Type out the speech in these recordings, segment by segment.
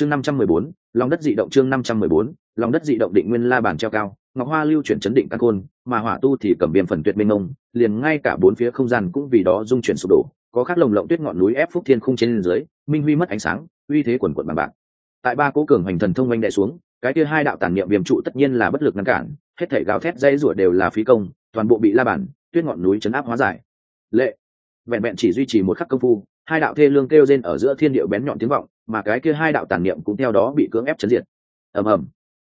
chương năm trăm mười bốn, lòng đất dị động chương năm trăm mười bốn, lòng đất dị động định nguyên la bàn treo cao, ngọc hoa lưu chuyển chấn định căn côn, mà hỏa tu thì cầm viêm phần tuyệt minh ông liền ngay cả bốn phía không gian cũng vì đó dung chuyển sụp đổ, có khắc lồng lộng tuyết ngọn núi ép phúc thiên khung trên dưới, minh huy mất ánh sáng, uy thế quần quận bằng bạc. Tại ba cố cường hoành thần thông oanh đệ xuống, cái kia hai đạo tản niệm viêm trụ tất nhiên là bất lực ngăn cản, hết thể gào thét dây rủa đều là phí công, toàn bộ bị la bản tuyết ngọn núi chấn áp hóa giải. Lệ. Vẹn vẹn chỉ duy trì một khắc công phu hai đạo thê lương kêu rên ở giữa thiên điệu bén nhọn tiếng vọng, mà cái kia hai đạo tàn niệm cũng theo đó bị cưỡng ép chấn diệt. Ầm ầm.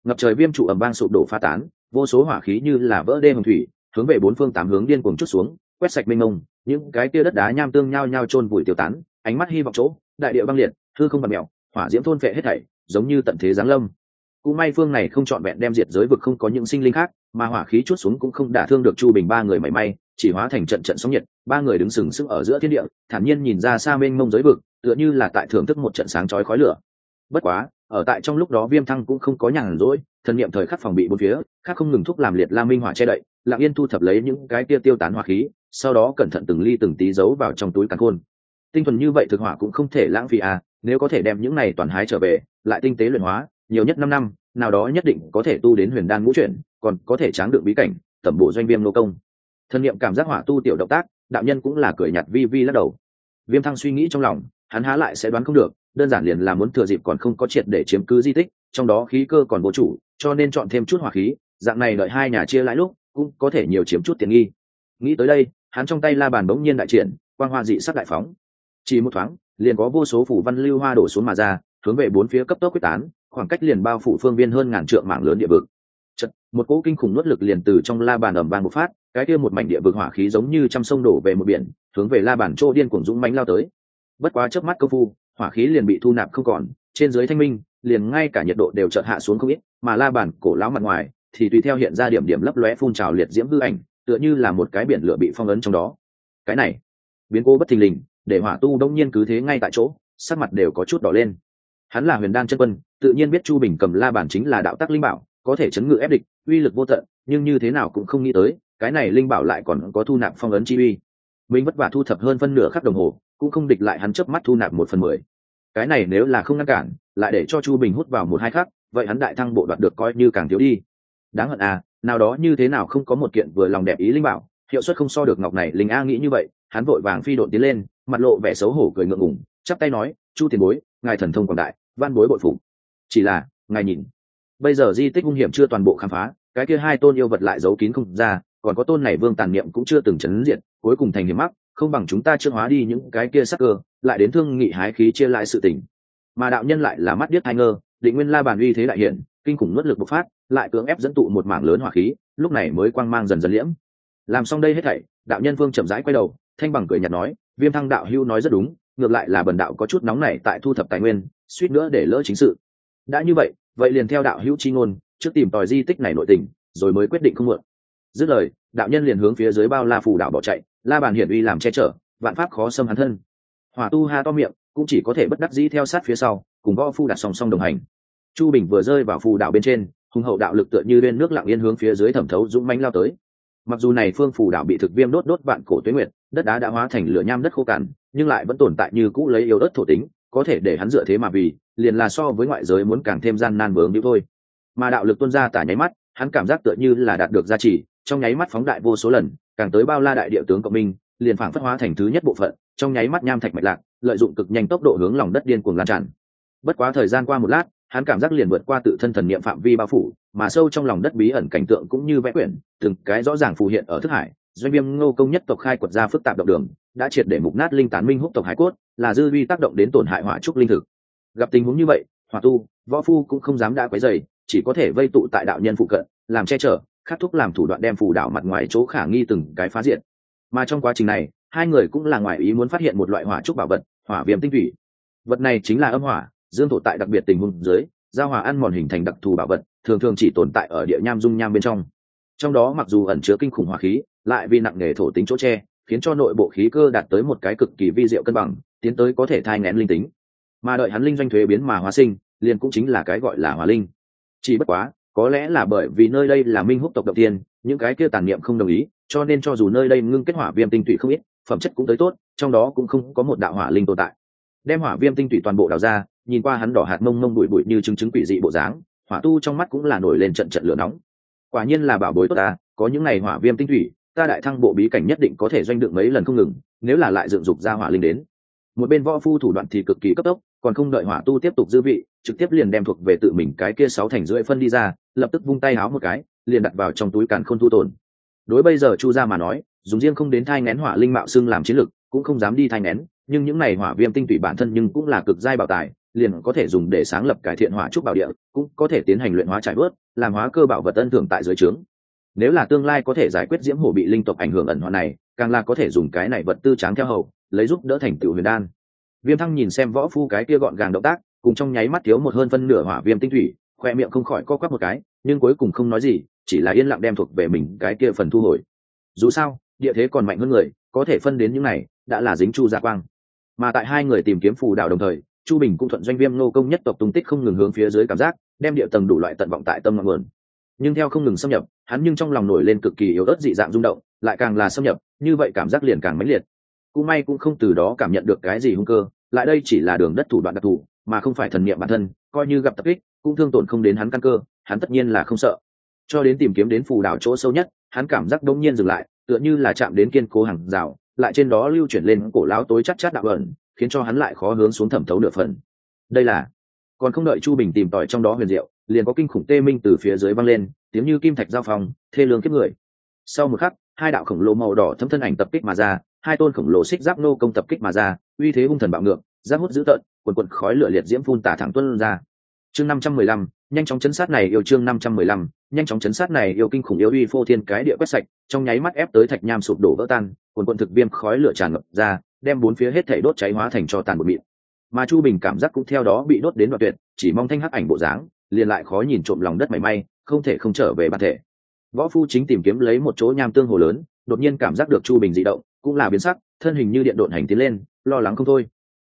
Ngập trời viêm trụ ầm vang sụp đổ pha tán, vô số hỏa khí như là vỡ đê hồng thủy, hướng về bốn phương tám hướng điên cuồng chút xuống, quét sạch mênh mông, những cái kia đất đá nham tương nhao nhao chôn vùi tiêu tán, ánh mắt hy vọng chỗ, đại địa băng liệt, hư không bật mèo, hỏa diễm thôn phệ hết thảy, giống như tận thế giáng lâm. Cũng may phương này không chọn vẹn đem diệt giới vực không có những sinh linh khác, mà hỏa khí chút xuống cũng không đả thương được chu bình ba người mảy may, chỉ hóa thành trận trận sóng nhiệt ba người đứng sừng sững ở giữa thiên địa, thản nhiên nhìn ra xa mênh mông giới vực, tựa như là tại thưởng thức một trận sáng chói khói lửa. Bất quá, ở tại trong lúc đó viêm thăng cũng không có nhàn rỗi, thần niệm thời khắc phòng bị bốn phía, khác không ngừng thúc làm liệt la minh hỏa che đậy, lặng yên thu thập lấy những cái kia tiêu tán hỏa khí, sau đó cẩn thận từng ly từng tí giấu vào trong túi càn khôn. Tinh thuần như vậy thực hỏa cũng không thể lãng phí à nếu có thể đem những này toàn hái trở về, lại tinh tế luyện hóa, nhiều nhất năm năm, nào đó nhất định có thể tu đến huyền đan ngũ chuyển, còn có thể tráng được bí cảnh, tẩm bộ doanh viêm nô công. Thân niệm cảm giác hỏa tu tiểu động tác đạo nhân cũng là cười nhạt vi vi lắc đầu. Viêm thăng suy nghĩ trong lòng hắn há lại sẽ đoán không được đơn giản liền là muốn thừa dịp còn không có triệt để chiếm cứ di tích trong đó khí cơ còn vô chủ cho nên chọn thêm chút hỏa khí dạng này đợi hai nhà chia lãi lúc cũng có thể nhiều chiếm chút tiền nghi. Nghĩ tới đây hắn trong tay la bàn bỗng nhiên đại triển quang hoa dị sắc đại phóng. Chỉ một thoáng liền có vô số phủ văn lưu hoa đổ xuống mà ra hướng về bốn phía cấp tốc quyết tán khoảng cách liền bao phủ phương viên hơn ngàn trượng mạng lớn địa vực. Chật, một cỗ kinh khủng nuốt lực liền từ trong la bàn ẩm vang một phát cái kia một mảnh địa vực hỏa khí giống như trăm sông đổ về một biển, hướng về la bản chỗ điên cuồng dũng mánh lao tới. Bất quá chớp mắt công phu, hỏa khí liền bị thu nạp không còn, trên dưới thanh minh, liền ngay cả nhiệt độ đều chợt hạ xuống không ít, mà la bản cổ lão mặt ngoài thì tùy theo hiện ra điểm điểm lấp lóe phun trào liệt diễm hư ảnh, tựa như là một cái biển lửa bị phong ấn trong đó. Cái này, biến cố bất thình lình, để hỏa tu đông nhiên cứ thế ngay tại chỗ, sắc mặt đều có chút đỏ lên. Hắn là huyền đan chân quân, tự nhiên biết chu bình cầm la bản chính là đạo tắc linh bảo, có thể chấn ngự ép địch, uy lực vô tận, nhưng như thế nào cũng không nghĩ tới cái này linh bảo lại còn có thu nạp phong ấn chi uy. Mình vất vả thu thập hơn phân nửa khắc đồng hồ, cũng không địch lại hắn chớp mắt thu nạp một phần mười. Cái này nếu là không ngăn cản, lại để cho chu bình hút vào một hai khắc, vậy hắn đại thăng bộ đoạt được coi như càng thiếu đi. Đáng hận à nào đó như thế nào không có một kiện vừa lòng đẹp ý linh bảo, hiệu suất không so được ngọc này, linh a nghĩ như vậy, hắn vội vàng phi đội tiến lên, mặt lộ vẻ xấu hổ cười ngượng ngùng, chắp tay nói, chu tiền bối, ngài thần thông quảng đại, văn bối bội phụ. chỉ là, ngài nhìn, bây giờ di tích hung hiểm chưa toàn bộ khám phá, cái kia hai tôn yêu vật lại giấu kín không ra còn có tôn này vương tàn niệm cũng chưa từng chấn diện cuối cùng thành hiểm mắc không bằng chúng ta chưa hóa đi những cái kia sắc cơ, lại đến thương nghị hái khí chia lại sự tình. Mà đạo nhân lại là mắt biết hai ngơ, định nguyên la bàn uy thế đại hiện, kinh khủng nuốt lực bộc phát, lại cưỡng ép dẫn tụ một mảng lớn hỏa khí, lúc này mới quang mang dần dần liễm. Làm xong đây hết thảy, đạo nhân vương chậm rãi quay đầu, thanh bằng cười nhạt nói, viêm thăng đạo hưu nói rất đúng, ngược lại là bần đạo có chút nóng này tại thu thập tài nguyên, suýt nữa để lỡ chính sự. Đã như vậy vậy liền theo đạo hữu chi ngôn, trước tìm tòi di tích này nội tình, rồi mới quyết định không mượn dứt lời, đạo nhân liền hướng phía dưới bao la phù đảo bỏ chạy, la bàn hiển uy làm che chở, vạn pháp khó xâm hắn thân. Hỏa tu ha to miệng, cũng chỉ có thể bất đắc dĩ theo sát phía sau, cùng võ phu đặt song song đồng hành. Chu bình vừa rơi vào phù đảo bên trên, hùng hậu đạo lực tựa như bên nước lặng yên hướng phía dưới thẩm thấu dũng mánh lao tới. Mặc dù này phương phù đảo bị thực viêm đốt đốt vạn cổ tuế nguyệt, đất đá đã hóa thành lửa nham đất khô cằn, nhưng lại vẫn tồn tại như cũ lấy yếu đất thổ tính, có thể để hắn dựa thế mà vì, liền là so với ngoại giới muốn càng thêm gian nan vướng như thôi. Mà đạo lực tuôn ra tả nháy mắt, hắn cảm giác tựa như là đạt được gia trì trong nháy mắt phóng đại vô số lần, càng tới bao la đại địa tướng cộng minh, liền phảng phất hóa thành thứ nhất bộ phận, trong nháy mắt nham thạch mạch lạc, lợi dụng cực nhanh tốc độ hướng lòng đất điên cuồng lan tràn. Bất quá thời gian qua một lát, hắn cảm giác liền vượt qua tự thân thần niệm phạm vi bao phủ, mà sâu trong lòng đất bí ẩn cảnh tượng cũng như vẽ quyển, từng cái rõ ràng phù hiện ở thức hải, doanh viêm ngô công nhất tộc khai quật ra phức tạp động đường, đã triệt để mục nát linh tán minh húc tộc hải cốt, là dư vi tác động đến tổn hại hỏa trúc linh thực. Gặp tình huống như vậy, hỏa tu, võ phu cũng không dám đã quấy dày chỉ có thể vây tụ tại đạo nhân phụ cận, làm che chở khắc thúc làm thủ đoạn đem phù đảo mặt ngoài chỗ khả nghi từng cái phá diện mà trong quá trình này, hai người cũng là ngoài ý muốn phát hiện một loại hỏa trúc bảo vật, hỏa viêm tinh thủy. Vật này chính là âm hỏa, dương thổ tại đặc biệt tình huống dưới, giao hỏa ăn mòn hình thành đặc thù bảo vật, thường thường chỉ tồn tại ở địa nham dung nham bên trong. Trong đó mặc dù ẩn chứa kinh khủng hỏa khí, lại vì nặng nghề thổ tính chỗ che, khiến cho nội bộ khí cơ đạt tới một cái cực kỳ vi diệu cân bằng, tiến tới có thể thai ngén linh tính. Mà đợi hắn linh doanh thuế biến mà hóa sinh, liền cũng chính là cái gọi là hỏa linh. Chỉ bất quá có lẽ là bởi vì nơi đây là minh húc tộc đầu tiên, những cái kia tàn niệm không đồng ý, cho nên cho dù nơi đây ngưng kết hỏa viêm tinh tụy không ít, phẩm chất cũng tới tốt, trong đó cũng không có một đạo hỏa linh tồn tại. Đem hỏa viêm tinh tụy toàn bộ đào ra, nhìn qua hắn đỏ hạt mông mông bụi bụi như chứng chứng quỷ dị bộ dáng, hỏa tu trong mắt cũng là nổi lên trận trận lửa nóng. Quả nhiên là bảo bối tốt ta, có những ngày hỏa viêm tinh thủy ta đại thăng bộ bí cảnh nhất định có thể doanh được mấy lần không ngừng, nếu là lại dựng dục ra hỏa linh đến. Một bên võ phu thủ đoạn thì cực kỳ cấp tốc còn không đợi hỏa tu tiếp tục dư vị, trực tiếp liền đem thuộc về tự mình cái kia sáu thành rưỡi phân đi ra, lập tức vung tay háo một cái, liền đặt vào trong túi càn không thu tồn. Đối bây giờ chu ra mà nói, dùng riêng không đến thai ngén hỏa linh mạo xưng làm chiến lực, cũng không dám đi thai ngén, nhưng những này hỏa viêm tinh tủy bản thân nhưng cũng là cực giai bảo tài, liền có thể dùng để sáng lập cải thiện hỏa trúc bảo địa, cũng có thể tiến hành luyện hóa trải bớt làm hóa cơ bảo vật ân thường tại dưới trướng. Nếu là tương lai có thể giải quyết diễm hổ bị linh tộc ảnh hưởng ẩn hoạn này, càng là có thể dùng cái này vật tư tráng theo hậu lấy giúp đỡ thành tựu huyền đan viêm thăng nhìn xem võ phu cái kia gọn gàng động tác, cùng trong nháy mắt thiếu một hơn phân nửa hỏa viêm tinh thủy, khoe miệng không khỏi co quắp một cái, nhưng cuối cùng không nói gì, chỉ là yên lặng đem thuộc về mình cái kia phần thu hồi. Dù sao, địa thế còn mạnh hơn người, có thể phân đến những này, đã là dính chu gia quang. Mà tại hai người tìm kiếm phù đạo đồng thời, chu bình cũng thuận doanh viêm nô công nhất tộc tung tích không ngừng hướng phía dưới cảm giác, đem địa tầng đủ loại tận vọng tại tâm ngọn nguồn. Nhưng theo không ngừng xâm nhập, hắn nhưng trong lòng nổi lên cực kỳ yếu ớt dị dạng rung động, lại càng là xâm nhập, như vậy cảm giác liền càng mãnh liệt cũng may cũng không từ đó cảm nhận được cái gì hung cơ, lại đây chỉ là đường đất thủ đoạn đặc thù, mà không phải thần niệm bản thân, coi như gặp tập kích, cũng thương tổn không đến hắn căn cơ, hắn tất nhiên là không sợ. Cho đến tìm kiếm đến phù đảo chỗ sâu nhất, hắn cảm giác đông nhiên dừng lại, tựa như là chạm đến kiên cố hàng rào, lại trên đó lưu chuyển lên cổ lão tối chắc chát đạo ẩn, khiến cho hắn lại khó hướng xuống thẩm thấu nửa phần. Đây là, còn không đợi chu bình tìm tòi trong đó huyền diệu, liền có kinh khủng tê minh từ phía dưới văng lên, tiếng như kim thạch giao phong, thê lương kiếp người. Sau một khắc, hai đạo khổng lồ màu đỏ thấm thân ảnh tập kích mà ra hai tôn khổng lồ xích giáp nô công tập kích mà ra, uy thế hung thần bạo ngược, giáp hút dữ tợn, quần quần khói lửa liệt diễm phun tả thẳng tuân ra. Chương năm trăm mười lăm, nhanh chóng chấn sát này yêu chương năm trăm mười lăm, nhanh chóng chấn sát này yêu kinh khủng yêu uy phô thiên cái địa quét sạch, trong nháy mắt ép tới thạch nham sụp đổ vỡ tan, quần quần thực viêm khói lửa tràn ngập ra, đem bốn phía hết thảy đốt cháy hóa thành cho tàn một mịn. Mà chu bình cảm giác cũng theo đó bị đốt đến đoạn tuyệt, chỉ mong thanh hắc ảnh bộ dáng, liền lại khó nhìn trộm lòng đất mảy may, không thể không trở về bản thể. Võ phu chính tìm kiếm lấy một chỗ nham tương hồ lớn, đột nhiên cảm giác được chu bình dị động cũng là biến sắc, thân hình như điện độn hành tiến lên, lo lắng không thôi.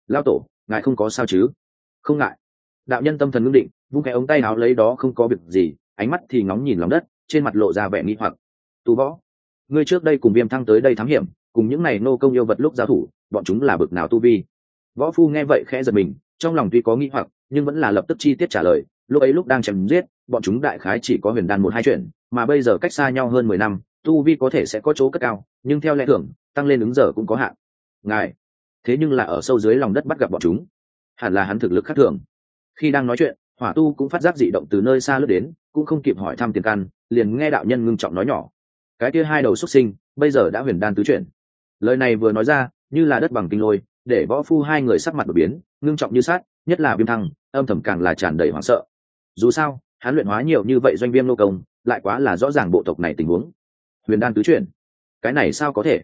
Lao tổ, ngài không có sao chứ? Không ngại. Đạo nhân tâm thần ngưng định, vung cái ống tay áo lấy đó không có việc gì, ánh mắt thì ngóng nhìn lòng đất, trên mặt lộ ra vẻ nghi hoặc. Tu võ, ngươi trước đây cùng viêm thăng tới đây thám hiểm, cùng những này nô công yêu vật lúc giao thủ, bọn chúng là bực nào tu vi? Võ phu nghe vậy khẽ giật mình, trong lòng tuy có nghi hoặc, nhưng vẫn là lập tức chi tiết trả lời, lúc ấy lúc đang chém giết, bọn chúng đại khái chỉ có huyền đan một hai chuyện, mà bây giờ cách xa nhau hơn mười năm, tu vi có thể sẽ có chỗ cất cao, nhưng theo lẽ thưởng tăng lên ứng giờ cũng có hạn. Ngài, thế nhưng là ở sâu dưới lòng đất bắt gặp bọn chúng. Hẳn là hắn thực lực khác thường. Khi đang nói chuyện, hỏa tu cũng phát giác dị động từ nơi xa lướt đến, cũng không kịp hỏi thăm tiền căn, liền nghe đạo nhân ngưng trọng nói nhỏ. Cái kia hai đầu xuất sinh, bây giờ đã huyền đan tứ chuyển. Lời này vừa nói ra, như là đất bằng kinh lôi, để võ phu hai người sắc mặt đột biến, ngưng trọng như sát, nhất là viêm thăng, âm thầm càng là tràn đầy hoảng sợ. Dù sao, hắn luyện hóa nhiều như vậy doanh viêm nô công, lại quá là rõ ràng bộ tộc này tình huống. Huyền đan tứ chuyển. Cái này sao có thể?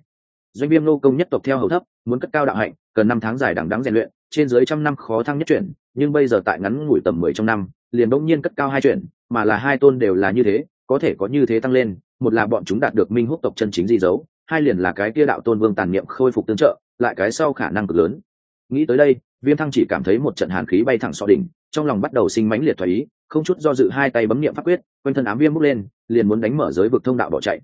Doanh viêm nô công nhất tộc theo hầu thấp, muốn cất cao đạo hạnh, cần năm tháng dài đẳng đáng rèn luyện, trên dưới trăm năm khó thăng nhất chuyển, nhưng bây giờ tại ngắn ngủi tầm mười trong năm, liền bỗng nhiên cất cao hai chuyển, mà là hai tôn đều là như thế, có thể có như thế tăng lên, một là bọn chúng đạt được minh húc tộc chân chính di dấu, hai liền là cái kia đạo tôn vương tàn niệm khôi phục tương trợ, lại cái sau khả năng cực lớn. Nghĩ tới đây, viêm thăng chỉ cảm thấy một trận hàn khí bay thẳng so đỉnh, trong lòng bắt đầu sinh mãnh liệt thoái ý, không chút do dự hai tay bấm niệm pháp quyết, quanh thân ám viêm bốc lên, liền muốn đánh mở giới vực thông đạo bỏ chạy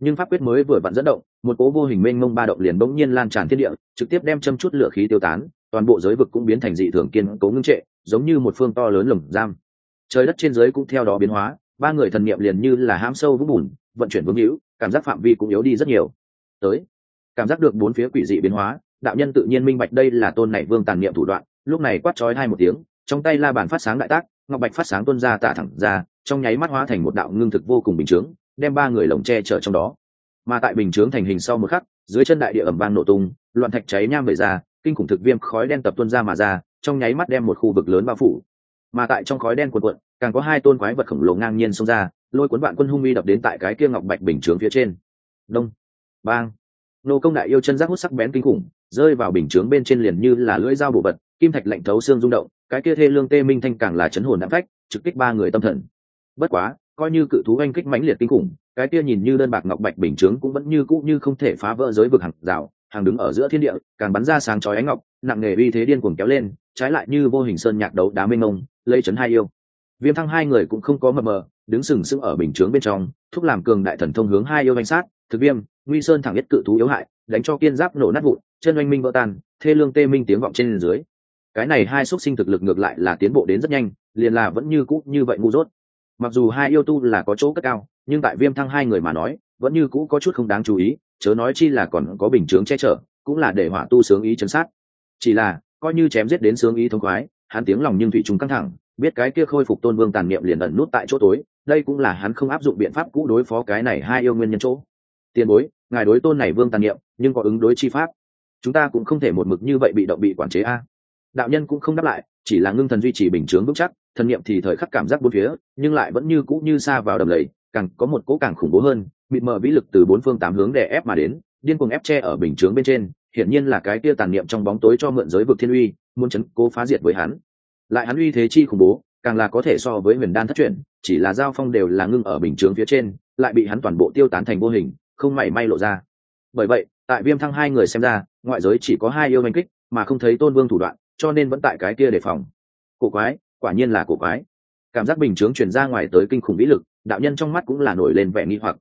nhưng pháp quyết mới vừa vặn dẫn động, một cố vô hình mênh mông ba động liền bỗng nhiên lan tràn thiên địa, trực tiếp đem châm chút lửa khí tiêu tán, toàn bộ giới vực cũng biến thành dị thường kiên cố ngưng trệ, giống như một phương to lớn lồng giam. Trời đất trên giới cũng theo đó biến hóa, ba người thần niệm liền như là hãm sâu vũng bùn, vận chuyển vương hữu, cảm giác phạm vi cũng yếu đi rất nhiều. Tới, cảm giác được bốn phía quỷ dị biến hóa, đạo nhân tự nhiên minh bạch đây là tôn này vương tàn niệm thủ đoạn, lúc này quát chói hai một tiếng, trong tay la bàn phát sáng đại tác, ngọc bạch phát sáng tuân ra tạ thẳng ra, trong nháy mắt hóa thành một đạo ngưng thực vô cùng bình chướng đem ba người lồng che chở trong đó. Mà tại bình chướng thành hình sau một khắc, dưới chân đại địa ẩm vang nổ tung, loạn thạch cháy nham về ra, kinh khủng thực viêm khói đen tập tuôn ra mà ra, trong nháy mắt đem một khu vực lớn bao phủ. Mà tại trong khói đen cuộn cuộn, càng có hai tôn quái vật khổng lồ ngang nhiên xông ra, lôi cuốn vạn quân hung uy đập đến tại cái kia ngọc bạch bình chướng phía trên. Đông, bang. Nô công đại yêu chân giác hút sắc bén kinh khủng, rơi vào bình chướng bên trên liền như là lưỡi dao bổ vật, kim thạch lạnh thấu xương rung động, cái kia thê lương tê minh thanh càng là chấn hồn đạm phách, trực kích ba người tâm thần. Bất quá coi như cự thú anh kích mãnh liệt kinh khủng, cái kia nhìn như đơn bạc ngọc bạch bình chướng cũng vẫn như cũ như không thể phá vỡ giới vực hàng rào, hàng đứng ở giữa thiên địa, càng bắn ra sáng chói ánh ngọc, nặng nghề uy thế điên cuồng kéo lên, trái lại như vô hình sơn nhạc đấu đá mênh mông lây chấn hai yêu. Viêm thăng hai người cũng không có mờ mờ, đứng sừng sững ở bình chướng bên trong, thúc làm cường đại thần thông hướng hai yêu danh sát, thực viêm, nguy sơn thẳng nhất cự thú yếu hại, đánh cho kiên giáp nổ nát vụn, chân oanh minh vỡ tan, thê lương tê minh tiếng vọng trên dưới. Cái này hai xuất sinh thực lực ngược lại là tiến bộ đến rất nhanh, liền là vẫn như cũ như vậy ngu dốt mặc dù hai yêu tu là có chỗ cất cao, nhưng tại viêm thăng hai người mà nói, vẫn như cũ có chút không đáng chú ý, chớ nói chi là còn có bình chướng che chở, cũng là để hỏa tu sướng ý chấn sát. Chỉ là, coi như chém giết đến sướng ý thông khoái, hắn tiếng lòng nhưng thủy trùng căng thẳng, biết cái kia khôi phục tôn vương tàn niệm liền ẩn nút tại chỗ tối, đây cũng là hắn không áp dụng biện pháp cũ đối phó cái này hai yêu nguyên nhân chỗ. Tiền bối, ngài đối tôn này vương tàn niệm, nhưng có ứng đối chi pháp? Chúng ta cũng không thể một mực như vậy bị động bị quản chế a đạo nhân cũng không đáp lại, chỉ là ngưng thần duy trì bình chướng vững chắc, thần niệm thì thời khắc cảm giác bốn phía, nhưng lại vẫn như cũ như xa vào đầm lầy, càng có một cỗ càng khủng bố hơn bị mờ vĩ lực từ bốn phương tám hướng đè ép mà đến, điên cuồng ép che ở bình chướng bên trên, hiển nhiên là cái kia tàn niệm trong bóng tối cho mượn giới vực thiên uy, muốn chấn cố phá diệt với hắn. Lại hắn uy thế chi khủng bố, càng là có thể so với huyền đan thất truyền, chỉ là giao phong đều là ngưng ở bình chướng phía trên, lại bị hắn toàn bộ tiêu tán thành vô hình, không mảy may lộ ra. Bởi vậy, tại viêm thăng hai người xem ra, ngoại giới chỉ có hai yêu đánh kích, mà không thấy tôn vương thủ đoạn cho nên vẫn tại cái kia đề phòng. Cổ quái, quả nhiên là cổ quái. Cảm giác bình chướng truyền ra ngoài tới kinh khủng vĩ lực, đạo nhân trong mắt cũng là nổi lên vẻ nghi hoặc.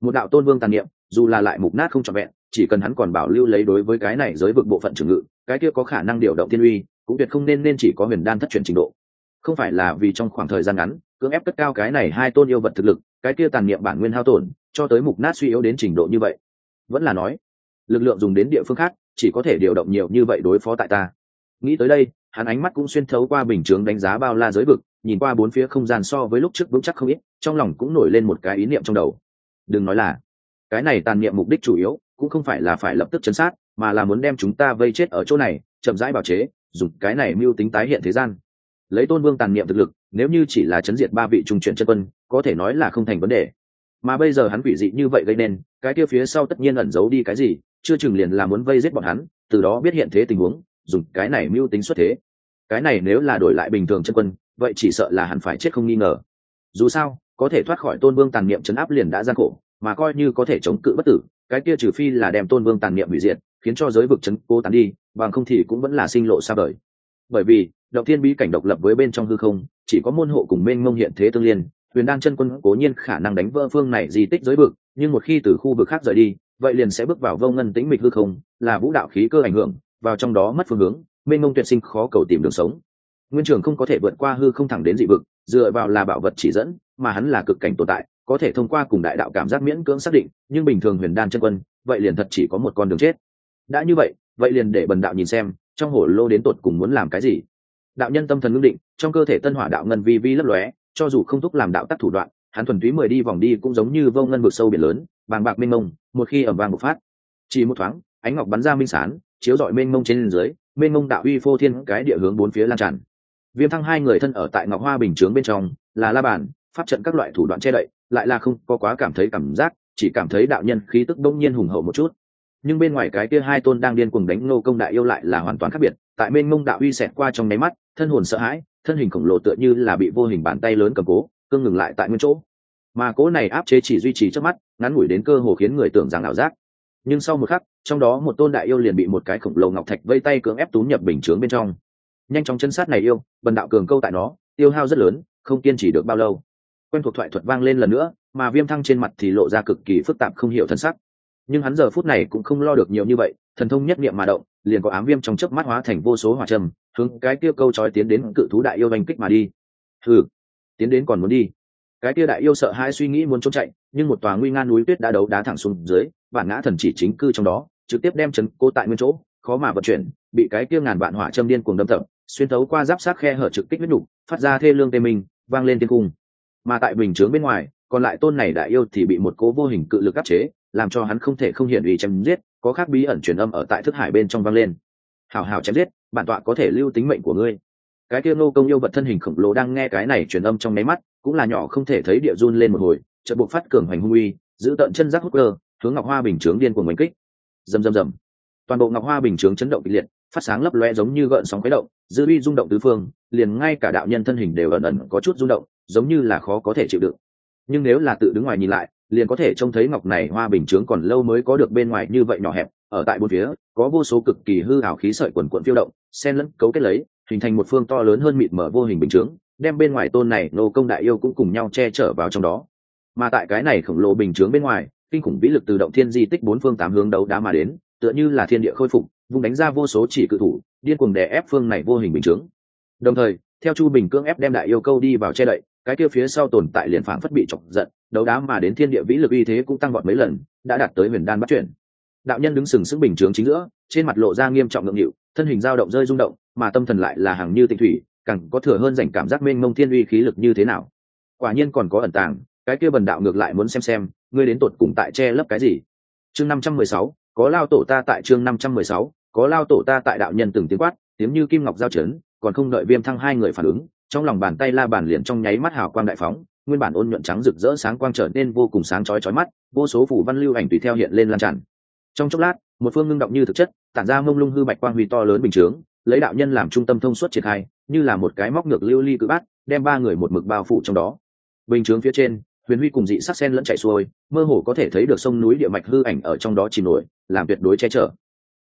Một đạo tôn vương tàn niệm, dù là lại mục nát không trọn vẹn, chỉ cần hắn còn bảo lưu lấy đối với cái này giới vực bộ phận trường ngự, cái kia có khả năng điều động thiên uy, cũng tuyệt không nên nên chỉ có huyền đan thất truyền trình độ. Không phải là vì trong khoảng thời gian ngắn, cưỡng ép cất cao cái này hai tôn yêu vật thực lực, cái kia tàn niệm bản nguyên hao tổn, cho tới mục nát suy yếu đến trình độ như vậy. Vẫn là nói, lực lượng dùng đến địa phương khác, chỉ có thể điều động nhiều như vậy đối phó tại ta nghĩ tới đây, hắn ánh mắt cũng xuyên thấu qua bình chướng đánh giá bao la giới vực, nhìn qua bốn phía không gian so với lúc trước vững chắc không ít, trong lòng cũng nổi lên một cái ý niệm trong đầu. Đừng nói là, cái này tàn niệm mục đích chủ yếu, cũng không phải là phải lập tức chấn sát, mà là muốn đem chúng ta vây chết ở chỗ này, chậm rãi bào chế, dùng cái này mưu tính tái hiện thế gian. Lấy tôn vương tàn niệm thực lực, nếu như chỉ là chấn diệt ba vị trung chuyển chân quân, có thể nói là không thành vấn đề. Mà bây giờ hắn quỷ dị như vậy gây nên, cái kia phía sau tất nhiên ẩn giấu đi cái gì, chưa chừng liền là muốn vây giết bọn hắn, từ đó biết hiện thế tình huống dùng cái này mưu tính xuất thế. Cái này nếu là đổi lại bình thường chân quân, vậy chỉ sợ là hắn phải chết không nghi ngờ. Dù sao, có thể thoát khỏi tôn vương tàn niệm chấn áp liền đã gian khổ, mà coi như có thể chống cự bất tử, cái kia trừ phi là đem tôn vương tàn niệm hủy diệt, khiến cho giới vực chấn cố tán đi, bằng không thì cũng vẫn là sinh lộ xa vời. Bởi vì độc thiên bí cảnh độc lập với bên trong hư không, chỉ có môn hộ cùng mênh mông hiện thế tương liên, huyền đan chân quân cố nhiên khả năng đánh vỡ phương này di tích giới vực, nhưng một khi từ khu vực khác rời đi, vậy liền sẽ bước vào vô ngân tĩnh mịch hư không, là vũ đạo khí cơ ảnh hưởng vào trong đó mất phương hướng, mênh mông tuyệt sinh khó cầu tìm đường sống. Nguyên trường không có thể vượt qua hư không thẳng đến dị vực, dựa vào là bảo vật chỉ dẫn, mà hắn là cực cảnh tồn tại, có thể thông qua cùng đại đạo cảm giác miễn cưỡng xác định, nhưng bình thường huyền đan chân quân, vậy liền thật chỉ có một con đường chết. Đã như vậy vậy liền để bần đạo nhìn xem, trong hổ lô đến tột cùng muốn làm cái gì. Đạo nhân tâm thần ngưng định, trong cơ thể tân hỏa đạo ngân vi vi lấp lóe, cho dù không thúc làm đạo tắc thủ đoạn, hắn thuần túy mười đi vòng đi cũng giống như vô ngân vực sâu biển lớn vàng bạc mênh mông, một khi ẩm vàng một phát, chỉ một thoáng, ánh ngọc bắn ra minh sán chiếu rọi mênh mông trên dưới, mênh mông đạo uy phô thiên cái địa hướng bốn phía lan tràn. Viêm thăng hai người thân ở tại ngọc hoa bình chướng bên trong, là la bàn, pháp trận các loại thủ đoạn che đậy, lại là không có quá cảm thấy cảm giác, chỉ cảm thấy đạo nhân khí tức đông nhiên hùng hậu một chút. Nhưng bên ngoài cái kia hai tôn đang điên cuồng đánh nô công đại yêu lại là hoàn toàn khác biệt, tại mênh mông đạo uy xẹt qua trong nháy mắt, thân hồn sợ hãi, thân hình khổng lồ tựa như là bị vô hình bàn tay lớn cầm cố, cương ngừng lại tại nguyên chỗ. Mà cố này áp chế chỉ duy trì trước mắt, ngắn ngủi đến cơ hồ khiến người tưởng rằng ảo giác. Nhưng sau một khắc trong đó một tôn đại yêu liền bị một cái khổng lồ ngọc thạch vây tay cưỡng ép tú nhập bình chướng bên trong. Nhanh chóng chân sát này yêu, bần đạo cường câu tại nó, tiêu hao rất lớn, không kiên trì được bao lâu. Quen thuộc thoại thuật vang lên lần nữa, mà viêm thăng trên mặt thì lộ ra cực kỳ phức tạp không hiểu thân sắc. Nhưng hắn giờ phút này cũng không lo được nhiều như vậy, thần thông nhất niệm mà động, liền có ám viêm trong chớp mắt hóa thành vô số hỏa trầm, hướng cái kia câu trói tiến đến cự thú đại yêu đánh kích mà đi. Thử tiến đến còn muốn đi. Cái kia đại yêu sợ hai suy nghĩ muốn trốn chạy, nhưng một tòa nguy nga núi tuyết đã đấu đá thẳng xuống dưới, bản ngã thần chỉ chính cư trong đó trực tiếp đem chấn cô tại nguyên chỗ, khó mà vận chuyển, bị cái kia ngàn vạn hỏa châm điên cuồng đâm tập xuyên thấu qua giáp sát khe hở trực kích huyết nhục phát ra thê lương tê minh, vang lên tiên cung. Mà tại bình chướng bên ngoài, còn lại tôn này đại yêu thì bị một cố vô hình cự lực áp chế, làm cho hắn không thể không hiện ủy chém giết, có khác bí ẩn truyền âm ở tại thức hải bên trong vang lên. Hào hào chém giết, bản tọa có thể lưu tính mệnh của ngươi. Cái kia nô công yêu vật thân hình khổng lồ đang nghe cái này truyền âm trong máy mắt, cũng là nhỏ không thể thấy địa run lên một hồi, chợt buộc phát cường hoành hung uy, giữ tận chân giác hút cơ, hướng ngọc hoa bình chướng điên cuồng đánh kích rầm rầm rầm. Toàn bộ ngọc hoa bình chướng chấn động kịch liệt, phát sáng lấp loe giống như gợn sóng khuấy động, dư uy rung động tứ phương, liền ngay cả đạo nhân thân hình đều ẩn ẩn có chút rung động, giống như là khó có thể chịu đựng. Nhưng nếu là tự đứng ngoài nhìn lại, liền có thể trông thấy ngọc này hoa bình chướng còn lâu mới có được bên ngoài như vậy nhỏ hẹp, ở tại bốn phía, có vô số cực kỳ hư ảo khí sợi quần quận phiêu động, xen lẫn, cấu kết lấy, hình thành một phương to lớn hơn mịt mở vô hình bình chướng, đem bên ngoài tôn này nô công đại yêu cũng cùng nhau che chở vào trong đó. Mà tại cái này khổng lồ bình chướng bên ngoài kinh khủng vĩ lực từ động thiên di tích bốn phương tám hướng đấu đá mà đến, tựa như là thiên địa khôi phục vùng đánh ra vô số chỉ cự thủ, điên cuồng đè ép phương này vô hình bình chướng. Đồng thời, theo chu bình cưỡng ép đem đại yêu câu đi vào che đậy, cái kia phía sau tồn tại liền phảng phất bị chọc giận, đấu đá mà đến thiên địa vĩ lực uy thế cũng tăng vọt mấy lần, đã đạt tới huyền đan bắt chuyển. Đạo nhân đứng sừng sững bình chướng chính giữa, trên mặt lộ ra nghiêm trọng ngượng nghịu, thân hình dao động rơi rung động, mà tâm thần lại là hàng như tinh thủy, càng có thừa hơn dành cảm giác mênh mông thiên uy khí lực như thế nào. Quả nhiên còn có ẩn tàng, cái kia bần đạo ngược lại muốn xem xem ngươi đến tột cùng tại che lấp cái gì? Chương năm trăm mười sáu, có lao tổ ta tại chương năm trăm mười sáu, có lao tổ ta tại đạo nhân từng tiếng quát, tiếng như kim ngọc giao trấn còn không đợi viêm thăng hai người phản ứng, trong lòng bàn tay la bàn liền trong nháy mắt hào quang đại phóng, nguyên bản ôn nhuận trắng rực rỡ sáng quang trở nên vô cùng sáng chói chói mắt, vô số phủ văn lưu ảnh tùy theo hiện lên lan tràn. Trong chốc lát, một phương ngưng động như thực chất, tản ra mông lung hư bạch quang huy to lớn bình chướng, lấy đạo nhân làm trung tâm thông suốt triển khai, như là một cái móc ngược lưu ly cự bát, đem ba người một mực bao phủ trong đó. Bình chướng phía trên huyền huy cùng dị sắc sen lẫn chạy xuôi, mơ hồ có thể thấy được sông núi địa mạch hư ảnh ở trong đó chìm nổi, làm tuyệt đối che chở.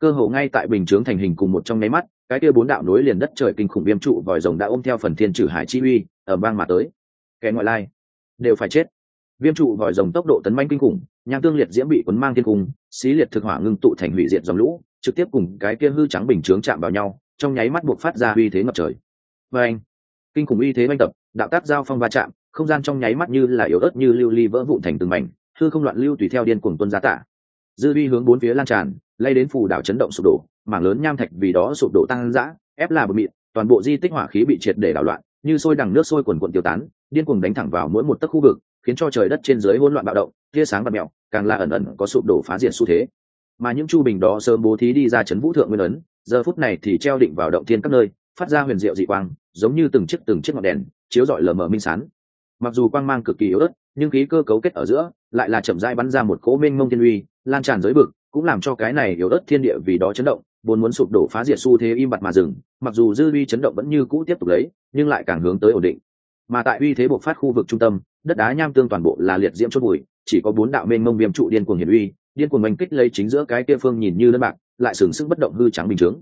Cơ hồ ngay tại bình chướng thành hình cùng một trong nháy mắt, cái kia bốn đạo núi liền đất trời kinh khủng viêm trụ vòi rồng đã ôm theo phần thiên trừ hải chi uy, ở bang mà tới. Kẻ ngoại lai, đều phải chết. Viêm trụ vòi rồng tốc độ tấn manh kinh khủng nham tương liệt diễm bị cuốn mang thiên cung, xí liệt thực hỏa ngưng tụ thành hủy diệt dòng lũ, trực tiếp cùng cái kia hư trắng bình chướng chạm vào nhau, trong nháy mắt buộc phát ra uy thế ngập trời. Và anh kinh khủng uy thế oanh tập, đạo tác giao phong va chạm không gian trong nháy mắt như là yếu ớt như lưu ly vỡ vụn thành từng mảnh, hư không loạn lưu tùy theo điên cuồng tuân giá tả. Dư Vi hướng bốn phía lan tràn, lay đến phù đảo chấn động sụp đổ, mảng lớn nham thạch vì đó sụp đổ tăng dã, ép là bờ mịn toàn bộ di tích hỏa khí bị triệt để đảo loạn, như sôi đằng nước sôi quần quần tiêu tán, điên cuồng đánh thẳng vào mỗi một tấc khu vực, khiến cho trời đất trên dưới hỗn loạn bạo động, tia sáng và mèo, càng là ẩn ẩn có sụp đổ phá diệt xu thế. Mà những chu bình đó sớm bố thí đi ra chấn vũ thượng nguyên ấn, giờ phút này thì treo định vào động thiên các nơi, phát ra huyền diệu dị quang, giống như từng chiếc từng chiếc ngọn đèn, chiếu rọi lờ mờ minh sán mặc dù quang mang cực kỳ yếu ớt, nhưng khí cơ cấu kết ở giữa lại là chậm rãi bắn ra một cỗ mênh mông thiên uy, lan tràn giới bực cũng làm cho cái này yếu ớt thiên địa vì đó chấn động, vốn muốn sụp đổ phá diệt xu thế im bặt mà dừng, mặc dù dư uy chấn động vẫn như cũ tiếp tục lấy, nhưng lại càng hướng tới ổn định. Mà tại uy thế bộc phát khu vực trung tâm, đất đá nham tương toàn bộ là liệt diễm chốt bụi, chỉ có bốn đạo mênh mông viêm trụ điên cuồng hiển uy, điên cuồng oanh kích lấy chính giữa cái kia phương nhìn như đơn bạc, lại sừng sức bất động hư trắng bình chướng.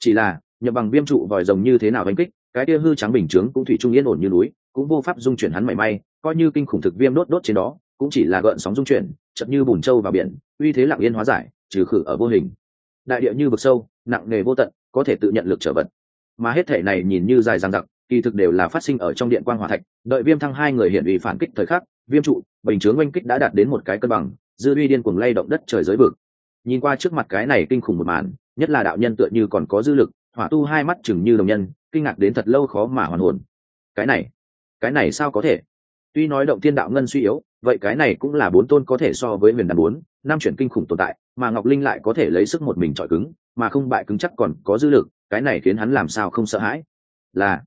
Chỉ là, nhập bằng viêm trụ vòi rồng như thế nào oanh kích, cái kia hư trắng bình chướng cũng thủy trung yên ổn như núi cũng vô pháp dung chuyển hắn mảy may, coi như kinh khủng thực viêm đốt đốt trên đó, cũng chỉ là gợn sóng dung chuyển chậm như bùn trâu vào biển, uy thế lặng yên hóa giải, trừ khử ở vô hình. Đại địa như vực sâu, nặng nề vô tận, có thể tự nhận lực trở vật. Mà hết thể này nhìn như dài dằng dặc, kỳ thực đều là phát sinh ở trong điện quang hỏa thạch, đợi viêm thăng hai người hiện ủy phản kích thời khắc, viêm trụ, bình chướng oanh kích đã đạt đến một cái cân bằng, dư uy điên cuồng lay động đất trời giới vực. Nhìn qua trước mặt cái này kinh khủng một màn, nhất là đạo nhân tựa như còn có dư lực, hỏa tu hai mắt chừng như đồng nhân, kinh ngạc đến thật lâu khó mà hoàn hồn. Cái này cái này sao có thể? Tuy nói động thiên đạo ngân suy yếu, vậy cái này cũng là bốn tôn có thể so với huyền đàn bốn, năm chuyển kinh khủng tồn tại, mà ngọc linh lại có thể lấy sức một mình trọi cứng, mà không bại cứng chắc còn có dư lực, cái này khiến hắn làm sao không sợ hãi? Là,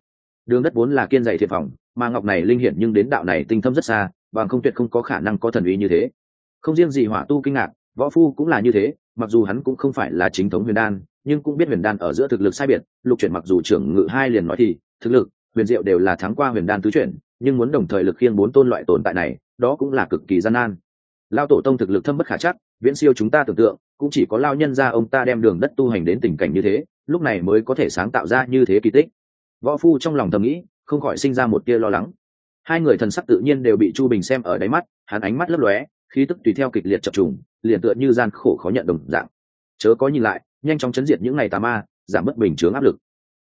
đường đất vốn là kiên dày thiệt phòng, mà ngọc này linh hiển nhưng đến đạo này tinh thâm rất xa, bằng không tuyệt không có khả năng có thần uy như thế. Không riêng gì hỏa tu kinh ngạc, võ phu cũng là như thế, mặc dù hắn cũng không phải là chính thống huyền đan, nhưng cũng biết huyền đan ở giữa thực lực sai biệt, lục chuyển mặc dù trưởng ngự hai liền nói thì, thực lực huyền diệu đều là thắng qua huyền đan tứ chuyển, nhưng muốn đồng thời lực khiêng bốn tôn loại tồn tại này, đó cũng là cực kỳ gian nan. Lao tổ tông thực lực thâm bất khả chắc, viễn siêu chúng ta tưởng tượng, cũng chỉ có lao nhân ra ông ta đem đường đất tu hành đến tình cảnh như thế, lúc này mới có thể sáng tạo ra như thế kỳ tích. Võ phu trong lòng thầm nghĩ, không khỏi sinh ra một tia lo lắng. Hai người thần sắc tự nhiên đều bị chu bình xem ở đáy mắt, hắn ánh mắt lấp lóe, khí tức tùy theo kịch liệt chập trùng, liền tựa như gian khổ khó nhận đồng dạng. Chớ có nhìn lại, nhanh chóng chấn diệt những ngày tà ma, giảm bớt bình chướng áp lực.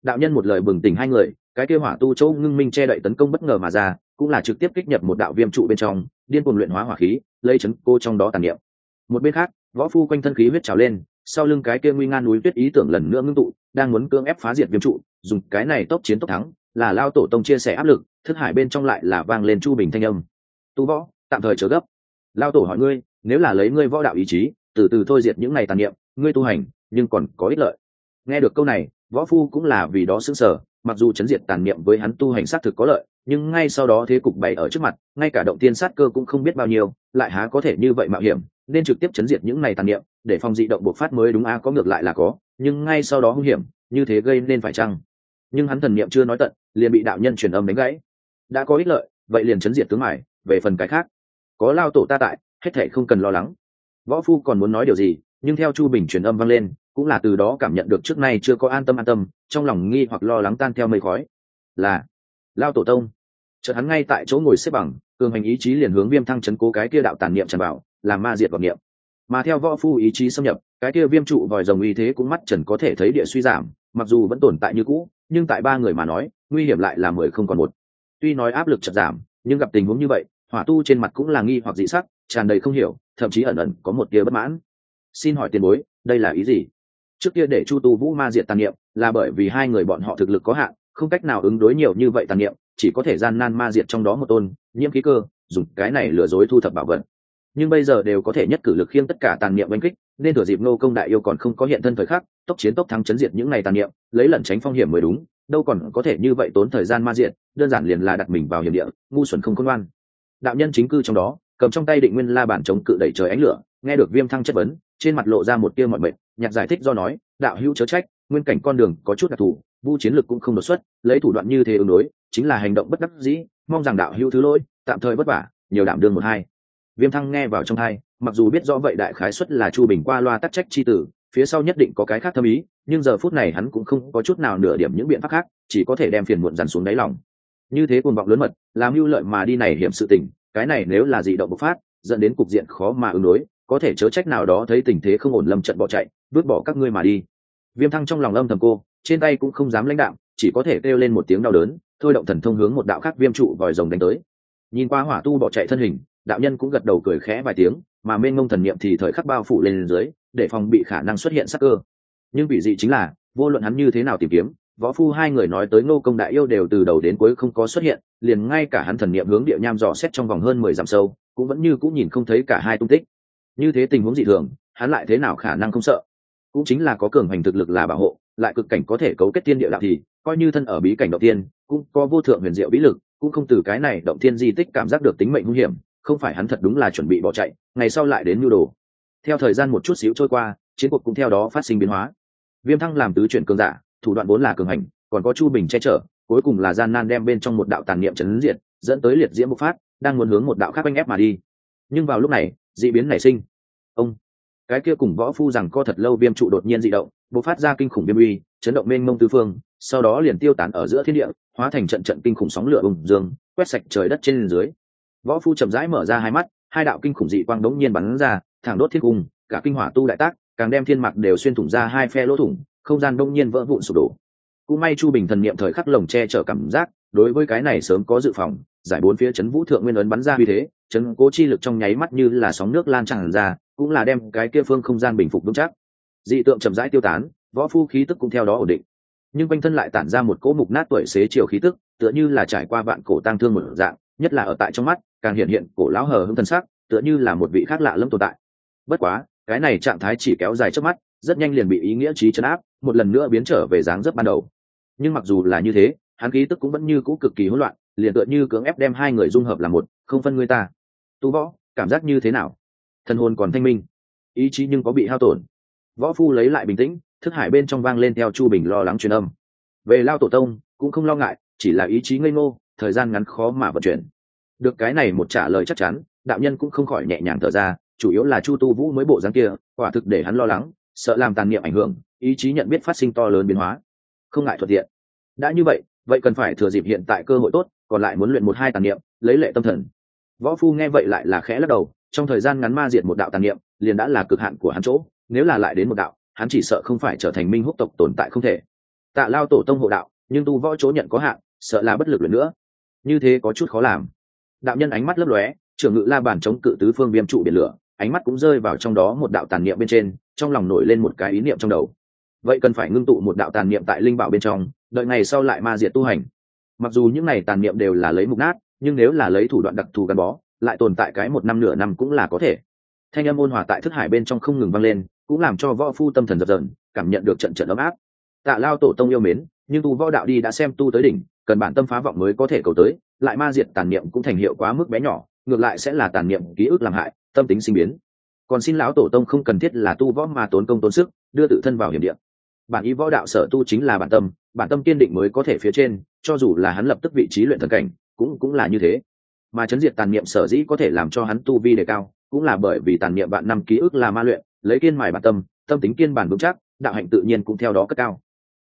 Đạo nhân một lời bừng tỉnh hai người cái kia hỏa tu chỗ ngưng minh che đậy tấn công bất ngờ mà ra, cũng là trực tiếp kích nhập một đạo viêm trụ bên trong, điên cuồng luyện hóa hỏa khí, lấy chấn cô trong đó tàn niệm. Một bên khác, võ phu quanh thân khí huyết trào lên, sau lưng cái kia nguy nga núi tuyết ý tưởng lần nữa ngưng tụ, đang muốn cưỡng ép phá diệt viêm trụ, dùng cái này tốc chiến tốc thắng, là lao tổ tông chia sẻ áp lực, thức hải bên trong lại là vang lên chu bình thanh âm. Tu võ, tạm thời chờ gấp. Lao tổ hỏi ngươi, nếu là lấy ngươi võ đạo ý chí, từ từ thôi diệt những ngày tàn niệm, ngươi tu hành, nhưng còn có ích lợi. Nghe được câu này, võ phu cũng là vì đó xứng sở mặc dù chấn diệt tàn niệm với hắn tu hành sát thực có lợi, nhưng ngay sau đó thế cục bày ở trước mặt, ngay cả động tiên sát cơ cũng không biết bao nhiêu, lại há có thể như vậy mạo hiểm, nên trực tiếp chấn diệt những này tàn niệm, để phòng dị động bộc phát mới đúng a, có ngược lại là có, nhưng ngay sau đó hung hiểm, như thế gây nên phải chăng? Nhưng hắn thần niệm chưa nói tận, liền bị đạo nhân truyền âm đánh gãy. Đã có ích lợi, vậy liền chấn diệt tướng mải về phần cái khác. Có lao tổ ta tại, hết thể không cần lo lắng. Võ phu còn muốn nói điều gì, nhưng theo chu bình truyền âm vang lên cũng là từ đó cảm nhận được trước nay chưa có an tâm an tâm, trong lòng nghi hoặc lo lắng tan theo mây khói. Là, lao tổ tông. Chợt hắn ngay tại chỗ ngồi xếp bằng, cường hành ý chí liền hướng viêm thăng chấn cố cái kia đạo tàn niệm tràn bảo làm ma diệt vọng niệm. Mà theo võ phu ý chí xâm nhập, cái kia viêm trụ vòi rồng uy thế cũng mắt trần có thể thấy địa suy giảm, mặc dù vẫn tồn tại như cũ, nhưng tại ba người mà nói, nguy hiểm lại là mười không còn một. Tuy nói áp lực chật giảm, nhưng gặp tình huống như vậy, hỏa tu trên mặt cũng là nghi hoặc dị sắc, tràn đầy không hiểu, thậm chí ẩn ẩn có một tia bất mãn. Xin hỏi tiền bối, đây là ý gì? Trước kia để chu tu vũ ma diệt tàn niệm, là bởi vì hai người bọn họ thực lực có hạn, không cách nào ứng đối nhiều như vậy tàn niệm, chỉ có thể gian nan ma diệt trong đó một tôn, nhiễm khí cơ, dùng cái này lừa dối thu thập bảo vật. Nhưng bây giờ đều có thể nhất cử lực khiêng tất cả tàn niệm oanh kích, nên thừa dịp nô công đại yêu còn không có hiện thân thời khắc, tốc chiến tốc thắng chấn diệt những ngày tàn niệm, lấy lẩn tránh phong hiểm mới đúng, đâu còn có thể như vậy tốn thời gian ma diệt, đơn giản liền là đặt mình vào hiểm địa, ngu xuẩn không khôn ngoan. Đạo nhân chính cư trong đó, cầm trong tay định nguyên la bản chống cự đẩy trời ánh lửa, nghe được viêm thăng chất vấn trên mặt lộ ra một tia mọi mệt, nhạc giải thích do nói, đạo hữu chớ trách, nguyên cảnh con đường có chút đặc thù, vu chiến lực cũng không đột xuất, lấy thủ đoạn như thế ứng đối, chính là hành động bất đắc dĩ, mong rằng đạo hữu thứ lỗi, tạm thời vất vả, nhiều đảm đương một hai. Viêm thăng nghe vào trong hai, mặc dù biết rõ vậy đại khái xuất là chu bình qua loa tắc trách chi tử, phía sau nhất định có cái khác thâm ý, nhưng giờ phút này hắn cũng không có chút nào nửa điểm những biện pháp khác, chỉ có thể đem phiền muộn dằn xuống đáy lòng. Như thế cuồng vọng lớn mật, làm mưu lợi mà đi này hiểm sự tình, cái này nếu là dị động bộc phát, dẫn đến cục diện khó mà ứng đối có thể chớ trách nào đó thấy tình thế không ổn lâm trận bỏ chạy, vứt bỏ các ngươi mà đi. Viêm thăng trong lòng âm thầm cô, trên tay cũng không dám lãnh đạo chỉ có thể kêu lên một tiếng đau đớn, thôi động thần thông hướng một đạo khác viêm trụ vòi rồng đánh tới. Nhìn qua hỏa tu bỏ chạy thân hình, đạo nhân cũng gật đầu cười khẽ vài tiếng, mà mênh mông thần niệm thì thời khắc bao phủ lên dưới, để phòng bị khả năng xuất hiện sắc cơ. Nhưng vị dị chính là, vô luận hắn như thế nào tìm kiếm, võ phu hai người nói tới ngô công đại yêu đều từ đầu đến cuối không có xuất hiện, liền ngay cả hắn thần niệm hướng địa nham dò xét trong vòng hơn mười dặm sâu, cũng vẫn như cũng nhìn không thấy cả hai tung tích như thế tình huống dị thường, hắn lại thế nào khả năng không sợ? Cũng chính là có cường hành thực lực là bảo hộ, lại cực cảnh có thể cấu kết tiên địa đạo thì, coi như thân ở bí cảnh động tiên cũng có vô thượng huyền diệu bí lực, cũng không từ cái này động tiên di tích cảm giác được tính mệnh nguy hiểm, không phải hắn thật đúng là chuẩn bị bỏ chạy, ngày sau lại đến nhu đồ. Theo thời gian một chút xíu trôi qua, chiến cuộc cũng theo đó phát sinh biến hóa. Viêm thăng làm tứ chuyển cường giả, thủ đoạn vốn là cường hành, còn có chu bình che chở, cuối cùng là gian nan đem bên trong một đạo tàn niệm chấn diệt, dẫn tới liệt diễm bộc phát, đang muốn hướng một đạo khác anh ép mà đi. Nhưng vào lúc này dị biến nảy sinh. Ông, cái kia cùng võ phu rằng co thật lâu viêm trụ đột nhiên dị động, bộc phát ra kinh khủng viêm uy, chấn động mênh mông tư phương, sau đó liền tiêu tán ở giữa thiên địa, hóa thành trận trận kinh khủng sóng lửa bùng dương, quét sạch trời đất trên dưới. Võ phu chậm rãi mở ra hai mắt, hai đạo kinh khủng dị quang đống nhiên bắn ra, thẳng đốt thiết cung, cả kinh hỏa tu đại tác, càng đem thiên mạc đều xuyên thủng ra hai phe lỗ thủng, không gian đông nhiên vỡ vụn sụp đổ. Cũng may chu bình thần niệm thời khắc lồng che chở cảm giác, đối với cái này sớm có dự phòng, giải bốn phía chấn vũ thượng nguyên ấn bắn ra vì thế chấn cố chi lực trong nháy mắt như là sóng nước lan tràn ra, cũng là đem cái kia phương không gian bình phục vững chắc. Dị tượng chậm rãi tiêu tán, võ phu khí tức cũng theo đó ổn định. Nhưng quanh thân lại tản ra một cỗ mục nát tuổi xế chiều khí tức, tựa như là trải qua vạn cổ tang thương một dạng, nhất là ở tại trong mắt, càng hiện hiện cổ lão hờ hững thân sắc, tựa như là một vị khác lạ lẫm tồn tại. Bất quá, cái này trạng thái chỉ kéo dài trước mắt, rất nhanh liền bị ý nghĩa trí chấn áp, một lần nữa biến trở về dáng dấp ban đầu. Nhưng mặc dù là như thế, hắn khí tức cũng vẫn như cũ cực kỳ hỗn loạn liền tựa như cưỡng ép đem hai người dung hợp làm một, không phân người ta. Tu võ, cảm giác như thế nào? Thần hồn còn thanh minh. Ý chí nhưng có bị hao tổn. Võ phu lấy lại bình tĩnh, thức hải bên trong vang lên theo chu bình lo lắng truyền âm. Về lao tổ tông, cũng không lo ngại, chỉ là ý chí ngây ngô, thời gian ngắn khó mà vận chuyển. Được cái này một trả lời chắc chắn, đạo nhân cũng không khỏi nhẹ nhàng thở ra, chủ yếu là chu tu vũ mới bộ dáng kia, quả thực để hắn lo lắng, sợ làm tàn niệm ảnh hưởng, ý chí nhận biết phát sinh to lớn biến hóa. Không ngại thuận tiện. Đã như vậy vậy cần phải thừa dịp hiện tại cơ hội tốt còn lại muốn luyện một hai tàn niệm, lấy lệ tâm thần. Võ phu nghe vậy lại là khẽ lắc đầu, trong thời gian ngắn ma diệt một đạo tàn niệm, liền đã là cực hạn của hắn chỗ, nếu là lại đến một đạo, hắn chỉ sợ không phải trở thành minh húc tộc tồn tại không thể. Tạ lao tổ tông hộ đạo, nhưng tu võ chỗ nhận có hạn, sợ là bất lực luyện nữa. Như thế có chút khó làm. Đạo nhân ánh mắt lấp lóe, trưởng ngự la bàn chống cự tứ phương viêm trụ biển lửa, ánh mắt cũng rơi vào trong đó một đạo tàn niệm bên trên, trong lòng nổi lên một cái ý niệm trong đầu. Vậy cần phải ngưng tụ một đạo tàn niệm tại linh bảo bên trong, đợi ngày sau lại ma diệt tu hành mặc dù những này tàn niệm đều là lấy mục nát, nhưng nếu là lấy thủ đoạn đặc thù gắn bó, lại tồn tại cái một năm nửa năm cũng là có thể. Thanh âm ôn hòa tại thức hải bên trong không ngừng vang lên, cũng làm cho võ phu tâm thần dập dần cảm nhận được trận trận ấm áp. Tạ lao tổ tông yêu mến, nhưng tu võ đạo đi đã xem tu tới đỉnh, cần bản tâm phá vọng mới có thể cầu tới, lại ma diệt tàn niệm cũng thành hiệu quá mức bé nhỏ, ngược lại sẽ là tàn niệm ký ức làm hại, tâm tính sinh biến. Còn xin lão tổ tông không cần thiết là tu võ mà tốn công tốn sức, đưa tự thân vào hiểm điện bản ý võ đạo sở tu chính là bản tâm bản tâm kiên định mới có thể phía trên, cho dù là hắn lập tức vị trí luyện thần cảnh, cũng cũng là như thế. Mà chấn diệt tàn niệm sở dĩ có thể làm cho hắn tu vi đề cao, cũng là bởi vì tàn niệm bạn năm ký ức là ma luyện, lấy kiên mài bản tâm tâm tính kiên bản vững chắc, đạo hạnh tự nhiên cũng theo đó cất cao.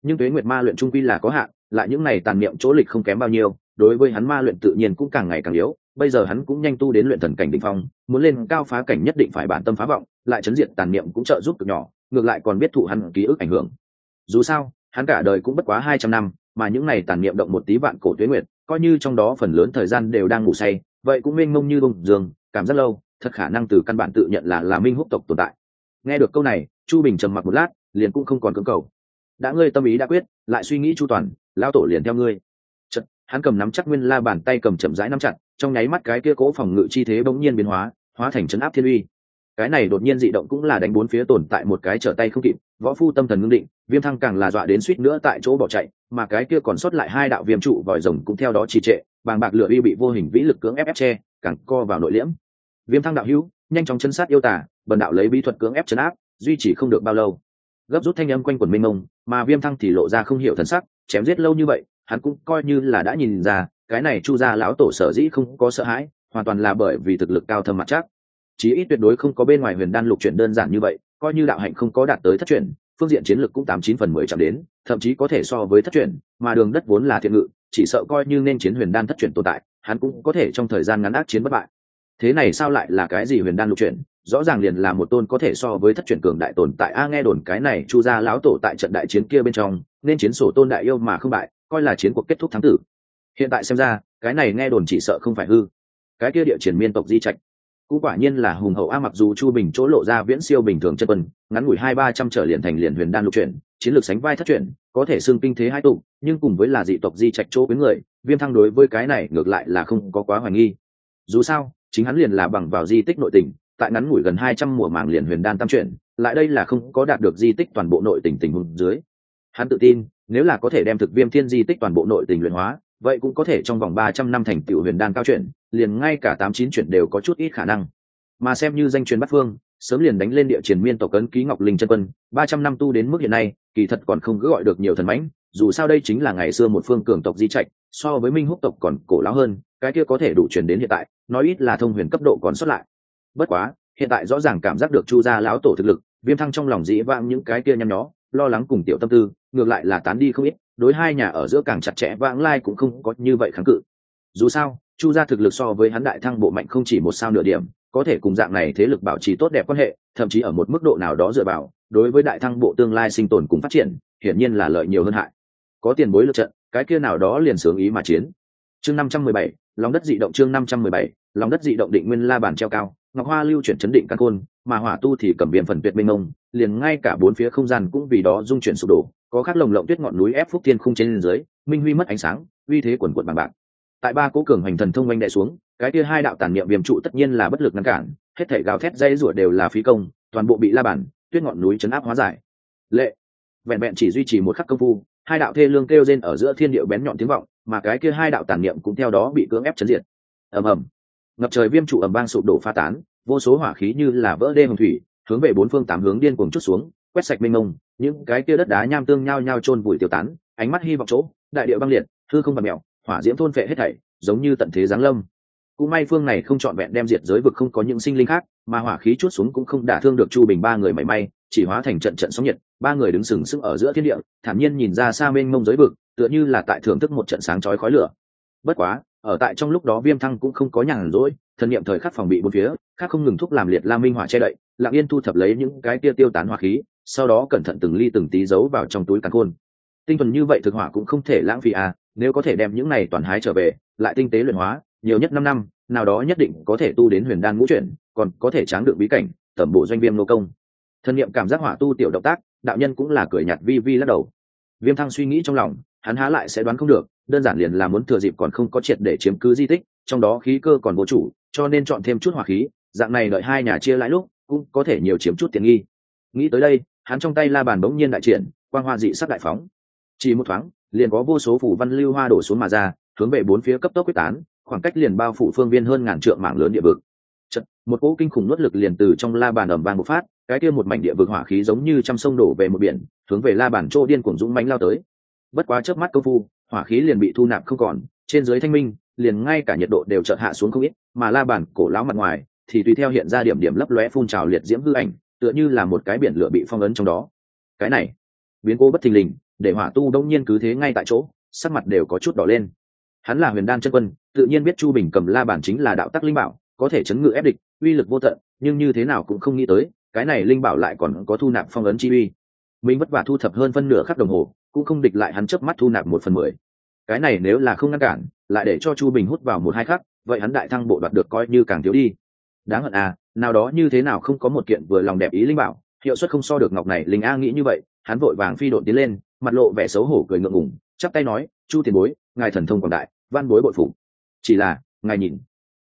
Nhưng tuế nguyệt ma luyện trung quy là có hạn, lại những này tàn niệm chỗ lịch không kém bao nhiêu, đối với hắn ma luyện tự nhiên cũng càng ngày càng yếu. Bây giờ hắn cũng nhanh tu đến luyện thần cảnh đỉnh phong, muốn lên cao phá cảnh nhất định phải bản tâm phá vọng, lại chấn diệt tàn niệm cũng trợ giúp cực nhỏ, ngược lại còn biết thụ hắn ký ức ảnh hưởng dù sao hắn cả đời cũng bất quá hai trăm năm mà những này tàn niệm động một tí vạn cổ tuế nguyệt coi như trong đó phần lớn thời gian đều đang ngủ say vậy cũng mênh mông như bông dương cảm giác lâu thật khả năng từ căn bản tự nhận là là minh húc tộc tồn tại. Nghe được câu này chu bình trầm mặc một lát liền cũng không còn cưỡng cầu. Đã ngươi tâm ý đã quyết lại suy nghĩ chu toàn lão tổ liền theo ngươi. Chật, hắn cầm nắm chắc nguyên la bàn tay cầm chậm rãi nắm chặt trong nháy mắt cái kia cố phòng ngự chi thế bỗng nhiên biến hóa hóa thành chấn áp thiên uy cái này đột nhiên dị động cũng là đánh bốn phía tồn tại một cái trở tay không kịp, võ phu tâm thần ngưng định, viêm thăng càng là dọa đến suýt nữa tại chỗ bỏ chạy, mà cái kia còn sót lại hai đạo viêm trụ vòi rồng cũng theo đó trì trệ, bàng bạc lửa uy bị vô hình vĩ lực cưỡng ép ép che, càng co vào nội liễm. Viêm thăng đạo hữu, nhanh chóng chân sát yêu tả bần đạo lấy bí thuật cưỡng ép chấn áp, duy trì không được bao lâu. Gấp rút thanh âm quanh quần minh mông, mà viêm thăng thì lộ ra không hiểu thần sắc, chém giết lâu như vậy, hắn cũng coi như là đã nhìn ra, cái này chu gia lão tổ sở dĩ không có sợ hãi, hoàn toàn là bởi vì thực lực cao thâm mặt chắc chí ít tuyệt đối không có bên ngoài huyền đan lục chuyển đơn giản như vậy, coi như đạo hạnh không có đạt tới thất chuyển, phương diện chiến lược cũng tám chín phần mười chạm đến, thậm chí có thể so với thất chuyển, mà đường đất vốn là thiện ngự, chỉ sợ coi như nên chiến huyền đan thất chuyển tồn tại, hắn cũng có thể trong thời gian ngắn ác chiến bất bại. Thế này sao lại là cái gì huyền đan lục chuyển? Rõ ràng liền là một tôn có thể so với thất chuyển cường đại tồn tại. A, nghe đồn cái này chu gia lão tổ tại trận đại chiến kia bên trong, nên chiến sổ tôn đại yêu mà không bại, coi là chiến cuộc kết thúc thắng tử. Hiện tại xem ra, cái này nghe đồn chỉ sợ không phải hư. Cái kia địa triển miên tộc di trạch cũng quả nhiên là hùng hậu a, mặc dù chu bình chỗ lộ ra viễn siêu bình thường chân quân, ngắn ngủi hai ba trăm trở liền thành liền huyền đan lục chuyển, chiến lược sánh vai thất chuyển, có thể xưng kinh thế hai tụ, nhưng cùng với là dị tộc di trạch chỗ với người, viêm thăng đối với cái này ngược lại là không có quá hoài nghi. Dù sao, chính hắn liền là bằng vào di tích nội tình tại ngắn ngủi gần hai trăm mùa màng liền huyền đan tam chuyển, lại đây là không có đạt được di tích toàn bộ nội tình tình hùng dưới. Hắn tự tin, nếu là có thể đem thực viêm thiên di tích toàn bộ nội tình luyện hóa, vậy cũng có thể trong vòng ba trăm năm thành tựu huyền đan cao chuyển liền ngay cả tám chín chuyển đều có chút ít khả năng. Mà xem như danh truyền bắt phương, sớm liền đánh lên địa triển miên tộc cấn ký ngọc linh chân quân, ba trăm năm tu đến mức hiện nay, kỳ thật còn không cứ gọi được nhiều thần mãnh, dù sao đây chính là ngày xưa một phương cường tộc di trạch, so với minh húc tộc còn cổ lão hơn, cái kia có thể đủ truyền đến hiện tại, nói ít là thông huyền cấp độ còn xuất lại. Bất quá, hiện tại rõ ràng cảm giác được chu gia lão tổ thực lực, viêm thăng trong lòng dĩ vãng những cái kia nhăn nhó, lo lắng cùng tiểu tâm tư, ngược lại là tán đi không ít, đối hai nhà ở giữa càng chặt chẽ vãng lai cũng không có như vậy kháng cự. Dù sao chu gia thực lực so với hắn đại thăng bộ mạnh không chỉ một sao nửa điểm có thể cùng dạng này thế lực bảo trì tốt đẹp quan hệ thậm chí ở một mức độ nào đó dựa vào đối với đại thăng bộ tương lai sinh tồn cùng phát triển hiển nhiên là lợi nhiều hơn hại. Có tiền bối lượt trận cái kia nào đó liền sướng ý mà chiến. Chương năm trăm mười bảy lòng đất dị động chương năm trăm mười bảy lòng đất dị động định nguyên la bàn treo cao ngọc hoa lưu chuyển chấn định căn côn, mà hỏa tu thì cầm biện phần tuyệt minh ông liền ngay cả bốn phía không gian cũng vì đó dung chuyển sụp đổ có khắc lồng lộng tuyết ngọn núi ép phúc thiên khung trên dưới minh huy mất ánh sáng uy thế quần quận bằng bạc tại ba cố cường hành thần thông oanh đệ xuống, cái kia hai đạo tản niệm viêm trụ tất nhiên là bất lực ngăn cản, hết thể gào thét dây rủa đều là phí công, toàn bộ bị la bản tuyết ngọn núi chấn áp hóa giải. Lệ, vẹn vẹn chỉ duy trì một khắc công phu, hai đạo thê lương kêu rên ở giữa thiên điệu bén nhọn tiếng vọng, mà cái kia hai đạo tản niệm cũng theo đó bị cưỡng ép chấn diệt. Ầm ầm. Ngập trời viêm trụ ầm vang sụp đổ pha tán, vô số hỏa khí như là vỡ đê hồng thủy, hướng về bốn phương tám hướng điên cuồng chút xuống, quét sạch mênh mông, những cái kia đất đá nham tương nhao nhao chôn vùi tiêu tán, ánh mắt hy vọng chỗ, đại địa băng liệt, hư không và mèo hỏa diễm thôn phệ hết thảy, giống như tận thế giáng lâm. Cũng may phương này không chọn vẹn đem diệt giới vực không có những sinh linh khác, mà hỏa khí chút xuống cũng không đả thương được chu bình ba người mảy may, chỉ hóa thành trận trận sóng nhiệt, ba người đứng sừng sững ở giữa thiên địa, thản nhiên nhìn ra xa mênh mông giới vực, tựa như là tại thưởng thức một trận sáng chói khói lửa. Bất quá, ở tại trong lúc đó viêm thăng cũng không có nhàn rỗi, thần niệm thời khắc phòng bị bốn phía, khác không ngừng thúc làm liệt la minh hỏa che đậy, lặng yên thu thập lấy những cái tia tiêu tán hỏa khí, sau đó cẩn thận từng ly từng tí giấu vào trong túi càn khôn tinh thuần như vậy thực hỏa cũng không thể lãng phí à nếu có thể đem những này toàn hái trở về, lại tinh tế luyện hóa, nhiều nhất năm năm, nào đó nhất định có thể tu đến huyền đan ngũ chuyển, còn có thể tráng được bí cảnh, tẩm bộ doanh viêm nô công. Thân nhiệm cảm giác hỏa tu tiểu động tác, đạo nhân cũng là cười nhạt vi vi lắc đầu. Viêm thăng suy nghĩ trong lòng, hắn há lại sẽ đoán không được, đơn giản liền là muốn thừa dịp còn không có triệt để chiếm cứ di tích, trong đó khí cơ còn vô chủ, cho nên chọn thêm chút hỏa khí, dạng này đợi hai nhà chia lãi lúc, cũng có thể nhiều chiếm chút tiền nghi. Nghĩ tới đây, hắn trong tay la bàn bỗng nhiên đại triển, quang hoa dị sắc đại phóng chỉ một thoáng liền có vô số phủ văn lưu hoa đổ xuống mà ra hướng về bốn phía cấp tốc quyết tán khoảng cách liền bao phủ phương viên hơn ngàn trượng mạng lớn địa vực. Chật, một cỗ kinh khủng nuốt lực liền từ trong la bàn ầm vàng một phát cái kia một mảnh địa vực hỏa khí giống như trăm sông đổ về một biển hướng về la bàn chỗ điên cuồng dũng mãnh lao tới. Bất quá chớp mắt công phu hỏa khí liền bị thu nạp không còn trên dưới thanh minh liền ngay cả nhiệt độ đều chợt hạ xuống không ít mà la bàn cổ lão mặt ngoài thì tùy theo hiện ra điểm điểm lấp lóe phun trào liệt diễm hư ảnh tựa như là một cái biển lửa bị phong ấn trong đó. Cái này biến cố bất thình lình để hỏa tu đông nhiên cứ thế ngay tại chỗ, sắc mặt đều có chút đỏ lên. Hắn là huyền đan chân quân, tự nhiên biết chu bình cầm la bản chính là đạo tắc linh bảo, có thể chấn ngự ép địch, uy lực vô tận, nhưng như thế nào cũng không nghĩ tới, cái này linh bảo lại còn có thu nạp phong ấn chi uy. Mình vất vả thu thập hơn phân nửa khắc đồng hồ, cũng không địch lại hắn chớp mắt thu nạp một phần mười. Cái này nếu là không ngăn cản, lại để cho chu bình hút vào một hai khắc, vậy hắn đại thăng bộ đoạt được coi như càng thiếu đi. Đáng hận à nào đó như thế nào không có một kiện vừa lòng đẹp ý linh bảo, hiệu suất không so được ngọc này linh a nghĩ như vậy, hắn vội vàng phi đội tiến lên mặt lộ vẻ xấu hổ cười ngượng ngùng, chắp tay nói, chu tiền bối, ngài thần thông quảng đại, văn bối bội phụ chỉ là, ngài nhìn,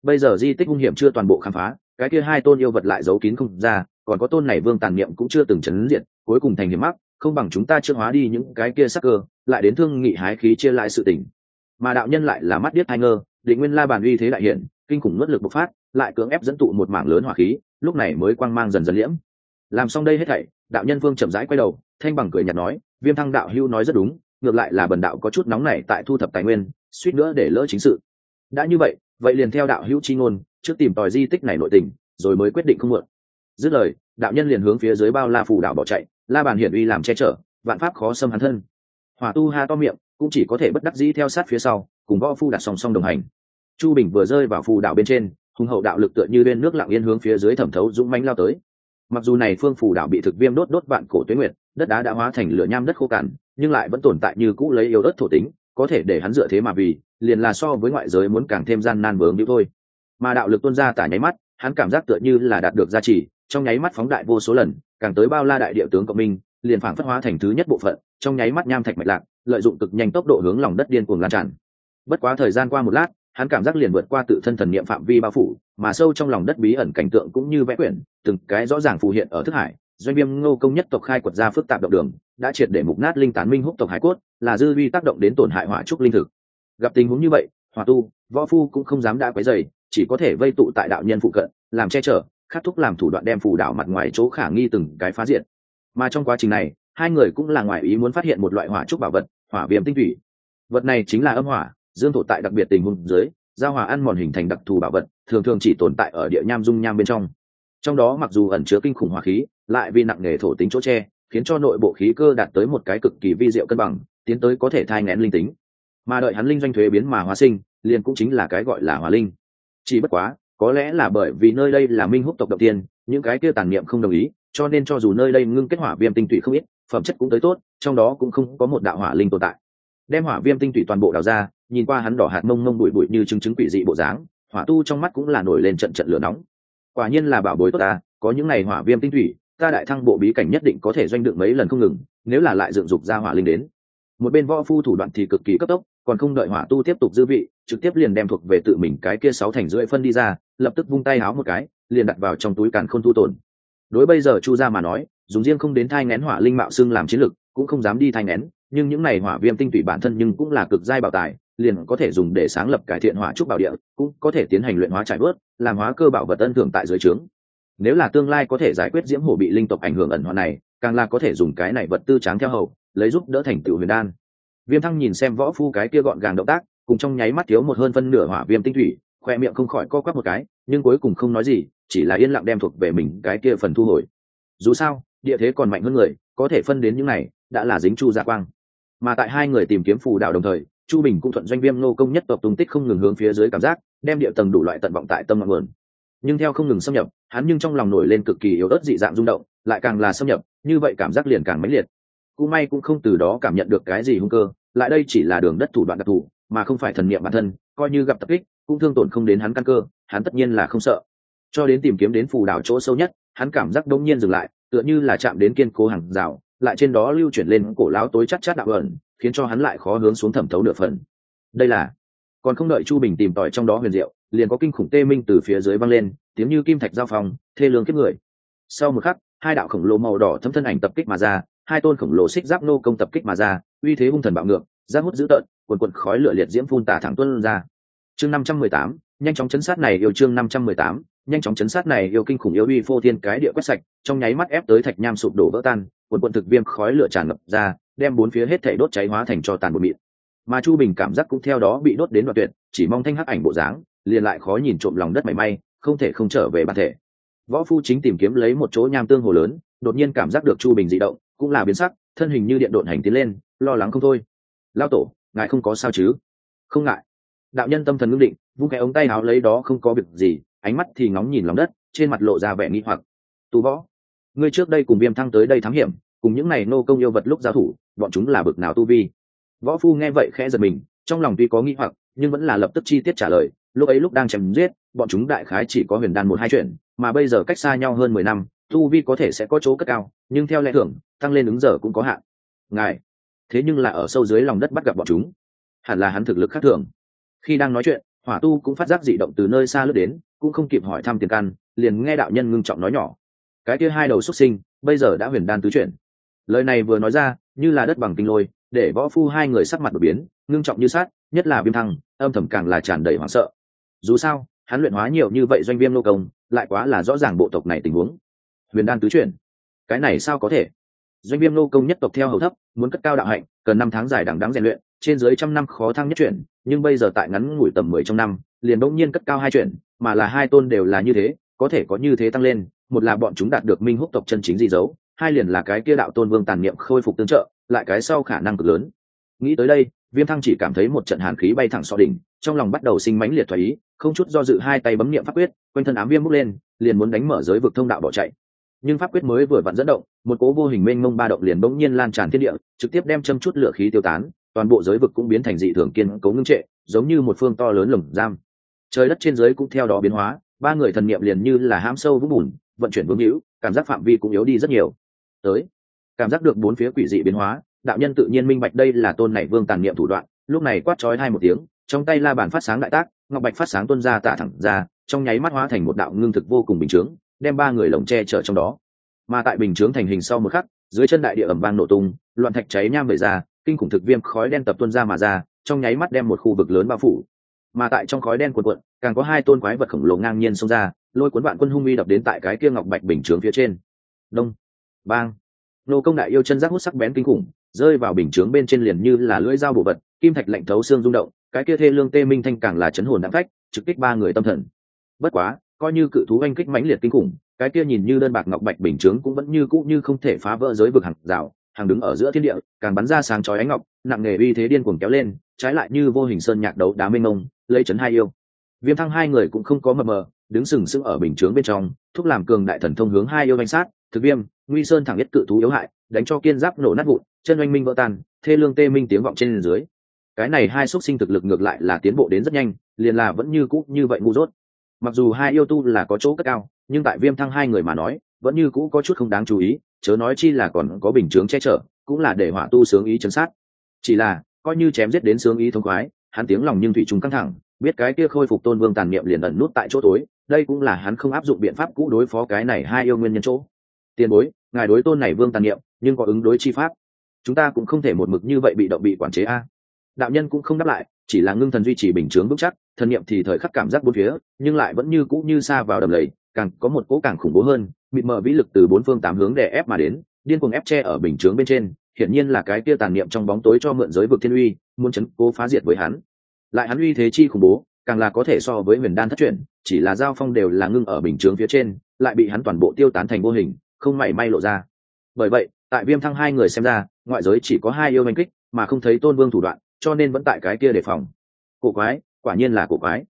bây giờ di tích hung hiểm chưa toàn bộ khám phá, cái kia hai tôn yêu vật lại giấu kín không ra, còn có tôn này vương tàn niệm cũng chưa từng chấn diện cuối cùng thành hiểm mắc không bằng chúng ta chưa hóa đi những cái kia sắc cơ, lại đến thương nghị hái khí chia lại sự tình. Mà đạo nhân lại là mắt điếc hai ngơ, định nguyên la bàn uy thế đại hiện, kinh khủng nuốt lực bộc phát, lại cưỡng ép dẫn tụ một mảng lớn hỏa khí, lúc này mới quang mang dần dần liễm. Làm xong đây hết thảy, đạo nhân vương chậm rãi quay đầu, thanh bằng cười nhạt nói viêm thăng đạo hưu nói rất đúng, ngược lại là bần đạo có chút nóng này tại thu thập tài nguyên, suýt nữa để lỡ chính sự. Đã như vậy vậy liền theo đạo hữu chi ngôn, trước tìm tòi di tích này nội tình, rồi mới quyết định không mượn. Dứt lời, đạo nhân liền hướng phía dưới bao la phủ đảo bỏ chạy, la bàn hiển uy làm che chở, vạn pháp khó xâm hắn thân. Hỏa tu ha to miệng, cũng chỉ có thể bất đắc dĩ theo sát phía sau, cùng võ phu đặt song song đồng hành. Chu bình vừa rơi vào phù đảo bên trên, hùng hậu đạo lực tựa như bên nước lặng yên hướng phía dưới thẩm thấu dũng mánh lao tới. Mặc dù này phương phù đảo bị thực viêm đốt đốt vạn cổ tuyến nguyệt đất đá đã hóa thành lửa nham đất khô cằn, nhưng lại vẫn tồn tại như cũ lấy yêu đất thổ tính, có thể để hắn dựa thế mà vì, liền là so với ngoại giới muốn càng thêm gian nan vướng như thôi. Mà đạo lực tuôn ra tả nháy mắt, hắn cảm giác tựa như là đạt được gia trì, trong nháy mắt phóng đại vô số lần, càng tới bao la đại địa tướng cộng minh, liền phản phất hóa thành thứ nhất bộ phận, trong nháy mắt nham thạch mạch lạc, lợi dụng cực nhanh tốc độ hướng lòng đất điên cuồng lan tràn. Bất quá thời gian qua một lát, hắn cảm giác liền vượt qua tự thân thần niệm phạm vi bao phủ, mà sâu trong lòng đất bí ẩn cảnh tượng cũng như vẽ quyển, từng cái rõ ràng phù hiện ở thức hải doanh viêm ngô công nhất tộc khai quật ra phức tạp động đường, đã triệt để mục nát linh tán minh húc tộc hải cốt, là dư vi tác động đến tổn hại hỏa trúc linh thực. Gặp tình huống như vậy hòa tu, võ phu cũng không dám đã quấy dày chỉ có thể vây tụ tại đạo nhân phụ cận, làm che chở, khắc thúc làm thủ đoạn đem phù đảo mặt ngoài chỗ khả nghi từng cái phá diện mà trong quá trình này, hai người cũng là ngoài ý muốn phát hiện một loại hỏa trúc bảo vật, hỏa viêm tinh thủy. Vật này chính là âm hỏa, dương thổ tại đặc biệt tình huống dưới, giao hỏa ăn mòn hình thành đặc thù bảo vật, thường thường chỉ tồn tại ở địa nham dung nham bên trong trong đó mặc dù ẩn chứa kinh khủng hỏa khí, lại vì nặng nghề thổ tính chỗ tre khiến cho nội bộ khí cơ đạt tới một cái cực kỳ vi diệu cân bằng, tiến tới có thể thai ngén linh tính. Mà đợi hắn linh doanh thuế biến mà hóa sinh, liền cũng chính là cái gọi là hỏa linh. Chỉ bất quá, có lẽ là bởi vì nơi đây là minh húc tộc đầu tiên, những cái kia tàn niệm không đồng ý, cho nên cho dù nơi đây ngưng kết hỏa viêm tinh tụy không ít, phẩm chất cũng tới tốt, trong đó cũng không có một đạo hỏa linh tồn tại. Đem hỏa viêm tinh tụy toàn bộ đào ra, nhìn qua hắn đỏ hạt mông mông bụi bụi như chứng chứng quỷ dị bộ dáng, hỏa tu trong mắt cũng là nổi lên trận trận lửa nóng quả nhiên là bảo bối tốt ta, có những ngày hỏa viêm tinh thủy, ta đại thăng bộ bí cảnh nhất định có thể doanh đựng mấy lần không ngừng, nếu là lại dựng dục ra hỏa linh đến. Một bên võ phu thủ đoạn thì cực kỳ cấp tốc, còn không đợi hỏa tu tiếp tục dư vị, trực tiếp liền đem thuộc về tự mình cái kia sáu thành rưỡi phân đi ra, lập tức vung tay háo một cái, liền đặt vào trong túi càn không thu tồn. Đối bây giờ chu gia mà nói, dùng riêng không đến thai ngén hỏa linh mạo xưng làm chiến lực, cũng không dám đi thai ngén, nhưng những này hỏa viêm tinh tủy bản thân nhưng cũng là cực giai bảo tài liền có thể dùng để sáng lập cải thiện hỏa trúc bảo địa, cũng có thể tiến hành luyện hóa trải bớt, làm hóa cơ bảo vật ân thường tại dưới trướng. Nếu là tương lai có thể giải quyết diễm hổ bị linh tộc ảnh hưởng ẩn hoạn này, càng là có thể dùng cái này vật tư tráng theo hậu lấy giúp đỡ thành tựu huyền đan. Viêm thăng nhìn xem võ phu cái kia gọn gàng động tác, cùng trong nháy mắt thiếu một hơn phân nửa hỏa viêm tinh thủy, khoe miệng không khỏi co quắp một cái, nhưng cuối cùng không nói gì, chỉ là yên lặng đem thuộc về mình cái kia phần thu hồi. Dù sao, địa thế còn mạnh hơn người, có thể phân đến những này, đã là dính chu gia quang. Mà tại hai người tìm kiếm phù đạo đồng thời chu bình cũng thuận doanh viêm nô công nhất tộc tung tích không ngừng hướng phía dưới cảm giác, đem địa tầng đủ loại tận vọng tại tâm ngọn nguồn. Nhưng theo không ngừng xâm nhập, hắn nhưng trong lòng nổi lên cực kỳ yếu ớt dị dạng rung động, lại càng là xâm nhập, như vậy cảm giác liền càng mãnh liệt. Cú may cũng không từ đó cảm nhận được cái gì hung cơ, lại đây chỉ là đường đất thủ đoạn đặc thù, mà không phải thần niệm bản thân, coi như gặp tập kích, cũng thương tổn không đến hắn căn cơ, hắn tất nhiên là không sợ. Cho đến tìm kiếm đến phù đảo chỗ sâu nhất, hắn cảm giác đông nhiên dừng lại, tựa như là chạm đến kiên cố hàng rào, lại trên đó lưu chuyển lên cổ lão tối chắc chát đạo ẩn khiến cho hắn lại khó hướng xuống thẩm thấu nửa phần. Đây là còn không đợi chu bình tìm tòi trong đó huyền diệu liền có kinh khủng tê minh từ phía dưới văng lên tiếng như kim thạch giao phòng, thê lương kiếp người. Sau một khắc hai đạo khổng lồ màu đỏ thấm thân ảnh tập kích mà ra hai tôn khổng lồ xích giáp nô công tập kích mà ra uy thế hung thần bạo ngược giáp hút dữ tợn quần quần khói lửa liệt diễm phun tả thẳng tuân ra. Chương năm trăm mười tám nhanh chóng chấn sát này yêu chương năm trăm mười tám nhanh chóng chấn sát này yêu kinh khủng yêu uy phô thiên cái địa quét sạch trong nháy mắt ép tới thạch nham sụp đổ vỡ tan quần quần thực viêm khói lửa tràn ngập ra đem bốn phía hết thảy đốt cháy hóa thành cho tàn bụi mịn. Mà chu bình cảm giác cũng theo đó bị đốt đến đoạn tuyệt, chỉ mong thanh hắc ảnh bộ dáng, liền lại khó nhìn trộm lòng đất mảy may, không thể không trở về bản thể. Võ phu chính tìm kiếm lấy một chỗ nham tương hồ lớn, đột nhiên cảm giác được chu bình dị động, cũng là biến sắc, thân hình như điện độn hành tiến lên, lo lắng không thôi. Lao tổ, ngài không có sao chứ? Không ngại. Đạo nhân tâm thần ngưng định, vung cái ống tay áo lấy đó không có việc gì, ánh mắt thì ngóng nhìn lòng đất, trên mặt lộ ra vẻ nghi hoặc. Tù võ, ngươi trước đây cùng viêm thăng tới đây thám hiểm cùng những này nô công yêu vật lúc giao thủ, bọn chúng là bực nào tu vi. Võ phu nghe vậy khẽ giật mình, trong lòng tuy có nghi hoặc, nhưng vẫn là lập tức chi tiết trả lời, lúc ấy lúc đang chém giết, bọn chúng đại khái chỉ có huyền đan một hai chuyện, mà bây giờ cách xa nhau hơn mười năm, tu vi có thể sẽ có chỗ cất cao, nhưng theo lẽ thưởng, tăng lên ứng giờ cũng có hạn. Ngài, thế nhưng là ở sâu dưới lòng đất bắt gặp bọn chúng. Hẳn là hắn thực lực khác thường. Khi đang nói chuyện, hỏa tu cũng phát giác dị động từ nơi xa lướt đến, cũng không kịp hỏi thăm tiền căn, liền nghe đạo nhân ngưng trọng nói nhỏ. Cái kia hai đầu xuất sinh, bây giờ đã huyền đan tứ chuyển lời này vừa nói ra, như là đất bằng kinh lôi, để võ phu hai người sắc mặt đột biến, ngưng trọng như sát nhất là viêm thăng, âm thầm càng là tràn đầy hoảng sợ. Dù sao, hắn luyện hóa nhiều như vậy doanh viêm nô công, lại quá là rõ ràng bộ tộc này tình huống. Huyền đan tứ chuyển. Cái này sao có thể? Doanh viêm nô công nhất tộc theo hầu thấp, muốn cất cao đạo hạnh, cần năm tháng dài đằng đáng rèn luyện, trên dưới trăm năm khó thăng nhất chuyển, nhưng bây giờ tại ngắn ngủi tầm mười trong năm, liền bỗng nhiên cất cao hai chuyển, mà là hai tôn đều là như thế, có thể có như thế tăng lên, một là bọn chúng đạt được minh húc tộc chân chính di dấu hai liền là cái kia đạo tôn vương tàn niệm khôi phục tương trợ, lại cái sau khả năng cực lớn. Nghĩ tới đây, viêm thăng chỉ cảm thấy một trận hàn khí bay thẳng so đỉnh, trong lòng bắt đầu sinh mãnh liệt thoái ý, không chút do dự hai tay bấm niệm pháp quyết, quanh thân ám viêm bốc lên, liền muốn đánh mở giới vực thông đạo bỏ chạy. Nhưng pháp quyết mới vừa vặn dẫn động, một cố vô hình mênh mông ba động liền bỗng nhiên lan tràn thiên địa, trực tiếp đem châm chút lửa khí tiêu tán, toàn bộ giới vực cũng biến thành dị thường kiên cấu ngưng trệ, giống như một phương to lớn lồng giam. Trời đất trên giới cũng theo đó biến hóa, ba người thần niệm liền như là hãm sâu vũng bùn, vận chuyển vương hữu, cảm giác phạm vi cũng yếu đi rất nhiều tới. Cảm giác được bốn phía quỷ dị biến hóa, đạo nhân tự nhiên minh bạch đây là tôn này vương tàn niệm thủ đoạn, lúc này quát chói hai một tiếng, trong tay la bàn phát sáng đại tác, ngọc bạch phát sáng tuân ra tạ thẳng ra, trong nháy mắt hóa thành một đạo ngưng thực vô cùng bình chướng, đem ba người lồng che chở trong đó. Mà tại bình chướng thành hình sau một khắc, dưới chân đại địa ẩm vang nổ tung, loạn thạch cháy nham về ra, kinh khủng thực viêm khói đen tập tuân ra mà ra, trong nháy mắt đem một khu vực lớn bao phủ. Mà tại trong khói đen cuộn cuộn, càng có hai tôn quái vật khổng lồ ngang nhiên xông ra, lôi cuốn vạn quân hung uy đập đến tại cái kia ngọc bạch bình chướng phía trên. Đông bang. Nô công đại yêu chân giác hút sắc bén kinh khủng, rơi vào bình chướng bên trên liền như là lưỡi dao bổ vật, kim thạch lạnh thấu xương rung động, cái kia thê lương tê minh thanh càng là chấn hồn đạm phách, trực kích ba người tâm thần. Bất quá, coi như cự thú anh kích mãnh liệt kinh khủng, cái kia nhìn như đơn bạc ngọc bạch bình chướng cũng vẫn như cũ như không thể phá vỡ giới vực hàng rào, hàng đứng ở giữa thiên địa, càng bắn ra sáng chói ánh ngọc, nặng nghề uy thế điên cuồng kéo lên, trái lại như vô hình sơn nhạc đấu đá mênh mông, lấy chấn hai yêu. Viêm thăng hai người cũng không có mờ mờ đứng sừng sững ở bình chướng bên trong, thúc làm cường đại thần thông hướng hai yêu danh sát, thực viêm, nguy sơn thẳng nhất cự thú yếu hại, đánh cho kiên giáp nổ nát vụn, chân oanh minh vỡ tan, thê lương tê minh tiếng vọng trên dưới. Cái này hai xuất sinh thực lực ngược lại là tiến bộ đến rất nhanh, liền là vẫn như cũ như vậy ngu dốt. Mặc dù hai yêu tu là có chỗ cất cao, nhưng tại viêm thăng hai người mà nói, vẫn như cũ có chút không đáng chú ý, chớ nói chi là còn có bình chướng che chở, cũng là để hỏa tu sướng ý chấn sát. Chỉ là, coi như chém giết đến sướng ý thông khoái, hắn tiếng lòng nhưng thủy trùng căng thẳng biết cái kia khôi phục tôn vương tàn niệm liền ẩn nút tại chỗ tối, đây cũng là hắn không áp dụng biện pháp cũ đối phó cái này hai yêu nguyên nhân chỗ. Tiền bối, ngài đối tôn này vương tàn niệm, nhưng có ứng đối chi pháp? Chúng ta cũng không thể một mực như vậy bị động bị quản chế a. Đạo nhân cũng không đáp lại, chỉ là ngưng thần duy trì bình chướng vững chắc, thần niệm thì thời khắc cảm giác bốn phía, nhưng lại vẫn như cũ như xa vào đầm lầy, càng có một cỗ càng khủng bố hơn, mịt mờ vĩ lực từ bốn phương tám hướng đè ép mà đến, điên cuồng ép che ở bình chướng bên trên, hiển nhiên là cái kia tàn niệm trong bóng tối cho mượn giới vực thiên uy, muốn chấn cố phá diệt với hắn lại hắn uy thế chi khủng bố, càng là có thể so với huyền đan thất truyền, chỉ là giao phong đều là ngưng ở bình chướng phía trên, lại bị hắn toàn bộ tiêu tán thành vô hình, không mảy may lộ ra. Bởi vậy, tại viêm thăng hai người xem ra, ngoại giới chỉ có hai yêu manh kích, mà không thấy tôn vương thủ đoạn, cho nên vẫn tại cái kia đề phòng. Cổ quái, quả nhiên là cổ quái.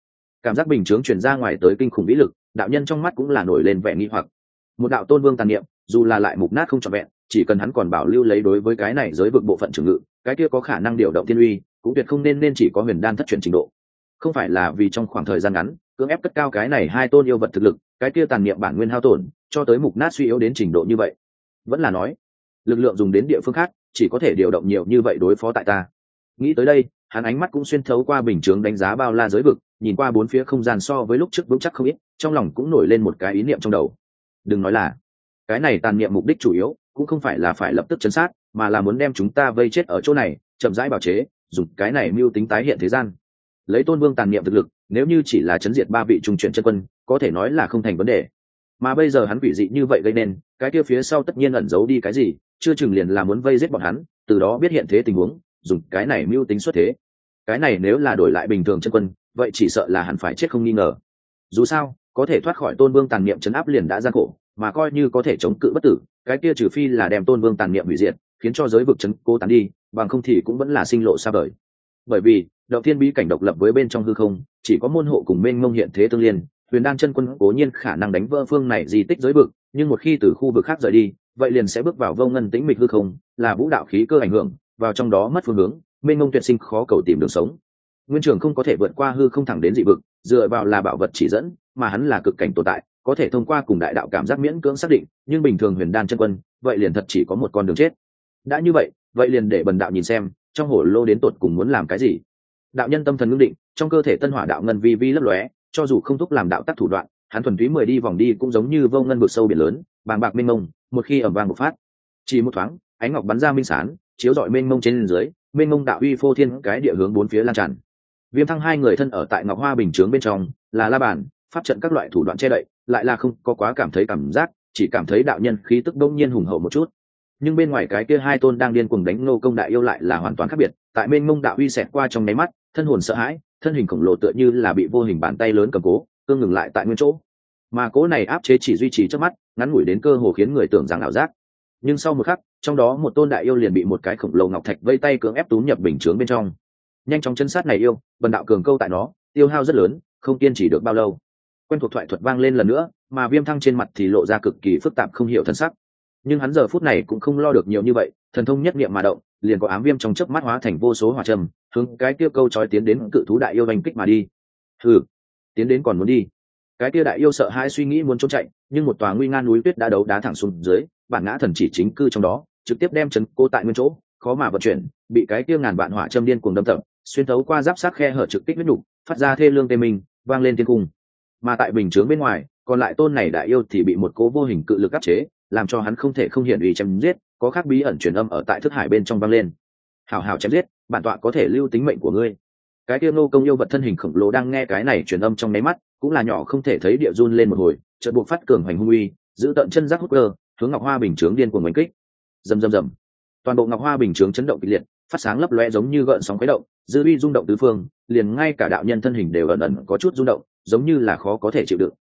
Cảm giác bình chướng chuyển ra ngoài tới kinh khủng vĩ lực, đạo nhân trong mắt cũng là nổi lên vẻ nghi hoặc. Một đạo tôn vương tàn niệm, dù là lại mục nát không trọn vẹn, chỉ cần hắn còn bảo lưu lấy đối với cái này giới vực bộ phận trường ngự, cái kia có khả năng điều động thiên uy cũng tuyệt không nên nên chỉ có huyền đan thất truyền trình độ. Không phải là vì trong khoảng thời gian ngắn, cưỡng ép cất cao cái này hai tôn yêu vật thực lực, cái kia tàn niệm bản nguyên hao tổn, cho tới mục nát suy yếu đến trình độ như vậy. Vẫn là nói, lực lượng dùng đến địa phương khác, chỉ có thể điều động nhiều như vậy đối phó tại ta. Nghĩ tới đây, hắn ánh mắt cũng xuyên thấu qua bình chướng đánh giá bao la giới vực, nhìn qua bốn phía không gian so với lúc trước vững chắc không ít, trong lòng cũng nổi lên một cái ý niệm trong đầu. Đừng nói là, cái này tàn niệm mục đích chủ yếu, cũng không phải là phải lập tức chấn sát, mà là muốn đem chúng ta vây chết ở chỗ này, chậm rãi bảo chế dùng cái này mưu tính tái hiện thế gian. Lấy tôn vương tàn niệm thực lực, nếu như chỉ là chấn diệt ba vị trung chuyển chân quân, có thể nói là không thành vấn đề. Mà bây giờ hắn quỷ dị như vậy gây nên, cái kia phía sau tất nhiên ẩn giấu đi cái gì, chưa chừng liền là muốn vây giết bọn hắn, từ đó biết hiện thế tình huống, dùng cái này mưu tính xuất thế. Cái này nếu là đổi lại bình thường chân quân, vậy chỉ sợ là hắn phải chết không nghi ngờ. Dù sao, có thể thoát khỏi tôn vương tàn niệm chấn áp liền đã gian khổ, mà coi như có thể chống cự bất tử, cái kia trừ phi là đem tôn vương tàn niệm hủy diệt khiến cho giới vực chấn cố tán đi, bằng không thì cũng vẫn là sinh lộ xa vời. Bởi vì, động thiên bí cảnh độc lập với bên trong hư không, chỉ có môn hộ cùng mênh mông hiện thế tương liên, huyền đan chân quân cố nhiên khả năng đánh vỡ phương này di tích giới vực, nhưng một khi từ khu vực khác rời đi, vậy liền sẽ bước vào vô ngân tĩnh mịch hư không, là vũ đạo khí cơ ảnh hưởng, vào trong đó mất phương hướng, mênh mông tuyệt sinh khó cầu tìm đường sống. Nguyên trường không có thể vượt qua hư không thẳng đến dị vực, dựa vào là bảo vật chỉ dẫn, mà hắn là cực cảnh tồn tại, có thể thông qua cùng đại đạo cảm giác miễn cưỡng xác định, nhưng bình thường huyền đan chân quân, vậy liền thật chỉ có một con đường chết đã như vậy vậy liền để bần đạo nhìn xem, trong hổ lô đến tột cùng muốn làm cái gì. Đạo nhân tâm thần ngưng định, trong cơ thể tân hỏa đạo ngân vi vi lấp lóe, cho dù không thúc làm đạo tắc thủ đoạn, hắn thuần túy mười đi vòng đi cũng giống như vô ngân vực sâu biển lớn, bàng bạc mênh mông, một khi ẩm vàng một phát, chỉ một thoáng, ánh ngọc bắn ra minh sán, chiếu dọi mênh mông trên dưới, mênh mông đạo uy phô thiên cái địa hướng bốn phía lan tràn. Viêm thăng hai người thân ở tại ngọc hoa bình chướng bên trong, là la bàn, pháp trận các loại thủ đoạn che đậy, lại là không có quá cảm thấy cảm giác, chỉ cảm thấy đạo nhân khí tức đông nhiên hùng hậu một chút nhưng bên ngoài cái kia hai tôn đang điên cuồng đánh nô công đại yêu lại là hoàn toàn khác biệt. Tại mênh mông đạo uy xẹt qua trong nháy mắt, thân hồn sợ hãi, thân hình khổng lồ tựa như là bị vô hình bàn tay lớn cầm cố cương ngừng lại tại nguyên chỗ. Mà cố này áp chế chỉ duy trì trước mắt, ngắn ngủi đến cơ hồ khiến người tưởng rằng ảo giác. Nhưng sau một khắc, trong đó một tôn đại yêu liền bị một cái khổng lồ ngọc thạch vây tay cưỡng ép túm nhập bình chướng bên trong. Nhanh chóng chân sát này yêu, bần đạo cường câu tại nó, tiêu hao rất lớn, không kiên trì được bao lâu. Quen thuộc thoại thuật vang lên lần nữa, mà viêm thăng trên mặt thì lộ ra cực kỳ phức tạp không hiểu thân sắc nhưng hắn giờ phút này cũng không lo được nhiều như vậy, thần thông nhất niệm mà động, liền có ám viêm trong chớp mắt hóa thành vô số hỏa trầm, hướng cái kia câu trói tiến đến cự thú đại yêu đánh kích mà đi. Thử tiến đến còn muốn đi. Cái kia đại yêu sợ hãi suy nghĩ muốn trốn chạy, nhưng một tòa nguy nga núi tuyết đã đấu đá thẳng xuống dưới, bản ngã thần chỉ chính cư trong đó, trực tiếp đem chấn cô tại nguyên chỗ, khó mà vận chuyển, bị cái kia ngàn vạn hỏa châm điên cuồng đâm tập xuyên thấu qua giáp sát khe hở trực tiếp huyết nhục phát ra thê lương tê minh, vang lên thiên cung. Mà tại bình chướng bên ngoài, còn lại tôn này đại yêu thì bị một cố vô hình cự lực áp chế làm cho hắn không thể không hiện ý chém giết, có khác bí ẩn truyền âm ở tại thức hải bên trong vang lên. Hào hào chém giết, bản tọa có thể lưu tính mệnh của ngươi. Cái kia nô công yêu vật thân hình khổng lồ đang nghe cái này truyền âm trong nháy mắt, cũng là nhỏ không thể thấy địa run lên một hồi, chợt buộc phát cường hoành hung uy, giữ tận chân giác hút cơ, hướng ngọc hoa bình chướng điên cuồng đánh kích. Rầm rầm rầm. Toàn bộ ngọc hoa bình chướng chấn động kịch liệt, phát sáng lấp loe giống như gợn sóng khuấy động, dư uy rung động tứ phương, liền ngay cả đạo nhân thân hình đều ẩn ẩn có chút rung động, giống như là khó có thể chịu đựng.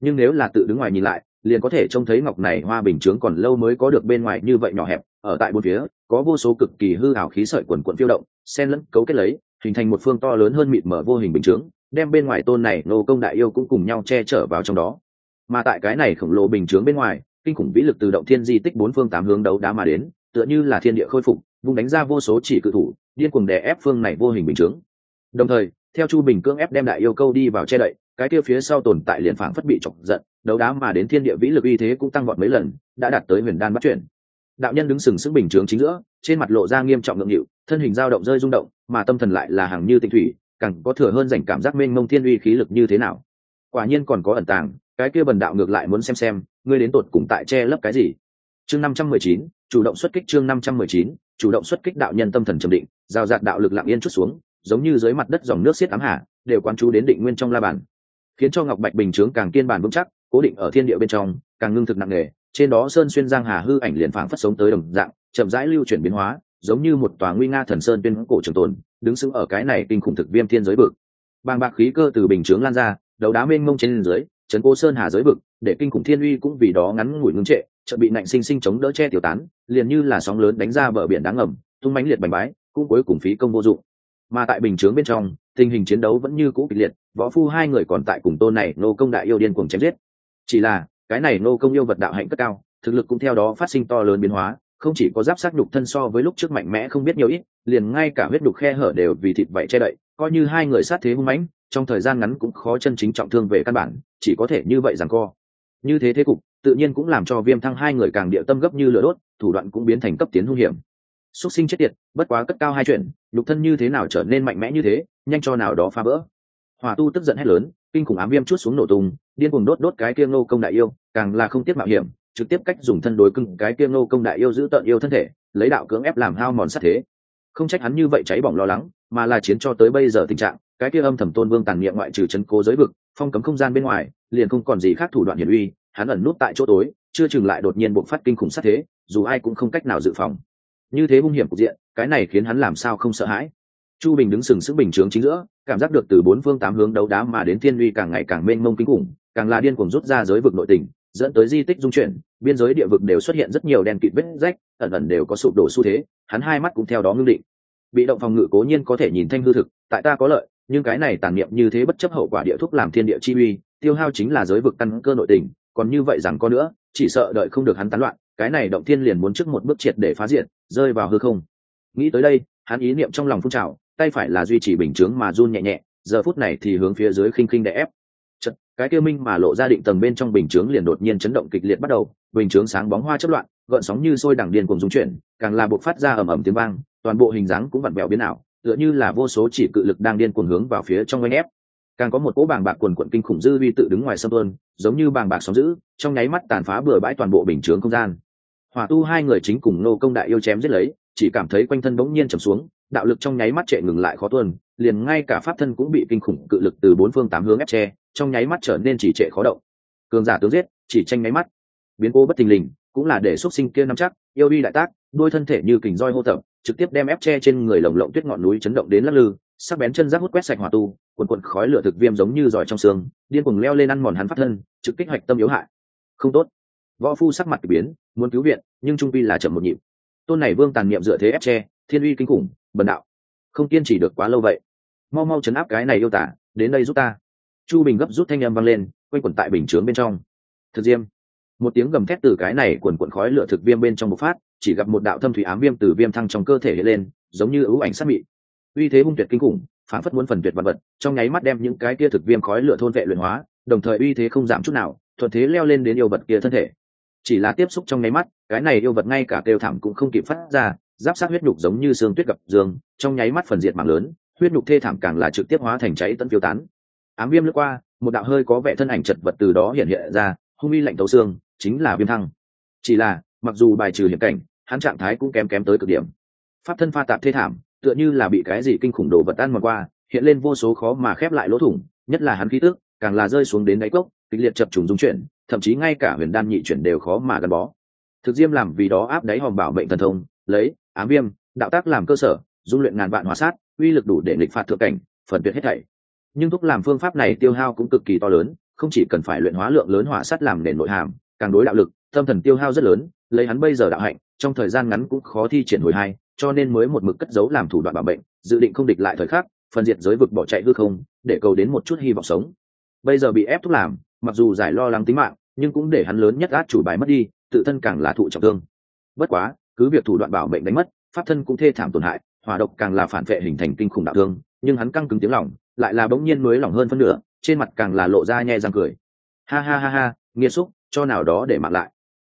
Nhưng nếu là tự đứng ngoài nhìn lại liền có thể trông thấy ngọc này hoa bình chướng còn lâu mới có được bên ngoài như vậy nhỏ hẹp, ở tại bốn phía, có vô số cực kỳ hư ảo khí sợi quần quận phiêu động, xen lẫn, cấu kết lấy, hình thành một phương to lớn hơn mịt mở vô hình bình chướng, đem bên ngoài tôn này nô công đại yêu cũng cùng nhau che chở vào trong đó. Mà tại cái này khổng lồ bình chướng bên ngoài, kinh khủng vĩ lực từ động thiên di tích bốn phương tám hướng đấu đá mà đến, tựa như là thiên địa khôi phục vùng đánh ra vô số chỉ cự thủ, điên cuồng đè ép phương này vô hình bình chướng. Đồng thời theo chu bình cưỡng ép đem đại yêu câu đi vào che đậy, cái kia phía sau tồn tại liền phảng phất bị chọc giận, đấu đá mà đến thiên địa vĩ lực uy thế cũng tăng vọt mấy lần, đã đạt tới huyền đan bắt chuyển đạo nhân đứng sừng sững bình chướng chính giữa, trên mặt lộ ra nghiêm trọng ngượng nghịu, thân hình dao động rơi rung động, mà tâm thần lại là hàng như tinh thủy, càng có thừa hơn dành cảm giác mênh mông thiên uy khí lực như thế nào. Quả nhiên còn có ẩn tàng, cái kia bần đạo ngược lại muốn xem xem, ngươi đến tột cùng tại che lấp cái gì. Chương năm trăm mười chín, chủ động xuất kích chương năm trăm mười chín, chủ động xuất kích đạo nhân tâm thần trầm định, giao dạt đạo lực lặng yên chút xuống giống như dưới mặt đất dòng nước xiết ám hạ đều quán chú đến định nguyên trong la bàn. Khiến cho ngọc bạch bình chướng càng kiên bản vững chắc, cố định ở thiên địa bên trong, càng ngưng thực nặng nề, trên đó sơn xuyên giang hà hư ảnh liền phảng phất sống tới đồng dạng, chậm rãi lưu chuyển biến hóa, giống như một tòa nguy nga thần sơn tuyên cổ trường tồn, đứng sững ở cái này kinh khủng thực viêm thiên giới vực. Bàng bạc khí cơ từ bình chướng lan ra đầu đá mênh mông trên dưới trấn cô sơn hà giới vực, để kinh khủng thiên uy cũng vì đó ngắn ngủi ngưng trệ, chợt bị nạnh sinh sinh chống đỡ che tiểu tán, liền như là sóng lớn đánh ra bờ biển đáng ngầm, tung mãnh liệt bành bái, cũng cuối cùng phí công vô dụng mà tại bình chướng bên trong, tình hình chiến đấu vẫn như cũ kịch liệt, võ phu hai người còn tại cùng tôn này nô công đại yêu điên cuồng chém giết. Chỉ là, cái này nô công yêu vật đạo hạnh cất cao, thực lực cũng theo đó phát sinh to lớn biến hóa, không chỉ có giáp sát nhục thân so với lúc trước mạnh mẽ không biết nhiều ít, liền ngay cả huyết đục khe hở đều vì thịt vậy che đậy, coi như hai người sát thế hung mãnh, trong thời gian ngắn cũng khó chân chính trọng thương về căn bản, chỉ có thể như vậy rằng co. Như thế thế cục, tự nhiên cũng làm cho viêm thăng hai người càng địa tâm gấp như lửa đốt, thủ đoạn cũng biến thành cấp tiến hung hiểm xuất sinh chết tiệt, bất quá cất cao hai chuyện, nhục thân như thế nào trở nên mạnh mẽ như thế, nhanh cho nào đó phá vỡ. Hòa tu tức giận hét lớn, kinh khủng ám viêm chút xuống nổ tung, điên cuồng đốt đốt cái kia ngô công đại yêu, càng là không tiếc mạo hiểm, trực tiếp cách dùng thân đối cưng cái kia ngô công đại yêu giữ tận yêu thân thể, lấy đạo cưỡng ép làm hao mòn sát thế. Không trách hắn như vậy cháy bỏng lo lắng, mà là chiến cho tới bây giờ tình trạng, cái kia âm thầm tôn vương tàn niệm ngoại trừ chân cố giới vực, phong cấm không gian bên ngoài, liền không còn gì khác thủ đoạn hiển uy, hắn ẩn nút tại chỗ tối, chưa chừng lại đột nhiên bộc phát kinh khủng sát thế, dù ai cũng không cách nào dự phòng như thế hung hiểm cục diện, cái này khiến hắn làm sao không sợ hãi? Chu bình đứng sừng sững bình chướng chính giữa, cảm giác được từ bốn phương tám hướng đấu đá mà đến thiên uy càng ngày càng mênh mông kinh khủng, càng là điên cuồng rút ra giới vực nội tình, dẫn tới di tích dung chuyển, biên giới địa vực đều xuất hiện rất nhiều đèn kịt vết rách, ẩn ẩn đều có sụp đổ xu thế, hắn hai mắt cũng theo đó ngưng định. Bị động phòng ngự cố nhiên có thể nhìn thanh hư thực, tại ta có lợi, nhưng cái này tàn niệm như thế bất chấp hậu quả địa thúc làm thiên địa chi uy, tiêu hao chính là giới vực căn cơ nội tình, còn như vậy rằng có nữa, chỉ sợ đợi không được hắn tán loạn cái này động thiên liền muốn trước một bước triệt để phá diện rơi vào hư không. Nghĩ tới đây hắn ý niệm trong lòng phun trào tay phải là duy trì bình chướng mà run nhẹ nhẹ giờ phút này thì hướng phía dưới khinh khinh đè ép. Chật, cái kia minh mà lộ ra định tầng bên trong bình chướng liền đột nhiên chấn động kịch liệt bắt đầu bình chướng sáng bóng hoa chất loạn gợn sóng như sôi đằng điên cùng dung chuyển càng là buộc phát ra ầm ầm tiếng vang toàn bộ hình dáng cũng vặn vẹo biến ảo tựa như là vô số chỉ cự lực đang điên cuồng hướng vào phía trong oanh ép. Càng có một cỗ bàng bạc quần quận kinh khủng dư vi tự đứng ngoài sâm ơn giống như bàng bạc sóng dữ trong nháy mắt tàn phá bừa bãi toàn bộ bình chướng không gian hỏa tu hai người chính cùng nô công đại yêu chém giết lấy, chỉ cảm thấy quanh thân bỗng nhiên trầm xuống, đạo lực trong nháy mắt trệ ngừng lại khó tuần liền ngay cả pháp thân cũng bị kinh khủng cự lực từ bốn phương tám hướng ép tre trong nháy mắt trở nên chỉ trệ khó động. Cường giả tướng giết, chỉ tranh nháy mắt. Biến cố bất thình lình, cũng là để xuất sinh kia nắm chắc, yêu uy đại tác, đôi thân thể như kình roi hô tập, trực tiếp đem ép tre trên người lồng lộng tuyết ngọn núi chấn động đến lắc lư, sắc bén chân giáp hút quét sạch hỏa tu quần quần khói lửa thực viêm giống như giỏi trong xương, điên cuồng leo lên ăn mòn hắn phát thân, trực kích hoạch tâm yếu hại. Không tốt. Võ phu sắc mặt biến muốn cứu viện, nhưng trung vi là chậm một nhịp. Tôn này vương tàn niệm dựa thế ép tre thiên uy kinh khủng, bần đạo. Không kiên trì được quá lâu vậy. Mau mau chấn áp cái này yêu tả, đến đây giúp ta. Chu bình gấp rút thanh âm vang lên, quanh quẩn tại bình chướng bên trong. Thực diêm. Một tiếng gầm thét từ cái này quần quần khói lửa thực viêm bên trong một phát, chỉ gặp một đạo thâm thủy ám viêm từ viêm thăng trong cơ thể hiện lên, giống như ưu ảnh sát mị. Uy thế hung tuyệt kinh khủng, phản phất muốn phần tuyệt vật vật, trong nháy mắt đem những cái kia thực viêm khói lửa thôn vệ luyện hóa, đồng thời uy thế không giảm chút nào, thuận thế leo lên đến yêu vật kia thân thể chỉ là tiếp xúc trong nháy mắt, cái này yêu vật ngay cả kêu thảm cũng không kịp phát ra, giáp sát huyết nhục giống như xương tuyết gặp dương, trong nháy mắt phần diệt mạng lớn, huyết nhục thê thảm càng là trực tiếp hóa thành cháy tận phiêu tán. Ám viêm lướt qua, một đạo hơi có vẻ thân ảnh chật vật từ đó hiện hiện ra, hung uy lạnh tấu xương, chính là viêm thăng. Chỉ là, mặc dù bài trừ hiện cảnh, hắn trạng thái cũng kém kém tới cực điểm. Pháp thân pha tạp thê thảm, tựa như là bị cái gì kinh khủng đồ vật tan mòn qua, hiện lên vô số khó mà khép lại lỗ thủng, nhất là hắn khí tức, càng là rơi xuống đến đáy cốc kịch liệt chập trùng dung chuyển, thậm chí ngay cả huyền đan nhị chuyển đều khó mà gắn bó. Thực diêm làm vì đó áp đáy hòm bảo mệnh thần thông, lấy, ám viêm, đạo tác làm cơ sở, dung luyện ngàn vạn hòa sát, uy lực đủ để nghịch phạt thượng cảnh, phần tuyệt hết thảy. Nhưng thúc làm phương pháp này tiêu hao cũng cực kỳ to lớn, không chỉ cần phải luyện hóa lượng lớn hỏa sắt làm nền nội hàm, càng đối đạo lực, tâm thần tiêu hao rất lớn, lấy hắn bây giờ đạo hạnh, trong thời gian ngắn cũng khó thi triển hồi hai, cho nên mới một mực cất giấu làm thủ đoạn bảo bệnh dự định không địch lại thời khắc phần diệt giới vực bỏ chạy hư không, để cầu đến một chút hy vọng sống. Bây giờ bị ép thúc làm mặc dù giải lo lắng tính mạng, nhưng cũng để hắn lớn nhất át chủ bài mất đi, tự thân càng là thụ trọng thương. Bất quá, cứ việc thủ đoạn bảo mệnh đánh mất, pháp thân cũng thê thảm tổn hại, hỏa độc càng là phản vệ hình thành kinh khủng đạo thương, nhưng hắn căng cứng tiếng lòng, lại là bỗng nhiên mới lỏng hơn phân nửa, trên mặt càng là lộ ra nhe răng cười. Ha ha ha ha nghiêm xúc, cho nào đó để mặc lại.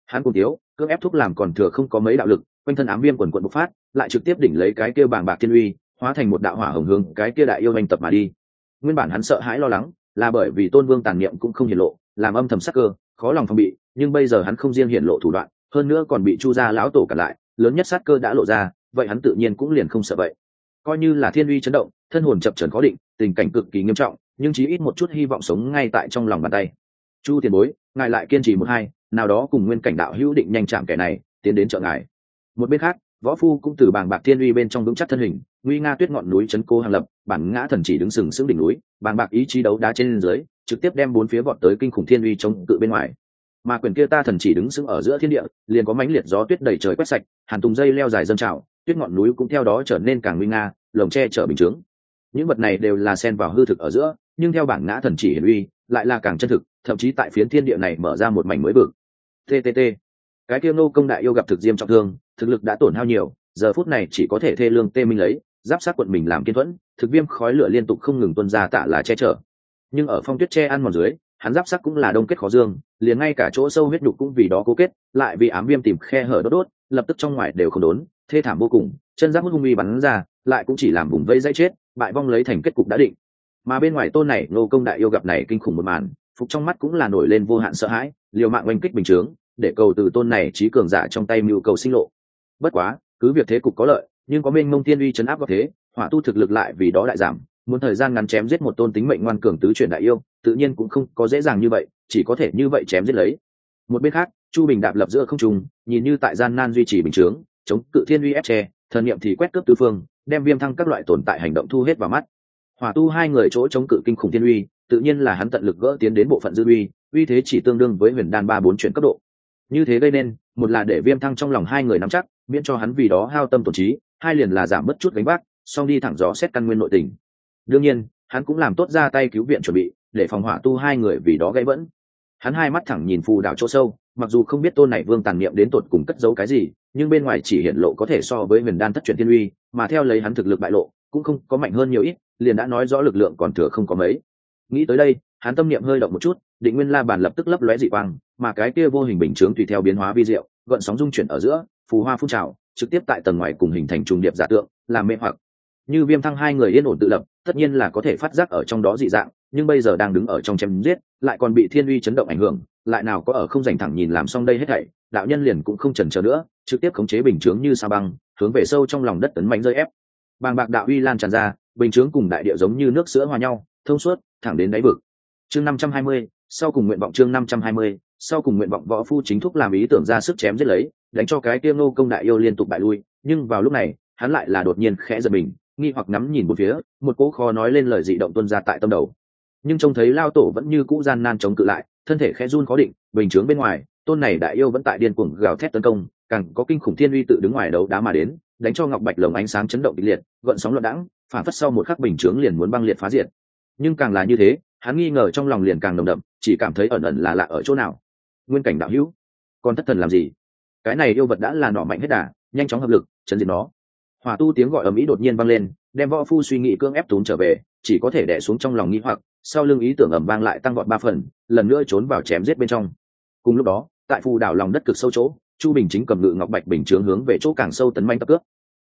Hắn cùng tiếu cưỡng ép thúc làm còn thừa không có mấy đạo lực, quanh thân ám viêm quần quận bộc phát, lại trực tiếp đỉnh lấy cái kia bàng bạc thiên uy, hóa thành một đạo hỏa hồng hương cái kia đại yêu anh tập mà đi. Nguyên bản hắn sợ hãi lo lắng là bởi vì tôn vương tàn niệm cũng không hiển lộ, làm âm thầm sắc cơ, khó lòng phòng bị, nhưng bây giờ hắn không riêng hiển lộ thủ đoạn, hơn nữa còn bị chu gia lão tổ cản lại, lớn nhất sát cơ đã lộ ra, vậy hắn tự nhiên cũng liền không sợ vậy. Coi như là thiên uy chấn động, thân hồn chập trần khó định, tình cảnh cực kỳ nghiêm trọng, nhưng chí ít một chút hy vọng sống ngay tại trong lòng bàn tay. Chu tiền bối, ngài lại kiên trì một hai, nào đó cùng nguyên cảnh đạo hữu định nhanh chạm kẻ này, tiến đến trợ ngài. Một bên khác võ phu cũng từ bàng bạc thiên uy bên trong vững chắc thân hình, nguy nga tuyết ngọn núi chấn cô hàng lập, bản ngã thần chỉ đứng sừng sững đỉnh núi, bàng bạc ý chí đấu đá trên dưới, trực tiếp đem bốn phía vọt tới kinh khủng thiên uy chống cự bên ngoài. Mà quyền kia ta thần chỉ đứng sững ở giữa thiên địa, liền có mãnh liệt gió tuyết đầy trời quét sạch, hàn tùng dây leo dài dâng trào, tuyết ngọn núi cũng theo đó trở nên càng nguy nga, lồng tre chở bình chướng. Những vật này đều là xen vào hư thực ở giữa, nhưng theo bản ngã thần chỉ hiển uy, lại là càng chân thực, thậm chí tại phiến thiên địa này mở ra một mảnh mới vực. Ttt cái kia nô công đại yêu gặp thực diêm trọng thương thực lực đã tổn hao nhiều, giờ phút này chỉ có thể thê lương tê minh lấy, giáp sát quận mình làm kiên thuẫn, thực viêm khói lửa liên tục không ngừng tuân ra tạ là che chở. Nhưng ở phong tuyết che ăn mòn dưới, hắn giáp sắc cũng là đông kết khó dương, liền ngay cả chỗ sâu huyết nhục cũng vì đó cố kết, lại vì ám viêm tìm khe hở đốt đốt, lập tức trong ngoài đều không đốn, thê thảm vô cùng, chân giáp hút hung uy bắn ra, lại cũng chỉ làm vùng vây dãy chết, bại vong lấy thành kết cục đã định. Mà bên ngoài tôn này nô công đại yêu gặp này kinh khủng một màn, phục trong mắt cũng là nổi lên vô hạn sợ hãi, liều mạng oanh kích bình chướng, để cầu từ tôn này trí cường giả trong tay mưu cầu sinh lộ bất quá, cứ việc thế cục có lợi, nhưng có bên mông tiên uy chấn áp có thế, hỏa tu thực lực lại vì đó đại giảm. Muốn thời gian ngắn chém giết một tôn tính mệnh ngoan cường tứ chuyển đại yêu, tự nhiên cũng không có dễ dàng như vậy, chỉ có thể như vậy chém giết lấy. Một bên khác, chu bình đạp lập giữa không trùng nhìn như tại gian nan duy trì bình chướng, chống cự thiên uy ép tre thần niệm thì quét cướp tứ phương, đem viêm thăng các loại tồn tại hành động thu hết vào mắt. Hỏa tu hai người chỗ chống cự kinh khủng thiên uy, tự nhiên là hắn tận lực gỡ tiến đến bộ phận dư uy uy thế chỉ tương đương với huyền đan ba bốn chuyển cấp độ. Như thế gây nên, một là để viêm thăng trong lòng hai người nắm chắc miễn cho hắn vì đó hao tâm tổn trí, hai liền là giảm mất chút gánh vác song đi thẳng gió xét căn nguyên nội tình. Đương nhiên, hắn cũng làm tốt ra tay cứu viện chuẩn bị, để phòng hỏa tu hai người vì đó gây vẫn hắn hai mắt thẳng nhìn phù đảo chỗ sâu, mặc dù không biết tôn này vương tàn niệm đến tột cùng cất giấu cái gì, nhưng bên ngoài chỉ hiện lộ có thể so với huyền đan thất truyền thiên uy, mà theo lấy hắn thực lực bại lộ, cũng không có mạnh hơn nhiều ít, liền đã nói rõ lực lượng còn thừa không có mấy. Nghĩ tới đây, hắn tâm niệm hơi động một chút, định nguyên la bàn lập tức lấp lóe dị quang, mà cái kia vô hình bình chướng tùy theo biến hóa vi diệu, gợn sóng dung chuyển ở giữa phù hoa phun trào, trực tiếp tại tầng ngoài cùng hình thành trùng điệp giả tượng, làm mê hoặc. Như viêm thăng hai người yên ổn tự lập, tất nhiên là có thể phát giác ở trong đó dị dạng, nhưng bây giờ đang đứng ở trong chém giết, lại còn bị thiên uy chấn động ảnh hưởng, lại nào có ở không dành thẳng nhìn làm xong đây hết thảy, đạo nhân liền cũng không chần chờ nữa, trực tiếp khống chế bình chướng như sa băng, hướng về sâu trong lòng đất tấn mạnh rơi ép. Bàng bạc đạo uy lan tràn ra, bình chướng cùng đại địa giống như nước sữa hòa nhau, thông suốt, thẳng đến đáy vực. Chương năm trăm hai mươi, sau cùng nguyện vọng chương năm trăm hai mươi, sau cùng nguyện vọng võ phu chính thúc làm ý tưởng ra sức chém giết lấy đánh cho cái tiêm nô công đại yêu liên tục bại lui, nhưng vào lúc này, hắn lại là đột nhiên khẽ giật mình, nghi hoặc ngắm nhìn một phía, một cỗ khó nói lên lời dị động tuân ra tại tâm đầu. Nhưng trông thấy lao tổ vẫn như cũ gian nan chống cự lại, thân thể khẽ run khó định, bình chướng bên ngoài, tôn này đại yêu vẫn tại điên cuồng gào thét tấn công, càng có kinh khủng thiên uy tự đứng ngoài đấu đá mà đến, đánh cho ngọc bạch lồng ánh sáng chấn động kịch liệt, gợn sóng loạn đãng, phản phất sau một khắc bình chướng liền muốn băng liệt phá diệt. Nhưng càng là như thế, hắn nghi ngờ trong lòng liền càng nồng đậm, chỉ cảm thấy ẩn ẩn là lạ ở chỗ nào. Nguyên cảnh đạo hữu còn thất thần làm gì? Cái này yêu vật đã là nỏ mạnh hết đà, nhanh chóng hợp lực, chấn diệt nó. Hỏa tu tiếng gọi ở mỹ đột nhiên vang lên, đem võ phu suy nghĩ cưỡng ép tốn trở về, chỉ có thể đẻ xuống trong lòng nghĩ hoặc, sau lưng ý tưởng ẩm vang lại tăng vọt ba phần, lần nữa trốn vào chém giết bên trong. Cùng lúc đó, tại phù đảo lòng đất cực sâu chỗ, chu bình chính cầm ngự ngọc bạch bình chướng hướng về chỗ càng sâu tấn manh tập cướp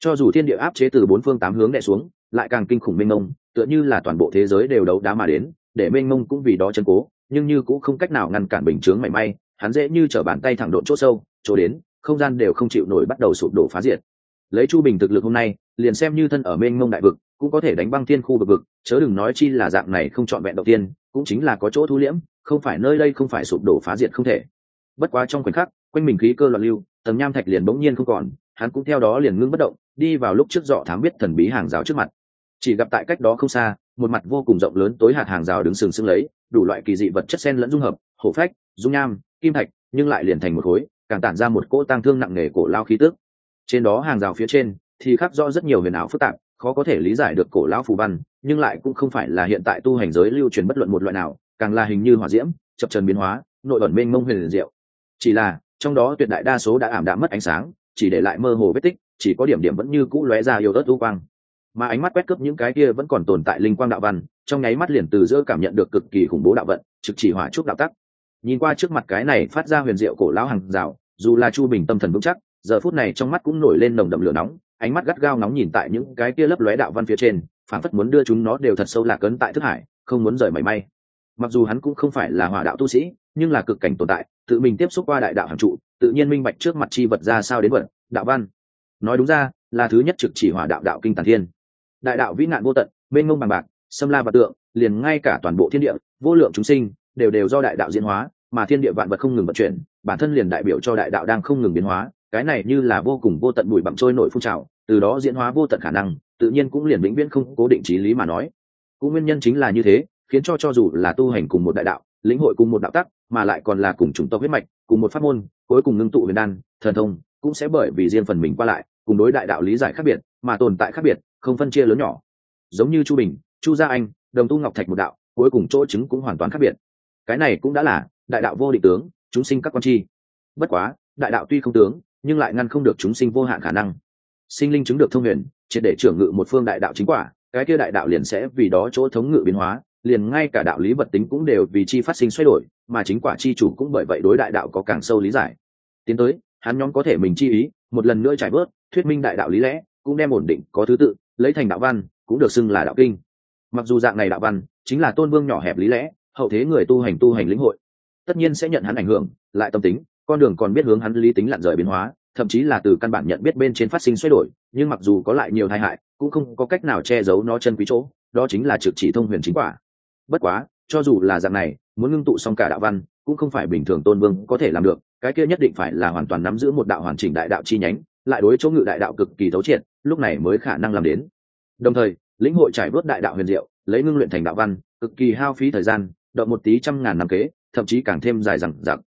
cho dù thiên địa áp chế từ bốn phương tám hướng đè xuống, lại càng kinh khủng mênh mông, tựa như là toàn bộ thế giới đều đấu đá mà đến, để mênh mông cũng vì đó chân cố, nhưng như cũng không cách nào ngăn cản bình chướng mảy may, hắn dễ như trở bàn tay thẳng độn chỗ sâu chỗ đến, không gian đều không chịu nổi bắt đầu sụp đổ phá diệt. Lấy chu bình thực lực hôm nay, liền xem như thân ở mênh mông đại vực, cũng có thể đánh băng thiên khu vực vực, chớ đừng nói chi là dạng này không chọn vẹn đầu tiên, cũng chính là có chỗ thu liễm, không phải nơi đây không phải sụp đổ phá diệt không thể. Bất quá trong khoảnh khắc, quanh mình khí cơ loạn lưu tầm nham thạch liền bỗng nhiên không còn, hắn cũng theo đó liền ngưng bất động, đi vào lúc trước dọ thám biết thần bí hàng rào trước mặt. Chỉ gặp tại cách đó không xa, một mặt vô cùng rộng lớn tối hạt hàng rào đứng sừng sững lấy, đủ loại kỳ dị vật chất sen lẫn dung hợp, hổ phách, dung nham, kim thạch, nhưng lại liền thành một khối càng tản ra một cỗ tang thương nặng nề cổ lao khí tức. Trên đó hàng rào phía trên thì khắc rõ rất nhiều huyền ảo phức tạp, khó có thể lý giải được cổ lão phù văn, nhưng lại cũng không phải là hiện tại tu hành giới lưu truyền bất luận một loại nào, càng là hình như hỏa diễm, chập trần biến hóa, nội ẩn mênh mông huyền diệu. Chỉ là, trong đó tuyệt đại đa số đã ảm đạm mất ánh sáng, chỉ để lại mơ hồ vết tích, chỉ có điểm điểm vẫn như cũ lóe ra yêu ớt u quang. Mà ánh mắt quét cướp những cái kia vẫn còn tồn tại linh quang đạo văn, trong nháy mắt liền từ giữa cảm nhận được cực kỳ khủng bố đạo vận, trực chỉ hỏa trúc đạo tắc nhìn qua trước mặt cái này phát ra huyền diệu cổ lão hàng rào, dù là chu bình tâm thần vững chắc, giờ phút này trong mắt cũng nổi lên nồng đậm lửa nóng, ánh mắt gắt gao nóng nhìn tại những cái kia lấp lóe đạo văn phía trên phản phất muốn đưa chúng nó đều thật sâu lạc ấn tại thức hải, không muốn rời mảy may. Mặc dù hắn cũng không phải là hỏa đạo tu sĩ, nhưng là cực cảnh tồn tại, tự mình tiếp xúc qua đại đạo hàng trụ, tự nhiên minh bạch trước mặt chi vật ra sao đến vật, đạo văn. Nói đúng ra, là thứ nhất trực chỉ hỏa đạo đạo kinh tàn thiên. Đại đạo vĩ nạn vô tận, mênh mông bằng bạc, xâm la và tượng, liền ngay cả toàn bộ thiên địa, vô lượng chúng sinh đều đều do đại đạo diễn hóa, mà thiên địa vạn vật không ngừng vận chuyển, bản thân liền đại biểu cho đại đạo đang không ngừng biến hóa, cái này như là vô cùng vô tận bụi bặm trôi nổi phun trào, từ đó diễn hóa vô tận khả năng, tự nhiên cũng liền vĩnh viễn không cố định trí lý mà nói. Cũng nguyên nhân chính là như thế, khiến cho cho dù là tu hành cùng một đại đạo, lĩnh hội cùng một đạo tắc, mà lại còn là cùng chủng tộc huyết mạch, cùng một pháp môn, cuối cùng ngưng tụ huyền đan, thần thông, cũng sẽ bởi vì riêng phần mình qua lại, cùng đối đại đạo lý giải khác biệt, mà tồn tại khác biệt, không phân chia lớn nhỏ. Giống như chu bình, chu gia anh, đồng tu ngọc thạch một đạo, cuối cùng chỗ chứng cũng hoàn toàn khác biệt cái này cũng đã là đại đạo vô định tướng, chúng sinh các con chi. Bất quá, đại đạo tuy không tướng, nhưng lại ngăn không được chúng sinh vô hạn khả năng. Sinh linh chứng được thông huyền, triệt để trưởng ngự một phương đại đạo chính quả, cái kia đại đạo liền sẽ vì đó chỗ thống ngự biến hóa, liền ngay cả đạo lý vật tính cũng đều vì chi phát sinh xoay đổi, mà chính quả chi chủ cũng bởi vậy đối đại đạo có càng sâu lý giải. Tiến tới, hắn nhóm có thể mình chi ý, một lần nữa trải bớt thuyết minh đại đạo lý lẽ, cũng đem ổn định, có thứ tự, lấy thành đạo văn, cũng được xưng là đạo kinh. Mặc dù dạng này đạo văn, chính là tôn vương nhỏ hẹp lý lẽ hậu thế người tu hành tu hành lĩnh hội. Tất nhiên sẽ nhận hắn ảnh hưởng, lại tâm tính, con đường còn biết hướng hắn lý tính lặn rời biến hóa, thậm chí là từ căn bản nhận biết bên trên phát sinh xoay đổi, nhưng mặc dù có lại nhiều tai hại, cũng không có cách nào che giấu nó chân quý chỗ, đó chính là trực chỉ thông huyền chính quả. Bất quá, cho dù là dạng này, muốn ngưng tụ xong cả đạo văn, cũng không phải bình thường tôn vương có thể làm được, cái kia nhất định phải là hoàn toàn nắm giữ một đạo hoàn chỉnh đại đạo chi nhánh, lại đối chỗ ngự đại đạo cực kỳ thấu triệt, lúc này mới khả năng làm đến. Đồng thời, lĩnh hội trải vớt đại đạo huyền diệu, lấy ngưng luyện thành đạo văn, cực kỳ hao phí thời gian đợi một tí trăm ngàn năm kế, thậm chí càng thêm dài dằng dặc.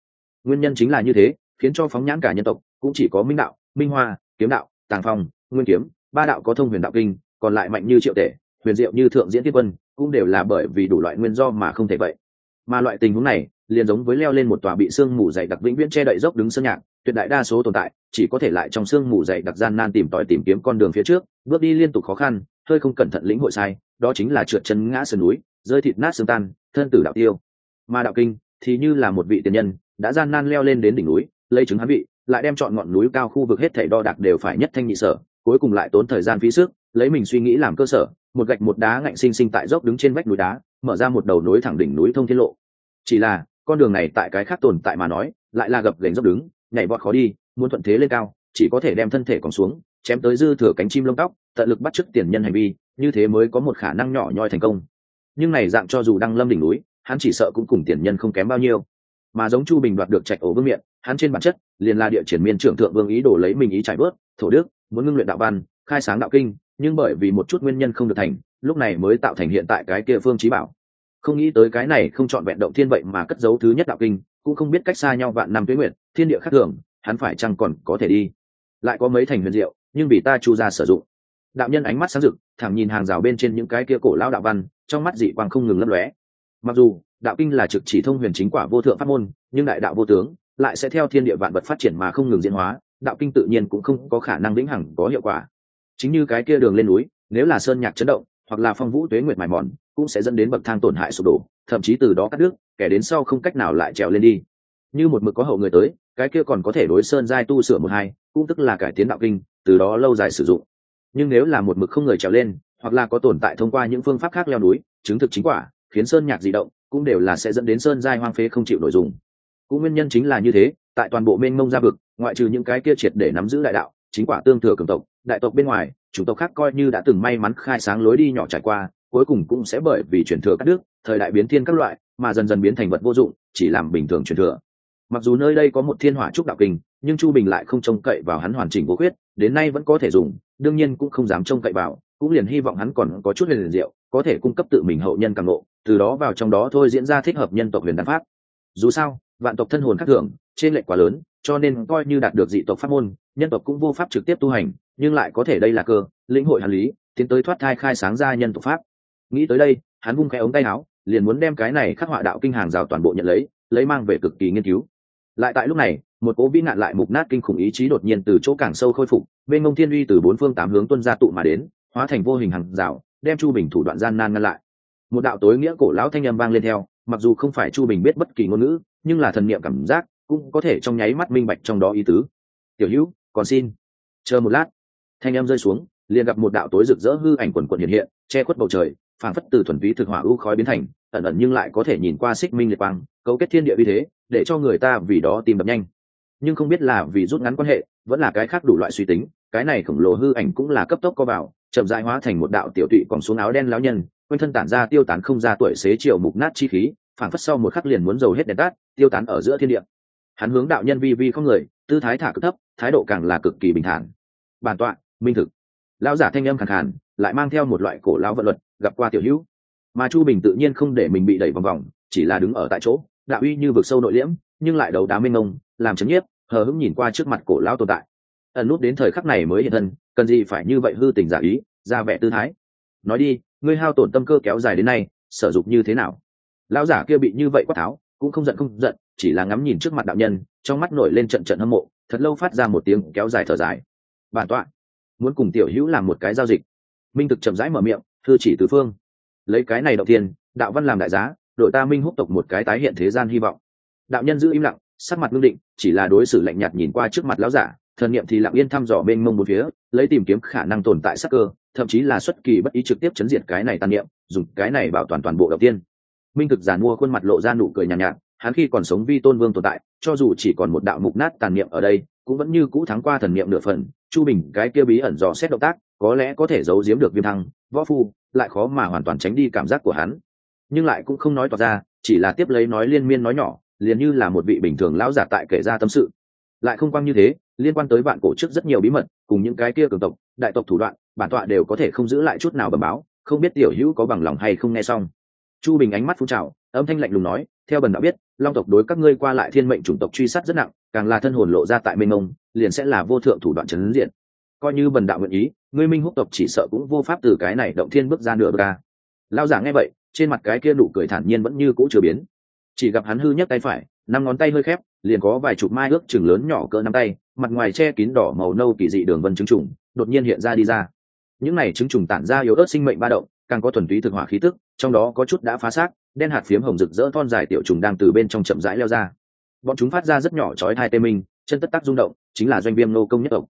Nguyên nhân chính là như thế, khiến cho phóng nhãn cả nhân tộc cũng chỉ có minh đạo, minh hoa, kiếm đạo, tàng phong, nguyên kiếm, ba đạo có thông huyền đạo kinh, còn lại mạnh như triệu tể, huyền diệu như thượng diễn tiên quân, cũng đều là bởi vì đủ loại nguyên do mà không thể vậy. Mà loại tình huống này, liền giống với leo lên một tòa bị sương mù dày đặc vĩnh viễn che đậy dốc đứng sơn nhạc, tuyệt đại đa số tồn tại, chỉ có thể lại trong sương mù dày đặc gian nan tìm tòi tìm kiếm con đường phía trước, bước đi liên tục khó khăn, hơi không cẩn thận lĩnh hội sai, đó chính là trượt chân ngã sườn núi rơi thịt nát xương tan, thân tử đạo tiêu. Mà đạo kinh thì như là một vị tiền nhân, đã gian nan leo lên đến đỉnh núi, lấy chứng hắn vị, lại đem chọn ngọn núi cao khu vực hết thảy đo đạc đều phải nhất thanh nhị sở, cuối cùng lại tốn thời gian phí sức, lấy mình suy nghĩ làm cơ sở, một gạch một đá ngạnh sinh sinh tại dốc đứng trên vách núi đá, mở ra một đầu núi thẳng đỉnh núi thông thiên lộ. Chỉ là, con đường này tại cái khác tồn tại mà nói, lại là gập gành dốc đứng, nhảy vọt khó đi, muốn thuận thế lên cao, chỉ có thể đem thân thể còn xuống, chém tới dư thừa cánh chim lông tóc, tận lực bắt chước tiền nhân hành vi, như thế mới có một khả năng nhỏ nhoi thành công nhưng này dạng cho dù đang lâm đỉnh núi, hắn chỉ sợ cũng cùng tiền nhân không kém bao nhiêu. Mà giống chu bình đoạt được trạch ổ vương miệng hắn trên bản chất liền là địa triển miên trưởng thượng vương ý đồ lấy mình ý trải bớt thổ đức, muốn ngưng luyện đạo văn, khai sáng đạo kinh, nhưng bởi vì một chút nguyên nhân không được thành, lúc này mới tạo thành hiện tại cái kia phương trí bảo. Không nghĩ tới cái này không chọn vẹn động thiên vậy mà cất giấu thứ nhất đạo kinh, cũng không biết cách xa nhau vạn năm tuyến nguyện thiên địa khác thường, hắn phải chăng còn có thể đi. Lại có mấy thành huyền diệu, nhưng vì ta chu ra sử dụng đạo nhân ánh mắt sáng rực, thẳng nhìn hàng rào bên trên những cái kia cổ lao đạo văn, trong mắt dị quang không ngừng lấp lóe. Mặc dù, đạo kinh là trực chỉ thông huyền chính quả vô thượng pháp môn, nhưng đại đạo vô tướng lại sẽ theo thiên địa vạn vật phát triển mà không ngừng diễn hóa, đạo kinh tự nhiên cũng không có khả năng vĩnh hằng có hiệu quả. Chính như cái kia đường lên núi, nếu là sơn nhạc chấn động, hoặc là phong vũ tuế nguyệt mài mòn, cũng sẽ dẫn đến bậc thang tổn hại sụp đổ, thậm chí từ đó cắt đứt, kẻ đến sau không cách nào lại trèo lên đi. Như một mực có hậu người tới, cái kia còn có thể đối sơn giai tu sửa một hai, cũng tức là cải tiến đạo kinh, từ đó lâu dài sử dụng nhưng nếu là một mực không người trèo lên, hoặc là có tồn tại thông qua những phương pháp khác leo núi, chứng thực chính quả, khiến sơn nhạc di động, cũng đều là sẽ dẫn đến sơn giai hoang phế không chịu nội dung cũng nguyên nhân chính là như thế, tại toàn bộ mênh mông gia vực, ngoại trừ những cái kia triệt để nắm giữ đại đạo, chính quả tương thừa cường tộc, đại tộc bên ngoài chủ tộc khác coi như đã từng may mắn khai sáng lối đi nhỏ trải qua, cuối cùng cũng sẽ bởi vì chuyển thừa các nước, thời đại biến thiên các loại, mà dần dần biến thành vật vô dụng, chỉ làm bình thường chuyển thừa. Mặc dù nơi đây có một thiên hỏa trúc đạo kinh, nhưng chu bình lại không trông cậy vào hắn hoàn chỉnh vô khuyết đến nay vẫn có thể dùng, đương nhiên cũng không dám trông cậy vào, cũng liền hy vọng hắn còn có chút liền diệu, có thể cung cấp tự mình hậu nhân càng ngộ, từ đó vào trong đó thôi diễn ra thích hợp nhân tộc huyền đan pháp. Dù sao, vạn tộc thân hồn khác thường, trên lệnh quá lớn, cho nên coi như đạt được dị tộc pháp môn, nhân tộc cũng vô pháp trực tiếp tu hành, nhưng lại có thể đây là cơ, lĩnh hội hàn lý, tiến tới thoát thai khai sáng ra nhân tộc pháp. Nghĩ tới đây, hắn vung cái ống tay áo, liền muốn đem cái này khắc họa đạo kinh hàng rào toàn bộ nhận lấy lấy mang về cực kỳ nghiên cứu. Lại tại lúc này một cố vĩ nạn lại mục nát kinh khủng ý chí đột nhiên từ chỗ càng sâu khôi phục, bên ngông thiên uy từ bốn phương tám hướng tuân ra tụ mà đến, hóa thành vô hình hàng rào, đem chu bình thủ đoạn gian nan ngăn lại. Một đạo tối nghĩa cổ lão thanh âm vang lên theo, mặc dù không phải chu bình biết bất kỳ ngôn ngữ, nhưng là thần niệm cảm giác cũng có thể trong nháy mắt minh bạch trong đó ý tứ. Tiểu hữu, còn xin chờ một lát. Thanh âm rơi xuống, liền gặp một đạo tối rực rỡ hư ảnh quần quần hiện hiện, che khuất bầu trời, phảng phất từ thuần ví thực hỏa u khói biến thành, ẩn ẩn nhưng lại có thể nhìn qua xích minh liệt quang, cấu kết thiên địa uy thế, để cho người ta vì đó tìm đập nhanh nhưng không biết là vì rút ngắn quan hệ, vẫn là cái khác đủ loại suy tính, cái này khổng lồ hư ảnh cũng là cấp tốc co vào, chậm dại hóa thành một đạo tiểu tụy còn xuống áo đen lão nhân, quanh thân tản ra tiêu tán không ra tuổi xế chiều mục nát chi khí, phảng phất sau một khắc liền muốn dầu hết đèn tát tiêu tán ở giữa thiên địa. Hắn hướng đạo nhân vi vi không người, tư thái thả cực thấp, thái độ càng là cực kỳ bình thản. Bản tọa, minh thực. Lão giả thanh âm khẳng khàn, lại mang theo một loại cổ lão vận luật, gặp qua tiểu hữu. Mà chu bình tự nhiên không để mình bị đẩy vòng vòng, chỉ là đứng ở tại chỗ, đạo uy như vực sâu nội liễm, nhưng lại đầu đá mênh mông làm chấm nhiếp, hờ hững nhìn qua trước mặt cổ lão tồn tại. Ẩn nút đến thời khắc này mới hiện thân, cần gì phải như vậy hư tình giả ý, ra vẻ tư thái. Nói đi, ngươi hao tổn tâm cơ kéo dài đến nay, sở dục như thế nào? Lão giả kia bị như vậy quát tháo, cũng không giận không giận, chỉ là ngắm nhìn trước mặt đạo nhân, trong mắt nổi lên trận trận hâm mộ, thật lâu phát ra một tiếng kéo dài thở dài. Bản tọa, muốn cùng tiểu hữu làm một cái giao dịch. Minh thực chậm rãi mở miệng, thư chỉ tứ phương. Lấy cái này đầu tiên, đạo văn làm đại giá, đội ta minh húc tộc một cái tái hiện thế gian hy vọng. Đạo nhân giữ im lặng sắc mặt ngưng định chỉ là đối xử lạnh nhạt nhìn qua trước mặt lão giả thần niệm thì lặng yên thăm dò bên mông một phía lấy tìm kiếm khả năng tồn tại sắc cơ thậm chí là xuất kỳ bất ý trực tiếp chấn diệt cái này tàn niệm dùng cái này bảo toàn toàn bộ đầu tiên. Minh thực giàn mua khuôn mặt lộ ra nụ cười nhàn nhạt, nhạt hắn khi còn sống vi tôn vương tồn tại cho dù chỉ còn một đạo mục nát tàn niệm ở đây cũng vẫn như cũ thắng qua thần niệm nửa phần chu bình cái kia bí ẩn dò xét động tác có lẽ có thể giấu giếm được viêm thăng võ phu lại khó mà hoàn toàn tránh đi cảm giác của hắn. Nhưng lại cũng không nói tỏ ra chỉ là tiếp lấy nói liên miên nói nhỏ liền như là một vị bình thường lão giả tại kể ra tâm sự. Lại không quang như thế, liên quan tới vạn cổ trước rất nhiều bí mật, cùng những cái kia cường tộc, đại tộc thủ đoạn, bản tọa đều có thể không giữ lại chút nào bẩm báo, không biết tiểu hữu có bằng lòng hay không nghe xong. Chu bình ánh mắt phun trào, âm thanh lạnh lùng nói, theo bần đạo biết, long tộc đối các ngươi qua lại thiên mệnh chủng tộc truy sát rất nặng, càng là thân hồn lộ ra tại mênh mông, liền sẽ là vô thượng thủ đoạn trấn diện. Coi như bần đạo nguyện ý, ngươi minh húc tộc chỉ sợ cũng vô pháp từ cái này động thiên bước ra nửa ca lao giả nghe vậy, trên mặt cái kia nụ cười thản nhiên vẫn như cũ chưa biến chỉ gặp hắn hư nhất tay phải, năm ngón tay hơi khép, liền có vài chục mai ước chừng lớn nhỏ cỡ nắm tay, mặt ngoài che kín đỏ màu nâu kỳ dị đường vân trứng trùng, đột nhiên hiện ra đi ra. Những này trứng trùng tản ra yếu ớt sinh mệnh ba động, càng có thuần túy thực hỏa khí tức, trong đó có chút đã phá xác, đen hạt phiếm hồng rực rỡ thon dài tiểu trùng đang từ bên trong chậm rãi leo ra. Bọn chúng phát ra rất nhỏ chói hai tê minh, chân tất tắc rung động, chính là doanh viêm nô công nhất tộc.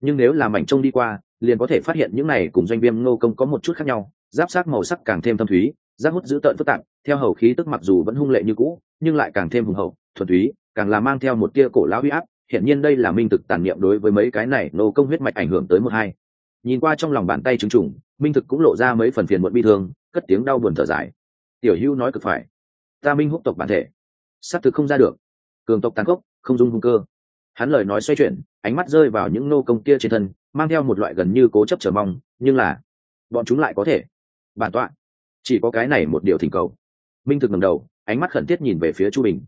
Nhưng nếu là mảnh trông đi qua, liền có thể phát hiện những này cùng doanh viêm nô công có một chút khác nhau, giáp sát màu sắc càng thêm thâm thúy, giáp hút dữ tợn phức tạp theo hầu khí tức mặc dù vẫn hung lệ như cũ, nhưng lại càng thêm hùng hậu, thuần túy, càng là mang theo một tia cổ lão huy áp. Hiện nhiên đây là minh thực tàn niệm đối với mấy cái này nô công huyết mạch ảnh hưởng tới một hai. Nhìn qua trong lòng bàn tay chứng trùng, minh thực cũng lộ ra mấy phần phiền muộn bi thương, cất tiếng đau buồn thở dài. Tiểu hữu nói cực phải. Ta minh húc tộc bản thể. S á thực không ra được. Cường tộc tàn khốc, không dung hung cơ. Hắn lời nói xoay chuyển, ánh mắt rơi vào những nô công kia trên thân, mang theo một loại gần như cố chấp chờ mong, nhưng là, bọn chúng lại có thể. Bản tọa, chỉ có cái này một điều thỉnh cầu minh thực ngầm đầu, ánh mắt khẩn thiết nhìn về phía chu bình.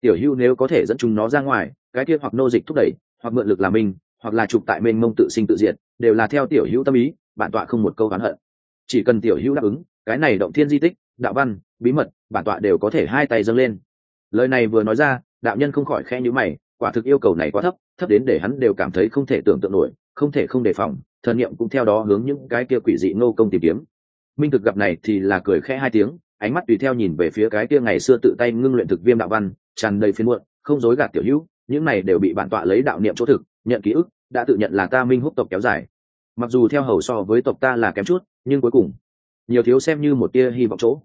Tiểu hưu nếu có thể dẫn chúng nó ra ngoài, cái kia hoặc nô dịch thúc đẩy, hoặc mượn lực làm minh hoặc là chụp tại mênh mông tự sinh tự diệt, đều là theo tiểu hữu tâm ý, bản tọa không một câu oán hận. Chỉ cần tiểu hữu đáp ứng, cái này động thiên di tích, đạo văn, bí mật, bản tọa đều có thể hai tay dâng lên. Lời này vừa nói ra, đạo nhân không khỏi khe nhữ mày, quả thực yêu cầu này quá thấp thấp đến để hắn đều cảm thấy không thể tưởng tượng nổi, không thể không đề phòng, thần niệm cũng theo đó hướng những cái kia quỷ dị ngô công tìm kiếm. Minh thực gặp này thì là cười khẽ hai tiếng ánh mắt tùy theo nhìn về phía cái kia ngày xưa tự tay ngưng luyện thực viêm đạo văn, tràn đầy phiên muộn, không dối gạt tiểu hữu, những này đều bị bản tọa lấy đạo niệm chỗ thực, nhận ký ức, đã tự nhận là ta minh húc tộc kéo dài. Mặc dù theo hầu so với tộc ta là kém chút, nhưng cuối cùng, nhiều thiếu xem như một tia hy vọng chỗ.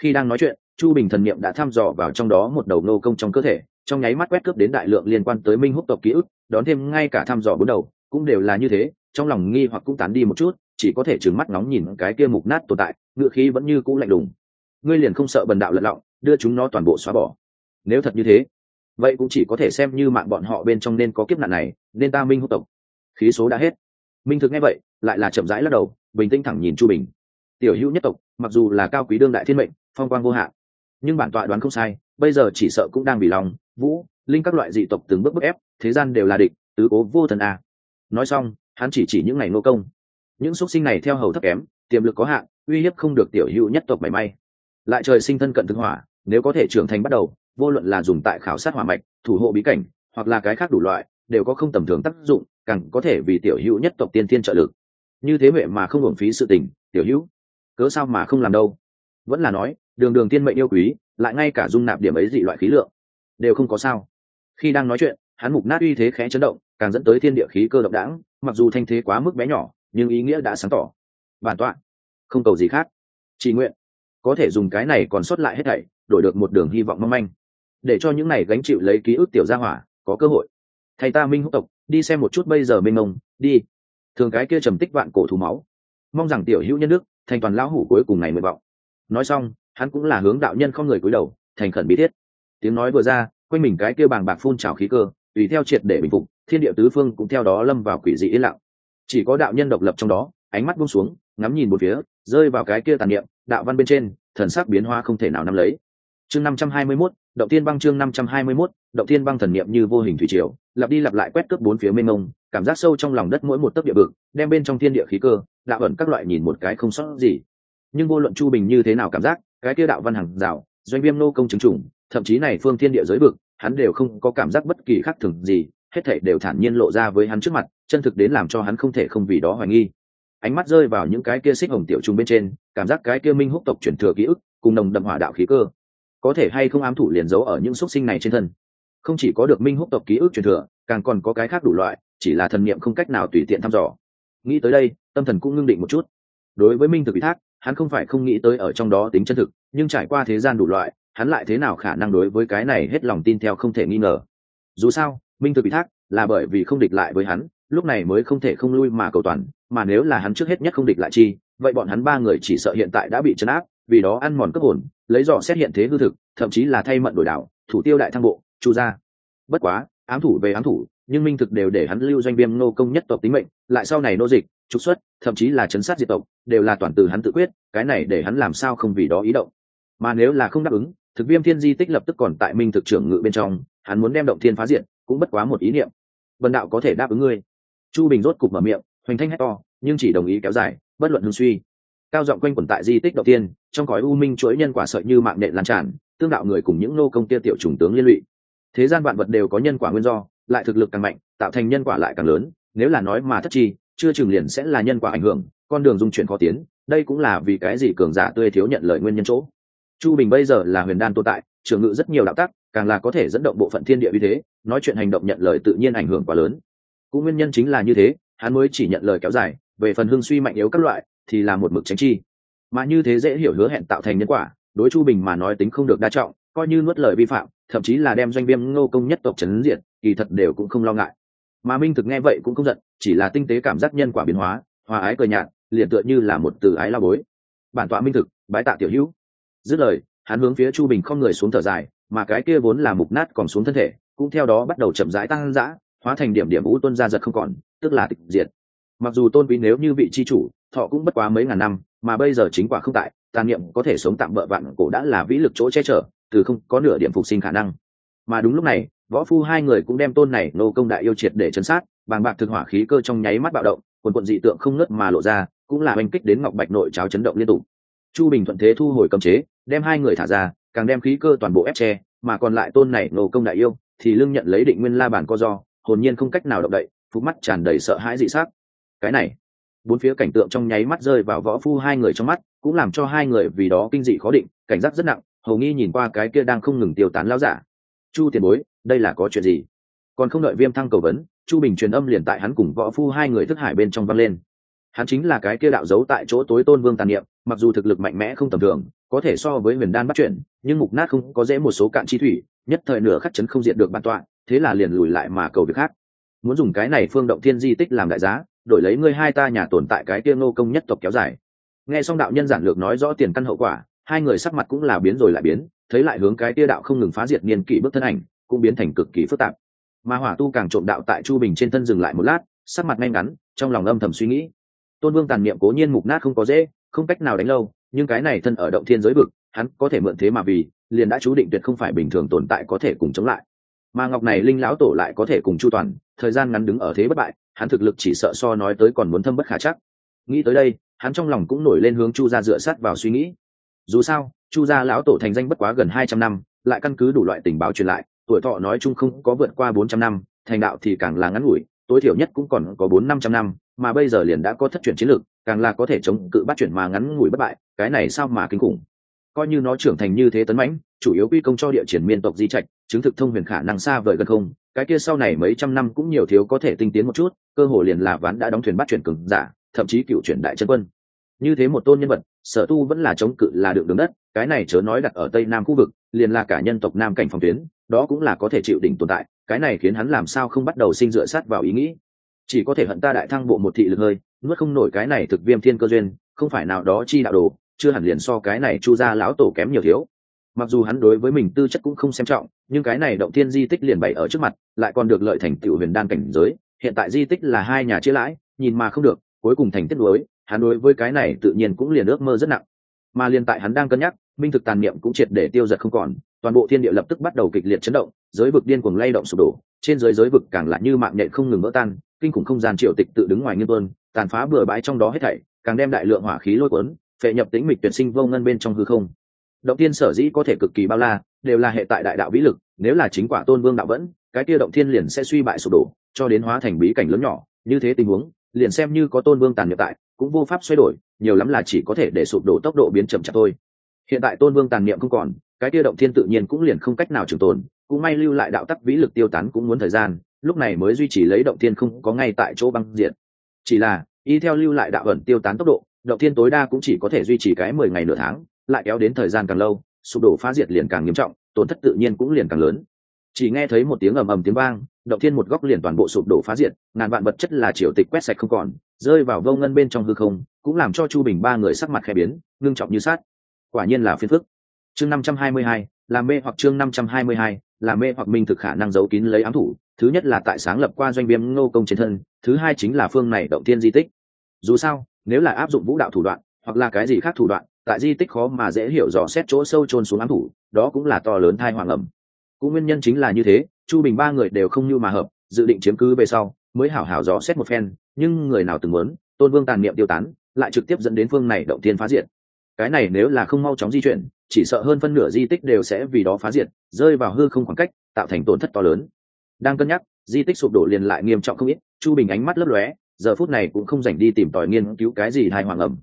Khi đang nói chuyện, chu bình thần niệm đã thăm dò vào trong đó một đầu nô công trong cơ thể, trong nháy mắt quét cướp đến đại lượng liên quan tới minh húc tộc ký ức, đón thêm ngay cả thăm dò bốn đầu, cũng đều là như thế, trong lòng nghi hoặc cũng tán đi một chút, chỉ có thể trừng mắt nóng nhìn cái kia mục nát tồn tại, ngựa khí vẫn như cũ lạnh lùng ngươi liền không sợ bần đạo lật lọng, đưa chúng nó toàn bộ xóa bỏ. Nếu thật như thế, vậy cũng chỉ có thể xem như mạng bọn họ bên trong nên có kiếp nạn này, nên ta minh húc tộc. Khí số đã hết. Minh thực nghe vậy, lại là chậm rãi lắc đầu, bình tĩnh thẳng nhìn chu bình. Tiểu hữu nhất tộc, mặc dù là cao quý đương đại thiên mệnh, phong quang vô hạn, nhưng bản tọa đoán không sai, bây giờ chỉ sợ cũng đang bị lòng, vũ, linh các loại dị tộc từng bước bức ép, thế gian đều là địch, tứ cố vô thần a. Nói xong, hắn chỉ chỉ những ngày nô công. Những xuất sinh này theo hầu thấp kém, tiềm lực có hạn, uy hiếp không được tiểu hữu nhất tộc mảy may lại trời sinh thân cận thực hỏa, nếu có thể trưởng thành bắt đầu, vô luận là dùng tại khảo sát hỏa mạch, thủ hộ bí cảnh, hoặc là cái khác đủ loại, đều có không tầm thường tác dụng, càng có thể vì tiểu hữu nhất tộc tiên thiên trợ lực. Như thế huệ mà không hưởng phí sự tình, tiểu hữu, cớ sao mà không làm đâu? Vẫn là nói, đường đường tiên mệnh yêu quý, lại ngay cả dung nạp điểm ấy dị loại khí lượng, đều không có sao. Khi đang nói chuyện, hắn mục nát uy thế khẽ chấn động, càng dẫn tới thiên địa khí cơ động đãng, mặc dù thanh thế quá mức bé nhỏ, nhưng ý nghĩa đã sáng tỏ. Bản tọa, không cầu gì khác. Chỉ nguyện có thể dùng cái này còn sót lại hết thảy, đổi được một đường hy vọng mong manh. Để cho những này gánh chịu lấy ký ức tiểu gia hỏa, có cơ hội. Thầy ta minh húc tộc, đi xem một chút bây giờ minh ông, đi. Thường cái kia trầm tích vạn cổ thú máu. Mong rằng tiểu hữu nhân đức, thành toàn lão hủ cuối cùng ngày nguyện vọng. Nói xong, hắn cũng là hướng đạo nhân không người cúi đầu, thành khẩn bí thiết. Tiếng nói vừa ra, quanh mình cái kia bàng bạc phun trào khí cơ, tùy theo triệt để bình phục, thiên địa tứ phương cũng theo đó lâm vào quỷ dị yên lặng. Chỉ có đạo nhân độc lập trong đó, ánh mắt buông xuống, ngắm nhìn một phía, rơi vào cái kia tàn niệm đạo văn bên trên thần sắc biến hóa không thể nào nắm lấy. Chương năm trăm hai mươi 521, động tiên băng chương năm trăm hai mươi 521, động tiên băng thần niệm như vô hình thủy triều lặp đi lặp lại quét cướp bốn phía mênh mông cảm giác sâu trong lòng đất mỗi một tấc địa vực đem bên trong thiên địa khí cơ đạo ẩn các loại nhìn một cái không sót gì. Nhưng vô luận chu bình như thế nào cảm giác cái kia đạo văn hàng rào doanh viêm nô công chứng chủng thậm chí này phương thiên địa giới vực hắn đều không có cảm giác bất kỳ khác thường gì hết thảy đều thản nhiên lộ ra với hắn trước mặt chân thực đến làm cho hắn không thể không vì đó hoài nghi ánh mắt rơi vào những cái kia xích hồng tiểu trung bên trên, cảm giác cái kia minh húc tộc chuyển thừa ký ức, cùng nồng đậm hỏa đạo khí cơ. Có thể hay không ám thủ liền giấu ở những xúc sinh này trên thân. Không chỉ có được minh húc tộc ký ức truyền thừa, càng còn có cái khác đủ loại, chỉ là thần niệm không cách nào tùy tiện thăm dò. Nghĩ tới đây, tâm thần cũng ngưng định một chút. Đối với minh thực ủy thác, hắn không phải không nghĩ tới ở trong đó tính chân thực, nhưng trải qua thế gian đủ loại, hắn lại thế nào khả năng đối với cái này hết lòng tin theo không thể nghi ngờ. Dù sao, minh thực ủy thác là bởi vì không địch lại với hắn, lúc này mới không thể không lui mà cầu toàn, mà nếu là hắn trước hết nhất không địch lại chi, vậy bọn hắn ba người chỉ sợ hiện tại đã bị chấn áp, vì đó ăn mòn cấp hồn, lấy dò xét hiện thế hư thực, thậm chí là thay mận đổi đảo, thủ tiêu đại thăng bộ, chu ra bất quá, ám thủ về ám thủ, nhưng minh thực đều để hắn lưu doanh viêm nô công nhất tộc tính mệnh, lại sau này nô dịch, trục xuất, thậm chí là chấn sát diệt tộc, đều là toàn từ hắn tự quyết, cái này để hắn làm sao không vì đó ý động. Mà nếu là không đáp ứng, thực viêm thiên di tích lập tức còn tại minh thực trưởng ngự bên trong, hắn muốn đem động thiên phá diện cũng bất quá một ý niệm. Vân đạo có thể đáp ứng ngươi. Chu bình rốt cục mở miệng, hoành thanh hét to, nhưng chỉ đồng ý kéo dài, bất luận hương suy. Cao giọng quanh quẩn tại di tích đầu tiên, trong cõi u minh chuỗi nhân quả sợi như mạng nện lan tràn, tương đạo người cùng những nô công kia tiểu trùng tướng liên lụy. Thế gian vạn vật đều có nhân quả nguyên do, lại thực lực càng mạnh, tạo thành nhân quả lại càng lớn, nếu là nói mà thất chi, chưa chừng liền sẽ là nhân quả ảnh hưởng, con đường dung chuyển khó tiến, đây cũng là vì cái gì cường giả tươi thiếu nhận lời nguyên nhân chỗ. Chu bình bây giờ là huyền đan tồn tại trường ngự rất nhiều đạo tắc, càng là có thể dẫn động bộ phận thiên địa như thế nói chuyện hành động nhận lời tự nhiên ảnh hưởng quá lớn. Cũng nguyên nhân chính là như thế, hắn mới chỉ nhận lời kéo dài, về phần hưng suy mạnh yếu các loại, thì là một mực tránh chi. Mà như thế dễ hiểu hứa hẹn tạo thành nhân quả, đối chu bình mà nói tính không được đa trọng, coi như nuốt lời vi phạm, thậm chí là đem doanh viêm ngô công nhất tộc trấn diệt, kỳ thật đều cũng không lo ngại. Mà minh thực nghe vậy cũng không giận, chỉ là tinh tế cảm giác nhân quả biến hóa, hòa ái cờ nhạt, liền tựa như là một từ ái lao bối. Bản tọa minh thực, bái tạ tiểu hữu. Dứt lời, hắn hướng phía chu bình không người xuống thở dài, mà cái kia vốn là mục nát còn xuống thân thể cũng theo đó bắt đầu chậm rãi tăng dã, hóa thành điểm điểm vũ tuân ra giật không còn, tức là tịch diệt. Mặc dù tôn quý nếu như vị chi chủ, thọ cũng bất quá mấy ngàn năm, mà bây giờ chính quả không tại, tàn niệm có thể sống tạm bỡ vạn cổ đã là vĩ lực chỗ che chở, từ không có nửa điểm phục sinh khả năng. Mà đúng lúc này, võ phu hai người cũng đem tôn này nô công đại yêu triệt để chấn sát, bàng bạc thực hỏa khí cơ trong nháy mắt bạo động, quần quận dị tượng không ngớt mà lộ ra, cũng là oanh kích đến ngọc bạch nội cháo chấn động liên tục. Chu bình thuận thế thu hồi cầm chế, đem hai người thả ra, càng đem khí cơ toàn bộ ép tre mà còn lại tôn này nô công đại yêu thì lưng nhận lấy định nguyên la bàn co do, hồn nhiên không cách nào động đậy phúc mắt tràn đầy sợ hãi dị xác cái này, bốn phía cảnh tượng trong nháy mắt rơi vào võ phu hai người trong mắt, cũng làm cho hai người vì đó kinh dị khó định, cảnh giác rất nặng, hầu nghi nhìn qua cái kia đang không ngừng tiêu tán lao giả. Chu tiền bối, đây là có chuyện gì? Còn không đợi viêm thăng cầu vấn, chu bình truyền âm liền tại hắn cùng võ phu hai người thức hải bên trong văng lên. Hắn chính là cái kia đạo giấu tại chỗ tối tôn vương tàn niệm mặc dù thực lực mạnh mẽ không tầm thường, có thể so với huyền đan bắt chuyển nhưng mục nát không có dễ một số cạn chi thủy, nhất thời nửa khắc chấn không diệt được bản tọa, thế là liền lùi lại mà cầu việc khác. Muốn dùng cái này phương động thiên di tích làm đại giá, đổi lấy ngươi hai ta nhà tồn tại cái kia ngô công nhất tộc kéo dài. Nghe xong đạo nhân giản lược nói rõ tiền căn hậu quả, hai người sắc mặt cũng là biến rồi lại biến, thấy lại hướng cái kia đạo không ngừng phá diệt niên kỷ bước thân ảnh, cũng biến thành cực kỳ phức tạp. Mà hỏa tu càng trộm đạo tại chu bình trên thân dừng lại một lát, sắc mặt ngay ngắn, trong lòng âm thầm suy nghĩ. Tôn vương tàn niệm cố nhiên mục nát không có dễ không cách nào đánh lâu, nhưng cái này thân ở động thiên giới vực, hắn có thể mượn thế mà vì, liền đã chú định tuyệt không phải bình thường tồn tại có thể cùng chống lại. Mà ngọc này linh lão tổ lại có thể cùng chu toàn, thời gian ngắn đứng ở thế bất bại, hắn thực lực chỉ sợ so nói tới còn muốn thâm bất khả chắc. Nghĩ tới đây, hắn trong lòng cũng nổi lên hướng chu gia dựa sát vào suy nghĩ. Dù sao, chu gia lão tổ thành danh bất quá gần hai trăm năm, lại căn cứ đủ loại tình báo truyền lại, tuổi thọ nói chung không có vượt qua bốn trăm năm, thành đạo thì càng là ngắn ngủi, tối thiểu nhất cũng còn có bốn năm trăm năm mà bây giờ liền đã có thất chuyển chiến lược, càng là có thể chống cự bắt chuyển mà ngắn ngủi bất bại, cái này sao mà kinh khủng? Coi như nó trưởng thành như thế tấn mãnh, chủ yếu quy công cho địa triển miên tộc di trạch, chứng thực thông huyền khả năng xa vời gần không, cái kia sau này mấy trăm năm cũng nhiều thiếu có thể tinh tiến một chút, cơ hồ liền là ván đã đóng thuyền bắt chuyển cường giả, thậm chí cựu chuyển đại chân quân. Như thế một tôn nhân vật, sở tu vẫn là chống cự là được đường đất, cái này chớ nói đặt ở tây nam khu vực, liền là cả nhân tộc nam cảnh phòng tuyến, đó cũng là có thể chịu đỉnh tồn tại, cái này khiến hắn làm sao không bắt đầu sinh dựa sát vào ý nghĩ chỉ có thể hận ta đại thăng bộ một thị lực hơi, nuốt không nổi cái này thực viêm thiên cơ duyên, không phải nào đó chi đạo đồ, chưa hẳn liền so cái này chu ra lão tổ kém nhiều thiếu. Mặc dù hắn đối với mình tư chất cũng không xem trọng, nhưng cái này động thiên di tích liền bày ở trước mặt, lại còn được lợi thành tựu huyền đan cảnh giới, hiện tại di tích là hai nhà chia lãi, nhìn mà không được, cuối cùng thành tiết đối, hắn đối với cái này tự nhiên cũng liền ước mơ rất nặng. Mà liền tại hắn đang cân nhắc, minh thực tàn niệm cũng triệt để tiêu giật không còn, toàn bộ thiên địa lập tức bắt đầu kịch liệt chấn động, giới vực điên cuồng lay động sụp đổ, trên giới giới vực càng lại như mạng nhện không ngừng vỡ tan kinh khủng không gian triệu tịch tự đứng ngoài nghiêm tuân, tàn phá bừa bãi trong đó hết thảy, càng đem đại lượng hỏa khí lôi cuốn, phệ nhập tĩnh mịch tuyệt sinh vô ngân bên trong hư không. Động thiên sở dĩ có thể cực kỳ bao la, đều là hệ tại đại đạo vĩ lực, nếu là chính quả tôn vương đạo vẫn, cái kia động thiên liền sẽ suy bại sụp đổ, cho đến hóa thành bí cảnh lớn nhỏ, như thế tình huống, liền xem như có tôn vương tàn nhập tại, cũng vô pháp xoay đổi, nhiều lắm là chỉ có thể để sụp đổ tốc độ biến chậm chạp thôi. Hiện tại tôn vương tàn niệm không còn, cái kia động thiên tự nhiên cũng liền không cách nào trường tồn, cũng may lưu lại đạo tắc vĩ lực tiêu tán cũng muốn thời gian lúc này mới duy trì lấy động thiên không có ngay tại chỗ băng diện chỉ là, y theo lưu lại đạo ẩn tiêu tán tốc độ, động thiên tối đa cũng chỉ có thể duy trì cái mười ngày nửa tháng, lại kéo đến thời gian càng lâu, sụp đổ phá diệt liền càng nghiêm trọng, tổn thất tự nhiên cũng liền càng lớn. Chỉ nghe thấy một tiếng ầm ầm tiếng vang, động thiên một góc liền toàn bộ sụp đổ phá diệt, ngàn vạn vật chất là triều tịch quét sạch không còn, rơi vào vô ngân bên trong hư không, cũng làm cho chu bình ba người sắc mặt khẽ biến, ngưng trọng như sát quả nhiên là phiền phức. Chương năm trăm hai mươi hai là mê hoặc chương năm trăm hai mươi hai là mê hoặc minh thực khả năng giấu kín lấy ám thủ thứ nhất là tại sáng lập qua doanh viêm ngô công trên thân, thứ hai chính là phương này động tiên di tích. Dù sao, nếu là áp dụng vũ đạo thủ đoạn, hoặc là cái gì khác thủ đoạn, tại di tích khó mà dễ hiểu rõ xét chỗ sâu trôn xuống ám thủ, đó cũng là to lớn thai hoàng ẩm. Cũng nguyên nhân chính là như thế, chu bình ba người đều không như mà hợp, dự định chiếm cứ về sau, mới hảo hảo rõ xét một phen, nhưng người nào từng muốn, tôn vương tàn niệm tiêu tán, lại trực tiếp dẫn đến phương này động tiên phá diện cái này nếu là không mau chóng di chuyển, chỉ sợ hơn phân nửa di tích đều sẽ vì đó phá diệt, rơi vào hư không khoảng cách, tạo thành tổn thất to lớn đang cân nhắc, di tích sụp đổ liền lại nghiêm trọng không ít, chu bình ánh mắt lấp lóe, giờ phút này cũng không dành đi tìm tòi nghiên cứu cái gì hay hoàng ẩm.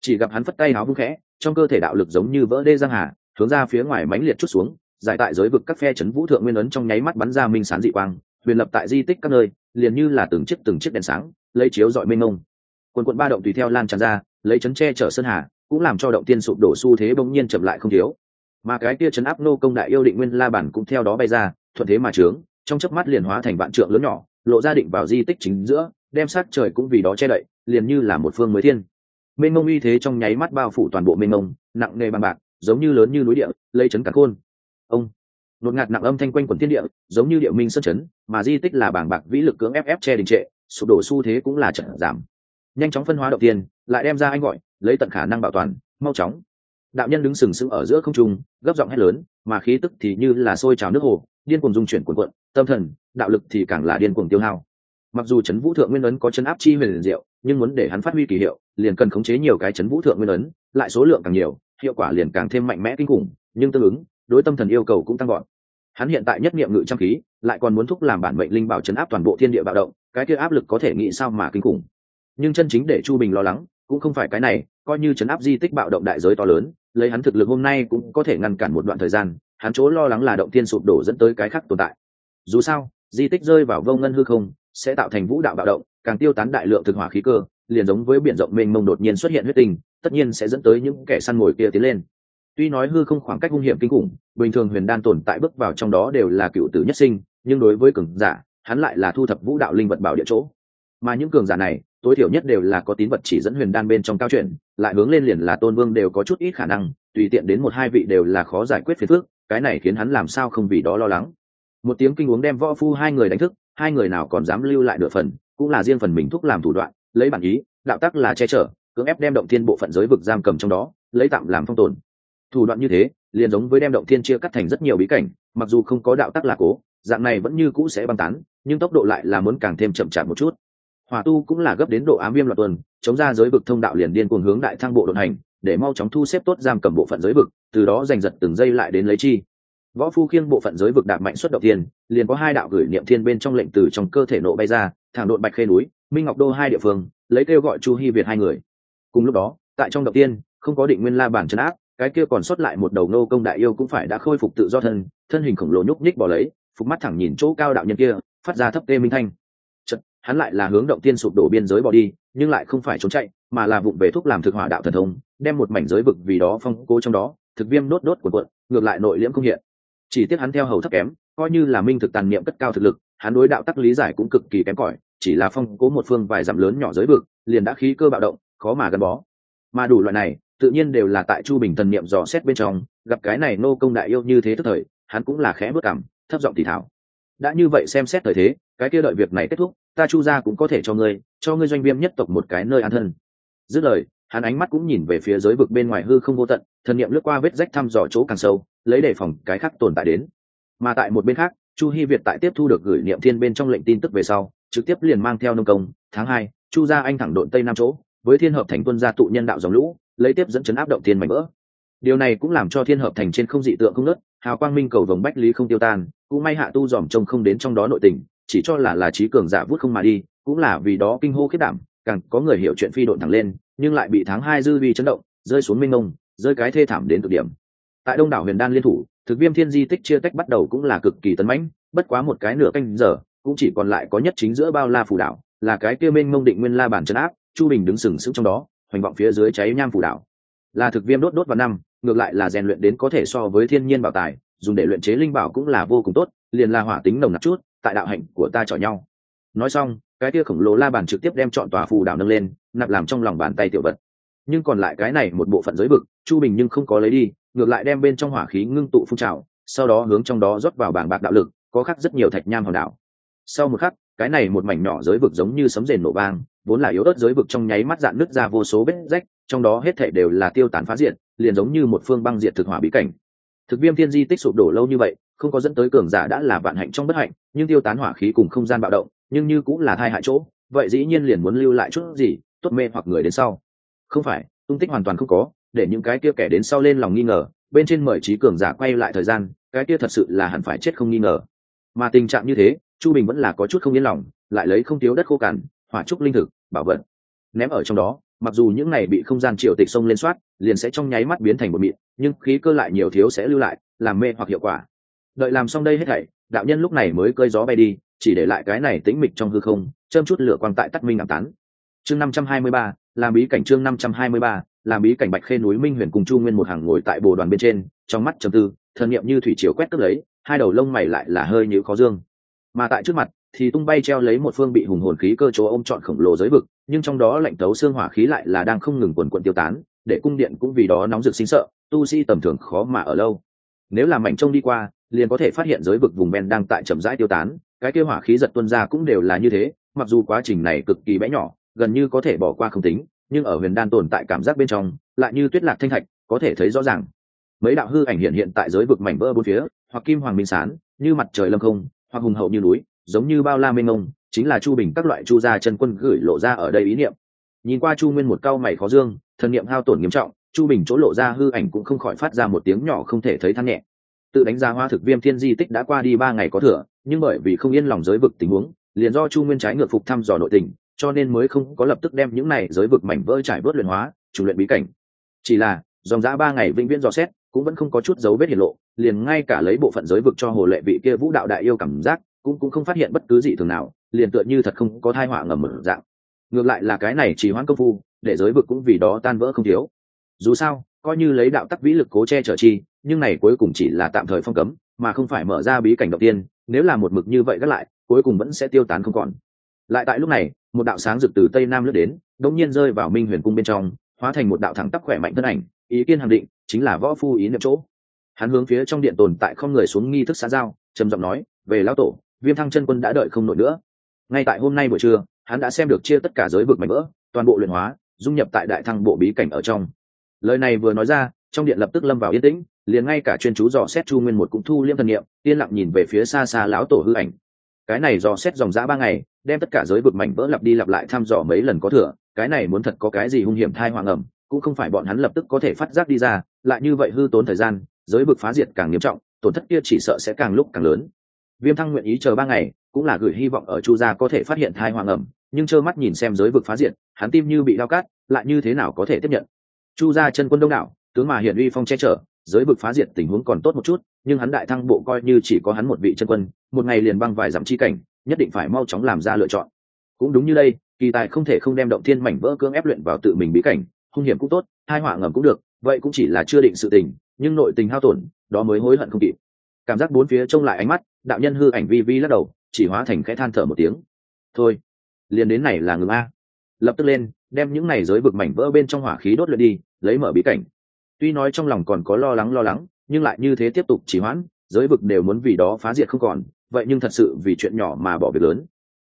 Chỉ gặp hắn phất tay háo vung khẽ, trong cơ thể đạo lực giống như vỡ đê giang hà, hướng ra phía ngoài mánh liệt chút xuống, giải tại giới vực các phe chấn vũ thượng nguyên ấn trong nháy mắt bắn ra minh sán dị quang, huyền lập tại di tích các nơi, liền như là từng chiếc từng chiếc đèn sáng, lấy chiếu dọi mênh mông. Quần quận ba động tùy theo lan tràn ra, lấy chấn tre chở sơn hà, cũng làm cho động tiên sụp đổ xu thế bỗng nhiên chậm lại không thiếu. Mà cái kia chấn áp nô công đại yêu định nguyên la bản cũng theo đó bay ra, thuận thế mà trướng trong chớp mắt liền hóa thành vạn trượng lớn nhỏ, lộ ra định vào di tích chính giữa, đem sát trời cũng vì đó che đậy, liền như là một phương mới thiên. Mênh mông uy thế trong nháy mắt bao phủ toàn bộ mênh mông, nặng nề bằng bạc, giống như lớn như núi địa, lây chấn cả khôn. Ông, nột ngạt nặng âm thanh quanh quần thiên địa, giống như địa minh sân chấn, mà di tích là bảng bạc vĩ lực cưỡng ép ép che đình trệ, sụp đổ xu thế cũng là trận giảm. Nhanh chóng phân hóa đầu tiên, lại đem ra anh gọi, lấy tận khả năng bảo toàn, mau chóng. Đạo nhân đứng sừng sững ở giữa không trung, gấp giọng hét lớn, mà khí tức thì như là sôi trào nước hồ điên cuồng dung chuyển cuồn cuộn, tâm thần, đạo lực thì càng là điên cuồng tiêu hao. Mặc dù chấn vũ thượng nguyên ấn có chấn áp chi huyền diệu, nhưng muốn để hắn phát huy kỳ hiệu, liền cần khống chế nhiều cái chấn vũ thượng nguyên ấn, lại số lượng càng nhiều, hiệu quả liền càng thêm mạnh mẽ kinh khủng, nhưng tương ứng, đối tâm thần yêu cầu cũng tăng gọn hắn hiện tại nhất niệm ngự trăm khí, lại còn muốn thúc làm bản mệnh linh bảo chấn áp toàn bộ thiên địa bạo động, cái kia áp lực có thể nghĩ sao mà kinh khủng. Nhưng chân chính để chu bình lo lắng, cũng không phải cái này, coi như chấn áp di tích bạo động đại giới to lớn, lấy hắn thực lực hôm nay cũng có thể ngăn cản một đoạn thời gian hắn chỗ lo lắng là động tiên sụp đổ dẫn tới cái khác tồn tại. Dù sao di tích rơi vào vô ngân hư không sẽ tạo thành vũ đạo bạo động càng tiêu tán đại lượng thực hỏa khí cơ liền giống với biển rộng mênh mông đột nhiên xuất hiện huyết tình tất nhiên sẽ dẫn tới những kẻ săn mồi kia tiến lên. Tuy nói hư không khoảng cách hung hiểm kinh khủng bình thường huyền đan tồn tại bước vào trong đó đều là cựu tử nhất sinh nhưng đối với cường giả hắn lại là thu thập vũ đạo linh vật bảo địa chỗ. Mà những cường giả này tối thiểu nhất đều là có tín vật chỉ dẫn huyền đan bên trong cao chuyện, lại hướng lên liền là tôn vương đều có chút ít khả năng tùy tiện đến một hai vị đều là khó giải quyết phiền phước cái này khiến hắn làm sao không vì đó lo lắng. Một tiếng kinh uống đem võ phu hai người đánh thức, hai người nào còn dám lưu lại nửa phần, cũng là riêng phần mình thúc làm thủ đoạn, lấy bản ý, đạo tắc là che chở, cưỡng ép đem động thiên bộ phận giới vực giam cầm trong đó, lấy tạm làm phong tồn. Thủ đoạn như thế, liền giống với đem động thiên chia cắt thành rất nhiều bí cảnh, mặc dù không có đạo tắc là cố, dạng này vẫn như cũ sẽ băng tán, nhưng tốc độ lại là muốn càng thêm chậm chạp một chút. Hỏa tu cũng là gấp đến độ ám viêm loạn tuần, chống ra giới vực thông đạo liền điên cuồng hướng đại thang bộ đột hành để mau chóng thu xếp tốt giam cầm bộ phận giới vực từ đó giành giật từng giây lại đến lấy chi. Võ phu khiêng bộ phận giới vực đạp mạnh xuất động tiền liền có hai đạo gửi niệm thiên bên trong lệnh từ trong cơ thể nộ bay ra thẳng đột bạch khê núi minh ngọc đô hai địa phương lấy kêu gọi chu hy việt hai người. Cùng lúc đó tại trong động tiên không có định nguyên la bản chấn áp cái kia còn sót lại một đầu nô công đại yêu cũng phải đã khôi phục tự do thân thân hình khổng lồ nhúc nhích bỏ lấy phục mắt thẳng nhìn chỗ cao đạo nhân kia phát ra thấp tê minh thanh. Chật, hắn lại là hướng động tiên sụp đổ biên giới bỏ đi nhưng lại không phải trốn chạy mà là vụng về thuốc làm thực hỏa đạo thần thông, đem một mảnh giới vực vì đó phong cố trong đó, thực viêm đốt đốt của quận ngược lại nội liễm không hiện. Chỉ tiếc hắn theo hầu thấp kém, coi như là minh thực tàn niệm cất cao thực lực, hắn đối đạo tắc lý giải cũng cực kỳ kém cỏi, chỉ là phong cố một phương vài dặm lớn nhỏ giới vực, liền đã khí cơ bạo động, khó mà gắn bó. Mà đủ loại này, tự nhiên đều là tại chu bình thần niệm dò xét bên trong, gặp cái này nô công đại yêu như thế tức thời, hắn cũng là khẽ bước cảm, thấp giọng thì thảo đã như vậy xem xét thời thế, cái kia đợi việc này kết thúc, ta chu ra cũng có thể cho ngươi cho ngươi doanh viêm nhất tộc một cái nơi an thân dứt lời, hắn ánh mắt cũng nhìn về phía giới vực bên ngoài hư không vô tận, thần niệm lướt qua vết rách thăm dò chỗ càng sâu, lấy đề phòng cái khác tồn tại đến. Mà tại một bên khác, chu hy việt tại tiếp thu được gửi niệm thiên bên trong lệnh tin tức về sau, trực tiếp liền mang theo nông công, tháng hai, chu gia anh thẳng độn tây nam chỗ, với thiên hợp thành tuân gia tụ nhân đạo dòng lũ, lấy tiếp dẫn chấn áp động thiên mảnh vỡ. Điều này cũng làm cho thiên hợp thành trên không dị tượng không nớt hào quang minh cầu vồng bách lý không tiêu tan, cũng may hạ tu dòm trông không đến trong đó nội tình, chỉ cho là là trí cường giả vút không mà đi, cũng là vì đó kinh hô khiết đảm càng có người hiểu chuyện phi độn thẳng lên, nhưng lại bị tháng hai dư vi chấn động, rơi xuống minh ông rơi cái thê thảm đến cực điểm. Tại đông đảo huyền đan liên thủ, thực viêm thiên di tích chia tách bắt đầu cũng là cực kỳ tấn mãnh, bất quá một cái nửa canh giờ, cũng chỉ còn lại có nhất chính giữa bao la phủ đảo, là cái kia minh mông định nguyên la bản chấn áp, chu bình đứng sừng sững trong đó, hoành vọng phía dưới cháy nham phủ đảo. Là thực viêm đốt đốt vào năm, ngược lại là rèn luyện đến có thể so với thiên nhiên bảo tài, dùng để luyện chế linh bảo cũng là vô cùng tốt, liền là hỏa tính nồng nặc chút, tại đạo hạnh của ta chọi nhau nói xong, cái kia khổng lồ la bàn trực tiếp đem chọn tòa phù đảo nâng lên, nạp làm trong lòng bàn tay tiểu vật. Nhưng còn lại cái này một bộ phận giới vực, chu bình nhưng không có lấy đi, ngược lại đem bên trong hỏa khí ngưng tụ phun trào, sau đó hướng trong đó rót vào bảng bạc đạo lực, có khắc rất nhiều thạch nham hòn đảo. Sau một khắc, cái này một mảnh nhỏ giới vực giống như sấm rền nổ vang, vốn là yếu ớt giới vực trong nháy mắt dạn nứt ra vô số vết rách, trong đó hết thể đều là tiêu tán phá diện liền giống như một phương băng diệt thực hỏa bí cảnh. Thực viêm thiên di tích sụp đổ lâu như vậy, không có dẫn tới cường giả đã là vạn hạnh trong bất hạnh, nhưng tiêu tán hỏa khí cùng không gian bạo động nhưng như cũng là thai hại chỗ, vậy dĩ nhiên liền muốn lưu lại chút gì, tốt mê hoặc người đến sau. Không phải, tung tích hoàn toàn không có, để những cái kia kẻ đến sau lên lòng nghi ngờ, bên trên mời trí cường giả quay lại thời gian, cái kia thật sự là hẳn phải chết không nghi ngờ. Mà tình trạng như thế, chu bình vẫn là có chút không yên lòng, lại lấy không thiếu đất khô cằn, hỏa trúc linh thực, bảo vật. Ném ở trong đó, mặc dù những này bị không gian triệu tịch sông lên soát, liền sẽ trong nháy mắt biến thành một mịn, nhưng khí cơ lại nhiều thiếu sẽ lưu lại, làm mê hoặc hiệu quả. Đợi làm xong đây hết thảy, đạo nhân lúc này mới cơi gió bay đi chỉ để lại cái này tĩnh mịch trong hư không, châm chút lửa quang tại tắt minh ảm tán. Chương năm trăm hai mươi ba, làm bí cảnh chương năm trăm hai mươi ba, làm bí cảnh bạch khê núi minh huyền cùng chu nguyên một hàng ngồi tại bồ đoàn bên trên, trong mắt trầm tư, thần niệm như thủy chiều quét cất lấy, hai đầu lông mày lại là hơi như khó dương. Mà tại trước mặt, thì tung bay treo lấy một phương bị hùng hồn khí cơ chỗ ôm trọn khổng lồ giới vực, nhưng trong đó lạnh tấu xương hỏa khí lại là đang không ngừng quần quận tiêu tán, để cung điện cũng vì đó nóng rực sinh sợ, tu sĩ tầm thường khó mà ở lâu. Nếu làm mảnh trông đi qua, liền có thể phát hiện giới vực vùng ven đang tại chậm rãi tiêu tán cái kia hỏa khí giật tuân ra cũng đều là như thế, mặc dù quá trình này cực kỳ bé nhỏ, gần như có thể bỏ qua không tính, nhưng ở huyền đan tồn tại cảm giác bên trong, lại như tuyết lạc thanh thạch, có thể thấy rõ ràng. Mấy đạo hư ảnh hiện hiện tại giới vực mảnh vỡ bốn phía, hoặc kim hoàng minh sán, như mặt trời lâm không, hoặc hùng hậu như núi, giống như bao la mênh mông, chính là chu bình các loại chu gia chân quân gửi lộ ra ở đây ý niệm. Nhìn qua chu nguyên một cao mày khó dương, thần niệm hao tổn nghiêm trọng, chu bình chỗ lộ ra hư ảnh cũng không khỏi phát ra một tiếng nhỏ không thể thấy than nhẹ. Tự đánh giá hoa thực viêm thiên di tích đã qua đi ba ngày có thừa nhưng bởi vì không yên lòng giới vực tình huống, liền do chu nguyên trái ngược phục thăm dò nội tình, cho nên mới không có lập tức đem những này giới vực mảnh vỡ trải bớt luyện hóa, chủ luyện bí cảnh. Chỉ là, dòng giã ba ngày vĩnh viễn dò xét, cũng vẫn không có chút dấu vết hiển lộ, liền ngay cả lấy bộ phận giới vực cho hồ lệ vị kia vũ đạo đại yêu cảm giác, cũng cũng không phát hiện bất cứ gì thường nào, liền tựa như thật không có thai họa ngầm mở dạng. Ngược lại là cái này chỉ hoãn công phu, để giới vực cũng vì đó tan vỡ không thiếu. Dù sao, coi như lấy đạo tắc vĩ lực cố che chở chi, nhưng này cuối cùng chỉ là tạm thời phong cấm, mà không phải mở ra bí cảnh đầu tiên nếu là một mực như vậy gác lại, cuối cùng vẫn sẽ tiêu tán không còn. Lại tại lúc này, một đạo sáng rực từ tây nam lướt đến, đột nhiên rơi vào minh huyền cung bên trong, hóa thành một đạo thẳng tắp khỏe mạnh thân ảnh, ý kiên khẳng định, chính là võ phu ý niệm chỗ. Hắn hướng phía trong điện tồn tại không người xuống nghi thức xã giao, trầm giọng nói, về lão tổ, viêm thăng chân quân đã đợi không nổi nữa. Ngay tại hôm nay buổi trưa, hắn đã xem được chia tất cả giới vực mảnh vỡ, toàn bộ luyện hóa, dung nhập tại đại thăng bộ bí cảnh ở trong. Lời này vừa nói ra, trong điện lập tức lâm vào yên tĩnh liền ngay cả chuyên chú dò xét chu nguyên một cũng thu liêm thần nghiệm yên lặng nhìn về phía xa xa lão tổ hư ảnh. Cái này dò xét dòng dã ba ngày, đem tất cả giới vực mảnh vỡ lặp đi lặp lại thăm dò mấy lần có thừa, cái này muốn thật có cái gì hung hiểm thai hoàng ẩm, cũng không phải bọn hắn lập tức có thể phát giác đi ra, lại như vậy hư tốn thời gian, giới vực phá diệt càng nghiêm trọng, tổn thất kia chỉ sợ sẽ càng lúc càng lớn. Viêm thăng nguyện ý chờ ba ngày, cũng là gửi hy vọng ở chu gia có thể phát hiện thai hoàng ẩm, nhưng trơ mắt nhìn xem giới vực phá diệt, hắn tim như bị đau cát lại như thế nào có thể tiếp nhận? Chu gia chân quân đông đảo, tướng mà hiện uy phong che chở giới vực phá diệt tình huống còn tốt một chút, nhưng hắn đại thăng bộ coi như chỉ có hắn một vị chân quân, một ngày liền băng vài dặm chi cảnh, nhất định phải mau chóng làm ra lựa chọn. Cũng đúng như đây, kỳ tài không thể không đem động thiên mảnh vỡ cưỡng ép luyện vào tự mình bí cảnh, hung hiểm cũng tốt, hai họa ngầm cũng được, vậy cũng chỉ là chưa định sự tình, nhưng nội tình hao tổn, đó mới hối hận không kịp. Cảm giác bốn phía trông lại ánh mắt, đạo nhân hư ảnh vi vi lắc đầu, chỉ hóa thành khẽ than thở một tiếng. Thôi, liền đến này là ngừng a. Lập tức lên, đem những này giới vực mảnh vỡ bên trong hỏa khí đốt lượt đi, lấy mở bí cảnh tuy nói trong lòng còn có lo lắng lo lắng, nhưng lại như thế tiếp tục chỉ hoãn, giới vực đều muốn vì đó phá diệt không còn, vậy nhưng thật sự vì chuyện nhỏ mà bỏ việc lớn.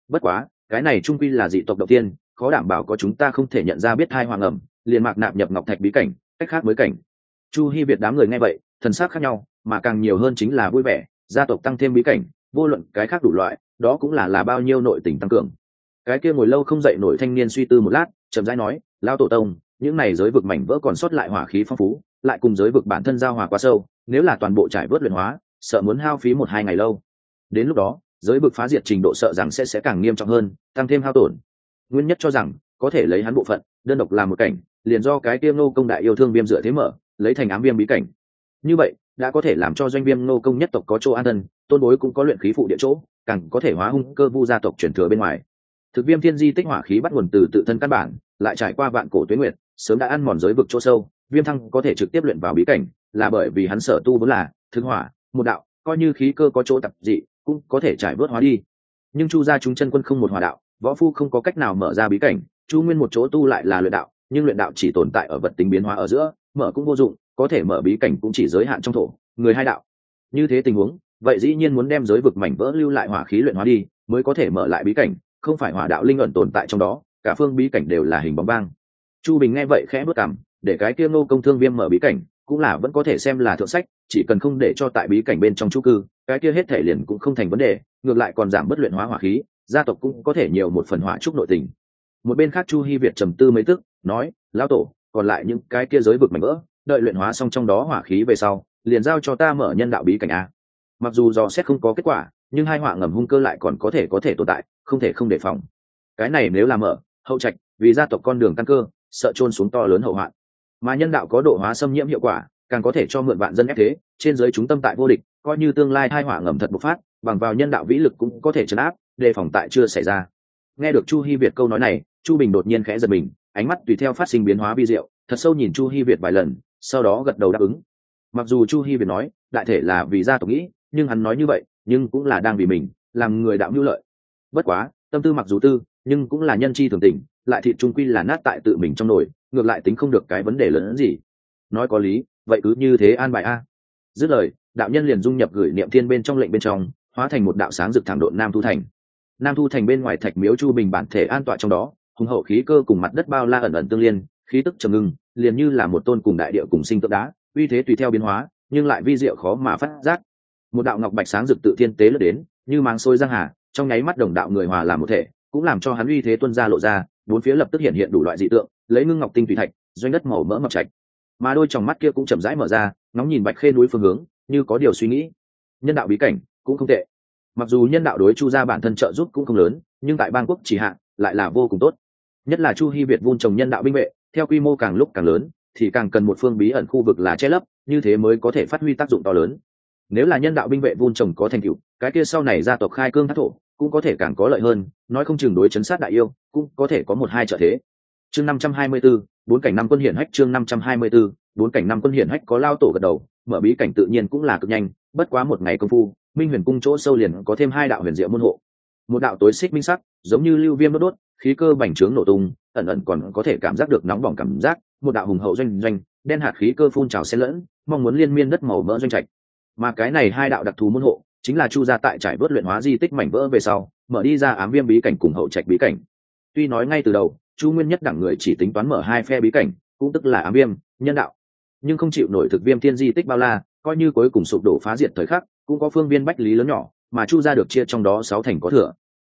Bất quá, cái này trung quy là dị tộc đầu tiên, khó đảm bảo có chúng ta không thể nhận ra biết hai hoàng ẩm, liền mạc nạp nhập ngọc thạch bí cảnh, cách khác mới cảnh. Chu hy việt đám người nghe vậy, thần sắc khác nhau, mà càng nhiều hơn chính là vui vẻ, gia tộc tăng thêm bí cảnh, vô luận cái khác đủ loại, đó cũng là là bao nhiêu nội tình tăng cường. Cái kia ngồi lâu không dậy nổi thanh niên suy tư một lát, chậm rãi nói lao tổ tông những này giới vực mảnh vỡ còn sót lại hỏa khí phong phú, lại cùng giới vực bản thân giao hòa quá sâu, nếu là toàn bộ trải vớt luyện hóa, sợ muốn hao phí một hai ngày lâu. Đến lúc đó, giới vực phá diệt trình độ sợ rằng sẽ sẽ càng nghiêm trọng hơn, tăng thêm hao tổn. Nguyên nhất cho rằng, có thể lấy hắn bộ phận, đơn độc làm một cảnh, liền do cái tiêm nô công đại yêu thương viêm dựa thế mở, lấy thành ám viêm bí cảnh. Như vậy, đã có thể làm cho doanh viêm nô công nhất tộc có chỗ an thân, tôn bối cũng có luyện khí phụ địa chỗ, càng có thể hóa hung cơ vu gia tộc chuyển thừa bên ngoài. Thực viêm thiên di tích hỏa khí bắt nguồn từ tự thân căn bản, lại trải qua vạn cổ tuyến nguyệt sớm đã ăn mòn giới vực chỗ sâu, viêm thăng có thể trực tiếp luyện vào bí cảnh, là bởi vì hắn sở tu vốn là thương hỏa, một đạo, coi như khí cơ có chỗ tập dị, cũng có thể trải bớt hóa đi. Nhưng chu gia chúng chân quân không một hòa đạo, võ phu không có cách nào mở ra bí cảnh, chu nguyên một chỗ tu lại là luyện đạo, nhưng luyện đạo chỉ tồn tại ở vật tính biến hóa ở giữa, mở cũng vô dụng, có thể mở bí cảnh cũng chỉ giới hạn trong thổ, người hai đạo. Như thế tình huống, vậy dĩ nhiên muốn đem giới vực mảnh vỡ lưu lại hỏa khí luyện hóa đi, mới có thể mở lại bí cảnh, không phải hỏa đạo linh ẩn tồn tại trong đó, cả phương bí cảnh đều là hình bóng vang chu bình nghe vậy khẽ bước cảm, để cái kia ngô công thương viêm mở bí cảnh, cũng là vẫn có thể xem là thượng sách, chỉ cần không để cho tại bí cảnh bên trong chu cư, cái kia hết thể liền cũng không thành vấn đề, ngược lại còn giảm bất luyện hóa hỏa khí, gia tộc cũng có thể nhiều một phần hỏa trúc nội tình. Một bên khác chu hy việt trầm tư mấy tức, nói, lão tổ, còn lại những cái kia giới vực mảnh vỡ, đợi luyện hóa xong trong đó hỏa khí về sau, liền giao cho ta mở nhân đạo bí cảnh a. Mặc dù dò xét không có kết quả, nhưng hai họa ngầm hung cơ lại còn có thể có thể tồn tại, không thể không đề phòng. Cái này nếu làm mở, hậu trạch, vì gia tộc con đường căn cơ sợ trôn xuống to lớn hậu hoạn. Mà nhân đạo có độ hóa xâm nhiễm hiệu quả, càng có thể cho mượn vạn dân ép thế, trên giới chúng tâm tại vô địch, coi như tương lai hai họa ngầm thật bộc phát, bằng vào nhân đạo vĩ lực cũng có thể chấn áp, đề phòng tại chưa xảy ra. Nghe được chu hi việt câu nói này, chu bình đột nhiên khẽ giật mình, ánh mắt tùy theo phát sinh biến hóa vi diệu, thật sâu nhìn chu hi việt vài lần, sau đó gật đầu đáp ứng. Mặc dù chu hi việt nói, đại thể là vì gia tộc nghĩ, nhưng hắn nói như vậy, nhưng cũng là đang vì mình, làm người đạo mưu lợi. Bất quá, tâm tư mặc dù tư, nhưng cũng là nhân chi thường tình lại thịt trung quy là nát tại tự mình trong nồi, ngược lại tính không được cái vấn đề lớn hơn gì. Nói có lý, vậy cứ như thế an bài a. Dứt lời, đạo nhân liền dung nhập gửi niệm thiên bên trong lệnh bên trong, hóa thành một đạo sáng rực thẳng độn nam thu thành. Nam thu thành bên ngoài thạch miếu chu bình bản thể an tọa trong đó, hùng hậu khí cơ cùng mặt đất bao la ẩn ẩn tương liên, khí tức trầm ngưng, liền như là một tôn cùng đại địa cùng sinh tượng đá, uy thế tùy theo biến hóa, nhưng lại vi diệu khó mà phát giác. Một đạo ngọc bạch sáng rực tự thiên tế lướt đến, như máng sôi giang hà, trong nháy mắt đồng đạo người hòa làm một thể, cũng làm cho hắn uy thế tuân ra lộ ra bốn phía lập tức hiện hiện đủ loại dị tượng, lấy ngưng ngọc tinh thủy thạch, doanh đất màu mỡ mập trạch. Mà đôi tròng mắt kia cũng chậm rãi mở ra, ngóng nhìn bạch khê núi phương hướng, như có điều suy nghĩ. Nhân đạo bí cảnh, cũng không tệ. Mặc dù nhân đạo đối chu gia bản thân trợ giúp cũng không lớn, nhưng tại bang quốc chỉ hạn lại là vô cùng tốt. Nhất là chu hy việt vun trồng nhân đạo binh vệ, theo quy mô càng lúc càng lớn, thì càng cần một phương bí ẩn khu vực là che lấp, như thế mới có thể phát huy tác dụng to lớn. Nếu là nhân đạo binh vệ vun trồng có thành tựu, cái kia sau này gia tộc khai cương thác thổ cũng có thể càng có lợi hơn nói không chừng đối chấn sát đại yêu cũng có thể có một hai trợ thế. Chương năm trăm hai mươi 524, bốn cảnh năm quân hiển hách chương năm trăm hai mươi 524, bốn cảnh năm quân hiển hách có lao tổ gật đầu mở bí cảnh tự nhiên cũng là cực nhanh bất quá một ngày công phu minh huyền cung chỗ sâu liền có thêm hai đạo huyền diệu môn hộ. Một đạo tối xích minh sắc giống như lưu viêm đốt đốt khí cơ bành trướng nổ tung ẩn ẩn còn có thể cảm giác được nóng bỏng cảm giác một đạo hùng hậu doanh doanh đen hạt khí cơ phun trào xen lẫn mong muốn liên miên đất màu mỡ doanh trạch. Mà cái này hai đạo đặc thù môn hộ chính là chu gia tại trải vớt luyện hóa di tích mảnh vỡ về sau, mở đi ra ám viêm bí cảnh cùng hậu trạch bí cảnh. Tuy nói ngay từ đầu, chu nguyên nhất đẳng người chỉ tính toán mở hai phe bí cảnh, cũng tức là ám viêm, nhân đạo. Nhưng không chịu nổi thực viêm thiên di tích bao la, coi như cuối cùng sụp đổ phá diệt thời khắc, cũng có phương viên bách lý lớn nhỏ, mà chu ra được chia trong đó sáu thành có thừa.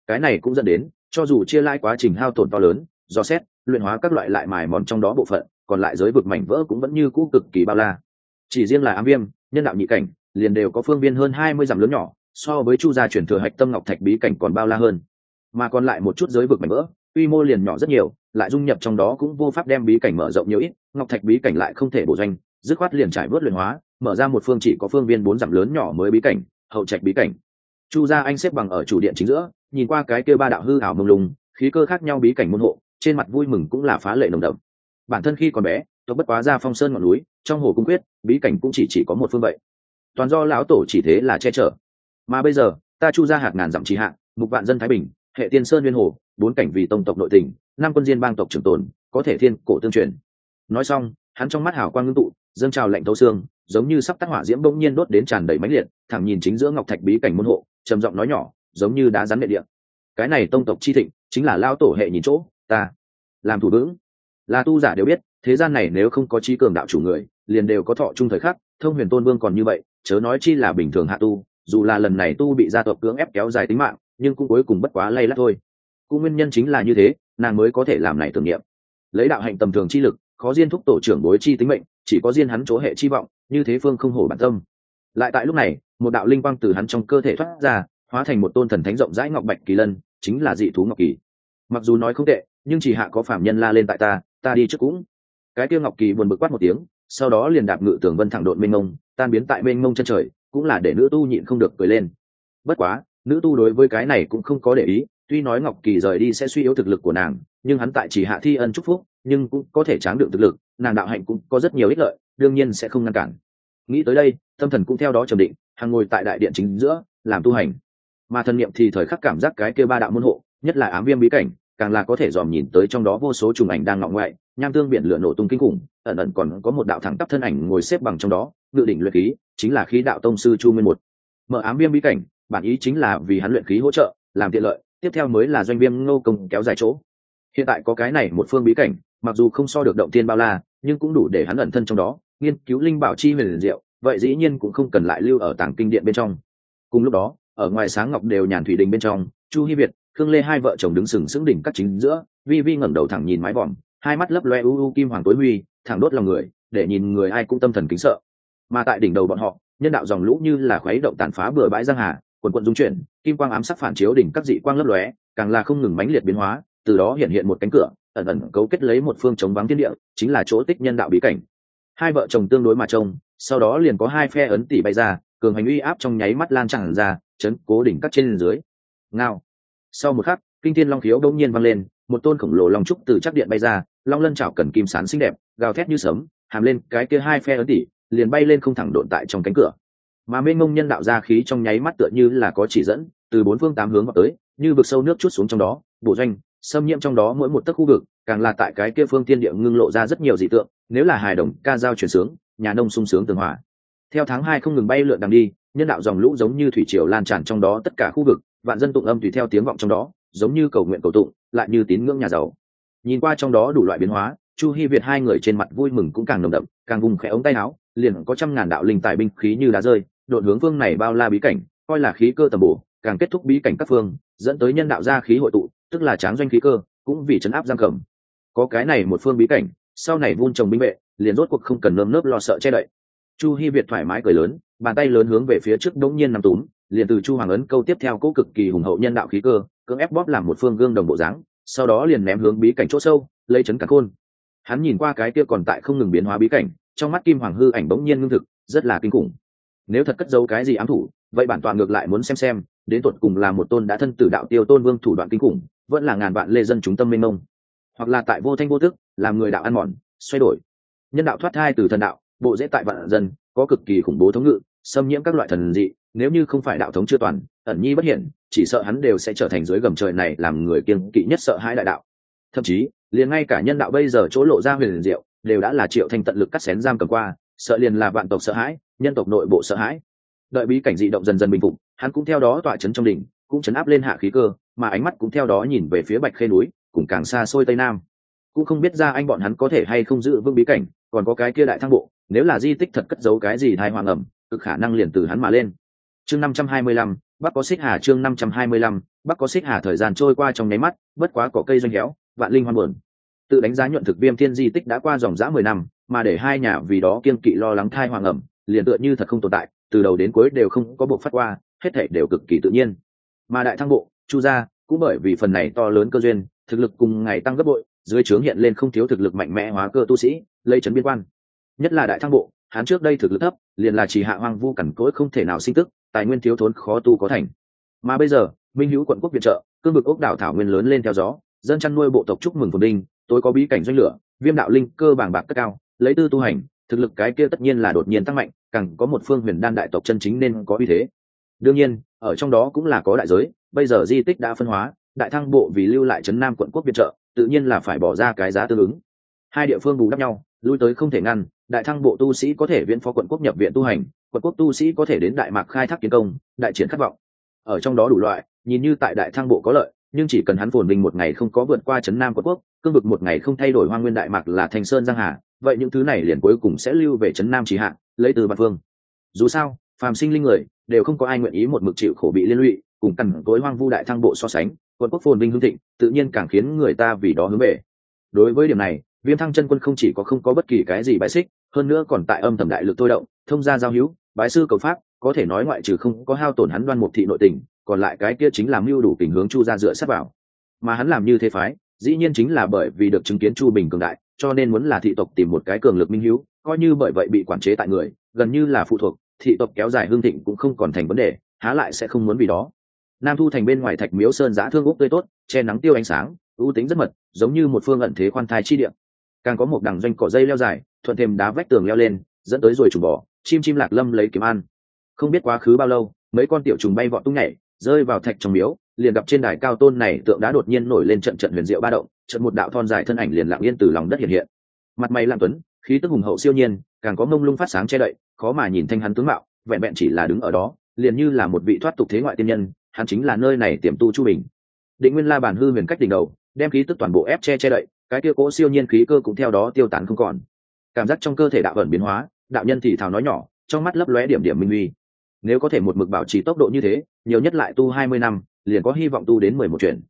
Cái này cũng dẫn đến, cho dù chia lai quá trình hao tổn to lớn, do xét, luyện hóa các loại lại mài mòn trong đó bộ phận, còn lại giới vực mảnh vỡ cũng vẫn như cũ cực kỳ bao la. Chỉ riêng là ám viêm, nhân đạo nhị cảnh liền đều có phương viên hơn hai mươi dặm lớn nhỏ, so với chu gia chuyển thừa hạch tâm ngọc thạch bí cảnh còn bao la hơn. Mà còn lại một chút giới vực mảnh vỡ, quy mô liền nhỏ rất nhiều, lại dung nhập trong đó cũng vô pháp đem bí cảnh mở rộng nhiều ít, ngọc thạch bí cảnh lại không thể bổ doanh, dứt khoát liền trải vớt luyện hóa, mở ra một phương chỉ có phương viên bốn dặm lớn nhỏ mới bí cảnh, hậu trạch bí cảnh. Chu gia anh xếp bằng ở chủ điện chính giữa, nhìn qua cái kia ba đạo hư ảo mông lung, khí cơ khác nhau bí cảnh môn hộ, trên mặt vui mừng cũng là phá lệ nồng đậm. Bản thân khi còn bé tôi bất quá ra phong sơn ngọn núi, trong hồ cung quyết, bí cảnh cũng chỉ chỉ có một phương vậy toàn do lão tổ chỉ thế là che chở. Mà bây giờ, ta chu ra hạt ngàn dặm trì hạ, mục vạn dân thái bình, hệ tiên sơn nguyên hồ, bốn cảnh vì tông tộc nội tình, năm quân diên bang tộc trưởng tồn, có thể thiên cổ tương truyền. Nói xong, hắn trong mắt hào quang ngưng tụ, dâng trào lạnh thấu xương, giống như sắp tác hỏa diễm bỗng nhiên đốt đến tràn đầy mãnh liệt, thẳng nhìn chính giữa ngọc thạch bí cảnh môn hộ, trầm giọng nói nhỏ, giống như đá rắn địa địa. Cái này tông tộc chi thịnh, chính là lao tổ hệ nhìn chỗ, ta làm thủ vững. Là tu giả đều biết, thế gian này nếu không có trí cường đạo chủ người, liền đều có thọ chung thời khắc, thông huyền tôn vương còn như vậy chớ nói chi là bình thường hạ tu, dù là lần này tu bị gia tộc cưỡng ép kéo dài tính mạng, nhưng cũng cuối cùng bất quá lay lắt thôi. Cũng nguyên nhân chính là như thế, nàng mới có thể làm này tưởng niệm. Lấy đạo hạnh tầm thường chi lực, khó diên thúc tổ trưởng bối chi tính mệnh, chỉ có diên hắn chỗ hệ chi vọng, như thế phương không hổ bản tâm. Lại tại lúc này, một đạo linh quang từ hắn trong cơ thể thoát ra, hóa thành một tôn thần thánh rộng rãi ngọc bạch kỳ lân, chính là dị thú ngọc kỳ. Mặc dù nói không tệ, nhưng chỉ hạ có phạm nhân la lên tại ta ta đi trước cũng. Cái tiêu ngọc kỳ buồn bực quát một tiếng, sau đó liền đạp ngự tường vân thẳng độn minh ông tan biến tại mênh mông chân trời, cũng là để nữ tu nhịn không được cười lên. Bất quá, nữ tu đối với cái này cũng không có để ý, tuy nói ngọc kỳ rời đi sẽ suy yếu thực lực của nàng, nhưng hắn tại chỉ hạ thi ân chúc phúc, nhưng cũng có thể tráng đựng thực lực, nàng đạo hạnh cũng có rất nhiều ích lợi, đương nhiên sẽ không ngăn cản. Nghĩ tới đây, tâm thần cũng theo đó trầm định hàng ngồi tại đại điện chính giữa, làm tu hành. Mà thần niệm thì thời khắc cảm giác cái kia ba đạo môn hộ, nhất là ám viêm bí cảnh càng là có thể dòm nhìn tới trong đó vô số trùng ảnh đang ngọ ngoại, nham tương biển lửa nổ tung kinh khủng, ẩn ẩn còn có một đạo thẳng tắp thân ảnh ngồi xếp bằng trong đó, ngự đỉnh luyện khí, chính là khí đạo tông sư chu nguyên một. Mở ám viêm bí cảnh, bản ý chính là vì hắn luyện khí hỗ trợ, làm tiện lợi, tiếp theo mới là doanh viêm ngô công kéo dài chỗ. Hiện tại có cái này một phương bí cảnh, mặc dù không so được động tiên bao la, nhưng cũng đủ để hắn ẩn thân trong đó, nghiên cứu linh bảo chi huyền diệu, vậy dĩ nhiên cũng không cần lại lưu ở tảng kinh điện bên trong. Cùng lúc đó, ở ngoài sáng ngọc đều nhàn thủy đình bên trong, chu hy việt khương lê hai vợ chồng đứng sừng sững đỉnh các chính giữa, vi vi ngẩng đầu thẳng nhìn mái vòm, hai mắt lấp loe u u kim hoàng tối huy, thẳng đốt lòng người, để nhìn người ai cũng tâm thần kính sợ. Mà tại đỉnh đầu bọn họ, nhân đạo dòng lũ như là khuấy động tàn phá bừa bãi giang hà, quần quận dung chuyển, kim quang ám sắc phản chiếu đỉnh các dị quang lấp lóe, càng là không ngừng mãnh liệt biến hóa, từ đó hiện hiện một cánh cửa, ẩn ẩn cấu kết lấy một phương chống vắng thiên địa, chính là chỗ tích nhân đạo bí cảnh. Hai vợ chồng tương đối mà trông, sau đó liền có hai phe ấn tỷ bay ra, cường hành uy áp trong nháy mắt lan tràn ra, chấn cố đỉnh các trên dưới. Ngao sau một khắc kinh thiên long khiếu đông nhiên văng lên một tôn khổng lồ long trúc từ chắc điện bay ra long lân chảo cần kim sán xinh đẹp gào thét như sấm hàm lên cái kia hai phe ấn tỉ, liền bay lên không thẳng độn tại trong cánh cửa. Mà mênh mông nhân đạo ra khí trong nháy mắt tựa như là có chỉ dẫn từ bốn phương tám hướng vào tới như vực sâu nước chút xuống trong đó bộ doanh xâm nhiễm trong đó mỗi một tấc khu vực càng là tại cái kia phương tiên địa ngưng lộ ra rất nhiều dị tượng nếu là hài đồng ca giao chuyển sướng nhà nông sung sướng tường hòa. Theo tháng hai không ngừng bay lượn đằng đi nhân đạo dòng lũ giống như thủy triều lan tràn trong đó tất cả khu vực vạn dân tụng âm tùy theo tiếng vọng trong đó, giống như cầu nguyện cầu tụng, lại như tín ngưỡng nhà giàu. Nhìn qua trong đó đủ loại biến hóa, chu hi việt hai người trên mặt vui mừng cũng càng nồng đậm, càng vùng khẽ ống tay áo, liền có trăm ngàn đạo linh tài binh khí như đá rơi đội hướng phương này bao la bí cảnh, coi là khí cơ tầm bổ, càng kết thúc bí cảnh các phương, dẫn tới nhân đạo gia khí hội tụ, tức là tráng doanh khí cơ, cũng vì chấn áp giam cầm. Có cái này một phương bí cảnh, sau này vun trồng binh vệ, liền rốt cuộc không cần nơm nớp lo sợ che đậy. Chu hi việt thoải mái cười lớn, bàn tay lớn hướng về phía trước đống nhiên nằm túm liền từ chu hoàng ấn câu tiếp theo cố cực kỳ hùng hậu nhân đạo khí cơ, cưỡng ép bóp làm một phương gương đồng bộ dáng, sau đó liền ném hướng bí cảnh chỗ sâu, lấy chấn cả khôn. Hắn nhìn qua cái kia còn tại không ngừng biến hóa bí cảnh, trong mắt kim hoàng hư ảnh bỗng nhiên ngưng thực, rất là kinh khủng. Nếu thật cất giấu cái gì ám thủ, vậy bản tọa ngược lại muốn xem xem, đến tột cùng là một tôn đã thân tử đạo tiêu tôn vương thủ đoạn kinh khủng, vẫn là ngàn vạn lê dân chúng tâm mênh mông. Hoặc là tại vô thanh vô tức, làm người đạo ăn mòn, xoay đổi. Nhân đạo thoát thai từ thần đạo, bộ dễ tại vạn dân, có cực kỳ khủng bố thống ngự xâm nhiễm các loại thần dị, nếu như không phải đạo thống chưa toàn, ẩn nhi bất hiển, chỉ sợ hắn đều sẽ trở thành dưới gầm trời này làm người kiên kỵ nhất sợ hãi đại đạo. Thậm chí, liền ngay cả nhân đạo bây giờ chỗ lộ ra huyền diệu, đều đã là triệu thành tận lực cắt xén giam cầm qua, sợ liền là vạn tộc sợ hãi, nhân tộc nội bộ sợ hãi. Đợi bí cảnh dị động dần dần bình phục, hắn cũng theo đó tọa chấn trong đỉnh, cũng chấn áp lên hạ khí cơ, mà ánh mắt cũng theo đó nhìn về phía bạch khê núi, cùng càng xa xôi tây nam. Cũng không biết ra anh bọn hắn có thể hay không giữ vững bí cảnh, còn có cái kia đại thăng bộ, nếu là di tích thật cất giấu cái gì thai hoàng ẩm cực khả năng liền từ hắn mà lên. Chương năm trăm hai mươi lăm, bắc có xích hà chương năm trăm hai mươi lăm, bắc có xích hà thời gian trôi qua trong nháy mắt, bất quá có cây doanh héo, vạn linh hoan buồn. Tự đánh giá nhuận thực viêm thiên di tích đã qua dòng dã mười năm, mà để hai nhà vì đó kiên kỵ lo lắng thai hoàng ẩm, liền tựa như thật không tồn tại, từ đầu đến cuối đều không có bộ phát qua, hết thể đều cực kỳ tự nhiên. Mà đại thăng bộ, chu gia, cũng bởi vì phần này to lớn cơ duyên, thực lực cùng ngày tăng gấp bội, dưới trướng hiện lên không thiếu thực lực mạnh mẽ hóa cơ tu sĩ lây chấn biên quan. Nhất là đại thăng bộ hắn trước đây thực lực thấp, liền là chỉ hạ hoang vu cẩn cỗi không thể nào sinh tức, tài nguyên thiếu thốn khó tu có thành. Mà bây giờ, minh hữu quận quốc viện trợ, cương vực ốc đảo thảo nguyên lớn lên theo gió, dân chăn nuôi bộ tộc chúc mừng phồn đinh tối có bí cảnh doanh lửa, viêm đạo linh cơ bảng bạc cất cao, lấy tư tu hành, thực lực cái kia tất nhiên là đột nhiên tăng mạnh, càng có một phương huyền đan đại tộc chân chính nên có uy thế. Đương nhiên, ở trong đó cũng là có đại giới, bây giờ di tích đã phân hóa, đại thăng bộ vì lưu lại trấn nam quận quốc viện trợ, tự nhiên là phải bỏ ra cái giá tương ứng. Hai địa phương bù đắp nhau, lui tới không thể ngăn đại thăng bộ tu sĩ có thể viễn phó quận quốc nhập viện tu hành, quận quốc tu sĩ có thể đến đại mạc khai thác kiến công, đại triển khát vọng. Ở trong đó đủ loại, nhìn như tại đại thăng bộ có lợi, nhưng chỉ cần hắn phồn vinh một ngày không có vượt qua trấn nam quận quốc, cương vực một ngày không thay đổi hoa nguyên đại mạc là thành sơn giang hà, vậy những thứ này liền cuối cùng sẽ lưu về trấn nam trì hạ, lấy từ bạc phương. Dù sao, phàm sinh linh người đều không có ai nguyện ý một mực chịu khổ bị liên lụy, cùng cằn tối hoang vu đại thăng bộ so sánh, quận quốc phồn vinh hương thịnh, tự nhiên càng khiến người ta vì đó hướng về. Đối với điểm này viêm thăng chân quân không chỉ có không có bất kỳ cái gì bãi xích, hơn nữa còn tại âm thầm đại lực tôi động, thông gia giao hữu, bái sư cầu pháp, có thể nói ngoại trừ không có hao tổn hắn đoan mục thị nội tình, còn lại cái kia chính là mưu đủ tình hướng chu ra dựa sát vào. Mà hắn làm như thế phái, dĩ nhiên chính là bởi vì được chứng kiến chu bình cường đại, cho nên muốn là thị tộc tìm một cái cường lực minh hữu, coi như bởi vậy bị quản chế tại người, gần như là phụ thuộc, thị tộc kéo dài hương thịnh cũng không còn thành vấn đề, há lại sẽ không muốn vì đó. Nam thu thành bên ngoài thạch miếu sơn giã thương úc tươi tốt, che nắng tiêu ánh sáng, ưu tính rất mật, giống như một phương ẩn thế khoan thai chi điện càng có một đằng doanh cỏ dây leo dài, thuận thêm đá vách tường leo lên, dẫn tới rồi trùng bò, chim chim lạc lâm lấy kiếm ăn. Không biết quá khứ bao lâu, mấy con tiểu trùng bay vọt tung nhảy, rơi vào thạch trong miếu, liền gặp trên đài cao tôn này tượng đá đột nhiên nổi lên trận trận huyền diệu ba động, trận một đạo thon dài thân ảnh liền lặng yên từ lòng đất hiện hiện. Mặt mày lạng tuấn, khí tức hùng hậu siêu nhiên, càng có mông lung phát sáng che đậy, khó mà nhìn thanh hắn tướng mạo, vẹn vẹn chỉ là đứng ở đó, liền như là một vị thoát tục thế ngoại tiên nhân, hắn chính là nơi này tiềm tu chu bình. Định nguyên la bản hư huyền cách đỉnh đầu, đem khí tức toàn bộ ép che che đậy cái kia cỗ siêu nhiên khí cơ cũng theo đó tiêu tán không còn. Cảm giác trong cơ thể đạo ẩn biến hóa, đạo nhân thì thào nói nhỏ, trong mắt lấp lóe điểm điểm minh huy nếu có thể một mực bảo trì tốc độ như thế, nhiều nhất lại tu hai mươi năm, liền có hy vọng tu đến mười một chuyện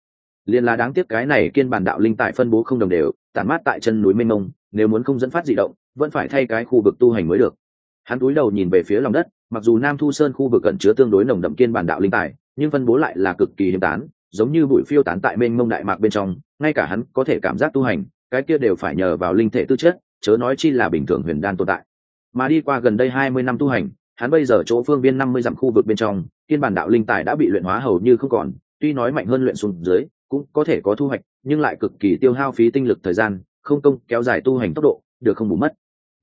liền là đáng tiếc cái này kiên bản đạo linh tại phân bố không đồng đều, tản mát tại chân núi mênh mông, nếu muốn không dẫn phát dị động, vẫn phải thay cái khu vực tu hành mới được. Hắn cúi đầu nhìn về phía lòng đất, mặc dù nam thu sơn khu vực cẩn chứa tương đối nồng đậm kiên bản đạo linh tài, nhưng phân bố lại là cực kỳ hiếm tán, giống như bụi phiêu tán tại mênh mông đại mạc bên trong ngay cả hắn có thể cảm giác tu hành, cái kia đều phải nhờ vào linh thể tư chất, chớ nói chi là bình thường huyền đan tồn tại. Mà đi qua gần đây hai mươi năm tu hành, hắn bây giờ chỗ phương viên năm mươi dặm khu vực bên trong kiên bản đạo linh tài đã bị luyện hóa hầu như không còn, tuy nói mạnh hơn luyện xuống dưới, cũng có thể có thu hoạch, nhưng lại cực kỳ tiêu hao phí tinh lực thời gian, không công kéo dài tu hành tốc độ, được không bù mất.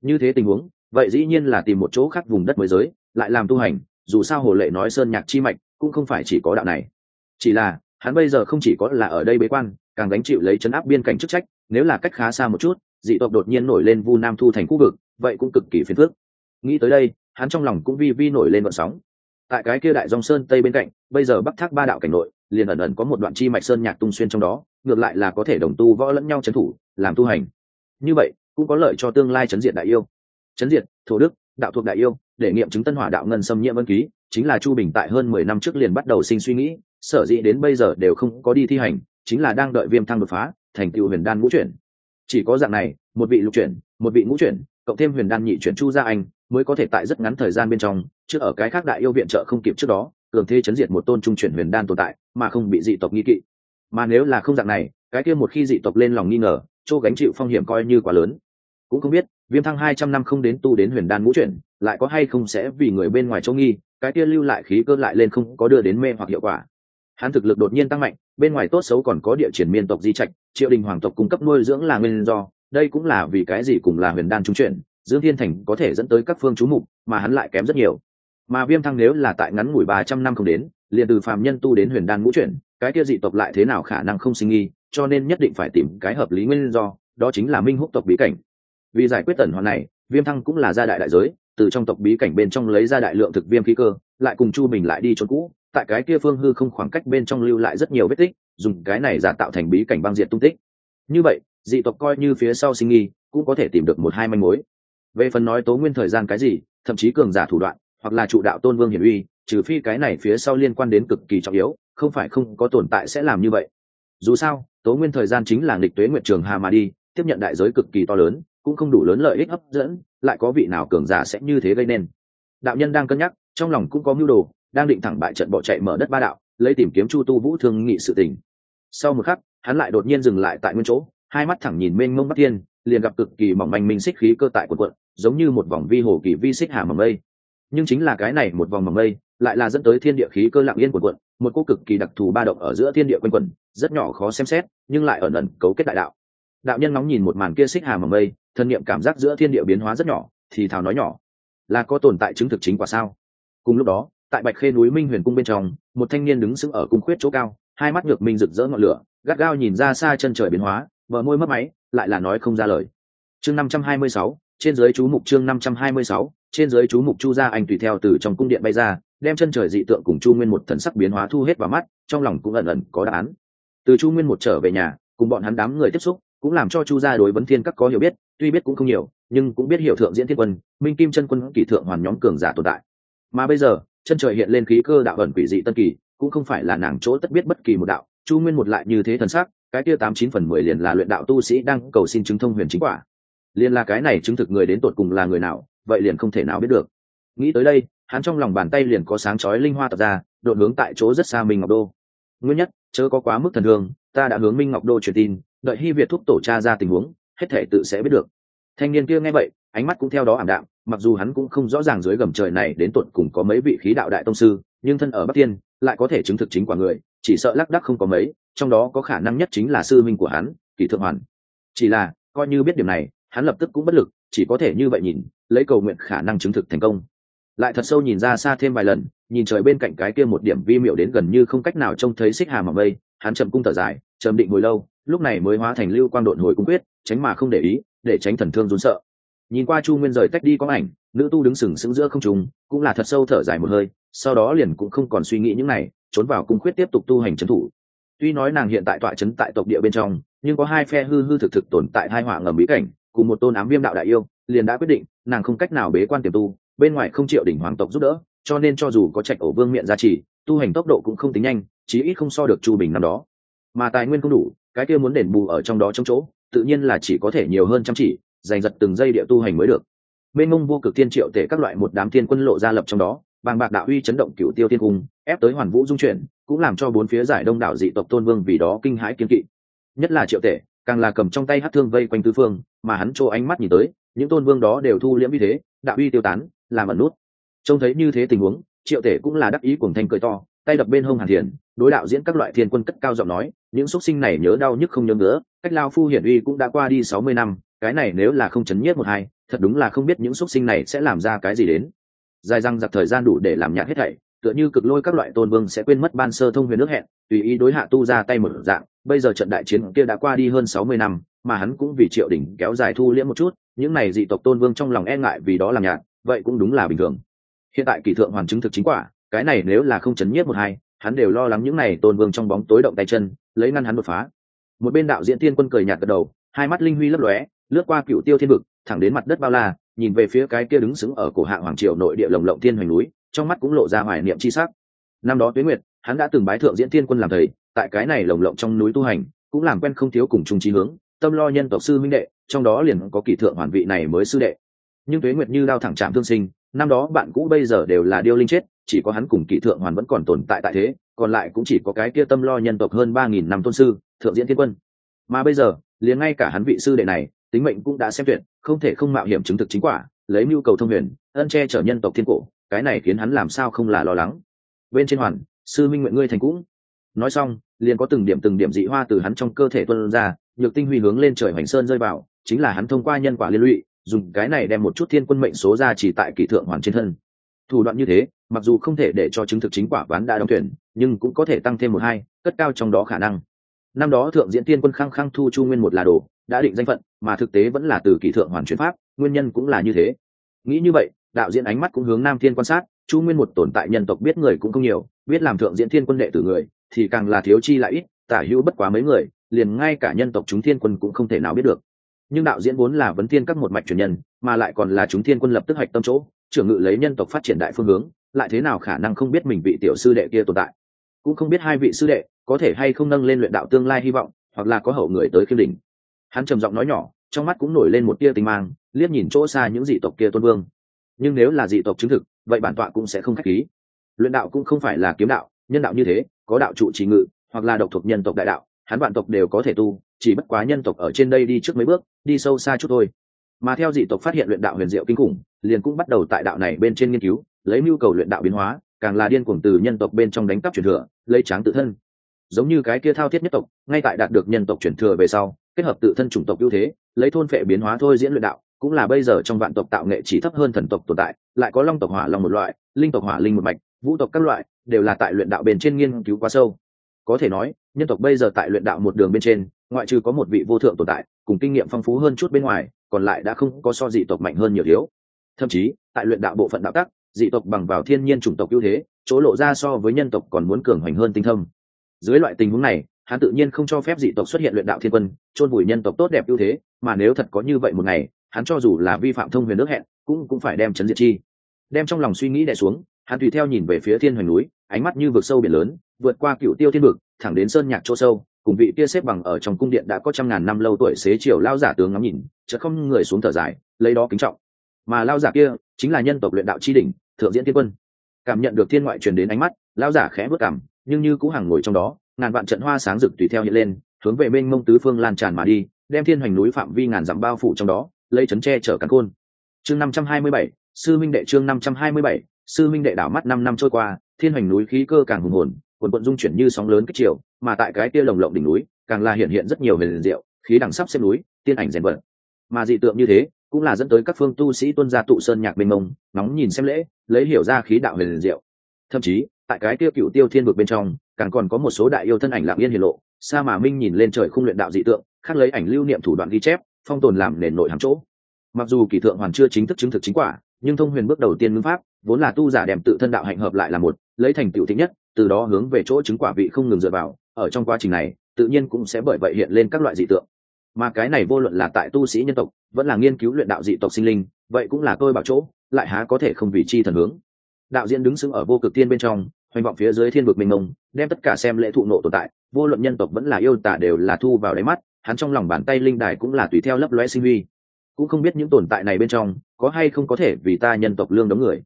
Như thế tình huống, vậy dĩ nhiên là tìm một chỗ khác vùng đất mới giới, lại làm tu hành, dù sao hồ lệ nói sơn nhạc chi mạch, cũng không phải chỉ có đạo này. Chỉ là hắn bây giờ không chỉ có là ở đây bế quan, càng gánh chịu lấy chấn áp biên cảnh chức trách, nếu là cách khá xa một chút, dị tộc đột nhiên nổi lên vu nam thu thành khu vực, vậy cũng cực kỳ phiền phức. Nghĩ tới đây, hắn trong lòng cũng vi vi nổi lên vận sóng. Tại cái kia đại dòng sơn tây bên cạnh, bây giờ bắc thác ba đạo cảnh nội, liền ẩn ẩn có một đoạn chi mạch sơn nhạc tung xuyên trong đó, ngược lại là có thể đồng tu võ lẫn nhau trấn thủ, làm tu hành. Như vậy, cũng có lợi cho tương lai chấn diện đại yêu. Chấn diệt, thổ đức, đạo thuộc đại yêu, để nghiệm chứng tân hỏa đạo ngân xâm nhiễm ân ký, chính là chu bình tại hơn mười năm trước liền bắt đầu sinh suy nghĩ sở dĩ đến bây giờ đều không có đi thi hành, chính là đang đợi viêm thăng đột phá, thành tựu huyền đan ngũ chuyển. Chỉ có dạng này, một vị lục chuyển, một vị ngũ chuyển, cộng thêm huyền đan nhị chuyển chu gia anh, mới có thể tại rất ngắn thời gian bên trong trước ở cái khác đại yêu viện trợ không kịp trước đó, cường thế chấn diệt một tôn trung chuyển huyền đan tồn tại, mà không bị dị tộc nghi kỵ. Mà nếu là không dạng này, cái kia một khi dị tộc lên lòng nghi ngờ châu gánh chịu phong hiểm coi như quá lớn. Cũng không biết, viêm thăng hai trăm năm không đến tu đến huyền đan ngũ chuyển, lại có hay không sẽ vì người bên ngoài châu nghi, cái kia lưu lại khí cơ lại lên không có đưa đến mê hoặc hiệu quả hắn thực lực đột nhiên tăng mạnh, bên ngoài tốt xấu còn có địa triển miên tộc di trạch triệu đình hoàng tộc cung cấp nuôi dưỡng là nguyên do, đây cũng là vì cái gì cùng là huyền đan trung chuyển, dương thiên thành có thể dẫn tới các phương chú mục, mà hắn lại kém rất nhiều. Mà viêm thăng nếu là tại ngắn ngủi ba trăm năm không đến, liền từ phàm nhân tu đến huyền đan ngũ chuyển, cái kia dị tộc lại thế nào khả năng không sinh nghi cho nên nhất định phải tìm cái hợp lý nguyên do, đó chính là minh húc tộc bí cảnh. Vì giải quyết tần hoàn này, viêm thăng cũng là gia đại đại giới, từ trong tộc bí cảnh bên trong lấy ra đại lượng thực viêm khí cơ, lại cùng chu bình lại đi trốn cũ tại cái kia phương hư không khoảng cách bên trong lưu lại rất nhiều vết tích, dùng cái này giả tạo thành bí cảnh băng diện tung tích. Như vậy, dị tộc coi như phía sau sinh nghi, cũng có thể tìm được một hai manh mối. Về phần nói tố nguyên thời gian cái gì, thậm chí cường giả thủ đoạn, hoặc là trụ đạo tôn vương hiển uy, trừ phi cái này phía sau liên quan đến cực kỳ trọng yếu, không phải không có tồn tại sẽ làm như vậy. Dù sao, tố nguyên thời gian chính là nghịch tuế nguyện trường hà mà đi, tiếp nhận đại giới cực kỳ to lớn, cũng không đủ lớn lợi ích hấp dẫn, lại có vị nào cường giả sẽ như thế gây nên. Đạo nhân đang cân nhắc, trong lòng cũng có mưu đồ đang định thẳng bại trận bỏ chạy mở đất ba đạo, lấy tìm kiếm chu tu vũ thương nghị sự tình. Sau một khắc, hắn lại đột nhiên dừng lại tại nguyên chỗ, hai mắt thẳng nhìn mênh mông bắc thiên, liền gặp cực kỳ mỏng manh minh xích khí cơ tại quần quận, giống như một vòng vi hồ kỳ vi xích hà mầm mây. Nhưng chính là cái này một vòng mầm mây, lại là dẫn tới thiên địa khí cơ lặng yên quần quận, một cô cực kỳ đặc thù ba động ở giữa thiên địa quanh quần rất nhỏ khó xem xét, nhưng lại ẩn ẩn cấu kết đại đạo. Đạo nhân nóng nhìn một màn kia xích hà mầm mây, thân niệm cảm giác giữa thiên địa biến hóa rất nhỏ, thì thào nói nhỏ, là có tồn tại chứng thực chính quả sao? Cùng lúc đó tại bạch khê núi minh huyền cung bên trong, một thanh niên đứng sững ở cung khuyết chỗ cao, hai mắt ngược minh rực rỡ ngọn lửa, gắt gao nhìn ra xa chân trời biến hóa vợ môi mất máy, lại là nói không ra lời. Chương năm trăm hai mươi sáu, trên dưới chú mục chương năm trăm hai mươi sáu, trên dưới chú mục chu gia anh tùy theo từ trong cung điện bay ra, đem chân trời dị tượng cùng chu nguyên một thần sắc biến hóa thu hết vào mắt, trong lòng cũng ẩn ẩn có đáp án. Từ chu nguyên một trở về nhà, cùng bọn hắn đám người tiếp xúc, cũng làm cho chu gia đối vấn thiên các có hiểu biết, tuy biết cũng không nhiều, nhưng cũng biết hiểu thượng diễn thiên quân, minh kim chân quân kỷ thượng hoàn nhóm cường giả tồn tại. Mà bây giờ chân trời hiện lên khí cơ đạo ẩn quỷ dị tân kỳ, cũng không phải là nàng chỗ tất biết bất kỳ một đạo, chu nguyên một lại như thế thần sắc, cái kia tám chín phần mười liền là luyện đạo tu sĩ đang cầu xin chứng thông huyền chính quả. Liền là cái này chứng thực người đến tột cùng là người nào, vậy liền không thể nào biết được. Nghĩ tới đây, hắn trong lòng bàn tay liền có sáng chói linh hoa tập ra đội hướng tại chỗ rất xa minh ngọc đô. Nguyên nhất, chớ có quá mức thần hương, ta đã hướng minh ngọc đô truyền tin, đợi hy việt thúc tổ cha ra tình huống, hết thể tự sẽ biết được. Thanh niên kia nghe vậy ánh mắt cũng theo đó ảm đạm, mặc dù hắn cũng không rõ ràng dưới gầm trời này đến tột cùng có mấy vị khí đạo đại tông sư, nhưng thân ở bắc tiên lại có thể chứng thực chính quả người, chỉ sợ lác đắc không có mấy, trong đó có khả năng nhất chính là sư minh của hắn, kỳ thượng hoàn. Chỉ là, coi như biết điểm này, hắn lập tức cũng bất lực, chỉ có thể như vậy nhìn, lấy cầu nguyện khả năng chứng thực thành công. Lại thật sâu nhìn ra xa thêm vài lần, nhìn trời bên cạnh cái kia một điểm vi miệu đến gần như không cách nào trông thấy xích hà mà mây, hắn chậm cung thở dài, chậm định hồi lâu, lúc này mới hóa thành lưu quang độn hồi cung quyết, tránh mà không để ý, để tránh thần thương run sợ nhìn qua chu nguyên rời tách đi có ảnh, nữ tu đứng sừng sững giữa không trùng cũng là thật sâu thở dài một hơi, sau đó liền cũng không còn suy nghĩ những này, trốn vào cung khuyết tiếp tục tu hành trấn thủ. Tuy nói nàng hiện tại tọa trấn tại tộc địa bên trong, nhưng có hai phe hư hư thực thực tồn tại hai họa ngầm bí cảnh, cùng một tôn ám viêm đạo đại yêu, liền đã quyết định, nàng không cách nào bế quan tiềm tu, bên ngoài không chịu đỉnh hoàng tộc giúp đỡ, cho nên cho dù có trạch ổ vương miệng gia trì tu hành tốc độ cũng không tính nhanh, chí ít không so được chu bình năm đó. Mà tài nguyên không đủ, cái kia muốn đền bù ở trong đó trong chỗ, tự nhiên là chỉ có thể nhiều hơn chăm chỉ giành giật từng giây địa tu hành mới được. Bên mông vô cực tiên triệu tể các loại một đám thiên quân lộ ra lập trong đó, bàng bạc đạo uy chấn động cựu tiêu thiên cung, ép tới hoàn vũ dung chuyển, cũng làm cho bốn phía giải đông đảo dị tộc tôn vương vì đó kinh hãi kiên kỵ. Nhất là triệu tể, càng là cầm trong tay hát thương vây quanh tứ phương, mà hắn chỗ ánh mắt nhìn tới, những tôn vương đó đều thu liễm như thế, đạo uy tiêu tán, làm ẩn nút. Trông thấy như thế tình huống, triệu tể cũng là đắc ý cuồng thanh cười to, tay đập bên hông hàn thiền, đối đạo diễn các loại thiên quân cất cao giọng nói, những xuất sinh này nhớ đau nhức không nhớ nữa cách lao phu hiển uy cũng đã qua đi sáu mươi năm cái này nếu là không chấn nhiết một hai, thật đúng là không biết những xuất sinh này sẽ làm ra cái gì đến. Dài răng giặc thời gian đủ để làm nhạt hết thảy, tựa như cực lôi các loại tôn vương sẽ quên mất ban sơ thông huyền nước hẹn, tùy ý đối hạ tu ra tay một dạng. Bây giờ trận đại chiến kia đã qua đi hơn sáu mươi năm, mà hắn cũng vì triệu đỉnh kéo dài thu liễm một chút, những này dị tộc tôn vương trong lòng e ngại vì đó làm nhạt, vậy cũng đúng là bình thường. Hiện tại kỳ thượng hoàn chứng thực chính quả, cái này nếu là không chấn nhiếp một hai, hắn đều lo lắng những này tôn vương trong bóng tối động tay chân, lấy ngăn hắn đột phá. Một bên đạo diễn tiên quân cười nhạt gật đầu, hai mắt linh huy lấp lóe lướt qua cựu tiêu thiên vực, thẳng đến mặt đất bao la, nhìn về phía cái kia đứng sững ở cổ hạ hoàng triều nội địa lồng lộng thiên hoành núi, trong mắt cũng lộ ra hoài niệm chi sắc. Năm đó tuế nguyệt, hắn đã từng bái thượng diễn thiên quân làm thầy, tại cái này lồng lộng trong núi tu hành, cũng làm quen không thiếu cùng chung trí hướng, tâm lo nhân tộc sư minh đệ, trong đó liền có kỳ thượng hoàn vị này mới sư đệ. Nhưng tuế nguyệt như đao thẳng trạm thương sinh, năm đó bạn cũ bây giờ đều là điêu linh chết, chỉ có hắn cùng kỳ thượng hoàn vẫn còn tồn tại tại thế, còn lại cũng chỉ có cái kia tâm lo nhân tộc hơn ba nghìn năm tôn sư, thượng diễn thiên quân. Mà bây giờ liền ngay cả hắn vị sư đệ này, tính mệnh cũng đã xem tuyệt không thể không mạo hiểm chứng thực chính quả, lấy mưu cầu thông huyền, ân che chở nhân tộc thiên cổ, cái này khiến hắn làm sao không là lo lắng. Bên trên hoàn, sư minh nguyện ngươi thành cũng. Nói xong, liền có từng điểm từng điểm dị hoa từ hắn trong cơ thể tuân ra, nhược tinh huy hướng lên trời hoành sơn rơi vào, chính là hắn thông qua nhân quả liên lụy, dùng cái này đem một chút thiên quân mệnh số ra chỉ tại kỷ thượng hoàn trên thân. Thủ đoạn như thế, mặc dù không thể để cho chứng thực chính quả ván đã đóng tuyển, nhưng cũng có thể tăng thêm một hai, cất cao trong đó khả năng năm đó thượng diễn tiên quân khăng khăng thu chu nguyên một là đồ, đã định danh phận, mà thực tế vẫn là từ kỷ thượng hoàn chuyển pháp, nguyên nhân cũng là như thế. Nghĩ như vậy, đạo diễn ánh mắt cũng hướng nam thiên quan sát, chu nguyên một tồn tại nhân tộc biết người cũng không nhiều, biết làm thượng diễn thiên quân đệ tử người, thì càng là thiếu chi lại ít, tả hữu bất quá mấy người, liền ngay cả nhân tộc chúng thiên quân cũng không thể nào biết được. Nhưng đạo diễn vốn là vấn thiên các một mạch truyền nhân, mà lại còn là chúng thiên quân lập tức hạch tâm chỗ, trưởng ngự lấy nhân tộc phát triển đại phương hướng, lại thế nào khả năng không biết mình vị tiểu sư đệ kia tồn tại? Cũng không biết hai vị sư đệ có thể hay không nâng lên luyện đạo tương lai hy vọng, hoặc là có hậu người tới khiêm đỉnh. Hắn trầm giọng nói nhỏ, trong mắt cũng nổi lên một tia tinh mang, liếc nhìn chỗ xa những dị tộc kia tôn vương. Nhưng nếu là dị tộc chứng thực, vậy bản tọa cũng sẽ không khách khí. Luyện đạo cũng không phải là kiếm đạo, nhân đạo như thế, có đạo trụ trí ngự, hoặc là độc thuộc nhân tộc đại đạo, hắn vạn tộc đều có thể tu, chỉ bất quá nhân tộc ở trên đây đi trước mấy bước, đi sâu xa chút thôi. Mà theo dị tộc phát hiện luyện đạo huyền diệu kinh khủng, liền cũng bắt đầu tại đạo này bên trên nghiên cứu, lấy mưu cầu luyện đạo biến hóa, càng là điên cuồng từ nhân tộc bên trong đánh cắp truyền thừa, lấy tráng tự thân giống như cái kia thao thiết nhất tộc, ngay tại đạt được nhân tộc truyền thừa về sau, kết hợp tự thân chủng tộc ưu thế, lấy thôn phệ biến hóa thôi diễn luyện đạo, cũng là bây giờ trong vạn tộc tạo nghệ chỉ thấp hơn thần tộc tồn tại, lại có long tộc hỏa long một loại, linh tộc hỏa linh một mạch, vũ tộc các loại, đều là tại luyện đạo bền trên nghiên cứu quá sâu. Có thể nói, nhân tộc bây giờ tại luyện đạo một đường bên trên, ngoại trừ có một vị vô thượng tồn tại, cùng kinh nghiệm phong phú hơn chút bên ngoài, còn lại đã không có so dị tộc mạnh hơn nhiều thiếu. Thậm chí, tại luyện đạo bộ phận đạo tắc, dị tộc bằng vào thiên nhiên chủng tộc ưu thế, chỗ lộ ra so với nhân tộc còn muốn cường hoành hơn tinh thâm dưới loại tình huống này, hắn tự nhiên không cho phép dị tộc xuất hiện luyện đạo thiên quân, chôn vùi nhân tộc tốt đẹp ưu thế, mà nếu thật có như vậy một ngày, hắn cho dù là vi phạm thông huyền nước hẹn, cũng cũng phải đem chấn diệt chi. Đem trong lòng suy nghĩ đè xuống, hắn tùy theo nhìn về phía thiên hoành núi, ánh mắt như vực sâu biển lớn, vượt qua cựu tiêu thiên vực, thẳng đến sơn nhạc chỗ sâu, cùng vị kia xếp bằng ở trong cung điện đã có trăm ngàn năm lâu tuổi xế chiều lao giả tướng ngắm nhìn, chợt không người xuống thở dài, lấy đó kính trọng. Mà lao giả kia, chính là nhân tộc luyện đạo chi đỉnh, thượng diễn thiên quân. Cảm nhận được thiên ngoại truyền đến ánh mắt, lao giả khẽ bước cảm nhưng như cũ hàng ngồi trong đó, ngàn vạn trận hoa sáng rực tùy theo hiện lên, hướng về bên mông tứ phương lan tràn mà đi, đem thiên hoành núi phạm vi ngàn dặm bao phủ trong đó, lấy chấn tre chở cắn côn. Chương năm trăm hai mươi bảy, sư minh đệ chương năm trăm hai mươi bảy, sư minh đệ đảo mắt năm năm trôi qua, thiên hoành núi khí cơ càng hùng hồn, quần quận dung chuyển như sóng lớn kích chiều mà tại cái kia lồng lộng đỉnh núi, càng là hiện hiện rất nhiều huyền diệu, khí đằng sắp xếp núi, tiên ảnh rèn vận. Mà dị tượng như thế, cũng là dẫn tới các phương tu sĩ tuân gia tụ sơn nhạc mênh mông nóng nhìn xem lễ, lấy hiểu ra khí đạo huyền diệu. Thậm chí tại cái kia cựu tiêu thiên vực bên trong, càng còn có một số đại yêu thân ảnh lạng yên hiền lộ, sa mà minh nhìn lên trời không luyện đạo dị tượng, khác lấy ảnh lưu niệm thủ đoạn ghi chép, phong tồn làm nền nội hàng chỗ. Mặc dù kỳ thượng hoàn chưa chính thức chứng thực chính quả, nhưng thông huyền bước đầu tiên ngưng pháp, vốn là tu giả đem tự thân đạo hạnh hợp lại là một, lấy thành tựu thích nhất, từ đó hướng về chỗ chứng quả vị không ngừng dựa vào, ở trong quá trình này, tự nhiên cũng sẽ bởi vậy hiện lên các loại dị tượng. Mà cái này vô luận là tại tu sĩ nhân tộc, vẫn là nghiên cứu luyện đạo dị tộc sinh linh, vậy cũng là tôi bảo chỗ, lại há có thể không vì chi thần hướng. Đạo diễn đứng sững ở vô cực tiên bên trong hoành vọng phía dưới thiên vực mênh mông, đem tất cả xem lễ thụ nộ tồn tại, vô luận nhân tộc vẫn là yêu tả đều là thu vào đáy mắt, hắn trong lòng bàn tay linh đài cũng là tùy theo lấp loe sinh huy. Cũng không biết những tồn tại này bên trong, có hay không có thể vì ta nhân tộc lương đóng người,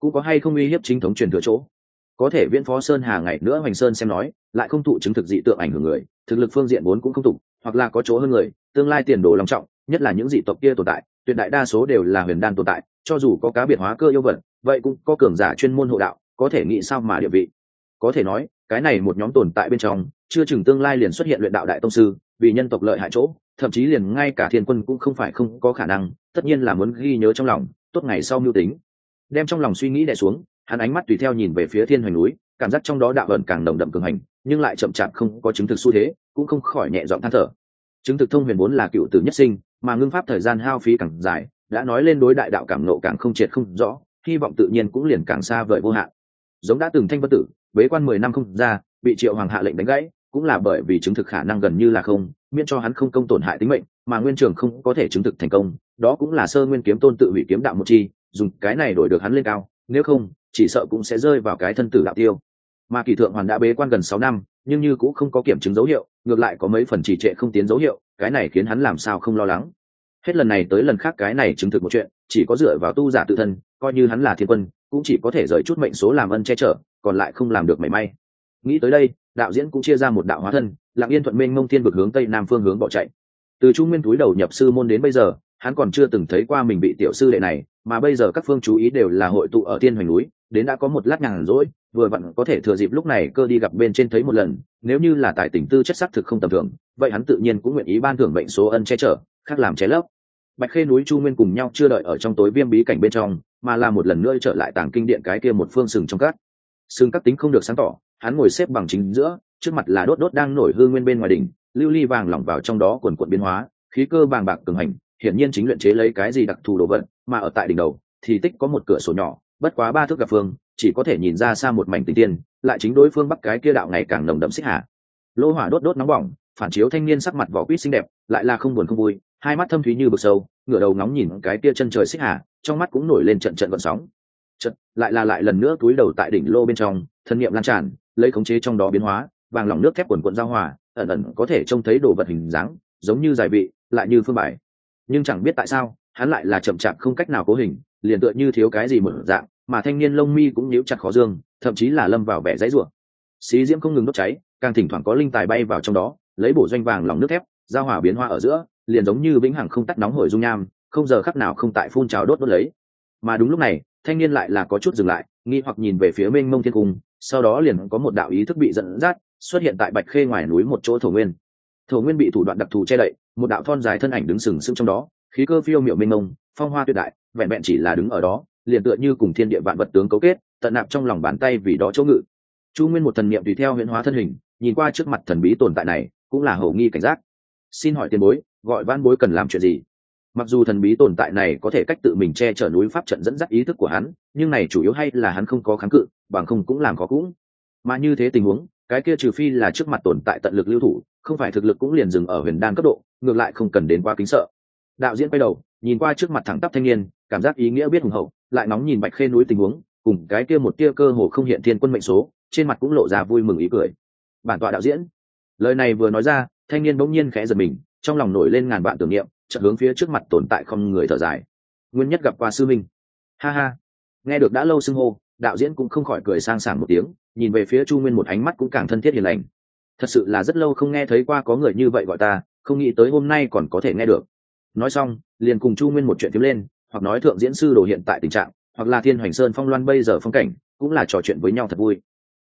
cũng có hay không uy hiếp chính thống truyền thừa chỗ. Có thể viễn phó sơn hà ngày nữa hoành sơn xem nói, lại không thụ chứng thực dị tượng ảnh hưởng người, thực lực phương diện vốn cũng không tục hoặc là có chỗ hơn người, tương lai tiền đồ long trọng, nhất là những dị tộc kia tồn tại, tuyệt đại đa số đều là huyền đan tồn tại, cho dù có cá biệt hóa cơ yêu vật, vậy cũng có cường giả chuyên môn hộ đạo có thể nghĩ sao mà địa vị. Có thể nói, cái này một nhóm tồn tại bên trong, chưa chừng tương lai liền xuất hiện luyện đạo đại tông sư, vì nhân tộc lợi hại chỗ, thậm chí liền ngay cả thiên quân cũng không phải không có khả năng, tất nhiên là muốn ghi nhớ trong lòng, tốt ngày sau mưu tính. Đem trong lòng suy nghĩ đè xuống, hắn ánh mắt tùy theo nhìn về phía thiên hoành núi, cảm giác trong đó đạo ẩn càng nồng đậm cường hành, nhưng lại chậm chạp không có chứng thực xu thế, cũng không khỏi nhẹ giọng than thở. Chứng thực thông huyền vốn là cựu tử nhất sinh, mà ngưng pháp thời gian hao phí càng dài, đã nói lên đối đại đạo càng nộ càng không triệt không rõ, hy vọng tự nhiên cũng liền càng xa vời vô hạn giống đã từng thanh vân tử, bế quan mười năm không ra, bị triệu hoàng hạ lệnh đánh gãy, cũng là bởi vì chứng thực khả năng gần như là không, miễn cho hắn không công tổn hại tính mệnh, mà nguyên trường không có thể chứng thực thành công, đó cũng là sơ nguyên kiếm tôn tự hủy kiếm đạo một chi, dùng cái này đổi được hắn lên cao, nếu không, chỉ sợ cũng sẽ rơi vào cái thân tử đạo tiêu. Mà kỳ thượng hoàn đã bế quan gần sáu năm, nhưng như cũng không có kiểm chứng dấu hiệu, ngược lại có mấy phần trì trệ không tiến dấu hiệu, cái này khiến hắn làm sao không lo lắng. Hết lần này tới lần khác cái này chứng thực một chuyện, chỉ có dựa vào tu giả tự thân, coi như hắn là thiên quân cũng chỉ có thể rời chút mệnh số làm ân che chở, còn lại không làm được mảy may. Nghĩ tới đây, đạo diễn cũng chia ra một đạo hóa thân, lặng yên thuận mênh mông thiên vực hướng tây nam phương hướng bỏ chạy. Từ trung nguyên túi đầu nhập sư môn đến bây giờ, hắn còn chưa từng thấy qua mình bị tiểu sư đệ này, mà bây giờ các phương chú ý đều là hội tụ ở thiên hoành núi, đến đã có một lát nhàn rỗi, vừa vặn có thể thừa dịp lúc này cơ đi gặp bên trên thấy một lần, nếu như là tài tình tư chất sắc thực không tầm thường, vậy hắn tự nhiên cũng nguyện ý ban thưởng bệnh số ân che chở, khác làm chế lấp. Bạch khê núi chu nguyên cùng nhau chưa đợi ở trong tối viêm bí cảnh bên trong mà là một lần nữa trở lại tàng kinh điện cái kia một phương sừng trong cát, sừng các tính không được sáng tỏ hắn ngồi xếp bằng chính giữa trước mặt là đốt đốt đang nổi hương nguyên bên ngoài đỉnh lưu ly vàng lỏng vào trong đó quần quận biến hóa khí cơ bàng bạc cường hành hiển nhiên chính luyện chế lấy cái gì đặc thù đồ vật mà ở tại đỉnh đầu thì tích có một cửa sổ nhỏ bất quá ba thước gặp phương chỉ có thể nhìn ra xa một mảnh tinh tiên lại chính đối phương bắc cái kia đạo ngày càng nồng đậm xích hạ, lô hỏa đốt đốt nóng bỏng phản chiếu thanh niên sắc mặt vỏ quýt xinh đẹp, lại là không buồn không vui, hai mắt thâm thúy như vực sâu, ngửa đầu nóng nhìn cái tia chân trời xích hà, trong mắt cũng nổi lên trận trận gợn sóng. Trận lại là lại lần nữa túi đầu tại đỉnh lô bên trong, thân niệm lan tràn, lấy khống chế trong đó biến hóa, vàng lỏng nước thép quần quận giao hòa, ẩn ẩn có thể trông thấy đồ vật hình dáng, giống như giải vị, lại như phương bài. Nhưng chẳng biết tại sao, hắn lại là chậm chạp không cách nào cố hình, liền tựa như thiếu cái gì mở dạng, mà thanh niên lông mi cũng nhíu chặt khó dương, thậm chí là lâm vào vẻ dãy rủa. Xí diễm không ngừng đốt cháy, càng thỉnh thoảng có linh tài bay vào trong đó lấy bổ doanh vàng lòng nước thép, giao hòa biến hoa ở giữa, liền giống như vĩnh hằng không tắt nóng hổi dung nham, không giờ khắc nào không tại phun trào đốt đốt lấy. Mà đúng lúc này, thanh niên lại là có chút dừng lại, nghi hoặc nhìn về phía mênh mông thiên cung, sau đó liền có một đạo ý thức bị dẫn dắt, xuất hiện tại bạch khê ngoài núi một chỗ thổ nguyên. Thổ nguyên bị thủ đoạn đặc thù che đậy, một đạo thon dài thân ảnh đứng sừng sững trong đó, khí cơ phiêu miệu mênh mông, phong hoa tuyệt đại, vẹn vẹn chỉ là đứng ở đó, liền tựa như cùng thiên địa vạn vật tướng cấu kết, tận nạp trong lòng bàn tay vì đó chỗ ngự. Chu nguyên một thần niệm tùy theo huyễn hóa thân hình, nhìn qua trước mặt thần bí tồn tại này cũng là hầu nghi cảnh giác. Xin hỏi tiền bối, gọi van bối cần làm chuyện gì? Mặc dù thần bí tồn tại này có thể cách tự mình che chở núi pháp trận dẫn dắt ý thức của hắn, nhưng này chủ yếu hay là hắn không có kháng cự, bằng không cũng làm khó cũng. Mà như thế tình huống, cái kia trừ phi là trước mặt tồn tại tận lực lưu thủ, không phải thực lực cũng liền dừng ở huyền đan cấp độ, ngược lại không cần đến quá kính sợ. Đạo diễn quay đầu, nhìn qua trước mặt thẳng tắp thanh niên, cảm giác ý nghĩa biết hùng hậu, lại nóng nhìn bạch khê núi tình huống, cùng cái kia một tia cơ hồ không hiện thiên quân mệnh số, trên mặt cũng lộ ra vui mừng ý cười. Bản tọa đạo diễn lời này vừa nói ra, thanh niên bỗng nhiên khẽ giật mình, trong lòng nổi lên ngàn vạn tưởng niệm, chợt hướng phía trước mặt tồn tại không người thở dài. Nguyên nhất gặp qua sư minh. Ha ha. Nghe được đã lâu xưng hô, đạo diễn cũng không khỏi cười sang sảng một tiếng, nhìn về phía chu nguyên một ánh mắt cũng càng thân thiết hiền lành. Thật sự là rất lâu không nghe thấy qua có người như vậy gọi ta, không nghĩ tới hôm nay còn có thể nghe được. Nói xong, liền cùng chu nguyên một chuyện tiếp lên, hoặc nói thượng diễn sư đồ hiện tại tình trạng, hoặc là thiên hoành sơn phong loan bây giờ phong cảnh, cũng là trò chuyện với nhau thật vui.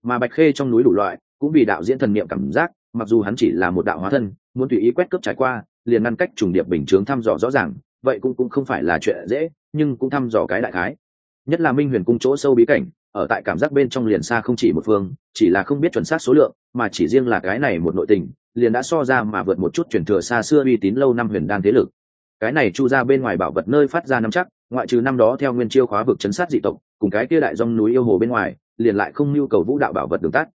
Mà bạch khê trong núi đủ loại, cũng vì đạo diễn thần niệm cảm giác mặc dù hắn chỉ là một đạo hóa thân, muốn tùy ý quét cướp trải qua, liền ngăn cách trùng điệp bình chướng thăm dò rõ ràng, vậy cũng cũng không phải là chuyện dễ, nhưng cũng thăm dò cái đại khái. Nhất là minh huyền cung chỗ sâu bí cảnh, ở tại cảm giác bên trong liền xa không chỉ một phương, chỉ là không biết chuẩn xác số lượng, mà chỉ riêng là cái này một nội tình, liền đã so ra mà vượt một chút truyền thừa xa xưa uy tín lâu năm huyền đan thế lực. Cái này chu ra bên ngoài bảo vật nơi phát ra năm chắc, ngoại trừ năm đó theo nguyên chiêu khóa vực chấn sát dị tộc, cùng cái kia đại dòng núi yêu hồ bên ngoài, liền lại không nhu cầu vũ đạo bảo vật đường tắt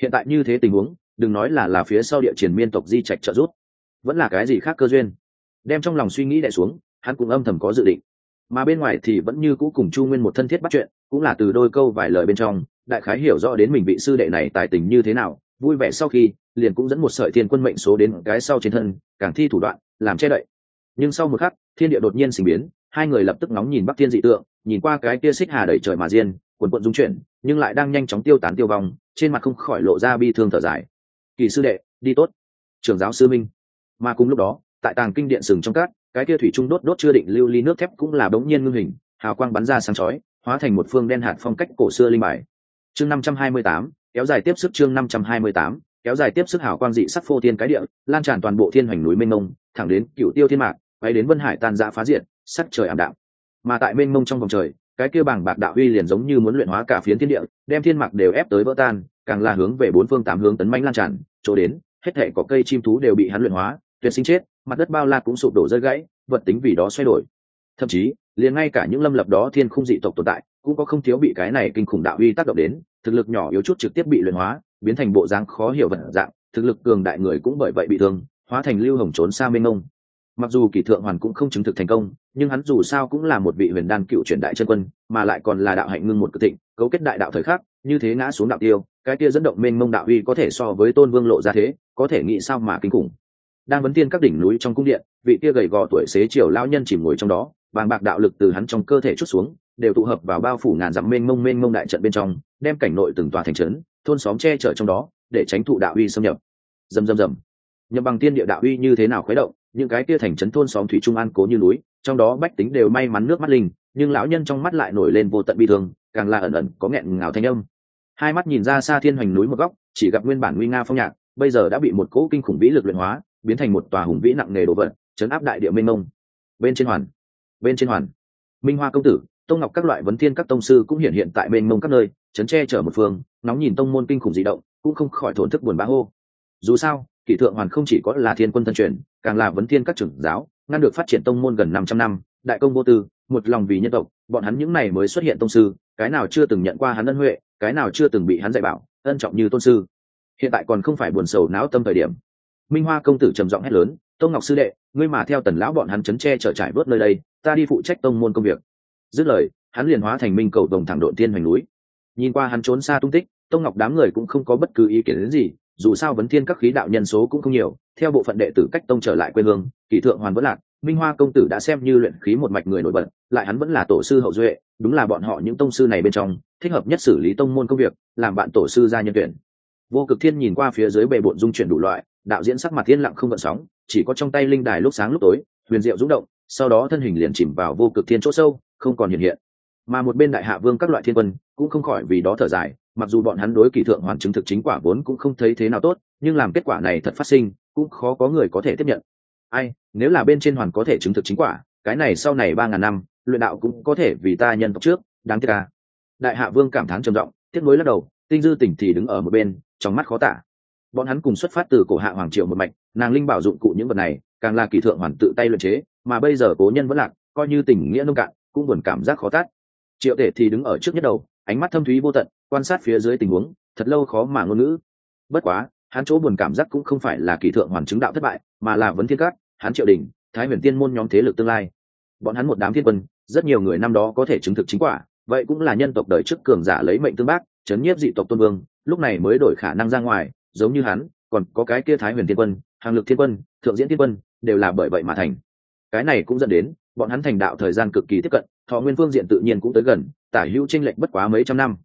hiện tại như thế tình huống đừng nói là là phía sau địa triển miên tộc di trạch trợ rút vẫn là cái gì khác cơ duyên. Đem trong lòng suy nghĩ đại xuống, hắn cũng âm thầm có dự định. Mà bên ngoài thì vẫn như cũ cùng chu nguyên một thân thiết bắt chuyện, cũng là từ đôi câu vài lời bên trong, đại khái hiểu rõ đến mình bị sư đệ này tài tình như thế nào, vui vẻ sau khi, liền cũng dẫn một sợi thiên quân mệnh số đến cái sau trên thân, càng thi thủ đoạn, làm che đậy. Nhưng sau một khắc, thiên địa đột nhiên sinh biến, hai người lập tức nóng nhìn bắc thiên dị tượng, nhìn qua cái kia xích hà đẩy trời mà diên, quần quận dung chuyển, nhưng lại đang nhanh chóng tiêu tán tiêu vong, trên mặt không khỏi lộ ra bi thương thở dài kỳ sư đệ, đi tốt. Trường giáo sư minh. Mà cùng lúc đó, tại tàng kinh điện sừng trong cát, cái kia thủy trung đốt đốt chưa định lưu ly nước thép cũng là bỗng nhiên ngưng hình, hào quang bắn ra sáng chói, hóa thành một phương đen hạt phong cách cổ xưa linh bài. Chương năm trăm hai mươi tám, kéo dài tiếp sức chương năm trăm hai mươi tám, kéo dài tiếp sức hào quang dị sắc phô thiên cái địa, lan tràn toàn bộ thiên hoành núi mênh mông, thẳng đến cựu tiêu thiên mạc, bay đến vân hải tan dạ phá diện sắc trời ảm đạm. Mà tại mênh mông trong vòng trời, cái kia bảng bạc đạo uy liền giống như muốn luyện hóa cả phiến thiên địa, đem thiên mạc đều ép tới vỡ tan, càng là hướng về bốn phương tám hướng tấn mãnh lan tràn chỗ đến, hết thể có cây chim thú đều bị hắn luyện hóa, tuyệt sinh chết, mặt đất bao la cũng sụp đổ rơi gãy, vật tính vì đó xoay đổi. Thậm chí, liền ngay cả những lâm lập đó thiên khung dị tộc tồn tại, cũng có không thiếu bị cái này kinh khủng đạo uy tác động đến, thực lực nhỏ yếu chút trực tiếp bị luyện hóa, biến thành bộ dáng khó hiểu vật dạng, thực lực cường đại người cũng bởi vậy bị thương, hóa thành lưu hồng trốn xa mênh mông. Mặc dù kỳ thượng hoàn cũng không chứng thực thành công, nhưng hắn dù sao cũng là một vị huyền đan cựu truyền đại chân quân, mà lại còn là đạo hạnh ngưng một cực thịnh, cấu kết đại đạo thời khắc, như thế ngã xuống đạo tiêu cái kia dẫn động mênh mông đạo uy có thể so với tôn vương lộ ra thế, có thể nghĩ sao mà kinh khủng. Đang vấn tiên các đỉnh núi trong cung điện, vị kia gầy gò tuổi xế chiều lao nhân chìm ngồi trong đó vàng bạc đạo lực từ hắn trong cơ thể chút xuống, đều tụ hợp vào bao phủ ngàn dặm mênh mông mênh mông đại trận bên trong, đem cảnh nội từng tòa thành trấn, thôn xóm che chở trong đó, để tránh thụ đạo uy xâm nhập. Dầm dầm dầm nhập bằng tiên địa đạo uy như thế nào khuấy động, những cái kia thành trấn thôn xóm thủy trung an cố như núi, trong đó bách tính đều may mắn nước mắt linh, nhưng lão nhân trong mắt lại nổi lên vô tận bi thương, càng là ẩn ẩn có nghẹn ngào thanh âm hai mắt nhìn ra xa thiên hoành núi một góc, chỉ gặp nguyên bản nguy nga phong nhạc, bây giờ đã bị một cỗ kinh khủng vĩ lực luyện hóa, biến thành một tòa hùng vĩ nặng nề đồ vật, chấn áp đại địa minh mông. Bên trên hoàn, bên trên hoàn. Minh hoa công tử, tông ngọc các loại vấn thiên các tông sư cũng hiện hiện tại bên mông các nơi, chấn che chở một phương, nóng nhìn tông môn kinh khủng di động, cũng không khỏi thổn thức buồn bã hô. Dù sao, kỷ thượng hoàn không chỉ có là thiên quân thân truyền, càng là vấn thiên các trưởng giáo, ngăn được phát triển tông môn gần năm trăm năm, đại công vô tư, một lòng vì nhân tộc, bọn hắn những này mới xuất hiện tông sư, cái nào chưa từng nhận qua hắn ân huệ cái nào chưa từng bị hắn dạy bảo, ân trọng như tôn sư. Hiện tại còn không phải buồn sầu não tâm thời điểm. Minh hoa công tử trầm giọng hét lớn, tông ngọc sư đệ, ngươi mà theo tần lão bọn hắn chấn tre trở trải vớt nơi đây, ta đi phụ trách tông môn công việc. Dứt lời, hắn liền hóa thành minh cầu đồng thẳng đội tiên hoành núi. Nhìn qua hắn trốn xa tung tích, tông ngọc đám người cũng không có bất cứ ý kiến đến gì, dù sao vấn thiên các khí đạo nhân số cũng không nhiều, theo bộ phận đệ tử cách tông trở lại quê hương, kỷ thượng hoàn vẫn lạc minh hoa công tử đã xem như luyện khí một mạch người nổi bật, lại hắn vẫn là tổ sư hậu duệ, đúng là bọn họ những tông sư này bên trong, thích hợp nhất xử lý tông môn công việc, làm bạn tổ sư gia nhân tuyển. Vô cực thiên nhìn qua phía dưới bề bộn dung chuyển đủ loại, đạo diễn sắc mặt thiên lặng không gợn sóng, chỉ có trong tay linh đài lúc sáng lúc tối, huyền diệu rung động, sau đó thân hình liền chìm vào vô cực thiên chỗ sâu, không còn hiện hiện. Mà một bên đại hạ vương các loại thiên quân, cũng không khỏi vì đó thở dài, mặc dù bọn hắn đối kỳ thượng hoàn chứng thực chính quả vốn cũng không thấy thế nào tốt, nhưng làm kết quả này thật phát sinh, cũng khó có người có thể tiếp nhận ai, nếu là bên trên hoàn có thể chứng thực chính quả, cái này sau này ba ngàn năm, luyện đạo cũng có thể vì ta nhân tộc trước, đáng tiếc ca đại hạ vương cảm thán trầm trọng tiếc nối lắc đầu, tinh dư tỉnh thì đứng ở một bên, trong mắt khó tả. Bọn hắn cùng xuất phát từ cổ hạ hoàng triệu một mạch, nàng linh bảo dụng cụ những vật này, càng là kỳ thượng hoàn tự tay luyện chế, mà bây giờ cố nhân vẫn lạc, coi như tình nghĩa nông cạn, cũng buồn cảm giác khó tát. Triệu tể thì đứng ở trước nhất đầu, ánh mắt thâm thúy vô tận, quan sát phía dưới tình huống, thật lâu khó mà ngôn ngữ. Bất quá hắn chỗ buồn cảm giác cũng không phải là kỳ thượng hoàn chứng đạo thất bại, mà là vấn thiên cát, hắn triệu đình, thái huyền tiên môn nhóm thế lực tương lai. Bọn hắn một đám thiên quân, rất nhiều người năm đó có thể chứng thực chính quả, vậy cũng là nhân tộc đời trước cường giả lấy mệnh tương bác, chấn nhiếp dị tộc tôn vương, lúc này mới đổi khả năng ra ngoài, giống như hắn, còn có cái kia thái huyền thiên quân, hàng lực thiên quân, thượng diễn thiên quân, đều là bởi vậy mà thành. Cái này cũng dẫn đến, bọn hắn thành đạo thời gian cực kỳ tiếp cận, thọ nguyên phương diện tự nhiên cũng tới gần, tả hữu tranh lệch bất quá mấy trăm năm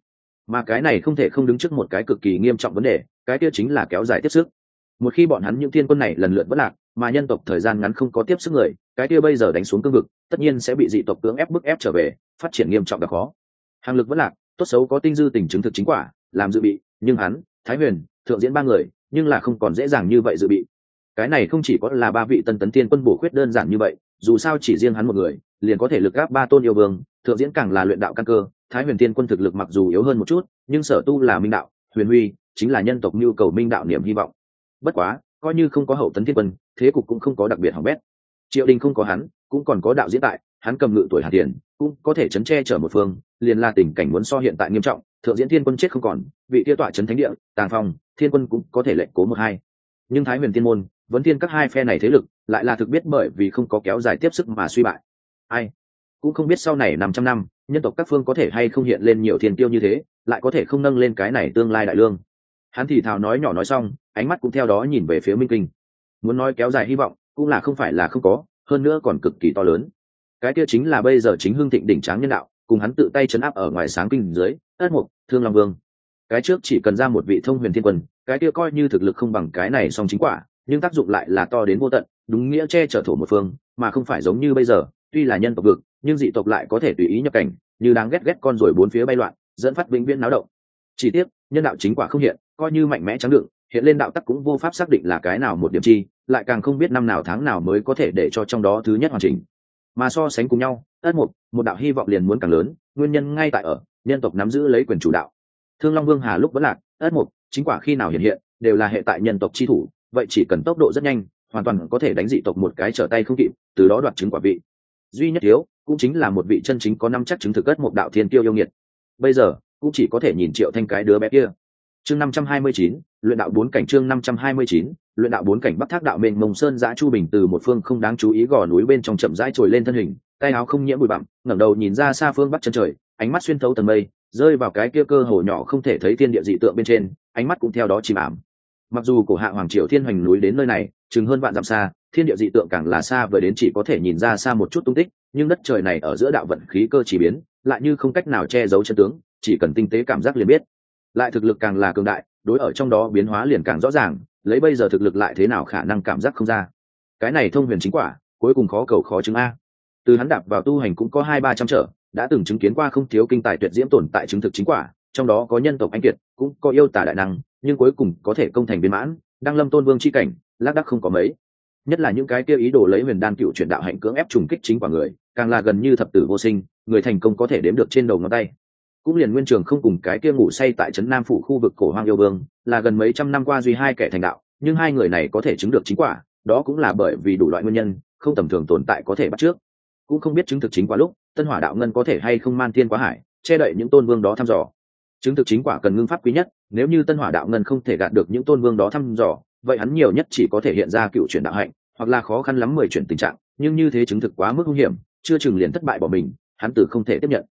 mà cái này không thể không đứng trước một cái cực kỳ nghiêm trọng vấn đề, cái kia chính là kéo dài tiếp sức. Một khi bọn hắn những thiên quân này lần lượt bất lạc, mà nhân tộc thời gian ngắn không có tiếp sức người, cái kia bây giờ đánh xuống cương vực, tất nhiên sẽ bị dị tộc cưỡng ép bức ép trở về, phát triển nghiêm trọng và khó. Hàng lực vẫn lạc, tốt xấu có tinh dư tình chứng thực chính quả, làm dự bị, nhưng hắn, thái huyền, thượng diễn ba người, nhưng là không còn dễ dàng như vậy dự bị. Cái này không chỉ có là ba vị tân tấn tiên quân bổ khuyết đơn giản như vậy, dù sao chỉ riêng hắn một người, liền có thể lực gáp ba tôn yêu vương, thượng diễn càng là luyện đạo căn cơ thái huyền tiên quân thực lực mặc dù yếu hơn một chút, nhưng sở tu là minh đạo, huyền huy chính là nhân tộc nhu cầu minh đạo niềm hy vọng. Bất quá, coi như không có hậu tấn thiên quân, thế cục cũng không có đặc biệt hỏng bét. Triệu đình không có hắn, cũng còn có đạo diễn tại, hắn cầm ngự tuổi hạt tiền, cũng có thể chấn che chở một phương, liền là tình cảnh muốn so hiện tại nghiêm trọng, thượng diễn thiên quân chết không còn, vị tiêu tọa chấn thánh địa, tàng phong, thiên quân cũng có thể lệnh cố một hai. Nhưng thái huyền thiên môn, vẫn thiên các hai phe này thế lực, lại là thực biết bởi vì không có kéo dài tiếp sức mà suy bại. Ai? Cũng không biết sau này năm trăm năm nhân tộc các phương có thể hay không hiện lên nhiều thiên tiêu như thế, lại có thể không nâng lên cái này tương lai đại lương. Hắn thì thào nói nhỏ nói xong, ánh mắt cũng theo đó nhìn về phía minh kinh. Muốn nói kéo dài hy vọng, cũng là không phải là không có, hơn nữa còn cực kỳ to lớn. Cái kia chính là bây giờ chính hương thịnh đỉnh tráng nhân đạo, cùng hắn tự tay chấn áp ở ngoài sáng kinh dưới, ất mục, thương long vương. Cái trước chỉ cần ra một vị thông huyền thiên quân, cái kia coi như thực lực không bằng cái này song chính quả, nhưng tác dụng lại là to đến vô tận, đúng nghĩa che chở thổ một phương, mà không phải giống như bây giờ tuy là nhân tộc vực, nhưng dị tộc lại có thể tùy ý nhập cảnh, như đáng ghét ghét con rồi bốn phía bay loạn, dẫn phát vĩnh viễn náo động. Chỉ tiếc, nhân đạo chính quả không hiện, coi như mạnh mẽ trắng đựng, hiện lên đạo tắc cũng vô pháp xác định là cái nào một điểm chi, lại càng không biết năm nào tháng nào mới có thể để cho trong đó thứ nhất hoàn chỉnh. Mà so sánh cùng nhau ất một một đạo hy vọng liền muốn càng lớn, nguyên nhân ngay tại ở, nhân tộc nắm giữ lấy quyền chủ đạo. Thương long vương hà lúc vẫn lạc ất một, chính quả khi nào hiện hiện, đều là hệ tại nhân tộc chi thủ, vậy chỉ cần tốc độ rất nhanh, hoàn toàn có thể đánh dị tộc một cái trở tay không kịp, từ đó đoạt chứng quả vị duy nhất thiếu cũng chính là một vị chân chính có năm chắc chứng thực cất một đạo thiên tiêu yêu nghiệt. Bây giờ, cũng chỉ có thể nhìn triệu thanh cái đứa bé kia. Chương năm trăm hai mươi chín, luyện đạo bốn cảnh chương năm trăm hai mươi chín, luyện đạo bốn cảnh bắc thác đạo mệnh mông sơn giã chu bình từ một phương không đáng chú ý gò núi bên trong chậm rãi trồi lên thân hình, tay áo không nhiễm bụi bặm, ngẩng đầu nhìn ra xa phương bắc chân trời, ánh mắt xuyên thấu tầng mây, rơi vào cái kia cơ hồ nhỏ không thể thấy thiên địa dị tượng bên trên, ánh mắt cũng theo đó chìm ảm. Mặc dù cổ hạ hoàng triều thiên hoành núi đến nơi này, chừng hơn vạn dặm xa thiên địa dị tượng càng là xa vừa đến chỉ có thể nhìn ra xa một chút tung tích, nhưng đất trời này ở giữa đạo vận khí cơ chỉ biến, lại như không cách nào che giấu chân tướng, chỉ cần tinh tế cảm giác liền biết. Lại thực lực càng là cường đại, đối ở trong đó biến hóa liền càng rõ ràng, lấy bây giờ thực lực lại thế nào khả năng cảm giác không ra. Cái này thông huyền chính quả, cuối cùng khó cầu khó chứng a. Từ hắn đạp vào tu hành cũng có hai ba trăm trở, đã từng chứng kiến qua không thiếu kinh tài tuyệt diễm tồn tại chứng thực chính quả, trong đó có nhân tộc anh kiệt, cũng có yêu tả đại năng, nhưng cuối cùng có thể công thành viên mãn, đăng lâm tôn vương c h i cảnh, lác đắc không có mấy nhất là những cái kia ý đồ lấy huyền đan cựu chuyển đạo hạnh cưỡng ép trùng kích chính quả người, càng là gần như thập tử vô sinh, người thành công có thể đếm được trên đầu ngón tay. Cũng liền nguyên trường không cùng cái kia ngủ say tại trấn nam phủ khu vực cổ hoang yêu vương, là gần mấy trăm năm qua duy hai kẻ thành đạo, nhưng hai người này có thể chứng được chính quả, đó cũng là bởi vì đủ loại nguyên nhân, không tầm thường tồn tại có thể bắt trước. Cũng không biết chứng thực chính quả lúc, tân hỏa đạo ngân có thể hay không man thiên quá hải, che đậy những tôn vương đó thăm dò. Chứng thực chính quả cần ngưng pháp quý nhất, nếu như tân hỏa đạo ngân không thể gạt được những tôn vương đó thăm dò vậy hắn nhiều nhất chỉ có thể hiện ra cựu chuyển đạo hạnh, hoặc là khó khăn lắm mười chuyển tình trạng, nhưng như thế chứng thực quá mức nguy hiểm, chưa chừng liền thất bại bỏ mình, hắn từ không thể tiếp nhận.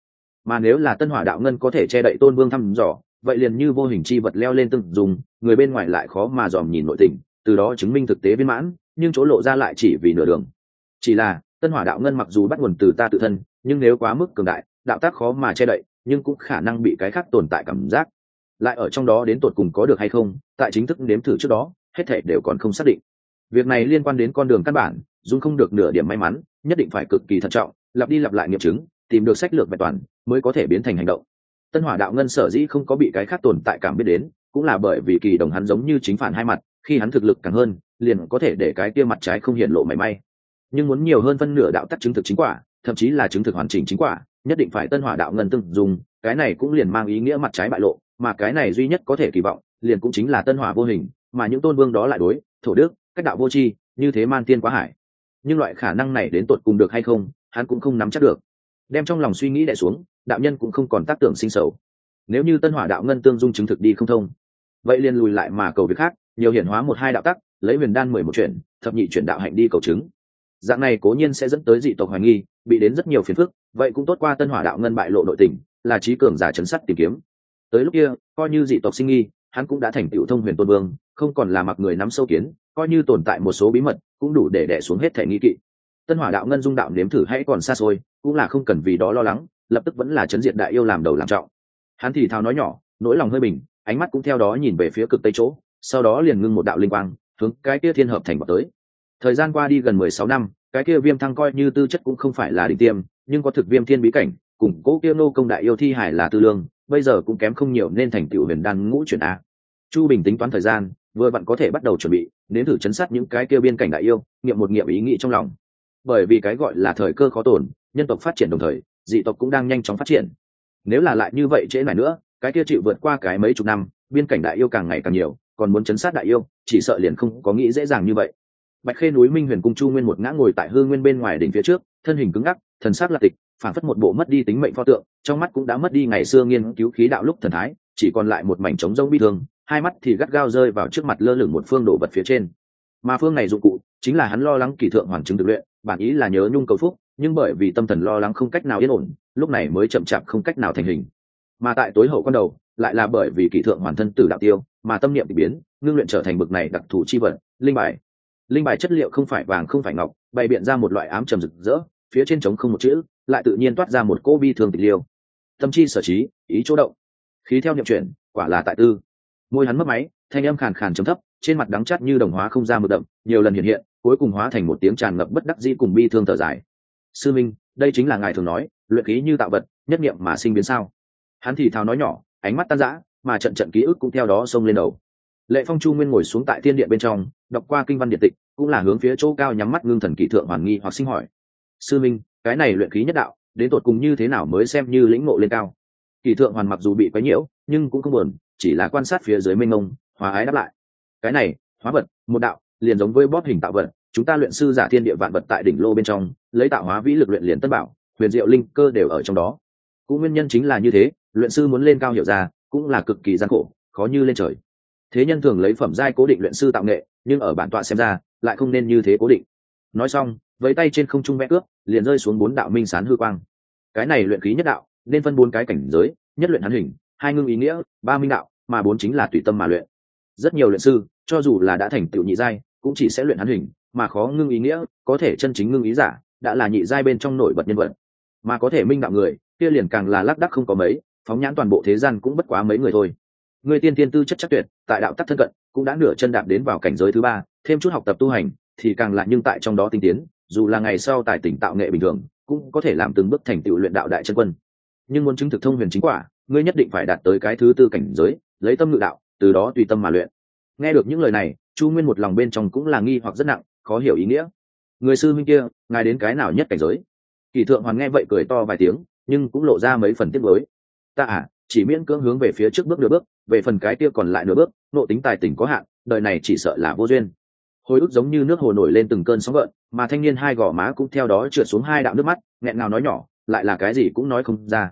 Mà nếu là tân hỏa đạo ngân có thể che đậy tôn vương thăm dò, vậy liền như vô hình chi vật leo lên từng dùng, người bên ngoài lại khó mà dòm nhìn nội tình, từ đó chứng minh thực tế viên mãn, nhưng chỗ lộ ra lại chỉ vì nửa đường. Chỉ là, tân hỏa đạo ngân mặc dù bắt nguồn từ ta tự thân, nhưng nếu quá mức cường đại, đạo tác khó mà che đậy, nhưng cũng khả năng bị cái khác tồn tại cảm giác. Lại ở trong đó đến tột cùng có được hay không, tại chính thức nếm thử trước đó hết thể đều còn không xác định. Việc này liên quan đến con đường căn bản, dung không được nửa điểm may mắn, nhất định phải cực kỳ thận trọng, lặp đi lặp lại nghiệm chứng, tìm được sách lược vẹn toàn, mới có thể biến thành hành động. Tân hỏa đạo ngân sở dĩ không có bị cái khác tồn tại cảm biết đến, cũng là bởi vì kỳ đồng hắn giống như chính phản hai mặt, khi hắn thực lực càng hơn, liền có thể để cái kia mặt trái không hiện lộ mảy may. Nhưng muốn nhiều hơn phân nửa đạo tắc chứng thực chính quả, thậm chí là chứng thực hoàn chỉnh chính quả, nhất định phải tân hỏa đạo ngân từng dùng, cái này cũng liền mang ý nghĩa mặt trái bại lộ, mà cái này duy nhất có thể kỳ vọng, liền cũng chính là tân hỏa vô hình mà những tôn vương đó lại đối, thổ đức, cách đạo vô tri, như thế man tiên quá hải. Nhưng loại khả năng này đến tột cùng được hay không, hắn cũng không nắm chắc được. Đem trong lòng suy nghĩ đẻ xuống, đạo nhân cũng không còn tác tưởng sinh sầu. Nếu như tân hỏa đạo ngân tương dung chứng thực đi không thông, vậy liền lùi lại mà cầu việc khác, nhiều hiển hóa một hai đạo tắc, lấy huyền đan mười một chuyển, thập nhị chuyển đạo hạnh đi cầu chứng. Dạng này cố nhiên sẽ dẫn tới dị tộc hoài nghi, bị đến rất nhiều phiền phức, vậy cũng tốt qua tân hỏa đạo ngân bại lộ nội tình, là trí cường giả chấn sắt tìm kiếm. Tới lúc kia, coi như dị tộc sinh nghi, hắn cũng đã thành tựu thông huyền tôn vương không còn là mặc người nắm sâu kiến, coi như tồn tại một số bí mật, cũng đủ để đẻ xuống hết thể nghi kỵ. Tân hỏa đạo ngân dung đạo nếm thử hãy còn xa xôi, cũng là không cần vì đó lo lắng, lập tức vẫn là chấn diện đại yêu làm đầu làm trọng. Hắn thì thào nói nhỏ, nỗi lòng hơi bình, ánh mắt cũng theo đó nhìn về phía cực tây chỗ, sau đó liền ngưng một đạo linh quang, hướng cái kia thiên hợp thành vào tới. Thời gian qua đi gần mười sáu năm, cái kia viêm thăng coi như tư chất cũng không phải là đỉnh tiêm, nhưng có thực viêm thiên bí cảnh, cùng cố kia nô công đại yêu thi hải là tư lương, bây giờ cũng kém không nhiều nên thành tựu huyền đan ngũ chuyển a. Chu bình tính toán thời gian vừa vặn có thể bắt đầu chuẩn bị nếm thử chấn sát những cái kia biên cảnh đại yêu nghiệm một nghiệm ý nghĩ trong lòng. Bởi vì cái gọi là thời cơ khó tồn, nhân tộc phát triển đồng thời dị tộc cũng đang nhanh chóng phát triển. Nếu là lại như vậy trễ này nữa cái kia chịu vượt qua cái mấy chục năm biên cảnh đại yêu càng ngày càng nhiều còn muốn chấn sát đại yêu chỉ sợ liền không có nghĩ dễ dàng như vậy. Bạch khê núi minh huyền cung chu nguyên một ngã ngồi tại hương nguyên bên ngoài đỉnh phía trước thân hình cứng ngắc thần sắc là tịch phản phất một bộ mất đi tính mệnh pho tượng trong mắt cũng đã mất đi ngày xưa nghiên cứu khí đạo lúc thần thái chỉ còn lại một mảnh trống rông bi thương hai mắt thì gắt gao rơi vào trước mặt lơ lửng một phương đồ vật phía trên. Mà phương này dụng cụ chính là hắn lo lắng kỳ thượng hoàn chứng thực luyện, bản ý là nhớ nhung cầu phúc, nhưng bởi vì tâm thần lo lắng không cách nào yên ổn, lúc này mới chậm chạp không cách nào thành hình. Mà tại tối hậu con đầu, lại là bởi vì kỳ thượng hoàn thân tử đạo tiêu, mà tâm niệm bị biến, ngưng luyện trở thành bực này đặc thù chi vật, linh bài. Linh bài chất liệu không phải vàng không phải ngọc, bày biện ra một loại ám trầm rực rỡ, phía trên trống không một chữ, lại tự nhiên toát ra một cô bi thường tịch liêu. Tâm chi sở trí, ý chỗ động. Khí theo niệm chuyển, quả là tại tư môi hắn mất máy, thanh âm khàn khàn chấm thấp, trên mặt đắng chắt như đồng hóa không ra một đậm, nhiều lần hiện hiện, cuối cùng hóa thành một tiếng tràn ngập bất đắc dĩ cùng bi thương thở dài. Sư minh, đây chính là ngài thường nói, luyện khí như tạo vật, nhất niệm mà sinh biến sao? Hắn thì thào nói nhỏ, ánh mắt tan rã, mà trận trận ký ức cũng theo đó xông lên đầu. Lệ phong chu nguyên ngồi xuống tại thiên điện bên trong, đọc qua kinh văn điện tịch, cũng là hướng phía chỗ cao nhắm mắt ngưng thần kỳ thượng hoàn nghi hoặc sinh hỏi. Sư minh, cái này luyện khí nhất đạo, đến tột cùng như thế nào mới xem như lĩnh ngộ lên cao? Kỳ thượng hoàn mặc dù bị quấy nhiễu, nhưng cũng không buồn chỉ là quan sát phía dưới mênh mông, hòa ái đáp lại. Cái này, hóa vật, một đạo, liền giống với bóp hình tạo vật, chúng ta luyện sư giả thiên địa vạn vật tại đỉnh lô bên trong, lấy tạo hóa vĩ lực luyện liền tân bảo, huyền diệu linh cơ đều ở trong đó. Cũng nguyên nhân chính là như thế, luyện sư muốn lên cao hiểu ra, cũng là cực kỳ gian khổ, khó như lên trời. Thế nhân thường lấy phẩm giai cố định luyện sư tạo nghệ, nhưng ở bản tọa xem ra, lại không nên như thế cố định. Nói xong với tay trên không trung vẽ cướp liền rơi xuống bốn đạo minh sán hư quang. Cái này luyện khí nhất đạo, nên phân bốn cái cảnh giới, nhất luyện hắn hình hai ngưng ý nghĩa, ba minh đạo, mà bốn chính là tùy tâm mà luyện. Rất nhiều luyện sư, cho dù là đã thành tựu nhị giai, cũng chỉ sẽ luyện hắn hình, mà khó ngưng ý nghĩa, có thể chân chính ngưng ý giả, đã là nhị giai bên trong nổi bật nhân vật. Mà có thể minh đạo người, kia liền càng là lác đắc không có mấy, phóng nhãn toàn bộ thế gian cũng bất quá mấy người thôi. Người tiên tiên tư chất chắc tuyệt, tại đạo tắc thân cận, cũng đã nửa chân đạp đến vào cảnh giới thứ ba, thêm chút học tập tu hành, thì càng là nhưng tại trong đó tinh tiến, dù là ngày sau tài tỉnh tạo nghệ bình thường, cũng có thể làm từng bước thành tựu luyện đạo đại chân quân. Nhưng muốn chứng thực thông huyền chính quả ngươi nhất định phải đạt tới cái thứ tư cảnh giới, lấy tâm ngự đạo, từ đó tùy tâm mà luyện. Nghe được những lời này, chu nguyên một lòng bên trong cũng là nghi hoặc rất nặng, khó hiểu ý nghĩa. Người sư minh kia, ngài đến cái nào nhất cảnh giới? Kỳ thượng hoàn nghe vậy cười to vài tiếng, nhưng cũng lộ ra mấy phần tiết mới ta à chỉ miễn cưỡng hướng về phía trước bước nửa bước, về phần cái kia còn lại nửa bước, nộ tính tài tình có hạn, đời này chỉ sợ là vô duyên. Hồi ức giống như nước hồ nổi lên từng cơn sóng gợn, mà thanh niên hai gò má cũng theo đó trượt xuống hai đạo nước mắt, nghẹn ngào nói nhỏ, lại là cái gì cũng nói không ra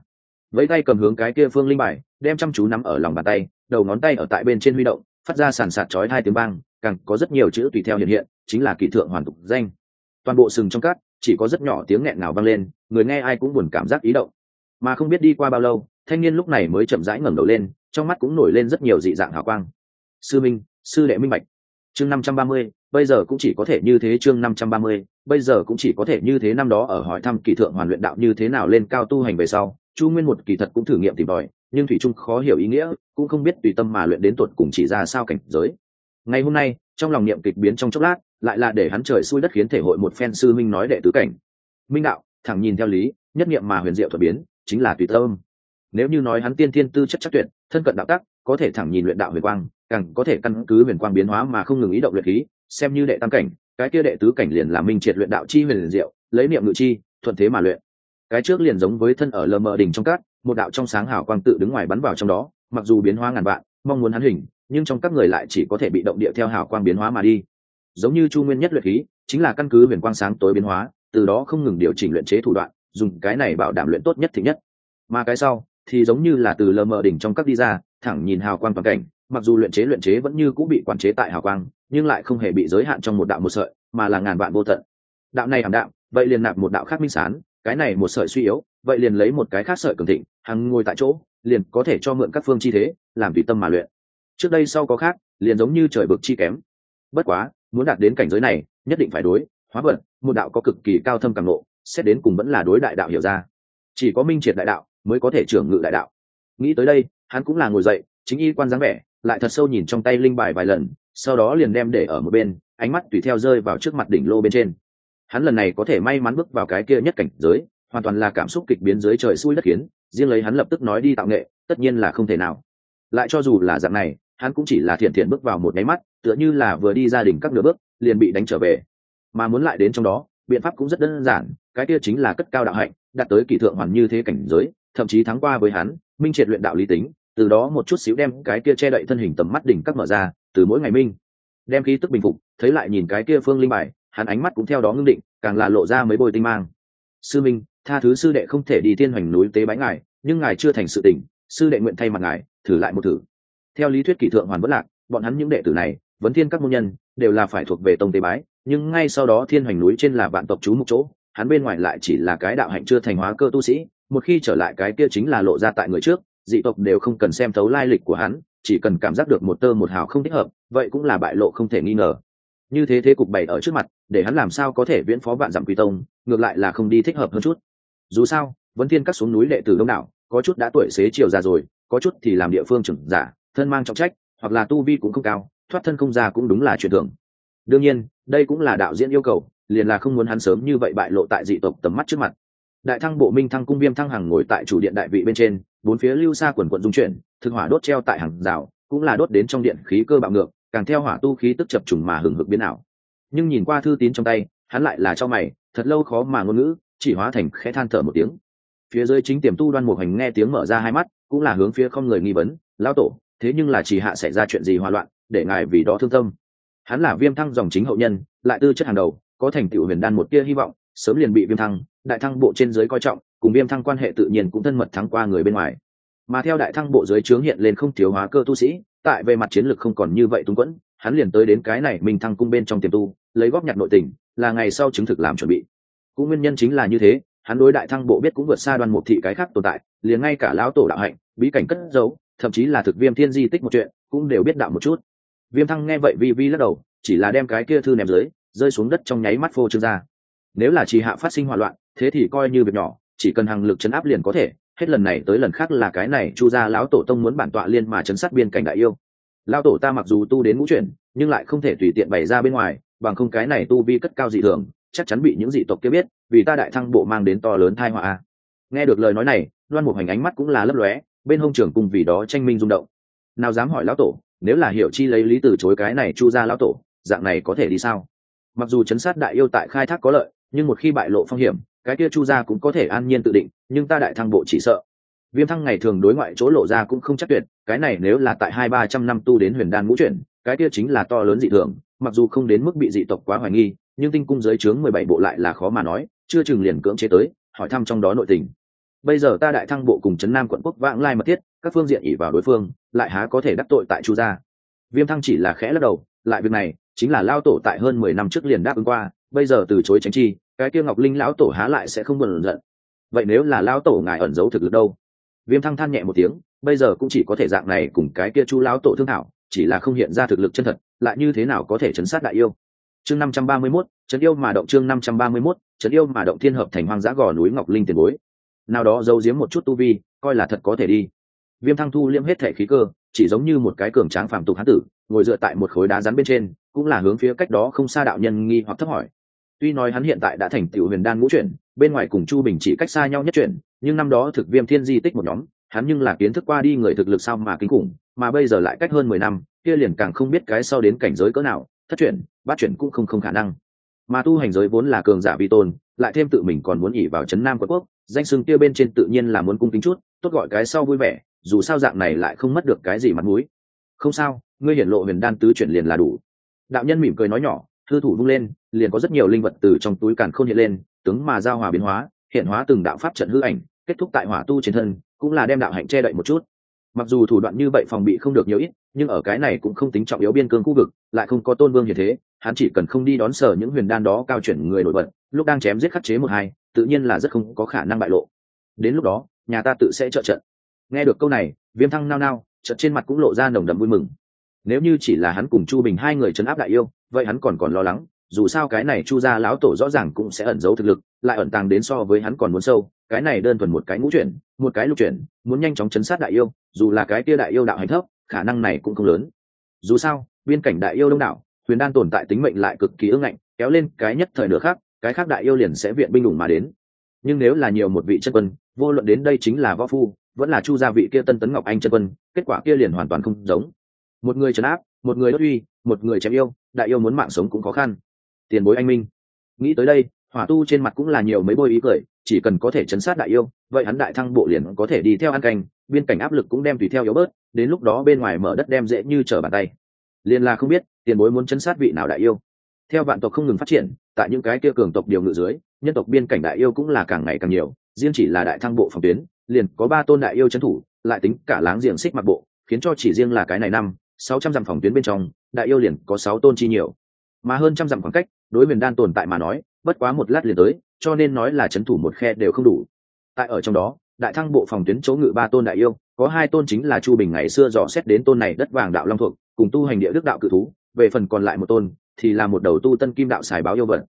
vẫy tay cầm hướng cái kia phương linh bài đem chăm chú nắm ở lòng bàn tay đầu ngón tay ở tại bên trên huy động phát ra sàn sạt chói hai tiếng bang, càng có rất nhiều chữ tùy theo hiện hiện chính là kỳ thượng hoàn tục danh. Toàn bộ sừng trong cát chỉ có rất nhỏ tiếng nghẹn nào vang lên người nghe ai cũng buồn cảm giác ý động. Mà không biết đi qua bao lâu thanh niên lúc này mới chậm rãi ngẩng đầu lên trong mắt cũng nổi lên rất nhiều dị dạng hào quang. Sư minh sư đệ minh bạch. Chương năm trăm ba mươi bây giờ cũng chỉ có thể như thế chương năm trăm ba mươi bây giờ cũng chỉ có thể như thế năm đó ở hỏi thăm kỳ thượng hoàn luyện đạo như thế nào lên cao tu hành về sau chu nguyên một kỳ thật cũng thử nghiệm tìm tòi, nhưng thủy trung khó hiểu ý nghĩa, cũng không biết tùy tâm mà luyện đến tuột cùng chỉ ra sao cảnh giới. Ngày hôm nay, trong lòng niệm kịch biến trong chốc lát, lại là để hắn trời xui đất khiến thể hội một phen sư minh nói đệ tứ cảnh. Minh đạo, thẳng nhìn theo lý, nhất niệm mà huyền diệu thuật biến, chính là tùy tâm. Nếu như nói hắn tiên thiên tư chất chắc tuyệt, thân cận đạo tắc, có thể thẳng nhìn luyện đạo huyền quang, càng có thể căn cứ huyền quang biến hóa mà không ngừng ý động luyện khí, xem như đệ tam cảnh, cái kia đệ tứ cảnh liền là minh triệt luyện đạo chi huyền diệu, lấy niệm ngự chi, thuận thế mà luyện cái trước liền giống với thân ở lờ mờ đỉnh trong cát, một đạo trong sáng hào quang tự đứng ngoài bắn vào trong đó, mặc dù biến hóa ngàn vạn, mong muốn hắn hình, nhưng trong các người lại chỉ có thể bị động địa theo hào quang biến hóa mà đi. Giống như chu nguyên nhất luyện khí, chính là căn cứ huyền quang sáng tối biến hóa, từ đó không ngừng điều chỉnh luyện chế thủ đoạn, dùng cái này bảo đảm luyện tốt nhất thích nhất. Mà cái sau, thì giống như là từ lờ mờ đỉnh trong các đi ra, thẳng nhìn hào quang toàn cảnh, mặc dù luyện chế luyện chế vẫn như cũng bị quản chế tại hào quang, nhưng lại không hề bị giới hạn trong một đạo một sợi, mà là ngàn vạn vô tận. Đạo này ảm đạm, vậy liền nạp một đạo khác minh sán cái này một sợi suy yếu, vậy liền lấy một cái khác sợi cường thịnh, hằng ngồi tại chỗ, liền có thể cho mượn các phương chi thế, làm tùy tâm mà luyện. Trước đây sau có khác, liền giống như trời bực chi kém. Bất quá, muốn đạt đến cảnh giới này, nhất định phải đối, hóa vận, một đạo có cực kỳ cao thâm càng lộ, xét đến cùng vẫn là đối đại đạo hiểu ra. Chỉ có minh triệt đại đạo, mới có thể trưởng ngự đại đạo. Nghĩ tới đây, hắn cũng là ngồi dậy, chính y quan dáng vẻ, lại thật sâu nhìn trong tay linh bài vài lần, sau đó liền đem để ở một bên, ánh mắt tùy theo rơi vào trước mặt đỉnh lô bên trên hắn lần này có thể may mắn bước vào cái kia nhất cảnh giới, hoàn toàn là cảm xúc kịch biến dưới trời xui đất khiến, riêng lấy hắn lập tức nói đi tạo nghệ, tất nhiên là không thể nào. Lại cho dù là dạng này, hắn cũng chỉ là thiện thiện bước vào một máy mắt, tựa như là vừa đi gia đình các nửa bước, liền bị đánh trở về. Mà muốn lại đến trong đó, biện pháp cũng rất đơn giản, cái kia chính là cất cao đạo hạnh, đạt tới kỳ thượng hoàn như thế cảnh giới, thậm chí thắng qua với hắn, minh triệt luyện đạo lý tính, từ đó một chút xíu đem cái kia che đậy thân hình tầm mắt đỉnh các mở ra, từ mỗi ngày minh, đem khí tức bình phục, thấy lại nhìn cái kia phương linh bài hắn ánh mắt cũng theo đó ngưng định, càng là lộ ra mấy bôi tinh mang. Sư minh, tha thứ sư đệ không thể đi tiên hoành núi tế bái ngài, nhưng ngài chưa thành sự tỉnh sư đệ nguyện thay mặt ngài, thử lại một thử. Theo lý thuyết kỷ thượng hoàn vẫn lạc, bọn hắn những đệ tử này, vấn thiên các môn nhân, đều là phải thuộc về tông tế bái, nhưng ngay sau đó thiên hoành núi trên là vạn tộc chú một chỗ, hắn bên ngoài lại chỉ là cái đạo hạnh chưa thành hóa cơ tu sĩ, một khi trở lại cái kia chính là lộ ra tại người trước, dị tộc đều không cần xem thấu lai lịch của hắn, chỉ cần cảm giác được một tơ một hào không thích hợp, vậy cũng là bại lộ không thể nghi ngờ như thế thế cục bày ở trước mặt, để hắn làm sao có thể viễn phó vạn dặm quy tông, ngược lại là không đi thích hợp hơn chút. Dù sao vấn thiên các xuống núi đệ tử đông đảo, có chút đã tuổi xế chiều già rồi, có chút thì làm địa phương trưởng giả, thân mang trọng trách, hoặc là tu vi cũng không cao, thoát thân không ra cũng đúng là chuyện thường. Đương nhiên, đây cũng là đạo diễn yêu cầu, liền là không muốn hắn sớm như vậy bại lộ tại dị tộc tầm mắt trước mặt. Đại thăng bộ minh thăng cung viêm thăng hằng ngồi tại chủ điện đại vị bên trên, bốn phía lưu xa quần quận dung chuyển, thực hỏa đốt treo tại hàng rào, cũng là đốt đến trong điện khí cơ bạo ngược càng theo hỏa tu khí tức chập trùng mà hừng hực biến ảo. Nhưng nhìn qua thư tín trong tay, hắn lại là cho mày, thật lâu khó mà ngôn ngữ, chỉ hóa thành khẽ than thở một tiếng. Phía dưới chính tiềm tu đoan một hành nghe tiếng mở ra hai mắt, cũng là hướng phía không người nghi vấn lao tổ, thế nhưng là chỉ hạ xảy ra chuyện gì hoa loạn, để ngài vì đó thương tâm? Hắn là viêm thăng dòng chính hậu nhân, lại tư chất hàng đầu, có thành tựu huyền đan một tia hy vọng, sớm liền bị viêm thăng, đại thăng bộ trên dưới coi trọng, cùng viêm thăng quan hệ tự nhiên cũng thân mật thắng qua người bên ngoài. Mà theo đại thăng bộ dưới trướng hiện lên không thiếu hóa cơ tu sĩ tại về mặt chiến lược không còn như vậy túng quẫn, hắn liền tới đến cái này mình thăng cung bên trong tiềm tu, lấy góp nhặt nội tình, là ngày sau chứng thực làm chuẩn bị. Cũng nguyên nhân chính là như thế, hắn đối đại thăng bộ biết cũng vượt xa đoàn một thị cái khác tồn tại, liền ngay cả lão tổ đạo hạnh, bí cảnh cất giấu, thậm chí là thực viêm thiên di tích một chuyện, cũng đều biết đạo một chút. Viêm thăng nghe vậy vi vi lắc đầu, chỉ là đem cái kia thư ném dưới, rơi xuống đất trong nháy mắt phô trương ra. Nếu là trì hạ phát sinh hoạn loạn, thế thì coi như việc nhỏ, chỉ cần hàng lực chấn áp liền có thể hết lần này tới lần khác là cái này, chu ra lão tổ tông muốn bản tọa liên mà chấn sát biên cảnh đại yêu. Lão tổ ta mặc dù tu đến ngũ chuyển, nhưng lại không thể tùy tiện bày ra bên ngoài, bằng không cái này tu vi cất cao dị thường, chắc chắn bị những dị tộc kia biết, vì ta đại thăng bộ mang đến to lớn thai họa nghe được lời nói này, loan một hành ánh mắt cũng là lấp lóe, bên hông trưởng cùng vì đó tranh minh rung động. Nào dám hỏi lão tổ, nếu là hiểu chi lấy lý từ chối cái này chu ra lão tổ, dạng này có thể đi sao? Mặc dù chấn sát đại yêu tại khai thác có lợi nhưng một khi bại lộ phong hiểm, cái kia chu gia cũng có thể an nhiên tự định, nhưng ta đại thăng bộ chỉ sợ. Viêm thăng ngày thường đối ngoại chỗ lộ ra cũng không chắc tuyệt, cái này nếu là tại hai ba trăm năm tu đến huyền đan ngũ chuyển, cái kia chính là to lớn dị thường, mặc dù không đến mức bị dị tộc quá hoài nghi, nhưng tinh cung giới chướng mười bảy bộ lại là khó mà nói, chưa chừng liền cưỡng chế tới, hỏi thăm trong đó nội tình. Bây giờ ta đại thăng bộ cùng trấn nam quận quốc vãng lai mật thiết, các phương diện ỉ vào đối phương, lại há có thể đắc tội tại chu gia. Viêm thăng chỉ là khẽ lắc đầu, lại việc này, chính là lao tổ tại hơn mười năm trước liền đáp ứng qua bây giờ từ chối tránh chi cái kia ngọc linh lão tổ há lại sẽ không buồn giận. Vậy nếu là lão tổ ngài ẩn giấu thực lực đâu? Viêm thăng than nhẹ một tiếng bây giờ cũng chỉ có thể dạng này cùng cái kia chu lão tổ thương thảo chỉ là không hiện ra thực lực chân thật lại như thế nào có thể chấn sát đại yêu? Chương năm trăm ba mươi 531, chấn yêu mà động chương năm trăm ba mươi 531, chấn yêu mà động thiên hợp thành hoang dã gò núi ngọc linh tiền bối. Nào đó giấu giếm một chút tu vi coi là thật có thể đi. Viêm thăng thu liễm hết thể khí cơ chỉ giống như một cái cường tráng phàm tục hán tử ngồi dựa tại một khối đá rắn bên trên cũng là hướng phía cách đó không xa đạo nhân nghi hoặc thấp hỏi tuy nói hắn hiện tại đã thành tiểu huyền đan ngũ chuyển, bên ngoài cùng chu bình chỉ cách xa nhau nhất chuyển, nhưng năm đó thực viêm thiên di tích một nhóm, hắn nhưng là kiến thức qua đi người thực lực sao mà kinh khủng, mà bây giờ lại cách hơn mười năm, kia liền càng không biết cái sau đến cảnh giới cỡ nào, thất chuyển, bát chuyển cũng không không khả năng. Mà tu hành giới vốn là cường giả vi tôn, lại thêm tự mình còn muốn ỉ vào trấn nam quận quốc, danh sưng kia bên trên tự nhiên là muốn cung kính chút, tốt gọi cái sau vui vẻ, dù sao dạng này lại không mất được cái gì mặt mũi. Không sao, ngươi hiển lộ huyền đan tứ chuyển liền là đủ. Đạo nhân mỉm cười nói nhỏ thư thủ vung lên, liền có rất nhiều linh vật từ trong túi càn khôn hiện lên, tướng mà giao hòa biến hóa, hiện hóa từng đạo pháp trận hư ảnh, kết thúc tại hỏa tu trên thân, cũng là đem đạo hạnh che đậy một chút. Mặc dù thủ đoạn như vậy phòng bị không được nhiều ít, nhưng ở cái này cũng không tính trọng yếu biên cương khu vực, lại không có tôn vương như thế, hắn chỉ cần không đi đón sở những huyền đan đó cao chuyển người nổi bật, lúc đang chém giết khắc chế một hai, tự nhiên là rất không có khả năng bại lộ. Đến lúc đó, nhà ta tự sẽ trợ trận. Nghe được câu này, viêm thăng nao nao, trận trên mặt cũng lộ ra nồng đậm vui mừng nếu như chỉ là hắn cùng chu bình hai người chấn áp đại yêu, vậy hắn còn còn lo lắng, dù sao cái này chu gia lão tổ rõ ràng cũng sẽ ẩn giấu thực lực, lại ẩn tàng đến so với hắn còn muốn sâu. Cái này đơn thuần một cái ngũ chuyển, một cái lục chuyển, muốn nhanh chóng chấn sát đại yêu, dù là cái kia đại yêu đạo hành thấp, khả năng này cũng không lớn. Dù sao, biên cảnh đại yêu đông đảo, huyền đan tồn tại tính mệnh lại cực kỳ ưng ngạnh, kéo lên cái nhất thời nữa khác, cái khác đại yêu liền sẽ viện binh đủng mà đến. Nhưng nếu là nhiều một vị chân quân, vô luận đến đây chính là võ phu, vẫn là chu gia vị kia tân tấn ngọc anh chân quân, kết quả kia liền hoàn toàn không giống một người trấn áp, một người đốt uy, một người chém yêu, đại yêu muốn mạng sống cũng khó khăn. Tiền bối anh minh. Nghĩ tới đây, hỏa tu trên mặt cũng là nhiều mấy bôi ý cười, chỉ cần có thể chấn sát đại yêu, vậy hắn đại thăng bộ liền có thể đi theo ăn canh, biên cảnh áp lực cũng đem tùy theo yếu bớt, đến lúc đó bên ngoài mở đất đem dễ như trở bàn tay. Liền là không biết, tiền bối muốn chấn sát vị nào đại yêu. Theo vạn tộc không ngừng phát triển, tại những cái kia cường tộc điều ngự dưới, nhân tộc biên cảnh đại yêu cũng là càng ngày càng nhiều, riêng chỉ là đại thăng bộ phòng tuyến, liền có ba tôn đại yêu trấn thủ, lại tính cả láng giềng xích mặc bộ, khiến cho chỉ riêng là cái này năm sáu trăm dặm phòng tuyến bên trong, đại yêu liền có sáu tôn chi nhiều. Mà hơn trăm dặm khoảng cách, đối huyền đan tồn tại mà nói, bất quá một lát liền tới, cho nên nói là c thủ một khe đều không đủ. Tại ở trong đó, đại thăng bộ phòng tuyến chỗ ngự ba tôn đại yêu, có hai tôn chính là chu bình ngày xưa dò xét đến tôn này đất vàng đạo long thuộc, cùng tu hành địa đức đạo cự thú, về phần còn lại một tôn, thì là một đầu tu tân kim đạo xài báo yêu vật.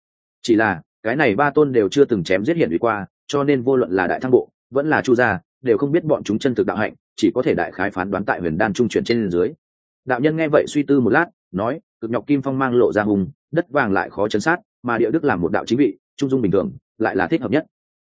Chỉ là, cái này ba tôn đều chưa từng chém giết hiển uy qua, cho nên vô luận là đại thăng bộ, vẫn là chu gia, đều không biết bọn chúng chân thực đạo hạnh, chỉ có thể đại khái phán đoán tại huyền đan trung chuyển trên dưới đạo nhân nghe vậy suy tư một lát, nói, cực nhọc kim phong mang lộ ra hùng, đất vàng lại khó chấn sát, mà địa đức làm một đạo chính vị, trung dung bình thường, lại là thích hợp nhất.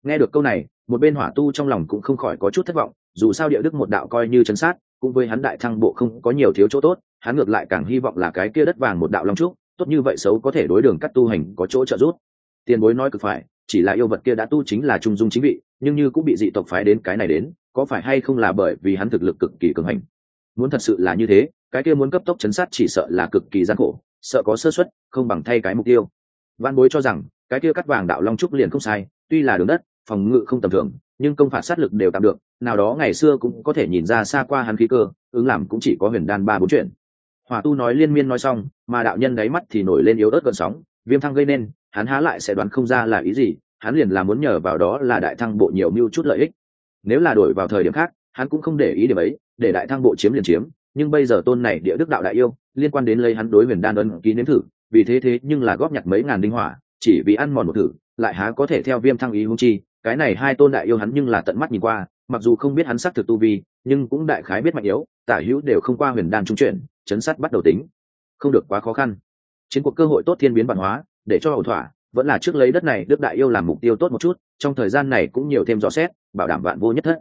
Nghe được câu này, một bên hỏa tu trong lòng cũng không khỏi có chút thất vọng, dù sao địa đức một đạo coi như chấn sát, cũng với hắn đại thăng bộ không có nhiều thiếu chỗ tốt, hắn ngược lại càng hy vọng là cái kia đất vàng một đạo long trúc, tốt như vậy xấu có thể đối đường cắt tu hành có chỗ trợ giúp. Tiền bối nói cực phải, chỉ là yêu vật kia đã tu chính là trung dung chính vị, nhưng như cũng bị dị tộc phái đến cái này đến, có phải hay không là bởi vì hắn thực lực cực kỳ cường hành? Muốn thật sự là như thế cái kia muốn cấp tốc chấn sát chỉ sợ là cực kỳ gian khổ, sợ có sơ suất, không bằng thay cái mục tiêu. Văn bối cho rằng, cái kia cắt vàng đạo long trúc liền không sai, tuy là đường đất, phòng ngự không tầm thường, nhưng công phạt sát lực đều tạm được, nào đó ngày xưa cũng có thể nhìn ra xa qua hắn khí cơ, ứng làm cũng chỉ có huyền đan ba bốn chuyện. Hỏa tu nói liên miên nói xong, mà đạo nhân đáy mắt thì nổi lên yếu ớt gần sóng, viêm thăng gây nên, hắn há lại sẽ đoán không ra là ý gì, hắn liền là muốn nhờ vào đó là đại thăng bộ nhiều mưu chút lợi ích. Nếu là đổi vào thời điểm khác, hắn cũng không để ý điểm ấy, để đại thăng bộ chiếm liền chiếm nhưng bây giờ tôn này địa đức đạo đại yêu, liên quan đến lấy hắn đối huyền đan ấn ký nếm thử, vì thế thế nhưng là góp nhặt mấy ngàn đinh hỏa, chỉ vì ăn mòn một thử, lại há có thể theo viêm thăng ý hung chi, cái này hai tôn đại yêu hắn nhưng là tận mắt nhìn qua, mặc dù không biết hắn xác thực tu vi, nhưng cũng đại khái biết mạnh yếu, tả hữu đều không qua huyền đan trung chuyển, chấn sát bắt đầu tính. Không được quá khó khăn. Chiến cuộc cơ hội tốt thiên biến văn hóa, để cho hậu thỏa, vẫn là trước lấy đất này đức đại yêu làm mục tiêu tốt một chút, trong thời gian này cũng nhiều thêm rõ xét, bảo đảm vạn vô nhất thất.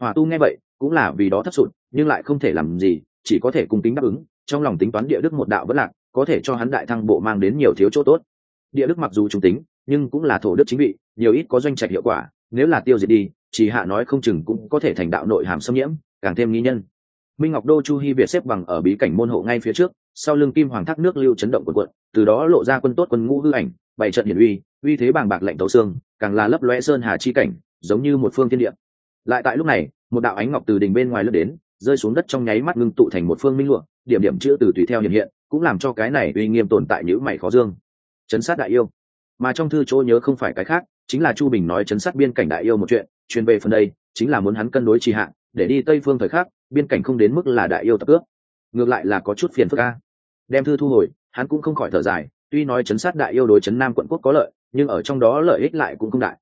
Hòa tu nghe vậy, cũng là vì đó thất sụt, nhưng lại không thể làm gì chỉ có thể cung tính đáp ứng, trong lòng tính toán địa đức một đạo vẫn lạc, có thể cho hắn đại thăng bộ mang đến nhiều thiếu chỗ tốt. Địa đức mặc dù trung tính, nhưng cũng là thổ đức chính vị, nhiều ít có doanh trạch hiệu quả, nếu là tiêu diệt đi, chỉ hạ nói không chừng cũng có thể thành đạo nội hàm xâm nhiễm, càng thêm nghi nhân. Minh ngọc đô chu hy việt xếp bằng ở bí cảnh môn hộ ngay phía trước, sau lưng kim hoàng thác nước lưu chấn động quần quận, từ đó lộ ra quân tốt quân ngũ hư ảnh bảy trận hiển uy uy thế bàng bạc lệnh tấu xương, càng là lấp loe sơn hà chi cảnh, giống như một phương thiên địa. Lại tại lúc này, một đạo ánh ngọc từ đỉnh bên ngoài lướt đến rơi xuống đất trong nháy mắt ngưng tụ thành một phương minh lụa, điểm điểm chữ từ tùy theo hiện hiện, cũng làm cho cái này uy nghiêm tồn tại nhữ mảy khó dương. Chấn sát đại yêu. Mà trong thư chỗ nhớ không phải cái khác, chính là chu bình nói chấn sát biên cảnh đại yêu một chuyện, truyền về phần đây, chính là muốn hắn cân đối trì hạn để đi tây phương thời khắc, biên cảnh không đến mức là đại yêu tập cướp. Ngược lại là có chút phiền phức a. Đem thư thu hồi, hắn cũng không khỏi thở dài, tuy nói chấn sát đại yêu đối chấn nam quận quốc có lợi, nhưng ở trong đó lợi ích lại cũng không đại.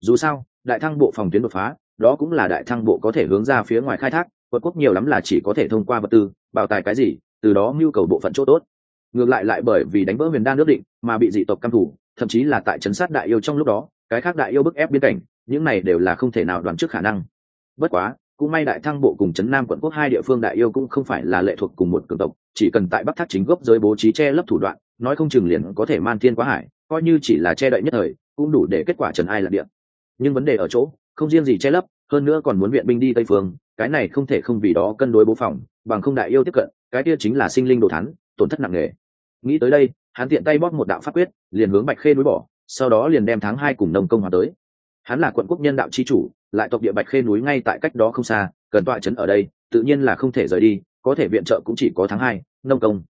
Dù sao, đại thăng bộ phòng tuyến đột phá, đó cũng là đại thăng bộ có thể hướng ra phía ngoài khai thác quận quốc nhiều lắm là chỉ có thể thông qua vật tư, bảo tài cái gì, từ đó mưu cầu bộ phận chỗ tốt ngược lại lại bởi vì đánh vỡ huyền đan nước định mà bị dị tộc căm thủ thậm chí là tại chấn sát đại yêu trong lúc đó, cái khác đại yêu bức ép biên cảnh, những này đều là không thể nào đoán trước khả năng bất quá, cũng may đại thăng bộ cùng chấn nam quận quốc hai địa phương đại yêu cũng không phải là lệ thuộc cùng một cường tộc, chỉ cần tại bắc thác chính gốc giới bố trí che lấp thủ đoạn, nói không chừng liền có thể man thiên quá hải, coi như chỉ là che đậy nhất thời, cũng đủ để kết quả trần ai là địa. nhưng vấn đề ở chỗ, không riêng gì che lấp, hơn nữa còn muốn viện binh đi tây phương cái này không thể không vì đó cân đối bố phòng, bằng không đại yêu tiếp cận, cái kia chính là sinh linh đồ thắn tổn thất nặng nề. Nghĩ tới đây, hắn tiện tay bóp một đạo pháp quyết, liền hướng bạch khê núi bỏ, sau đó liền đem tháng hai cùng nông công hòa tới. Hắn là quận quốc nhân đạo c h i chủ, lại tộc địa bạch khê núi ngay tại cách đó không xa, cần tọa trấn ở đây, tự nhiên là không thể rời đi, có thể viện trợ cũng chỉ có tháng hai, nông công.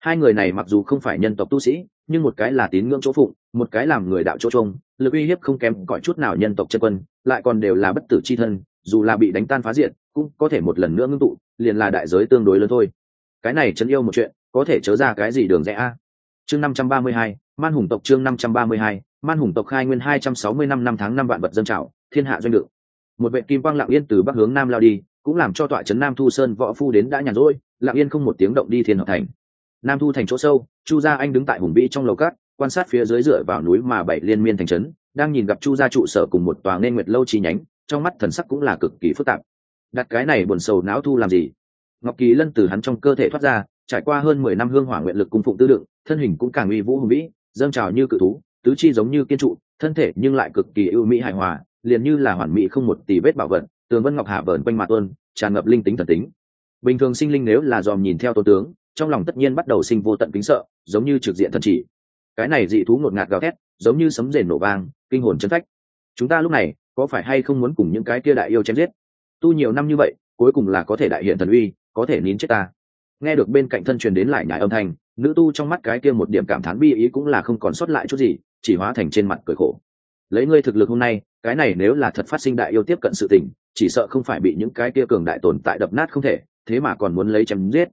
Hai người này mặc dù không phải nhân tộc tu sĩ, nhưng một cái là tín ngưỡng chỗ phụng, một cái làm người đạo chỗ trông, lực uy hiếp không kém cõi chút nào nhân tộc chân quân, lại còn đều là bất tử c h i thân, dù là bị đánh tan phá diện cũng có thể một lần nữa ngưng tụ, liền là đại giới tương đối lớn thôi. Cái này chấn yêu một chuyện, có thể chớ ra cái gì đường rẽ a? Chương năm trăm ba mươi hai, man hùng tộc chương năm trăm ba mươi hai, man hùng tộc khai nguyên hai trăm sáu mươi năm năm tháng năm vạn vật dân trào, thiên hạ doanh ngự. Một vệ kim quang lạng yên từ bắc hướng nam lao đi, cũng làm cho tọa trấn nam thu sơn võ phu đến đã nhàn rỗi lạng yên không một tiếng động đi thiên hợp thành. Nam thu thành chỗ sâu, chu gia anh đứng tại hùng vĩ trong lầu cát, quan sát phía dưới dựa vào núi mà bảy liên miên thành trấn, đang nhìn gặp chu gia trụ sở cùng một tòa nên nguyệt lâu chi nhánh, trong mắt thần sắc cũng là cực kỳ phức tạp đặt cái này buồn sầu não thu làm gì? Ngọc kỳ lân từ hắn trong cơ thể thoát ra, trải qua hơn mười năm hương hỏa nguyện lực cung phụng tư đựng, thân hình cũng càng uy vũ hùng vĩ, dâng trào như cự thú, tứ chi giống như kiên trụ, thân thể nhưng lại cực kỳ ưu mỹ hài hòa, liền như là hoàn mỹ không một tỷ vết bảo vật, tường vân ngọc hạ vờn quanh mặt tuân tràn ngập linh tính thần tính. Bình thường sinh linh nếu là dòm nhìn theo tôn tướng, trong lòng tất nhiên bắt đầu sinh vô tận kính sợ, giống như trực diện thần chỉ. Cái này dị thú ngột ngạt gào thét, giống như sấm rền nổ vang, kinh hồn chân phách. Chúng ta lúc này, có phải hay không muốn cùng những cái kia đại yêu chém giết? Tu nhiều năm như vậy, cuối cùng là có thể đại hiện thần uy, có thể nín chết ta. Nghe được bên cạnh thân truyền đến lại nhải âm thanh, nữ tu trong mắt cái kia một điểm cảm thán bi ý cũng là không còn sót lại chút gì, chỉ hóa thành trên mặt cười khổ. Lấy ngươi thực lực hôm nay, cái này nếu là thật phát sinh đại yêu tiếp cận sự tình, chỉ sợ không phải bị những cái kia cường đại tồn tại đập nát không thể, thế mà còn muốn lấy chém giết.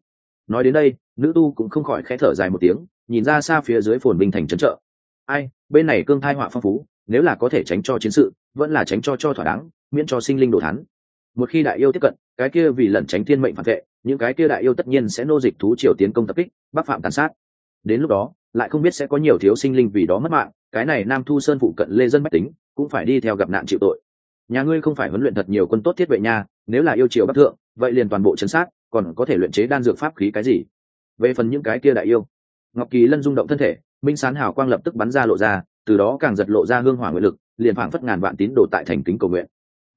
Nói đến đây, nữ tu cũng không khỏi khẽ thở dài một tiếng, nhìn ra xa phía dưới phồn binh thành trấn trợ. Ai, bên này cương thai họa phong phú, nếu là có thể tránh cho chiến sự, vẫn là tránh cho cho thỏa đáng, miễn cho sinh linh đồ thắn một khi đại yêu tiếp cận, cái kia vì lẩn tránh thiên mệnh phản vệ, những cái kia đại yêu tất nhiên sẽ nô dịch thú triều tiến công tập kích bắc phạm tàn sát. Đến lúc đó, lại không biết sẽ có nhiều thiếu sinh linh vì đó mất mạng, cái này nam thu sơn phụ cận lê dân bách tính, cũng phải đi theo gặp nạn chịu tội. Nhà ngươi không phải huấn luyện thật nhiều quân tốt thiết vệ nha, nếu là yêu triều bắc thượng, vậy liền toàn bộ chấn sát, còn có thể luyện chế đan dược pháp khí cái gì? Về phần những cái kia đại yêu, ngọc kỳ lân rung động thân thể, minh sán hào quang lập tức bắn ra lộ ra, từ đó càng giật lộ ra hương hỏa nguyện lực, liền phảng phất ngàn vạn tín đồ tại thành kính cầu nguyện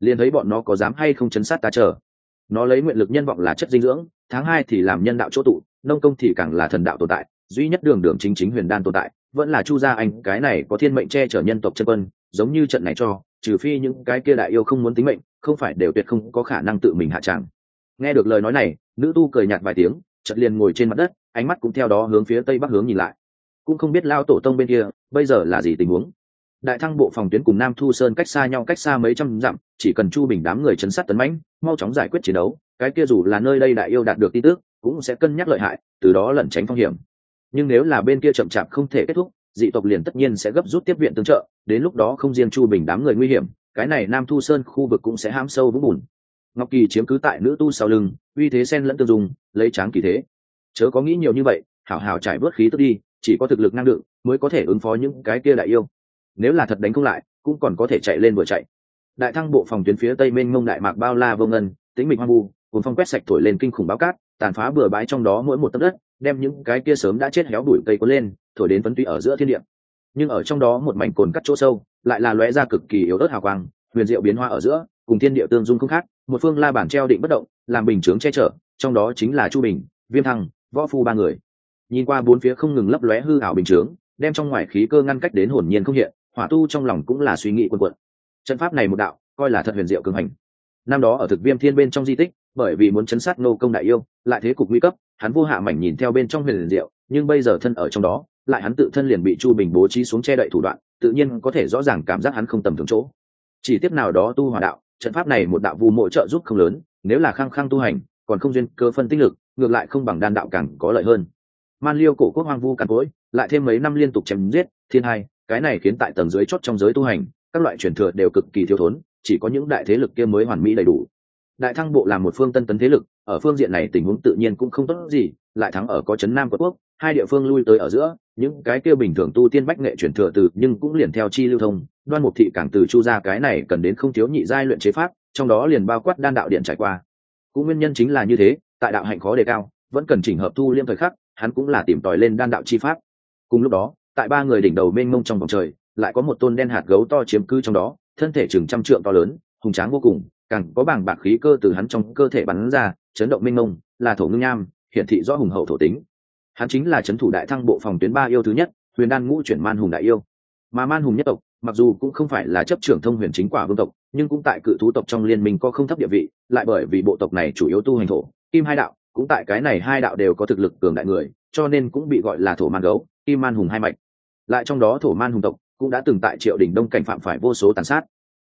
liền thấy bọn nó có dám hay không chấn sát ta chờ. Nó lấy nguyện lực nhân vọng là chất dinh dưỡng, tháng hai thì làm nhân đạo chỗ tụ, nông công thì càng là thần đạo tồn tại, duy nhất đường đường chính chính huyền đan tồn tại, vẫn là chu gia anh, cái này có thiên mệnh che chở nhân tộc chân quân, giống như trận này cho, trừ phi những cái kia đại yêu không muốn tính mệnh, không phải đều tuyệt không có khả năng tự mình hạ tràng. Nghe được lời nói này, nữ tu cười nhạt vài tiếng, chợt liền ngồi trên mặt đất, ánh mắt cũng theo đó hướng phía tây bắc hướng nhìn lại. Cũng không biết lao tổ tông bên kia, bây giờ là gì tình huống đại thăng bộ phòng tuyến cùng nam thu sơn cách xa nhau cách xa mấy trăm dặm, chỉ cần chu bình đám người chấn sát tấn mãnh, mau chóng giải quyết chiến đấu, cái kia dù là nơi đây đại yêu đạt được tin tức, cũng sẽ cân nhắc lợi hại, từ đó lẩn tránh phong hiểm. Nhưng nếu là bên kia chậm chạp không thể kết thúc, dị tộc liền tất nhiên sẽ gấp rút tiếp viện tương trợ, đến lúc đó không riêng chu bình đám người nguy hiểm, cái này nam thu sơn khu vực cũng sẽ hãm sâu vũng bùn. Ngọc kỳ chiếm cứ tại nữ tu sau lưng, uy thế sen lẫn tương dùng lấy tráng kỳ thế. Chớ có nghĩ nhiều như vậy, hảo hảo trải bớt khí tức đi, chỉ có thực lực năng lượng, mới có thể ứng phó những cái kia đại yêu nếu là thật đánh không lại, cũng còn có thể chạy lên vừa chạy. Đại thăng bộ phòng tuyến phía tây mênh mông đại mạc bao la vô ngân tính mịch hoang vu cùng phong quét sạch thổi lên kinh khủng báo cát, tàn phá bừa bãi trong đó mỗi một tấc đất, đem những cái kia sớm đã chết héo đuổi cây cuốn lên, thổi đến phấn tuy ở giữa thiên địa. Nhưng ở trong đó một mảnh cồn cắt chỗ sâu, lại là lóe ra cực kỳ yếu ớt hào quang, huyền diệu biến hoa ở giữa, cùng thiên địa tương dung không khác, một phương la bản treo định bất động, làm bình chướng che chở, trong đó chính là chu bình, viêm thăng, võ phu ba người. Nhìn qua bốn phía không ngừng lấp lóe hư ảo bình chướng, đem trong ngoài khí cơ ngăn cách đến hồn nhiên không hiện hỏa tu trong lòng cũng là suy nghĩ quân quận. Trận pháp này một đạo, coi là thật huyền diệu cường hành. Năm đó ở thực viêm thiên bên trong di tích, bởi vì muốn chấn sát nô công đại yêu, lại thế cục nguy cấp, hắn vô hạ mảnh nhìn theo bên trong huyền diệu, nhưng bây giờ thân ở trong đó, lại hắn tự thân liền bị chu bình bố trí xuống che đậy thủ đoạn, tự nhiên có thể rõ ràng cảm giác hắn không tầm thường chỗ. Chỉ tiếp nào đó tu hòa đạo, trận pháp này một đạo vu mộ trợ giúp không lớn, nếu là khăng khăng tu hành, còn không duyên cơ phân tích lực, ngược lại không bằng đan đạo càng có lợi hơn. Man liêu cổ quốc hoang vu càn cối lại thêm mấy năm liên tục chém giết, thiên hai cái này khiến tại tầng dưới chót trong giới tu hành, các loại truyền thừa đều cực kỳ thiếu thốn, chỉ có những đại thế lực kia mới hoàn mỹ đầy đủ. Đại thăng bộ là một phương tân tấn thế lực, ở phương diện này tình huống tự nhiên cũng không tốt gì, lại thắng ở có chấn nam quốc, hai địa phương lui tới ở giữa, những cái kia bình thường tu tiên bách nghệ truyền thừa từ, nhưng cũng liền theo chi lưu thông, đoan mục thị càng từ chu ra cái này cần đến không thiếu nhị giai luyện chế pháp, trong đó liền bao quát đan đạo điện trải qua. Cũng nguyên nhân chính là như thế, tại đạo hạnh khó đề cao, vẫn cần chỉnh hợp thu liêm thời khắc, hắn cũng là tìm tòi lên đan đạo chi pháp. Cùng lúc đó tại ba người đỉnh đầu mênh mông trong vòng trời, lại có một tôn đen hạt gấu to chiếm cư trong đó, thân thể chừng trăm trượng to lớn, hùng tráng vô cùng, càng có bảng bạc khí cơ từ hắn trong cơ thể bắn ra, chấn động mênh mông, là thổ ngưng nham, hiển thị rõ hùng hậu thổ tính. Hắn chính là c h ấ n thủ đại thăng bộ phòng tuyến ba yêu thứ nhất, huyền đan ngũ chuyển man hùng đại yêu. Mà man hùng nhất tộc, mặc dù cũng không phải là chấp trưởng thông huyền chính quả vương tộc, nhưng cũng tại cự thú tộc trong liên minh có không thấp địa vị, lại bởi vì bộ tộc này chủ yếu tu hành thổ, kim hai đạo, cũng tại cái này hai đạo đều có thực lực cường đại người, cho nên cũng bị gọi là thổ man gấu, kim man hùng hai mạch lại trong đó thổ man hùng tộc cũng đã từng tại triệu đình đông cảnh phạm phải vô số tàn sát.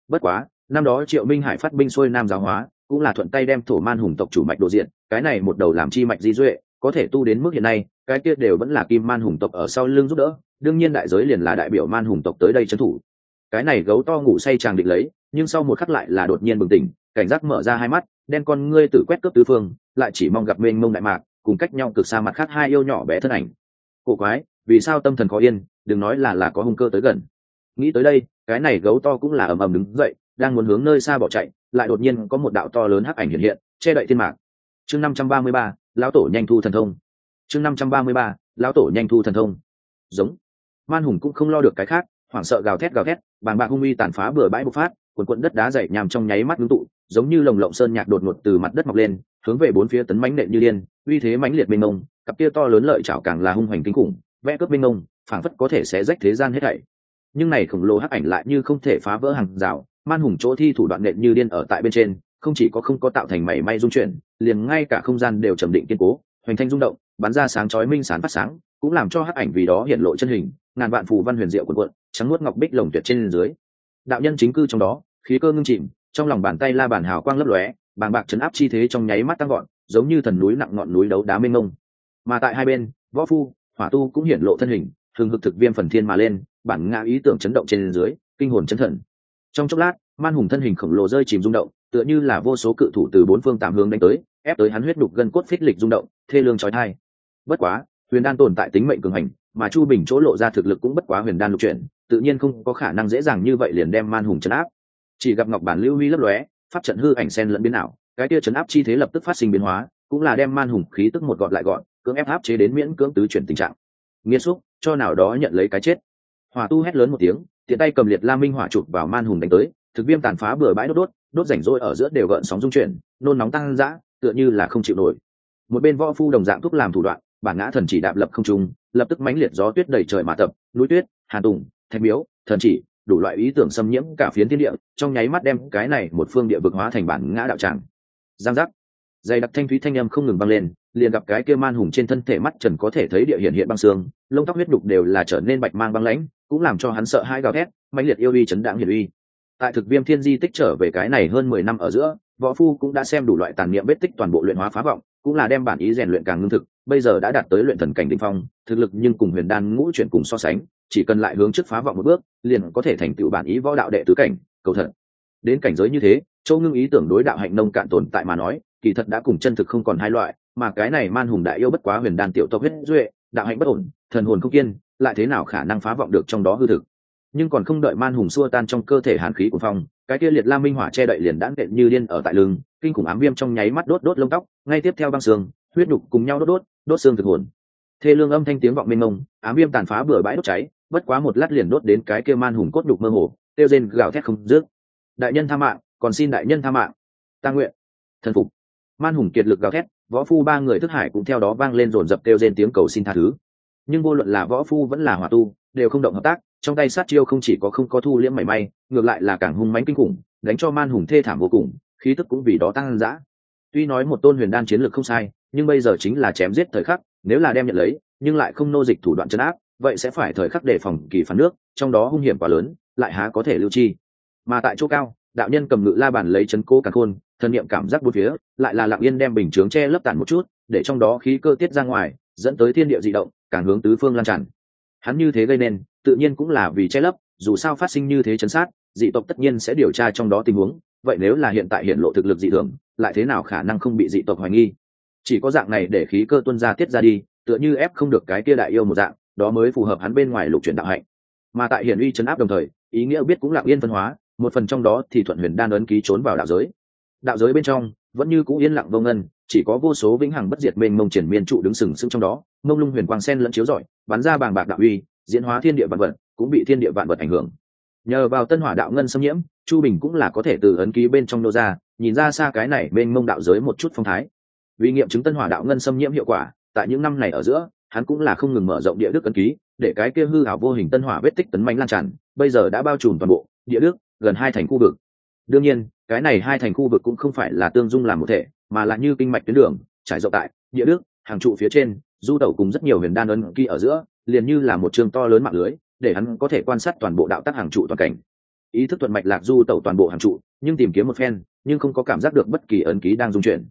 Bất quá, năm đó triệu minh hải phát binh xuôi nam giáo hóa, cũng là thuận tay đem thổ man hùng tộc chủ mạch đồ diện, cái này một đầu làm chi mạch di duệ, có thể tu đến mức hiện nay, cái kia đều vẫn là kim man hùng tộc ở sau lưng giúp đỡ, đương nhiên đại giới liền là đại biểu man hùng tộc tới đây trấn thủ. Cái này gấu to ngủ say chàng định lấy, nhưng sau một khắc lại là đột nhiên bừng tỉnh, cảnh giác mở ra hai mắt, đen con ngươi tử quét cướp tứ phương, lại chỉ mong gặp mênh mông đại mạc, cùng cách nhau cực xa mặt khác hai yêu nhỏ bé thân ảnh. Cổ quái vì sao tâm thần khó yên, đừng nói là là có hung cơ tới gần. Nghĩ tới đây, cái này gấu to cũng là ầm ầm đứng dậy, đang muốn hướng nơi xa bỏ chạy, lại đột nhiên có một đạo to lớn hắc ảnh hiện hiện, che đậy thiên mạc. Chương năm trăm ba mươi ba, lão tổ nhanh thu thần thông. Chương năm trăm ba mươi ba, lão tổ nhanh thu thần thông. Giống. Man hùng cũng không lo được cái khác, hoảng sợ gào thét gào thét bàn bạc hung uy tàn phá bừa bãi bộc phát quần quận đất đá dày nhằm trong nháy mắt ngưng tụ, giống như lồng lộng sơn nhạc đột ngột từ mặt đất mọc lên, hướng về bốn phía tấn mãnh nện như điên, uy thế mãnh liệt mênh mông, cặp kia to lớn lợi chảo càng là hung hoành kinh khủng vẽ cướp minh ông phảng phất có thể sẽ rách thế gian hết thảy. Nhưng này khổng lồ hắc ảnh lại như không thể phá vỡ hàng rào, man hùng chỗ thi thủ đoạn nện như điên ở tại bên trên, không chỉ có không có tạo thành mảy may dung chuyển, liền ngay cả không gian đều trầm định kiên cố, hoành thanh rung động, bắn ra sáng chói minh sán phát sáng, cũng làm cho hắc ảnh vì đó hiện lộ chân hình, ngàn vạn phù văn huyền diệu quần quận trắng nuốt ngọc bích lồng tuyệt trên dưới. Đạo nhân chính cư trong đó, khí cơ ngưng chìm, trong lòng bàn tay la bàn hào quang lấp lóe, bàng bạc chấn áp chi thế trong nháy mắt tăng gọn giống như thần núi nặng ngọn núi đấu đá mênh mông. Mà tại hai bên, võ phu hỏa tu cũng hiện lộ thân hình thường hực thực viêm phần thiên mà lên, bản ngã ý tưởng chấn động trên dưới, kinh hồn chấn thần. Trong chốc lát, man hùng thân hình khổng lồ rơi chìm rung động, tựa như là vô số cự thủ từ bốn phương tám hướng đánh tới, ép tới hắn huyết đục gân cốt phích lịch rung động, thê lương trói thai. Bất quá, huyền đan tồn tại tính mệnh cường hành, mà chu bình chỗ lộ ra thực lực cũng bất quá huyền đan lục chuyển, tự nhiên không có khả năng dễ dàng như vậy liền đem man hùng chấn áp. Chỉ gặp ngọc bản lưu huy lấp lóe, pháp trận hư ảnh sen lẫn biến ảo, cái kia chấn áp chi thế lập tức phát sinh biến hóa, cũng là đem man hùng khí tức một gọn lại gọn cưỡng ép áp chế đến miễn cưỡng tứ chuyển tình trạng. Nghiêm xúc, cho nào đó nhận lấy cái chết. Hỏa tu hét lớn một tiếng, tiện tay cầm liệt la minh hỏa chụp vào man hùng đánh tới, thực viêm tàn phá bừa bãi đốt đốt đốt rảnh rỗi ở giữa đều gợn sóng dung chuyển, nôn nóng tăng dã, tựa như là không chịu nổi. Một bên võ phu đồng dạng thúc làm thủ đoạn, bản ngã thần chỉ đạp lập không trung, lập tức mãnh liệt gió tuyết đầy trời mà tập, núi tuyết, hàn tùng, thạch miếu, thần chỉ, đủ loại ý tưởng xâm nhiễm cả phiến thiên địa, trong nháy mắt đem cái này một phương địa vực hóa thành bản ngã đạo tràng. Giang giác. Dày đặc thanh thúy thanh âm không ngừng vang lên liền gặp cái kia man hùng trên thân thể mắt trần có thể thấy địa hiện hiện băng xương, lông tóc huyết đục đều là trở nên bạch mang băng lãnh, cũng làm cho hắn sợ hai gào thét, mãnh liệt yêu uy chấn đạm hiển uy. Tại thực viêm thiên di tích trở về cái này hơn mười năm ở giữa, võ phu cũng đã xem đủ loại tàn niệm vết tích toàn bộ luyện hóa phá vọng, cũng là đem bản ý rèn luyện càng ngưng thực, bây giờ đã đạt tới luyện thần cảnh đ ỉ n h phong, thực lực nhưng cùng huyền đan ngũ chuyển cùng so sánh, chỉ cần lại hướng trước phá vọng một bước, liền có thể thành tựu bản ý võ đạo đệ tứ cảnh, cầu thật. Đến cảnh giới như thế châu ngưng ý tưởng đối đạo hạnh nông cạn tồn tại mà nói, kỳ thật đã cùng chân thực không còn hai loại mà cái này man hùng đại yêu bất quá huyền đan tiểu tộc huyết duệ, đạo hạnh bất ổn, thần hồn không kiên, lại thế nào khả năng phá vọng được trong đó hư thực? Nhưng còn không đợi man hùng xua tan trong cơ thể hàn khí của phong, cái kia liệt la minh hỏa che đậy liền đãng đệm như điên ở tại lưng, kinh khủng ám viêm trong nháy mắt đốt đốt lông tóc, ngay tiếp theo băng xương, huyết đục cùng nhau đốt đốt đốt xương thực hồn. Thê lương âm thanh tiếng vọng mênh mông, ám viêm tàn phá bừa bãi đốt cháy, bất quá một lát liền đốt đến cái kia man hùng cốt đục mơ hồ, tiêu rên gào thét không dứt. Đại nhân tha mạng, còn xin đại nhân tha mạng. Ta nguyện. Thần phục. Man hùng kiệt lực gào thét võ phu ba người thức hải cũng theo đó vang lên dồn dập kêu trên tiếng cầu xin tha thứ. Nhưng vô luận là võ phu vẫn là hỏa tu, đều không động hợp tác, trong tay sát chiêu không chỉ có không có thu liễm mảy may, ngược lại là càng hung mãnh kinh khủng, đánh cho man hùng thê thảm vô cùng, khí tức cũng vì đó tăng dã. Tuy nói một tôn huyền đan chiến lược không sai, nhưng bây giờ chính là chém giết thời khắc, nếu là đem nhận lấy, nhưng lại không nô dịch thủ đoạn chấn áp, vậy sẽ phải thời khắc đề phòng kỳ phản nước, trong đó hung hiểm quá lớn, lại há có thể lưu chi. Mà tại chỗ cao, đạo nhân cầm ngự la bàn lấy chấn cố càng khôn thần niệm cảm giác bốn phía, lại là lặng yên đem bình chướng che lấp tản một chút, để trong đó khí cơ tiết ra ngoài, dẫn tới thiên địa dị động càng hướng tứ phương lan tràn. Hắn như thế gây nên, tự nhiên cũng là vì che lấp, dù sao phát sinh như thế chấn sát, dị tộc tất nhiên sẽ điều tra trong đó tình huống, vậy nếu là hiện tại hiện lộ thực lực dị thường, lại thế nào khả năng không bị dị tộc hoài nghi? Chỉ có dạng này để khí cơ tuân ra tiết ra đi, tựa như ép không được cái kia đại yêu một dạng, đó mới phù hợp hắn bên ngoài lục chuyển đạo hạnh. Mà tại hiển uy chấn áp đồng thời, ý nghĩa biết cũng lặng yên phân hóa, một phần trong đó thì thuận huyền đan ấn ký trốn vào đạo giới đạo giới bên trong vẫn như cũ yên lặng vô ngân, chỉ có vô số vĩnh hằng bất diệt mênh mông triển miên trụ đứng sừng sững trong đó, mông lung huyền quang sen lẫn chiếu rọi, bắn ra bàng bạc đạo uy, diễn hóa thiên địa vạn vật, cũng bị thiên địa vạn vật ảnh hưởng. Nhờ vào tân hỏa đạo ngân xâm nhiễm, chu bình cũng là có thể từ ấn ký bên trong nô ra, nhìn ra xa cái này bên mông đạo giới một chút phong thái. Vì nghiệm chứng tân hỏa đạo ngân xâm nhiễm hiệu quả, tại những năm này ở giữa, hắn cũng là không ngừng mở rộng địa đức ấn ký, để cái kia hư hảo vô hình tân hỏa vết tích tấn mạnh lan tràn, bây giờ đã bao trùm toàn bộ địa đức, gần hai thành khu vực đương nhiên, cái này hai thành khu vực cũng không phải là tương dung làm một thể, mà là như kinh mạch tuyến đường, trải rộng tại, địa đức, hàng trụ phía trên, du tẩu cùng rất nhiều huyền đan ấn ký ở giữa, liền như là một trường to lớn mạng lưới, để hắn có thể quan sát toàn bộ đạo tác hàng trụ toàn cảnh. Ý thức thuận mạch lạc du tẩu toàn bộ hàng trụ, nhưng tìm kiếm một phen, nhưng không có cảm giác được bất kỳ ấn ký đang dung chuyển.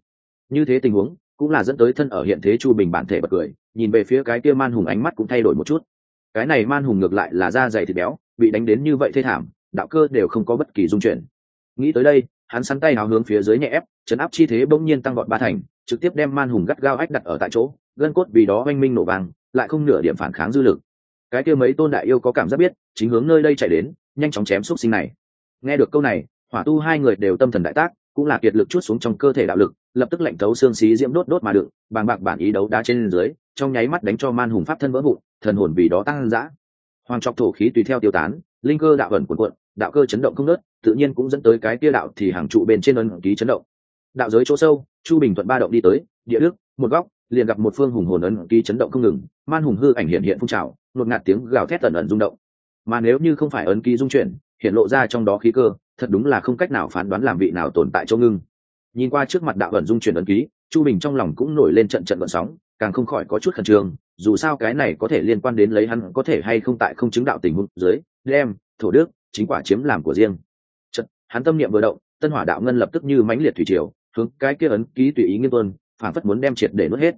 Như thế tình huống, cũng là dẫn tới thân ở hiện thế chu bình bản thể bật cười, nhìn về phía cái kia man hùng ánh mắt cũng thay đổi một chút. Cái này man hùng ngược lại là da dày thịt béo, bị đánh đến như vậy thê thảm, đạo cơ đều không có bất kỳ dung chuyển nghĩ tới đây, hắn sắn tay hào hướng phía dưới nhẹ ép, chấn áp chi thế bỗng nhiên tăng gọn ba thành, trực tiếp đem man hùng gắt gao ách đặt ở tại chỗ, gân cốt vì đó oanh minh nổ vàng lại không nửa điểm phản kháng dư lực. Cái kia mấy tôn đại yêu có cảm giác biết, chính hướng nơi đây chạy đến, nhanh chóng chém xúc sinh này. Nghe được câu này, hỏa tu hai người đều tâm thần đại tác, cũng là kiệt lực chút xuống trong cơ thể đạo lực, lập tức lệnh thấu xương xí diễm đốt đốt mà đựng bàng bạc bản ý đấu đá trên dưới, trong nháy mắt đánh cho man hùng pháp thân vỡ vụn, thần hồn vì đó tăng dã. Hoàng trọc thổ khí tùy theo tiêu tán, linh cơ đạo ẩn cuộn cuộn đạo cơ chấn động không nớt, tự nhiên cũng dẫn tới cái kia đạo thì hàng trụ bên trên ấn ký chấn động. Đạo giới chỗ sâu, chu bình thuận ba động đi tới, địa đức, một góc, liền gặp một phương hùng hồn ấn ký chấn động không ngừng, man hùng hư ảnh hiện hiện phun trào nột ngạt tiếng gào thét tần ẩn rung động. Mà nếu như không phải ấn ký dung chuyển, hiện lộ ra trong đó khí cơ, thật đúng là không cách nào phán đoán làm vị nào tồn tại chỗ ngưng. Nhìn qua trước mặt đạo ẩn dung chuyển ấn ký, chu bình trong lòng cũng nổi lên trận trận vận sóng, càng không khỏi có chút khẩn trương, dù sao cái này có thể liên quan đến lấy hắn có thể hay không tại không chứng đạo tình huống dưới, đem, thổ đức chính quả chiếm làm của riêng. Trận hắn tâm niệm vừa động, tân hỏa đạo ngân lập tức như mãnh liệt thủy triều, hướng cái kia ấn ký tùy ý nghiêng tuân phản phất muốn đem triệt để nuốt hết.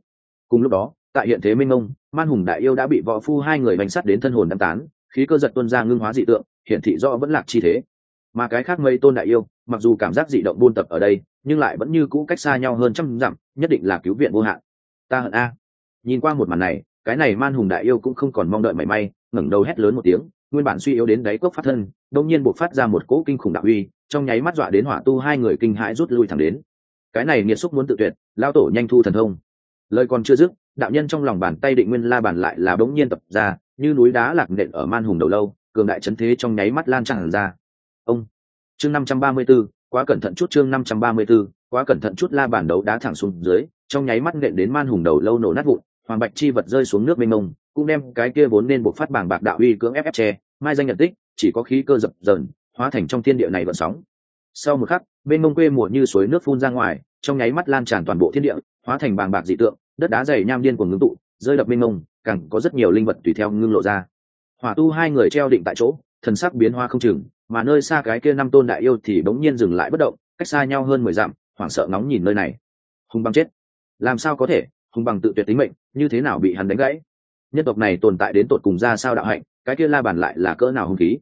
Cùng lúc đó, tại hiện thế minh ông, man hùng đại yêu đã bị võ phu hai người bánh sắt đến thân hồn đăng tán, khí cơ giật tuân ra ngưng hóa dị tượng, hiển thị rõ vẫn lạc chi thế. Mà cái khác mây tôn đại yêu, mặc dù cảm giác dị động buôn tập ở đây, nhưng lại vẫn như cũ cách xa nhau hơn trăm dặm, nhất định là cứu viện vô hạn. Ta hận a. Nhìn qua một màn này, cái này man hùng đại yêu cũng không còn mong đợi mảy may, ngẩng đầu hét lớn một tiếng nguyên bản suy yếu đến đáy cốc phát thân đông nhiên buộc phát ra một cỗ kinh khủng đạo uy trong nháy mắt dọa đến hỏa tu hai người kinh hãi rút lui thẳng đến. Cái này nghiệt xúc muốn tự tuyệt lao tổ nhanh thu thần thông. Lời còn chưa dứt đạo nhân trong lòng bàn tay định nguyên la bàn lại là bỗng nhiên tập ra như núi đá lạc nện ở man hùng đầu lâu cường đại chấn thế trong nháy mắt lan tràn ra. Ông chương năm trăm ba mươi 534, quá cẩn thận chút chương năm trăm ba mươi 534, quá cẩn thận chút la bàn đấu đá thẳng xuống dưới trong nháy mắt nện đến man hùng đầu lâu nổ nát vụn hoàng bạch chi vật rơi xuống nước mênh mông cũng đem cái kia vốn nên buộc phát bảng bạc đạo uy cưỡng ép ép che, mai danh nhận tích, chỉ có khí cơ dập dờn, hóa thành trong thiên địa này vận sóng. Sau một khắc, bên mông quê mùa như suối nước phun ra ngoài, trong nháy mắt lan tràn toàn bộ thiên địa, hóa thành bàng bạc dị tượng, đất đá dày nham điên của ngưng tụ, rơi đập bên mông, càng có rất nhiều linh vật tùy theo ngưng lộ ra. Hỏa tu hai người treo định tại chỗ, thần sắc biến hoa không chừng, mà nơi xa cái kia năm tôn đại yêu thì bỗng nhiên dừng lại bất động, cách xa nhau hơn mười dặm, hoảng sợ ngóng nhìn nơi này. Hùng băng chết. Làm sao có thể? Hùng bằng tự tuyệt tính mệnh, như thế nào bị hắn đánh gãy? Nhân tộc này tồn tại đến tột cùng ra sao đạo hạnh, cái kia la bàn lại là cỡ nào hung khí?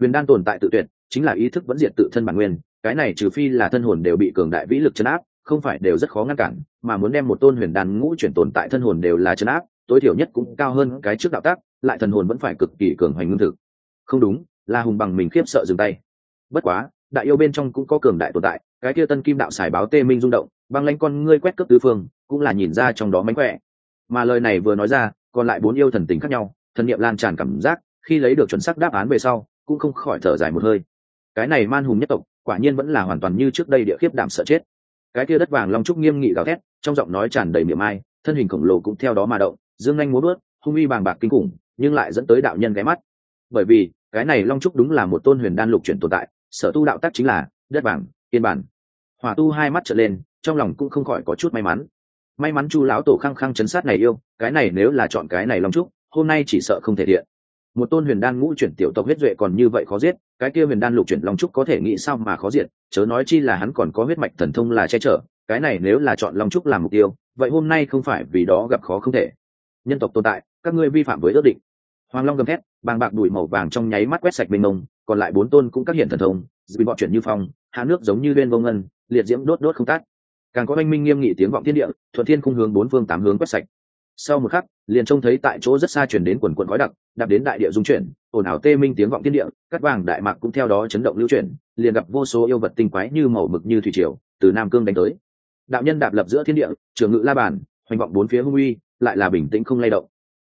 Huyền đan tồn tại tự tuyệt, chính là ý thức vẫn diệt tự thân bản nguyên, cái này trừ phi là thân hồn đều bị cường đại vĩ lực chấn áp, không phải đều rất khó ngăn cản, mà muốn đem một tôn huyền đan ngũ chuyển tồn tại thân hồn đều là chấn áp, tối thiểu nhất cũng cao hơn cái trước đạo tác, lại thần hồn vẫn phải cực kỳ cường hoành ngưng thực. Không đúng là hùng bằng mình khiếp sợ dừng tay. Bất quá, đại yêu bên trong cũng có cường đại tồn tại, cái kia tân kim đạo xài báo tê minh rung động, băng lanh con ngươi quét cướp tứ phương, cũng là nhìn ra trong đó mánh khỏe. Mà lời này vừa nói ra còn lại bốn yêu thần tình khác nhau, thần niệm lan tràn cảm giác, khi lấy được chuẩn xác đáp án về sau, cũng không khỏi thở dài một hơi. Cái này man hùng nhất tộc, quả nhiên vẫn là hoàn toàn như trước đây địa khiếp đảm sợ chết. Cái kia đất vàng long trúc nghiêm nghị gào thét, trong giọng nói tràn đầy miệng ai, thân hình khổng lồ cũng theo đó mà động, dương anh muốn bớt hung uy bàng bạc kinh khủng, nhưng lại dẫn tới đạo nhân ghé mắt. Bởi vì, cái này long trúc đúng là một tôn huyền đan lục chuyển tồn tại, sở tu đạo tác chính là đất vàng, yên bản. Hỏa tu hai mắt trở lên, trong lòng cũng không khỏi có chút may mắn may mắn chu lão tổ khăng khăng chấn sát này yêu, cái này nếu là chọn cái này long trúc, hôm nay chỉ sợ không thể thiện. Một tôn huyền đan ngũ chuyển tiểu tộc huyết duệ còn như vậy khó giết, cái kia huyền đan lục chuyển long trúc có thể nghĩ sao mà khó diệt, chớ nói chi là hắn còn có huyết mạch thần thông là che chở, cái này nếu là chọn long trúc làm mục tiêu, vậy hôm nay không phải vì đó gặp khó không thể. Nhân tộc tồn tại, các ngươi vi phạm với ước định. Hoàng long gầm thét, bàng bạc đùi màu vàng trong nháy mắt quét sạch mênh mông, còn lại bốn tôn cũng các hiện thần thông bị bọn chuyển như phong, hạ nước giống như bên vô ngân, liệt diễm đốt đốt không tắt càng có oanh minh nghiêm nghị tiếng vọng thiên địa, thuận thiên khung hướng bốn phương tám hướng quét sạch. Sau một khắc, liền trông thấy tại chỗ rất xa chuyển đến quần quận khói đặc, đạp đến đại địa dung chuyển, ồn ào tê minh tiếng vọng thiên địa cắt vàng đại mạc cũng theo đó chấn động lưu chuyển, liền gặp vô số yêu vật tinh quái như màu mực như thủy triều, từ nam cương đánh tới. Đạo nhân đạp lập giữa thiên địa, trường ngự la bàn, hoành vọng bốn phía hung uy, lại là bình tĩnh không lay động.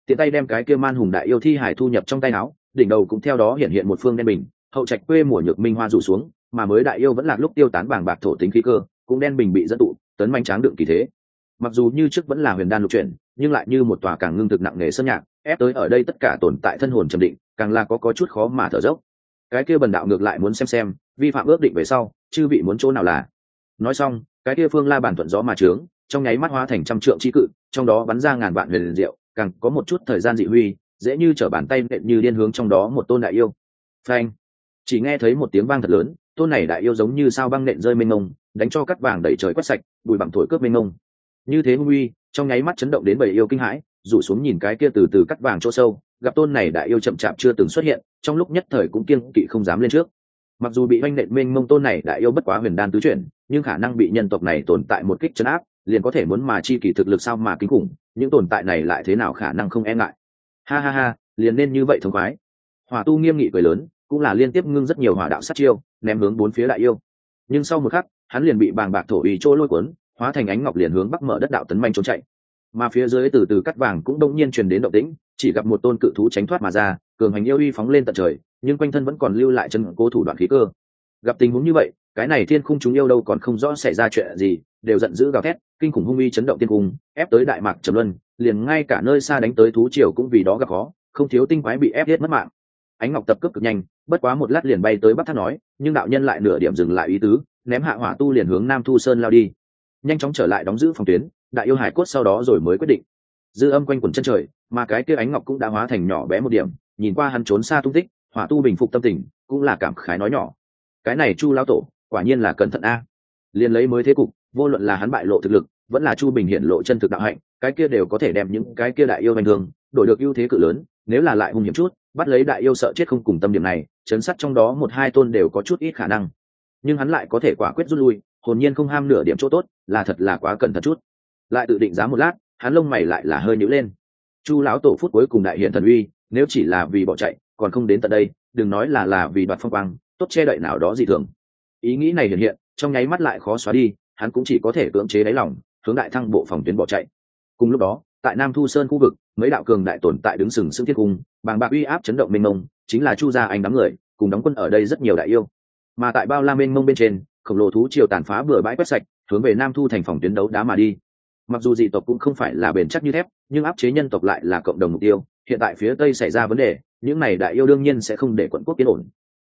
Tiện tay đem cái kia man hùng đại yêu thi hải thu nhập trong tay áo, đỉnh đầu cũng theo đó hiện hiện một phương đen bình, hậu trạch quê mùa nhược minh hoa rủ xuống, mà mới đại yêu vẫn là lúc tiêu tán bảng bạc thổ tính khí cơ cũng đen bình bị dẫn tụ, tấn manh tráng đựng kỳ thế. Mặc dù như trước vẫn là huyền đan lục chuyển, nhưng lại như một tòa càng ngưng thực nặng nề sơn nhạc, ép tới ở đây tất cả tồn tại thân hồn trầm định, càng là có có chút khó mà thở dốc. Cái kia bần đạo ngược lại muốn xem xem, vi phạm ước định về sau, chư vị muốn chỗ nào là. Nói xong, cái kia phương la bản thuận gió mà trướng, trong nháy mắt hóa thành trăm trượng chi cự, trong đó bắn ra ngàn vạn huyền diệu, càng có một chút thời gian dị huy, dễ như trở bàn tay nện như điên hướng trong đó một tôn đại yêu. Phanh. Chỉ nghe thấy một tiếng vang thật lớn, tôn này đại yêu giống như sao băng nện rơi mênh mông đánh cho cắt vàng đẩy trời quét sạch bụi bằng thổi cướp mênh mông. Như thế huy trong nháy mắt chấn động đến bầy yêu kinh hãi, rủ xuống nhìn cái kia từ từ cắt vàng chỗ sâu, gặp tôn này đại yêu chậm chạp chưa từng xuất hiện, trong lúc nhất thời cũng kiêng kỵ không dám lên trước. Mặc dù bị oanh nện mênh mông tôn này đại yêu bất quá huyền đan tứ chuyển, nhưng khả năng bị nhân tộc này tồn tại một kích chấn áp, liền có thể muốn mà chi kỳ thực lực sao mà kinh khủng, những tồn tại này lại thế nào khả năng không e ngại. Ha ha ha, liền nên như vậy thống khoái. Hỏa tu nghiêm nghị cười lớn, cũng là liên tiếp ngưng rất nhiều hỏa đạo sát chiêu, ném hướng bốn phía đại yêu. Nhưng sau một khắc hắn liền bị bàng bạc thổ ủy trôi lôi cuốn, hóa thành ánh ngọc liền hướng bắc mở đất đạo tấn manh trốn chạy. Mà phía dưới từ từ cắt vàng cũng đông nhiên truyền đến động tĩnh, chỉ gặp một tôn cự thú tránh thoát mà ra, cường hành yêu uy phóng lên tận trời, nhưng quanh thân vẫn còn lưu lại chân cố thủ đoạn khí cơ. Gặp tình huống như vậy, cái này thiên khung chúng yêu đâu còn không rõ xảy ra chuyện gì, đều giận dữ gào thét, kinh khủng hung uy chấn động thiên cung ép tới đại mạc trầm luân, liền ngay cả nơi xa đánh tới thú triều cũng vì đó gặp khó, không thiếu tinh quái bị ép hết mất mạng. Ánh ngọc tập cấp cực nhanh, bất quá một lát liền bay tới bắc thác nói, nhưng đạo nhân lại nửa điểm dừng lại ý tứ ném hạ hỏa tu liền hướng nam thu sơn lao đi. Nhanh chóng trở lại đóng giữ phòng tuyến, đại yêu hải cốt sau đó rồi mới quyết định. Dư âm quanh quần chân trời, mà cái kia ánh ngọc cũng đã hóa thành nhỏ bé một điểm, nhìn qua hắn trốn xa tung tích, hỏa tu bình phục tâm tình, cũng là cảm khái nói nhỏ. Cái này chu lao tổ, quả nhiên là cẩn thận a. Liền lấy mới thế cục, vô luận là hắn bại lộ thực lực, vẫn là chu bình hiện lộ chân thực đạo hạnh, cái kia đều có thể đem những cái kia đại yêu bình thường đổi được ưu thế cự lớn, nếu là lại hung hiểm chút, bắt lấy đại yêu sợ chết không cùng tâm điểm này, chấn sát trong đó một hai tôn đều có chút ít khả năng nhưng hắn lại có thể quả quyết rút lui, hồn nhiên không ham nửa điểm chỗ tốt, là thật là quá cẩn thận chút. Lại tự định giá một lát, hắn lông mày lại là hơi nhữ lên. Chu lão tổ phút cuối cùng đại hiện thần uy, nếu chỉ là vì bỏ chạy, còn không đến tận đây, đừng nói là là vì đoạt phong quang, tốt che đậy nào đó gì thường. Ý nghĩ này hiện hiện, trong nháy mắt lại khó xóa đi, hắn cũng chỉ có thể cưỡng chế đáy lòng, hướng đại thăng bộ phòng tuyến bỏ chạy. Cùng lúc đó, tại nam thu sơn khu vực, mấy đạo cường đại tồn tại đứng sừng sững thiết cung, bàng bạc uy áp chấn động mênh mông, chính là chu gia anh đám người, cùng đóng quân ở đây rất nhiều đại yêu mà tại bao la mênh mông bên trên, khổng lồ thú triều tàn phá bừa bãi quét sạch, hướng về nam thu thành phòng tuyến đấu đá mà đi. Mặc dù dị tộc cũng không phải là bền chắc như thép, nhưng áp chế nhân tộc lại là cộng đồng mục tiêu. Hiện tại phía tây xảy ra vấn đề, những này đại yêu đương nhiên sẽ không để quận quốc yên ổn.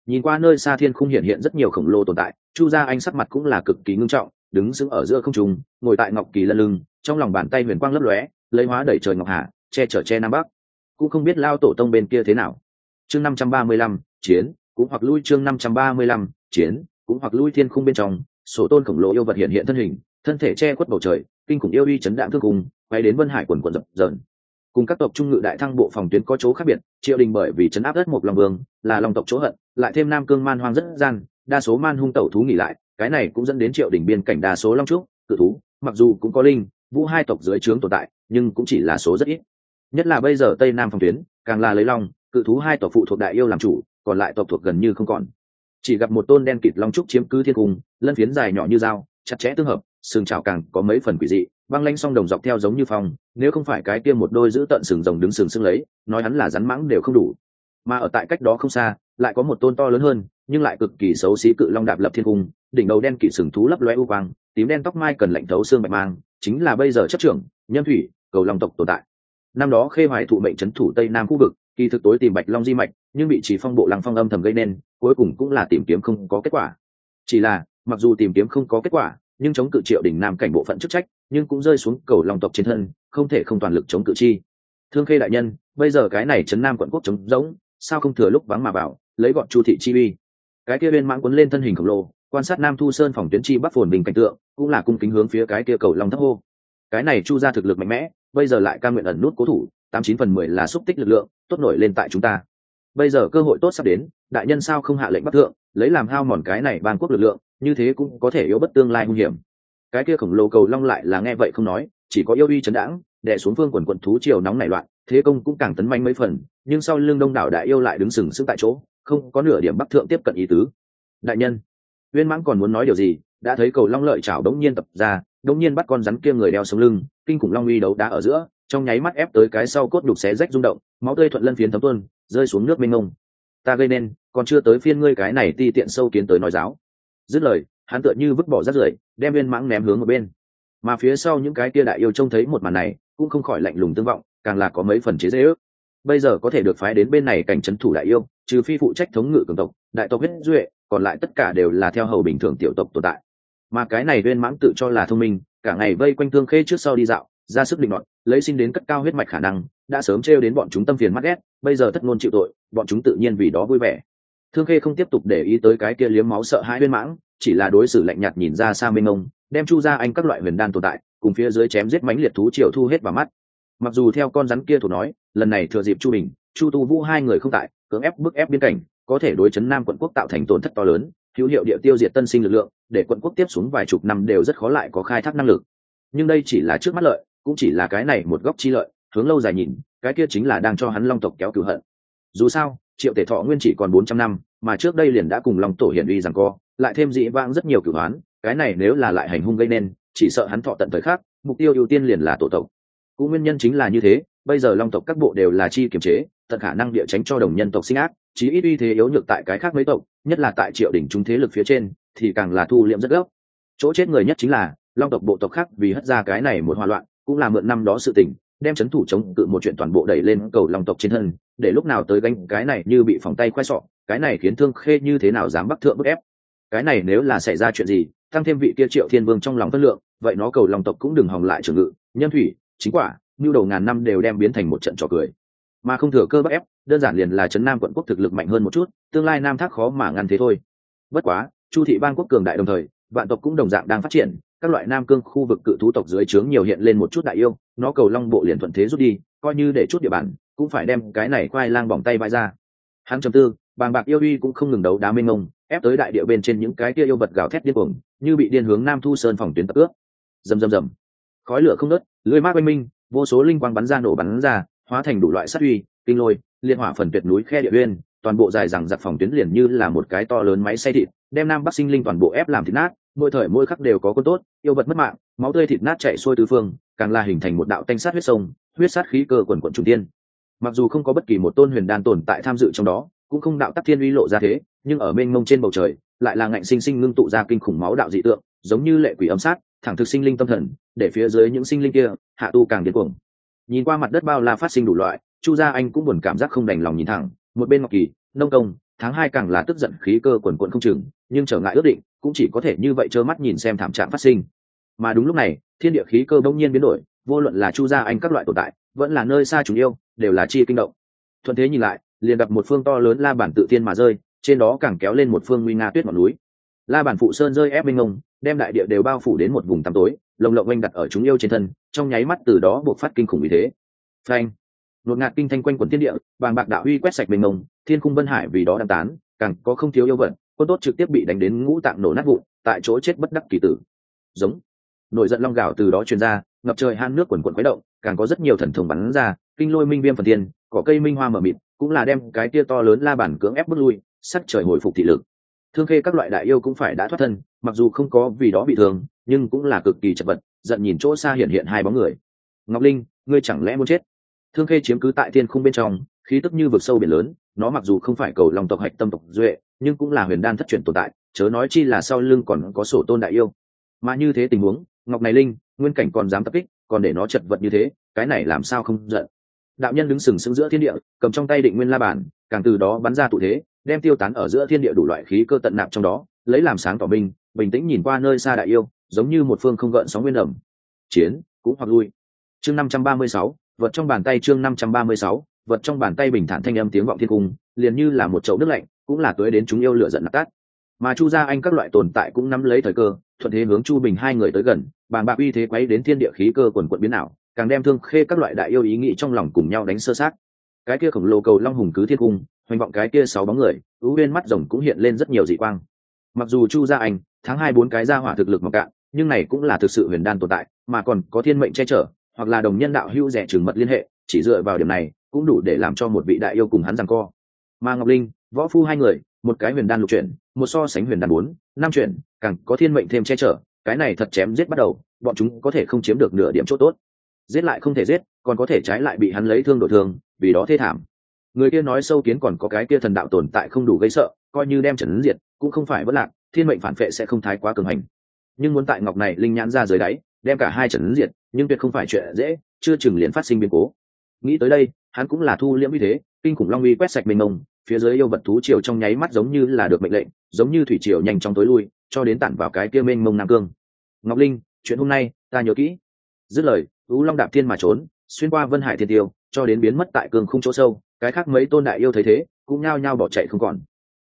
Nhìn qua nơi xa thiên khung hiện hiện rất nhiều khổng lồ tồn tại, chu gia anh sắc mặt cũng là cực kỳ ngưng trọng, đứng sững ở giữa không trung, ngồi tại ngọc kỳ lân lưng, trong lòng bàn tay huyền quang lấp lóe, lấy hóa đẩy trời ngọc hạ che chở che nam bắc. Cũng không biết lao tổ tông bên kia thế nào. Chương năm trăm ba mươi lăm, chiến cũng hoặc lui chương năm trăm ba mươi lăm, chiến, cũng hoặc lui thiên khung bên trong, sổ tôn khổng lồ yêu vật hiện hiện thân hình, thân thể che khuất bầu trời, kinh khủng yêu uy chấn đạm thương cùng quay đến vân hải quần quần dập dờn. Cùng các tộc trung ngự đại thăng bộ phòng tuyến có chỗ khác biệt, triệu đình bởi vì chấn áp đất một lòng vương, là lòng tộc chỗ hận, lại thêm nam cương man hoang rất gian, đa số man hung tẩu thú nghỉ lại, cái này cũng dẫn đến triệu đình biên cảnh đa số long trúc, cự thú, mặc dù cũng có linh, vũ hai tộc dưới trướng tồn tại, nhưng cũng chỉ là số rất ít. Nhất là bây giờ tây nam phòng tuyến, càng là lấy long, cự thú hai tộc phụ thuộc đại yêu làm chủ còn lại tộc thuộc gần như không còn. Chỉ gặp một tôn đen kịt long trúc chiếm cứ thiên cung, lân phiến dài nhỏ như dao, chặt chẽ tương hợp, sừng trào càng có mấy phần quỷ dị, băng lanh song đồng dọc theo giống như phong, nếu không phải cái kia một đôi giữ tận sừng rồng đứng sừng sưng lấy, nói hắn là rắn mãng đều không đủ. Mà ở tại cách đó không xa, lại có một tôn to lớn hơn, nhưng lại cực kỳ xấu xí cự long đạp lập thiên cung, đỉnh đầu đen kỵ sừng thú lấp loe u quang, tím đen tóc mai cần lạnh thấu xương bạch mang, chính là bây giờ chấp trưởng, nhân thủy, cầu long tộc tồn tại. Năm đó khê hoài thụ mệnh trấn thủ tây nam khu vực, kỳ thực tối tìm bạch long di mạch nhưng bị chỉ phong bộ lăng phong âm thầm gây nên, cuối cùng cũng là tìm kiếm không có kết quả. Chỉ là, mặc dù tìm kiếm không có kết quả, nhưng chống cự triệu đỉnh nam cảnh bộ phận chức trách, nhưng cũng rơi xuống cầu long tộc trên thân, không thể không toàn lực chống cự chi. Thương khê đại nhân, bây giờ cái này chấn nam quận quốc chống rỗng, sao không thừa lúc vắng mà bảo, lấy gọn chu thị chi uy. Cái kia bên mãng quấn lên thân hình khổng lồ, quan sát nam thu sơn phòng tuyến chi bắc phồn bình cảnh tượng, cũng là cung kính hướng phía cái kia cầu long thấp hô. Cái này chu ra thực lực mạnh mẽ, bây giờ lại ca nguyện ẩn nút cố thủ, tám chín phần mười là xúc tích lực lượng, tốt nổi lên tại chúng ta bây giờ cơ hội tốt sắp đến, đại nhân sao không hạ lệnh bắt thượng, lấy làm hao mòn cái này bang quốc lực lượng, như thế cũng có thể yếu bất tương lai nguy hiểm. Cái kia khổng lồ cầu long lại là nghe vậy không nói, chỉ có yêu uy chấn đãng, đè xuống phương quần quận thú triều nóng nảy loạn, thế công cũng càng tấn manh mấy phần, nhưng sau lưng đông đảo đại yêu lại đứng sừng sững tại chỗ, không có nửa điểm bắc thượng tiếp cận ý tứ. Đại nhân uyên mãng còn muốn nói điều gì? Đã thấy cầu long lợi chảo đống nhiên tập ra, đống nhiên bắt con rắn kia người đeo sống lưng, kinh khủng long uy đấu đá ở giữa trong nháy mắt ép tới cái sau cốt đục xé rách rung động, máu tươi thuận lân phiến thấm tuôn, rơi xuống nước mênh mông. Ta gây nên, còn chưa tới phiên ngươi cái này ti tiện sâu kiến tới nói giáo. Dứt lời, hắn tựa như vứt bỏ rác rưởi, đem viên mãng ném hướng một bên. Mà phía sau những cái kia đại yêu trông thấy một màn này, cũng không khỏi lạnh lùng tương vọng, càng là có mấy phần chế dễ ước. Bây giờ có thể được phái đến bên này cảnh trấn thủ đại yêu, trừ phi phụ trách thống ngự cường tộc, đại tộc huyết duệ, còn lại tất cả đều là theo hầu bình thường tiểu tộc tồn tại. Mà cái này viên mãng tự cho là thông minh, cả ngày vây quanh thương khê trước sau đi dạo ra sức định luận lấy xin đến cất cao huyết mạch khả năng, đã sớm trêu đến bọn chúng tâm phiền mắt ghét, bây giờ thất ngôn chịu tội, bọn chúng tự nhiên vì đó vui vẻ. Thương khê không tiếp tục để ý tới cái kia liếm máu sợ hãi viên mãng, chỉ là đối xử lạnh nhạt nhìn ra xa mênh mông đem chu ra anh các loại huyền đan tồn tại, cùng phía dưới chém giết mãnh liệt thú triều thu hết vào mắt. Mặc dù theo con rắn kia thủ nói, lần này thừa dịp chu bình, chu tu vũ hai người không tại, cưỡng ép bức ép biên cảnh, có thể đối chấn nam quận quốc tạo thành tổn thất to lớn, hữu hiệu địa tiêu diệt tân sinh lực lượng, để quận quốc tiếp xuống vài chục năm đều rất khó lại có khai thác năng lực. Nhưng đây chỉ là trước mắt lợi cũng chỉ là cái này một góc chi lợi, hướng lâu dài nhìn, cái kia chính là đang cho hắn long tộc kéo cửu hận. Dù sao, triệu tể thọ nguyên chỉ còn bốn trăm năm, mà trước đây liền đã cùng long tổ hiển uy rằng co, lại thêm dị vãng rất nhiều cửu hoán cái này nếu là lại hành hung gây nên, chỉ sợ hắn thọ tận thời khác mục tiêu ưu tiên liền là tổ tộc. Cũng nguyên nhân chính là như thế, bây giờ long tộc các bộ đều là chi kiềm chế, tận khả năng địa tránh cho đồng nhân tộc sinh ác, chí ít uy thế yếu nhược tại cái khác mấy tộc, nhất là tại triệu đỉnh trung thế lực phía trên, thì càng là thu liệm rất gấp. Chỗ chết người nhất chính là long tộc bộ tộc khác vì hất ra cái này một hòa loạn cũng là mượn năm đó sự tình, đem chấn thủ chống cự một chuyện toàn bộ đẩy lên cầu lòng tộc trên thân, để lúc nào tới gánh cái này như bị phòng tay khoe sọ, cái này khiến thương khê như thế nào dám bắc thượng bức ép? Cái này nếu là xảy ra chuyện gì, tăng thêm vị kia triệu thiên vương trong lòng phân lượng, vậy nó cầu lòng tộc cũng đừng hòng lại trường ngự, nhân thủy, chính quả như đầu ngàn năm đều đem biến thành một trận trò cười. Mà không thừa cơ bắc ép, đơn giản liền là trấn nam quận quốc thực lực mạnh hơn một chút, tương lai nam thác khó mà ngăn thế thôi. Bất quá, chu thị bang quốc cường đại đồng thời vạn tộc cũng đồng dạng đang phát triển, các loại nam cương khu vực cự thú tộc dưới trướng nhiều hiện lên một chút đại yêu, nó cầu long bộ liền thuận thế rút đi, coi như để chút địa bàn, cũng phải đem cái này khoai lang bỏng tay vai ra. Hắn chầm tư, bàng bạc yêu uy cũng không ngừng đấu đá mênh mông, ép tới đại địa bên trên những cái kia yêu vật gào thét điên cuồng, như bị điên hướng nam thu sơn phòng tuyến tập ước. Rầm rầm rầm. Khói lửa không nớt lưới mát oanh minh vô số linh quang bắn ra nổ bắn ra, hóa thành đủ loại sát uy, kinh lôi liên hỏa phần tuyệt núi khe địa uyên toàn bộ dài rằng giặc phòng tuyến liền như là một cái to lớn máy xay thịt đem nam bắc sinh linh toàn bộ ép làm thịt nát, mỗi thời mỗi khắc đều có con tốt, yêu vật mất mạng, máu tươi thịt nát chạy xuôi tứ phương, càng là hình thành một đạo tanh sát huyết sông, huyết sát khí cơ quần quận trung tiên mặc dù không có bất kỳ một tôn huyền đan tồn tại tham dự trong đó, cũng không đạo tắc thiên uy lộ ra thế, nhưng ở mênh mông trên bầu trời, lại là ngạnh sinh sinh ngưng tụ ra kinh khủng máu đạo dị tượng, giống như lệ quỷ âm sát, thẳng thực sinh linh tâm thần, để phía dưới những sinh linh kia, hạ tu càng điên cuồng. Nhìn qua mặt đất bao la phát sinh đủ loại, chu gia anh cũng buồn cảm giác không đành lòng nhìn thẳng, một bên ngọc kỳ, nông công tháng hai càng là tức giận khí cơ quần quận không chừng, nhưng trở ngại ước định, cũng chỉ có thể như vậy trơ mắt nhìn xem thảm trạng phát sinh. Mà đúng lúc này, thiên địa khí cơ bỗng nhiên biến đổi, vô luận là chu gia anh các loại tồn tại, vẫn là nơi xa chúng yêu, đều là chi kinh động. Thuận thế nhìn lại, liền gặp một phương to lớn la bản tự tiên mà rơi, trên đó càng kéo lên một phương nguy nga tuyết ngọn núi. La bản phụ sơn rơi ép bên ngông đem đại địa đều bao phủ đến một vùng tăm tối, lồng lộng oanh đặt ở chúng yêu trên thân, trong nháy mắt từ đó buộc phát kinh khủng vì thế. Phanh! Nột ngạt kinh thanh quanh quần thiên địa vàng bạc đạo huy quét sạch bình ngông thiên cung vân hải vì đó đăng tán, càng có không thiếu yêu vận quân tốt trực tiếp bị đánh đến ngũ tạng nổ nát vụn, tại chỗ chết bất đắc kỳ tử. Giống. Nổi giận long gạo từ đó truyền ra, ngập trời han nước quần quần khuấy động, càng có rất nhiều thần thông bắn ra, kinh lôi minh viêm phần tiên cỏ cây minh hoa mở mịt, cũng là đem cái tia to lớn la bản cưỡng ép bước lui, sắc trời hồi phục thị lực. Thương khê các loại đại yêu cũng phải đã thoát thân, mặc dù không có vì đó bị thương, nhưng cũng là cực kỳ chật vật, giận nhìn chỗ xa hiện hiện hai bóng người. Ngọc linh, ngươi chẳng lẽ muốn chết? Thương khê chiếm cứ tại thiên khung bên trong, khí tức như vực sâu biển lớn, nó mặc dù không phải cầu lòng tộc hạch tâm tộc duệ, nhưng cũng là huyền đan thất truyền tồn tại, chớ nói chi là sau lưng còn có sổ tôn đại yêu. Mà như thế tình huống, ngọc này linh, nguyên cảnh còn dám tập kích, còn để nó chật vật như thế, cái này làm sao không giận? Đạo nhân đứng sừng sững giữa thiên địa, cầm trong tay định nguyên la bản càng từ đó bắn ra tụ thế, đem tiêu tán ở giữa thiên địa đủ loại khí cơ tận nạp trong đó, lấy làm sáng tỏ minh bình tĩnh nhìn qua nơi xa đại yêu, giống như một phương không gợn sóng nguyên ẩm. Chiến, cũng hoặc lui. Chương năm trăm ba mươi sáu vật trong bàn tay chương năm trăm ba mươi sáu, vật trong bàn tay bình thản thanh âm tiếng vọng thiên cung, liền như là một chậu nước lạnh, cũng là tới đến chúng yêu lửa giận nát tát. Mà chu gia anh các loại tồn tại cũng nắm lấy thời cơ, thuận thế hướng chu bình hai người tới gần bàn bạc uy thế quấy đến thiên địa khí cơ quần quận biến ảo, càng đem thương khê các loại đại yêu ý nghĩ trong lòng cùng nhau đánh sơ sát. Cái kia khổng lồ cầu long hùng cứ thiên cung, hoành vọng cái kia sáu bóng người ưu bên mắt rồng cũng hiện lên rất nhiều dị quang. Mặc dù chu gia anh, tháng hai bốn cái gia hỏa thực lực mặc cạn, nhưng này cũng là thực sự huyền đan tồn tại, mà còn có thiên mệnh che chở hoặc là đồng nhân đạo hữu rẻ trường mật liên hệ, chỉ dựa vào điểm này, cũng đủ để làm cho một vị đại yêu cùng hắn rằng co. Mà ngọc linh, võ phu hai người, một cái huyền đan lục chuyển, một so sánh huyền đan bốn, năm chuyển, càng có thiên mệnh thêm che chở, cái này thật chém giết bắt đầu, bọn chúng có thể không chiếm được nửa điểm chỗ tốt. Giết lại không thể giết, còn có thể trái lại bị hắn lấy thương đổi thương, vì đó thê thảm. Người kia nói sâu kiến còn có cái kia thần đạo tồn tại không đủ gây sợ, coi như đem trần diệt, cũng không phải bất lạc, thiên mệnh phản vệ sẽ không thái quá cường hành. Nhưng muốn tại ngọc này linh nhãn ra dưới đáy đem cả hai trần diệt, nhưng tuyệt không phải chuyện dễ, chưa chừng liền phát sinh biến cố. Nghĩ tới đây, hắn cũng là thu liễm như thế, kinh khủng long uy quét sạch mênh mông, phía dưới yêu vật thú triều trong nháy mắt giống như là được mệnh lệnh, giống như thủy triều nhanh chóng tối lui, cho đến tản vào cái kia mênh mông nam cương. Ngọc linh, chuyện hôm nay, ta nhớ kỹ. Dứt lời, u long đạp thiên mà trốn, xuyên qua vân hải thiên tiêu, cho đến biến mất tại cương khung chỗ sâu, cái khác mấy tôn đại yêu thấy thế, cũng nhao nhao bỏ chạy không còn.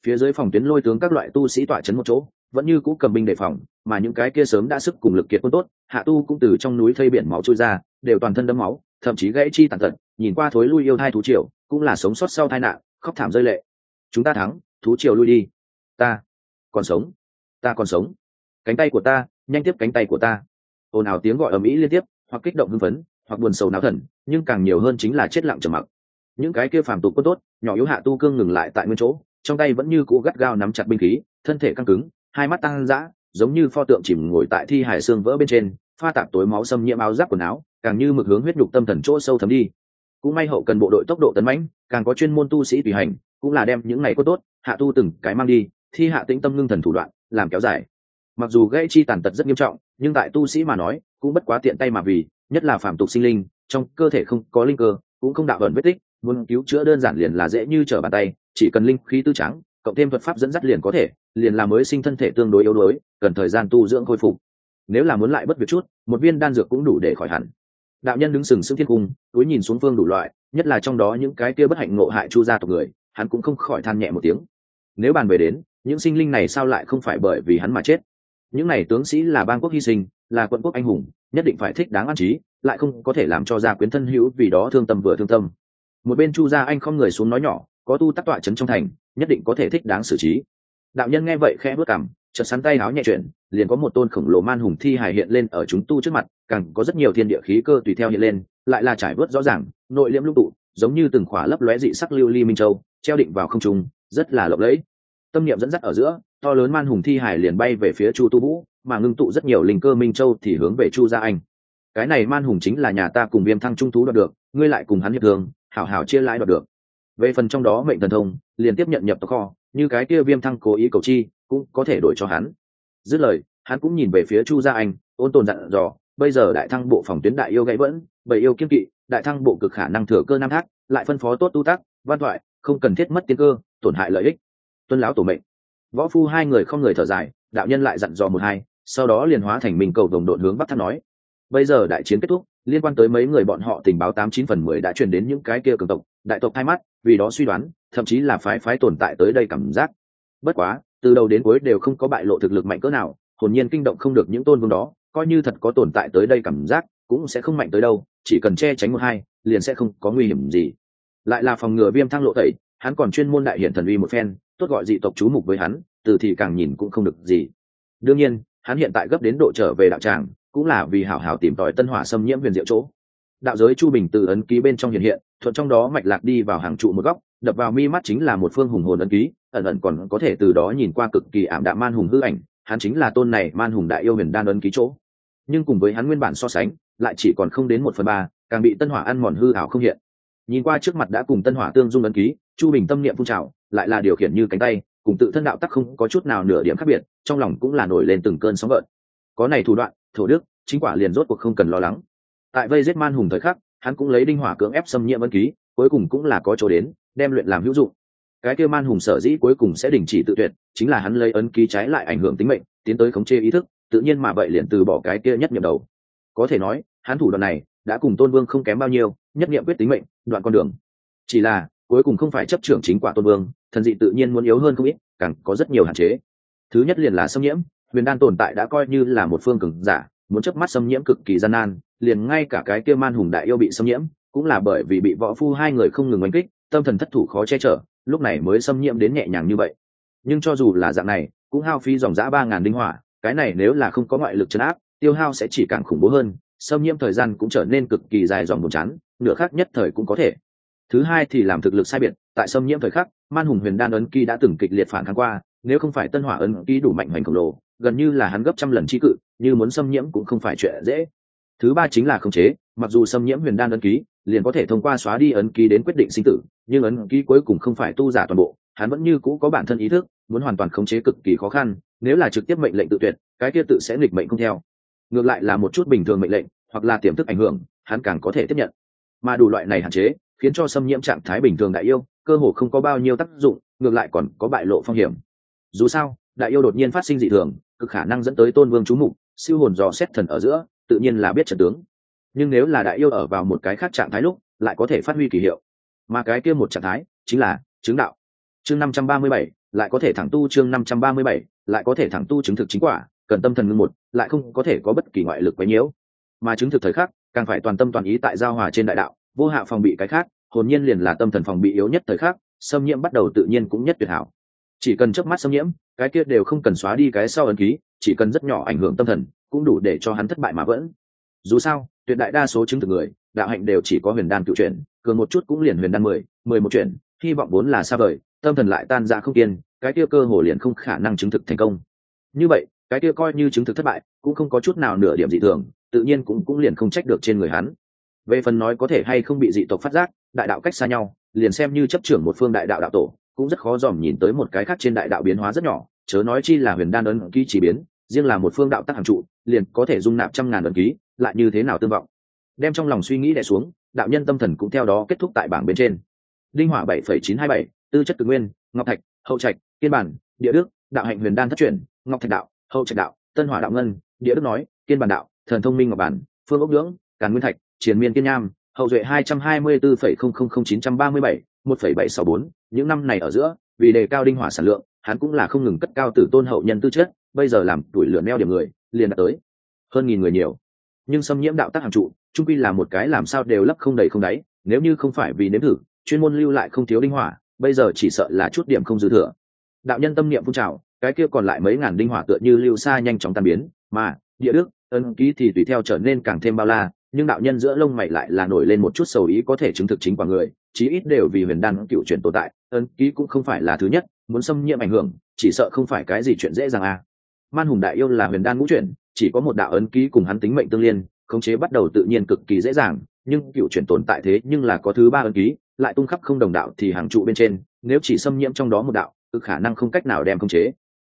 Phía dưới phòng tuyến lôi tướng các loại tu sĩ tỏa chấn một chỗ vẫn như cũ cầm binh đề phòng, mà những cái kia sớm đã sức cùng lực kiệt quân tốt, hạ tu cũng từ trong núi thây biển máu trôi ra, đều toàn thân đấm máu, thậm chí gãy chi tàn tật, nhìn qua thối lui yêu thai thú triều, cũng là sống sót sau tai nạn, khóc thảm rơi lệ. Chúng ta thắng, thú triều lui đi. Ta còn sống, ta còn sống. Cánh tay của ta, nhanh tiếp cánh tay của ta. Ồn ào tiếng gọi ầm ĩ liên tiếp, hoặc kích động hưng phấn, hoặc buồn sầu náo thần, nhưng càng nhiều hơn chính là chết lặng trầm mặc. Những cái kia phàm tục có tốt, nhỏ yếu hạ tu cương ngừng lại tại nguyên chỗ, trong tay vẫn như cũ gắt gao nắm chặt binh khí, thân thể căng cứng hai mắt tăng dã, giống như pho tượng chìm ngồi tại thi hải xương vỡ bên trên, pha tạp tối máu xâm nhiễm áo giáp quần áo, càng như mực hướng huyết nhục tâm thần chỗ sâu thấm đi. Cũng may hậu cần bộ đội tốc độ tấn mãnh, càng có chuyên môn tu sĩ tùy hành, cũng là đem những ngày có tốt, hạ tu từng cái mang đi, thi hạ tĩnh tâm ngưng thần thủ đoạn, làm kéo dài. Mặc dù gãy chi tàn tật rất nghiêm trọng, nhưng tại tu sĩ mà nói, cũng bất quá tiện tay mà vì, nhất là phạm tục sinh linh, trong cơ thể không có linh cơ, cũng không đạo ẩn vết tích, muốn cứu chữa đơn giản liền là dễ như trở bàn tay, chỉ cần linh khí tư trắng cộng thêm thuật pháp dẫn dắt liền có thể, liền là mới sinh thân thể tương đối yếu đuối, cần thời gian tu dưỡng khôi phục. Nếu là muốn lại bất việc chút, một viên đan dược cũng đủ để khỏi hẳn. Đạo nhân đứng sừng sững thiên cung, túi nhìn xuống phương đủ loại, nhất là trong đó những cái kia bất hạnh ngộ hại chu gia tộc người, hắn cũng không khỏi than nhẹ một tiếng. Nếu bàn về đến, những sinh linh này sao lại không phải bởi vì hắn mà chết? Những này tướng sĩ là bang quốc hy sinh, là quận quốc anh hùng, nhất định phải thích đáng an trí, lại không có thể làm cho gia quyến thân hữu vì đó thương tâm vừa thương tâm. Một bên chu gia anh không người xuống nói nhỏ, có tu tác tọa trấn trong thành nhất định có thể thích đáng xử trí. Đạo nhân nghe vậy khẽ bước cảm chợt sắn tay áo nhẹ chuyển, liền có một tôn khổng lồ man hùng thi hài hiện lên ở chúng tu trước mặt, càng có rất nhiều thiên địa khí cơ tùy theo hiện lên, lại là trải vớt rõ ràng, nội liễm lúc tụ, giống như từng khỏa lấp lóe dị sắc lưu ly minh châu, treo định vào không trung, rất là lộng lẫy. Tâm niệm dẫn dắt ở giữa, to lớn man hùng thi hải liền bay về phía chu tu vũ, mà ngưng tụ rất nhiều linh cơ minh châu thì hướng về chu gia anh. Cái này man hùng chính là nhà ta cùng viêm thăng trung thú đoạt được, ngươi lại cùng hắn hiệp thường hảo hảo chia lãi đoạt được. Về phần trong đó mệnh thần thông liền tiếp nhận nhập tộc kho, như cái kia viêm thăng cố ý cầu chi, cũng có thể đổi cho hắn. Dứt lời, hắn cũng nhìn về phía chu gia anh, ôn tồn dặn dò, bây giờ đại thăng bộ phòng tuyến đại yêu gãy vẫn bởi yêu kiên kỵ, đại thăng bộ cực khả năng thừa cơ nam thác, lại phân phó tốt tu tác, văn thoại, không cần thiết mất tiên cơ, tổn hại lợi ích. Tuân lão tổ mệnh. Võ phu hai người không người thở dài, đạo nhân lại dặn dò một hai, sau đó liền hóa thành mình cầu đồng đội hướng bắc thắt nói. Bây giờ đại chiến kết thúc liên quan tới mấy người bọn họ tình báo tám chín phần mười đã truyền đến những cái kia cường tộc, đại tộc thay mắt, vì đó suy đoán, thậm chí là phái phái tồn tại tới đây cảm giác. Bất quá, từ đầu đến cuối đều không có bại lộ thực lực mạnh cỡ nào, hồn nhiên kinh động không được những tôn vương đó, coi như thật có tồn tại tới đây cảm giác, cũng sẽ không mạnh tới đâu, chỉ cần che tránh một hai, liền sẽ không có nguy hiểm gì. Lại là phòng ngừa viêm thăng lộ tẩy, hắn còn chuyên môn đại hiện thần uy một phen, tốt gọi dị tộc chú mục với hắn, từ thì càng nhìn cũng không được gì. Đương nhiên hắn hiện tại gấp đến độ trở về đạo tràng, cũng là vì hảo hảo tìm tòi tân hỏa xâm nhiễm huyền diệu chỗ. Đạo giới chu bình từ ấn ký bên trong hiện hiện, thuận trong đó mạch lạc đi vào hàng trụ một góc, đập vào mi mắt chính là một phương hùng hồn ấn ký, ẩn ẩn còn có thể từ đó nhìn qua cực kỳ ảm đạm man hùng hư ảnh, hắn chính là tôn này man hùng đại yêu huyền đan ấn ký chỗ. Nhưng cùng với hắn nguyên bản so sánh, lại chỉ còn không đến một phần ba, càng bị tân hỏa ăn mòn hư ảo không hiện. Nhìn qua trước mặt đã cùng tân hỏa tương dung ấn ký, chu bình tâm niệm phun trào, lại là điều khiển như cánh tay cùng tự thân đạo tắc không có chút nào nửa điểm khác biệt, trong lòng cũng là nổi lên từng cơn sóng gợn. Có này thủ đoạn, thổ đức, chính quả liền rốt cuộc không cần lo lắng. Tại vây giết man hùng thời khắc, hắn cũng lấy đinh hỏa cưỡng ép xâm nhiễm ân ký, cuối cùng cũng là có chỗ đến, đem luyện làm hữu dụng. Cái kia man hùng sở dĩ cuối cùng sẽ đình chỉ tự tuyệt, chính là hắn lấy ấn ký trái lại ảnh hưởng tính mệnh, tiến tới khống chế ý thức, tự nhiên mà vậy liền từ bỏ cái kia nhất nhậm đầu. Có thể nói, hắn thủ đoạn này đã cùng tôn vương không kém bao nhiêu, nhất nghiệm quyết tính mệnh, đoạn con đường. Chỉ là cuối cùng không phải chấp trưởng chính quả tôn vương, thần dị tự nhiên muốn yếu hơn không ít, càng có rất nhiều hạn chế. Thứ nhất liền là xâm nhiễm, huyền đan tồn tại đã coi như là một phương cường giả, muốn chớp mắt xâm nhiễm cực kỳ gian nan, liền ngay cả cái kia man hùng đại yêu bị xâm nhiễm, cũng là bởi vì bị võ phu hai người không ngừng oanh kích, tâm thần thất thủ khó che chở, lúc này mới xâm nhiễm đến nhẹ nhàng như vậy. Nhưng cho dù là dạng này, cũng hao phí dòng giã ba ngàn đinh hỏa, cái này nếu là không có ngoại lực chấn áp, tiêu hao sẽ chỉ càng khủng bố hơn, xâm nhiễm thời gian cũng trở nên cực kỳ dài dòng buồn chán, nửa khác nhất thời cũng có thể thứ hai thì làm thực lực sai biệt, tại xâm nhiễm thời khắc, man hùng huyền đan ấn ký đã từng kịch liệt phản kháng qua, nếu không phải tân hỏa ấn ký đủ mạnh hoành khổng lồ, gần như là hắn gấp trăm lần trí cự, như muốn xâm nhiễm cũng không phải chuyện dễ. Thứ ba chính là khống chế, mặc dù xâm nhiễm huyền đan ấn ký, liền có thể thông qua xóa đi ấn ký đến quyết định sinh tử, nhưng ấn ký cuối cùng không phải tu giả toàn bộ, hắn vẫn như cũ có bản thân ý thức, muốn hoàn toàn khống chế cực kỳ khó khăn, nếu là trực tiếp mệnh lệnh tự tuyệt, cái kia tự sẽ nghịch mệnh không theo. Ngược lại là một chút bình thường mệnh lệnh, hoặc là tiềm thức ảnh hưởng, hắn càng có thể tiếp nhận. Mà đủ loại này hạn chế khiến cho xâm nhiễm trạng thái bình thường đại yêu cơ hồ không có bao nhiêu tác dụng, ngược lại còn có bại lộ phong hiểm. Dù sao, đại yêu đột nhiên phát sinh dị thường, cực khả năng dẫn tới tôn vương chú mục, siêu hồn dò xét thần ở giữa, tự nhiên là biết trận tướng. Nhưng nếu là đại yêu ở vào một cái khác trạng thái lúc, lại có thể phát huy kỳ hiệu. Mà cái kia một trạng thái, chính là chứng đạo. Chương năm trăm ba mươi bảy, lại có thể thẳng tu chương năm trăm ba mươi bảy, lại có thể thẳng tu chứng thực chính quả, cần tâm thần ngưng một, lại không có thể có bất kỳ ngoại lực quấy nhiễu. Mà chứng thực thời khắc, càng phải toàn tâm toàn ý tại giao hòa trên đại đạo vô hạ phòng bị cái khác, hồn nhiên liền là tâm thần phòng bị yếu nhất thời khắc, xâm nhiễm bắt đầu tự nhiên cũng nhất tuyệt hảo. Chỉ cần chớp mắt xâm nhiễm, cái kia đều không cần xóa đi cái sau ấn ký, chỉ cần rất nhỏ ảnh hưởng tâm thần, cũng đủ để cho hắn thất bại mà vẫn. Dù sao, tuyệt đại đa số chứng thực người, đạo hạnh đều chỉ có huyền đan cựu chuyển, cường một chút cũng liền huyền đan mười mười một chuyển, hy vọng vốn là xa vời, tâm thần lại tan ra không kiên, cái kia cơ hồ liền không khả năng chứng thực thành công. Như vậy, cái kia coi như chứng thực thất bại, cũng không có chút nào nửa điểm dị thường, tự nhiên cũng cũng liền không trách được trên người hắn về phần nói có thể hay không bị dị tộc phát giác, đại đạo cách xa nhau, liền xem như chấp trưởng một phương đại đạo đạo tổ, cũng rất khó dòm nhìn tới một cái khác trên đại đạo biến hóa rất nhỏ, chớ nói chi là huyền đan ấn ký chỉ biến, riêng là một phương đạo tắc hàng trụ, liền có thể dung nạp trăm ngàn ấn ký, lại như thế nào tương vọng? Đem trong lòng suy nghĩ đẻ xuống, đạo nhân tâm thần cũng theo đó kết thúc tại bảng bên trên. Đinh hỏa bảy phẩy chín hai bảy, tư chất tự nguyên, ngọc thạch, hậu trạch, kiên bản, địa đức, đạo hạnh huyền đan thất truyền, ngọc thạch đạo, hậu trạch đạo, tân hỏa đạo ngân, địa đức nói, kiên bản đạo, thần thông minh ngọc bản, phương ốc nhưỡng càn nguyên thạch triền miên kiên nham, hậu duệ hai trăm hai mươi bốn phẩy không không không chín trăm ba mươi bảy, một phẩy bảy sáu bốn. Những năm này ở giữa, vì đề cao đinh hỏa sản lượng, hắn cũng là không ngừng cất cao tử tôn hậu nhân tư chất, bây giờ làm tuổi lửa neo điểm người, liền đã tới. Hơn nghìn người nhiều. Nhưng xâm nhiễm đạo tác hàng trụ trung quy là một cái làm sao đều lấp không đầy không đáy, nếu như không phải vì nếm thử, chuyên môn lưu lại không thiếu đinh hỏa, bây giờ chỉ sợ là chút điểm không dư thừa. Đạo nhân tâm niệm phun trào, cái kia còn lại mấy ngàn đinh hỏa tựa như lưu xa nhanh chóng tan biến, mà, địa đức, ân ký thì tùy theo trở nên càng thêm bao la nhưng đạo nhân giữa lông mày lại là nổi lên một chút sầu ý có thể chứng thực chính quả người, chí ít đều vì huyền đan cựu chuyển tồn tại, ấn ký cũng không phải là thứ nhất, muốn xâm nhiễm ảnh hưởng, chỉ sợ không phải cái gì chuyện dễ dàng à. Man hùng đại yêu là huyền đan ngũ chuyển, chỉ có một đạo ấn ký cùng hắn tính mệnh tương liên, khống chế bắt đầu tự nhiên cực kỳ dễ dàng, nhưng cựu chuyển tồn tại thế nhưng là có thứ ba ấn ký, lại tung khắp không đồng đạo thì hàng trụ bên trên, nếu chỉ xâm nhiễm trong đó một đạo cực khả năng không cách nào đem khống chế.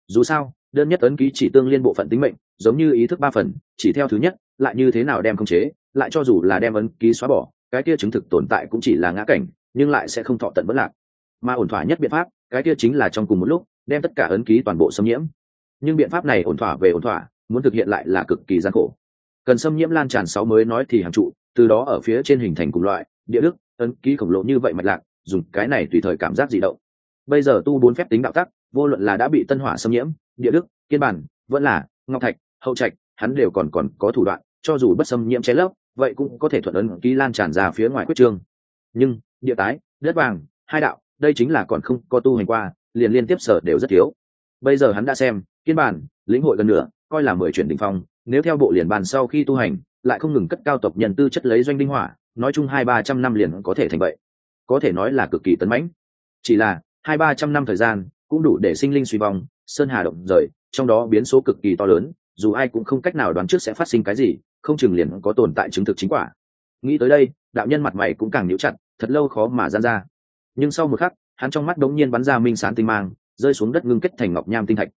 Dù sao, đơn nhất ấn ký chỉ tương liên bộ phận tính mệnh, giống như ý thức ba phần, chỉ theo thứ nhất lại như thế nào đem khống chế, lại cho dù là đem ấn ký xóa bỏ, cái kia chứng thực tồn tại cũng chỉ là ngã cảnh, nhưng lại sẽ không thọ tận bất lạc. Mà ổn thỏa nhất biện pháp, cái kia chính là trong cùng một lúc, đem tất cả ấn ký toàn bộ xâm nhiễm. Nhưng biện pháp này ổn thỏa về ổn thỏa, muốn thực hiện lại là cực kỳ gian khổ. Cần xâm nhiễm lan tràn sáu mới nói thì hàng trụ, từ đó ở phía trên hình thành cùng loại, địa đức, ấn ký khổng lồ như vậy mạch lạc, dùng cái này tùy thời cảm giác dị động. Bây giờ tu bốn phép tính đạo tắc, vô luận là đã bị tân hỏa xâm nhiễm, địa đức, kiên bản, vẫn là ngọc thạch, hậu trạch, hắn đều còn còn có thủ đoạn cho dù bất xâm nhiễm cháy lấp, vậy cũng có thể thuận ấn ký lan tràn ra phía ngoài quyết trương. Nhưng, địa tái, đất vàng, hai đạo, đây chính là còn không có tu hành qua, liền liên tiếp sở đều rất thiếu. Bây giờ hắn đã xem, kiên bản, lĩnh hội gần nửa, coi là mười chuyển đ ỉ n h phong, nếu theo bộ liền bàn sau khi tu hành, lại không ngừng cất cao tộc nhân tư chất lấy doanh đinh hỏa, nói chung hai ba trăm năm liền có thể thành vậy. Có thể nói là cực kỳ tấn mãnh. Chỉ là, hai ba trăm năm thời gian, cũng đủ để sinh linh suy vong, sơn hà động rời, trong đó biến số cực kỳ to lớn dù ai cũng không cách nào đoán trước sẽ phát sinh cái gì, không chừng liền có tồn tại chứng thực chính quả. Nghĩ tới đây, đạo nhân mặt mày cũng càng níu chặt, thật lâu khó mà gian ra. Nhưng sau một khắc, hắn trong mắt đống nhiên bắn ra minh sán tinh mang, rơi xuống đất ngưng kết thành ngọc nham tinh thạch.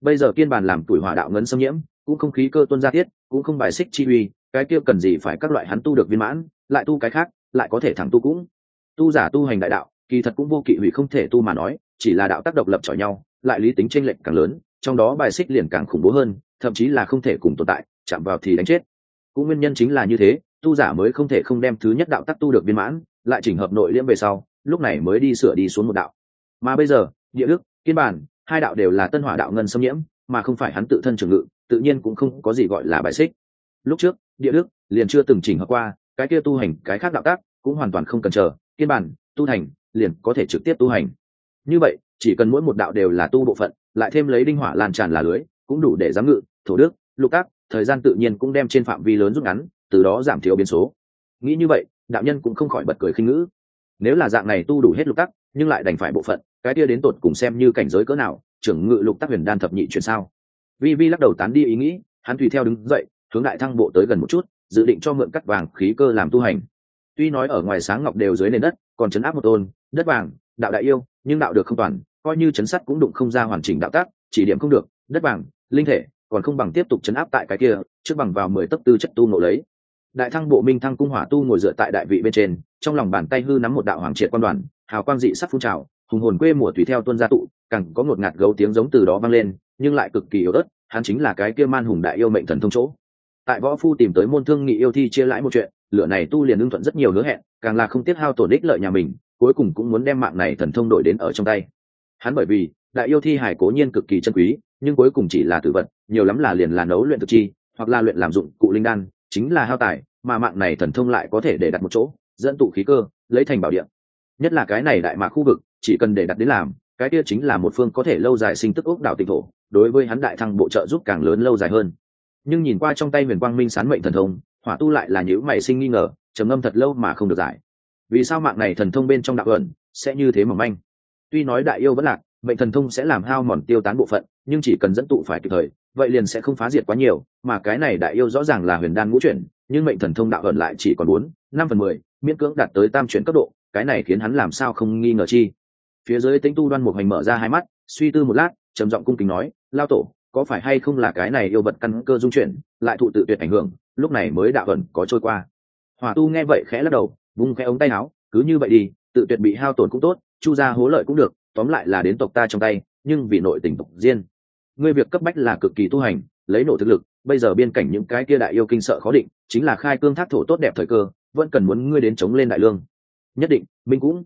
Bây giờ kiên bàn làm tuổi hỏa đạo ngấn xâm nhiễm, cũng không khí cơ tuân ra tiết cũng không bài xích chi uy, cái kia cần gì phải các loại hắn tu được viên mãn, lại tu cái khác, lại có thể thẳng tu cũng. Tu giả tu hành đại đạo, kỳ thật cũng vô kỵ hủy không thể tu mà nói, chỉ là đạo tác độc lập chọi nhau, lại lý tính tranh lệch càng lớn, trong đó bài xích liền càng khủng bố hơn thậm chí là không thể cùng tồn tại, chạm vào thì đánh chết. Cũng nguyên nhân chính là như thế, tu giả mới không thể không đem thứ nhất đạo tắc tu được viên mãn, lại chỉnh hợp nội liễm về sau, lúc này mới đi sửa đi xuống một đạo. Mà bây giờ, địa đức, kiên bản, hai đạo đều là tân hỏa đạo ngân xâm nhiễm, mà không phải hắn tự thân trường ngự, tự nhiên cũng không có gì gọi là bài xích. Lúc trước, địa đức liền chưa từng chỉnh hợp qua, cái kia tu hành, cái khác đạo tác cũng hoàn toàn không cần chờ, kiên bản, tu thành liền có thể trực tiếp tu hành. Như vậy, chỉ cần mỗi một đạo đều là tu bộ phận, lại thêm lấy đinh hỏa lan tràn là lưới, cũng đủ để giám ngự thổ đức, lục tác thời gian tự nhiên cũng đem trên phạm vi lớn rút ngắn, từ đó giảm thiểu biến số. Nghĩ như vậy, đạo nhân cũng không khỏi bật cười khinh ngữ. Nếu là dạng này tu đủ hết lục tắc nhưng lại đành phải bộ phận, cái kia đến tột cùng xem như cảnh giới cỡ nào, trưởng ngự lục tắc huyền đan thập nhị chuyển sao? Vi vi lắc đầu tán đi ý nghĩ, hắn tùy theo đứng dậy, hướng đại thăng bộ tới gần một chút, dự định cho mượn cắt vàng khí cơ làm tu hành. Tuy nói ở ngoài sáng ngọc đều dưới nền đất, còn chấn áp một tôn, đất vàng, đạo đại yêu, nhưng đạo được không toàn, coi như chấn sắt cũng đụng không ra hoàn chỉnh đạo tác, chỉ điểm không được, đất vàng, linh thể còn không bằng tiếp tục chấn áp tại cái kia, trước bằng vào mười tấc tư chất tu nộ lấy. Đại thăng bộ minh thăng cung hỏa tu ngồi dựa tại đại vị bên trên, trong lòng bàn tay hư nắm một đạo hoàng triệt quan đoàn, hào quang dị sắc phun trào, hùng hồn quê mùa tùy theo tuân gia tụ, càng có một ngạt gấu tiếng giống từ đó vang lên, nhưng lại cực kỳ yếu ớt, hắn chính là cái kia man hùng đại yêu mệnh thần thông chỗ. Tại võ phu tìm tới môn thương nghị yêu thi chia lãi một chuyện, lửa này tu liền ưng thuận rất nhiều hứa hẹn, càng là không tiếc hao tổn ích lợi nhà mình, cuối cùng cũng muốn đem mạng này thần thông đổi đến ở trong tay. Hắn bởi vì đại yêu thi hải cố nhiên cực kỳ chân quý, nhưng cuối cùng chỉ là tử vật, nhiều lắm là liền là nấu luyện thực chi, hoặc là luyện làm dụng cụ linh đan, chính là hao tài, mà mạng này thần thông lại có thể để đặt một chỗ, dẫn tụ khí cơ, lấy thành bảo điện nhất là cái này đại mạc khu vực, chỉ cần để đặt đến làm, cái kia chính là một phương có thể lâu dài sinh tức ốc đảo tịnh thổ, đối với hắn đại thăng bộ trợ giúp càng lớn lâu dài hơn. Nhưng nhìn qua trong tay huyền quang minh sán mệnh thần thông, hỏa tu lại là những mày sinh nghi ngờ, trầm ngâm thật lâu mà không được giải. Vì sao mạng này thần thông bên trong đạo ẩn, sẽ như thế mà manh? Tuy nói đại yêu vẫn lạc mệnh thần thông sẽ làm hao mòn tiêu tán bộ phận, nhưng chỉ cần dẫn tụ phải kịp thời, vậy liền sẽ không phá diệt quá nhiều, mà cái này đại yêu rõ ràng là huyền đan ngũ chuyển, nhưng mệnh thần thông đạo ẩn lại chỉ còn bốn, năm phần mười, miễn cưỡng đạt tới tam chuyển cấp độ, cái này khiến hắn làm sao không nghi ngờ chi. Phía dưới tính tu đoan một hành mở ra hai mắt, suy tư một lát, trầm giọng cung kính nói, lao tổ, có phải hay không là cái này yêu vật căn cơ dung chuyển, lại thụ tự tuyệt ảnh hưởng, lúc này mới đạo ẩn có trôi qua. Hỏa tu nghe vậy khẽ lắc đầu, vung khẽ ống tay áo, cứ như vậy đi, tự tuyệt bị hao tổn cũng tốt, chu ra hố lợi cũng được tóm lại là đến tộc ta trong tay, nhưng vì nội tình tộc riêng. Ngươi việc cấp bách là cực kỳ tu hành, lấy nổ thực lực, bây giờ biên cảnh những cái kia đại yêu kinh sợ khó định, chính là khai cương thác thổ tốt đẹp thời cơ, vẫn cần muốn ngươi đến chống lên đại lương. Nhất định, minh cũng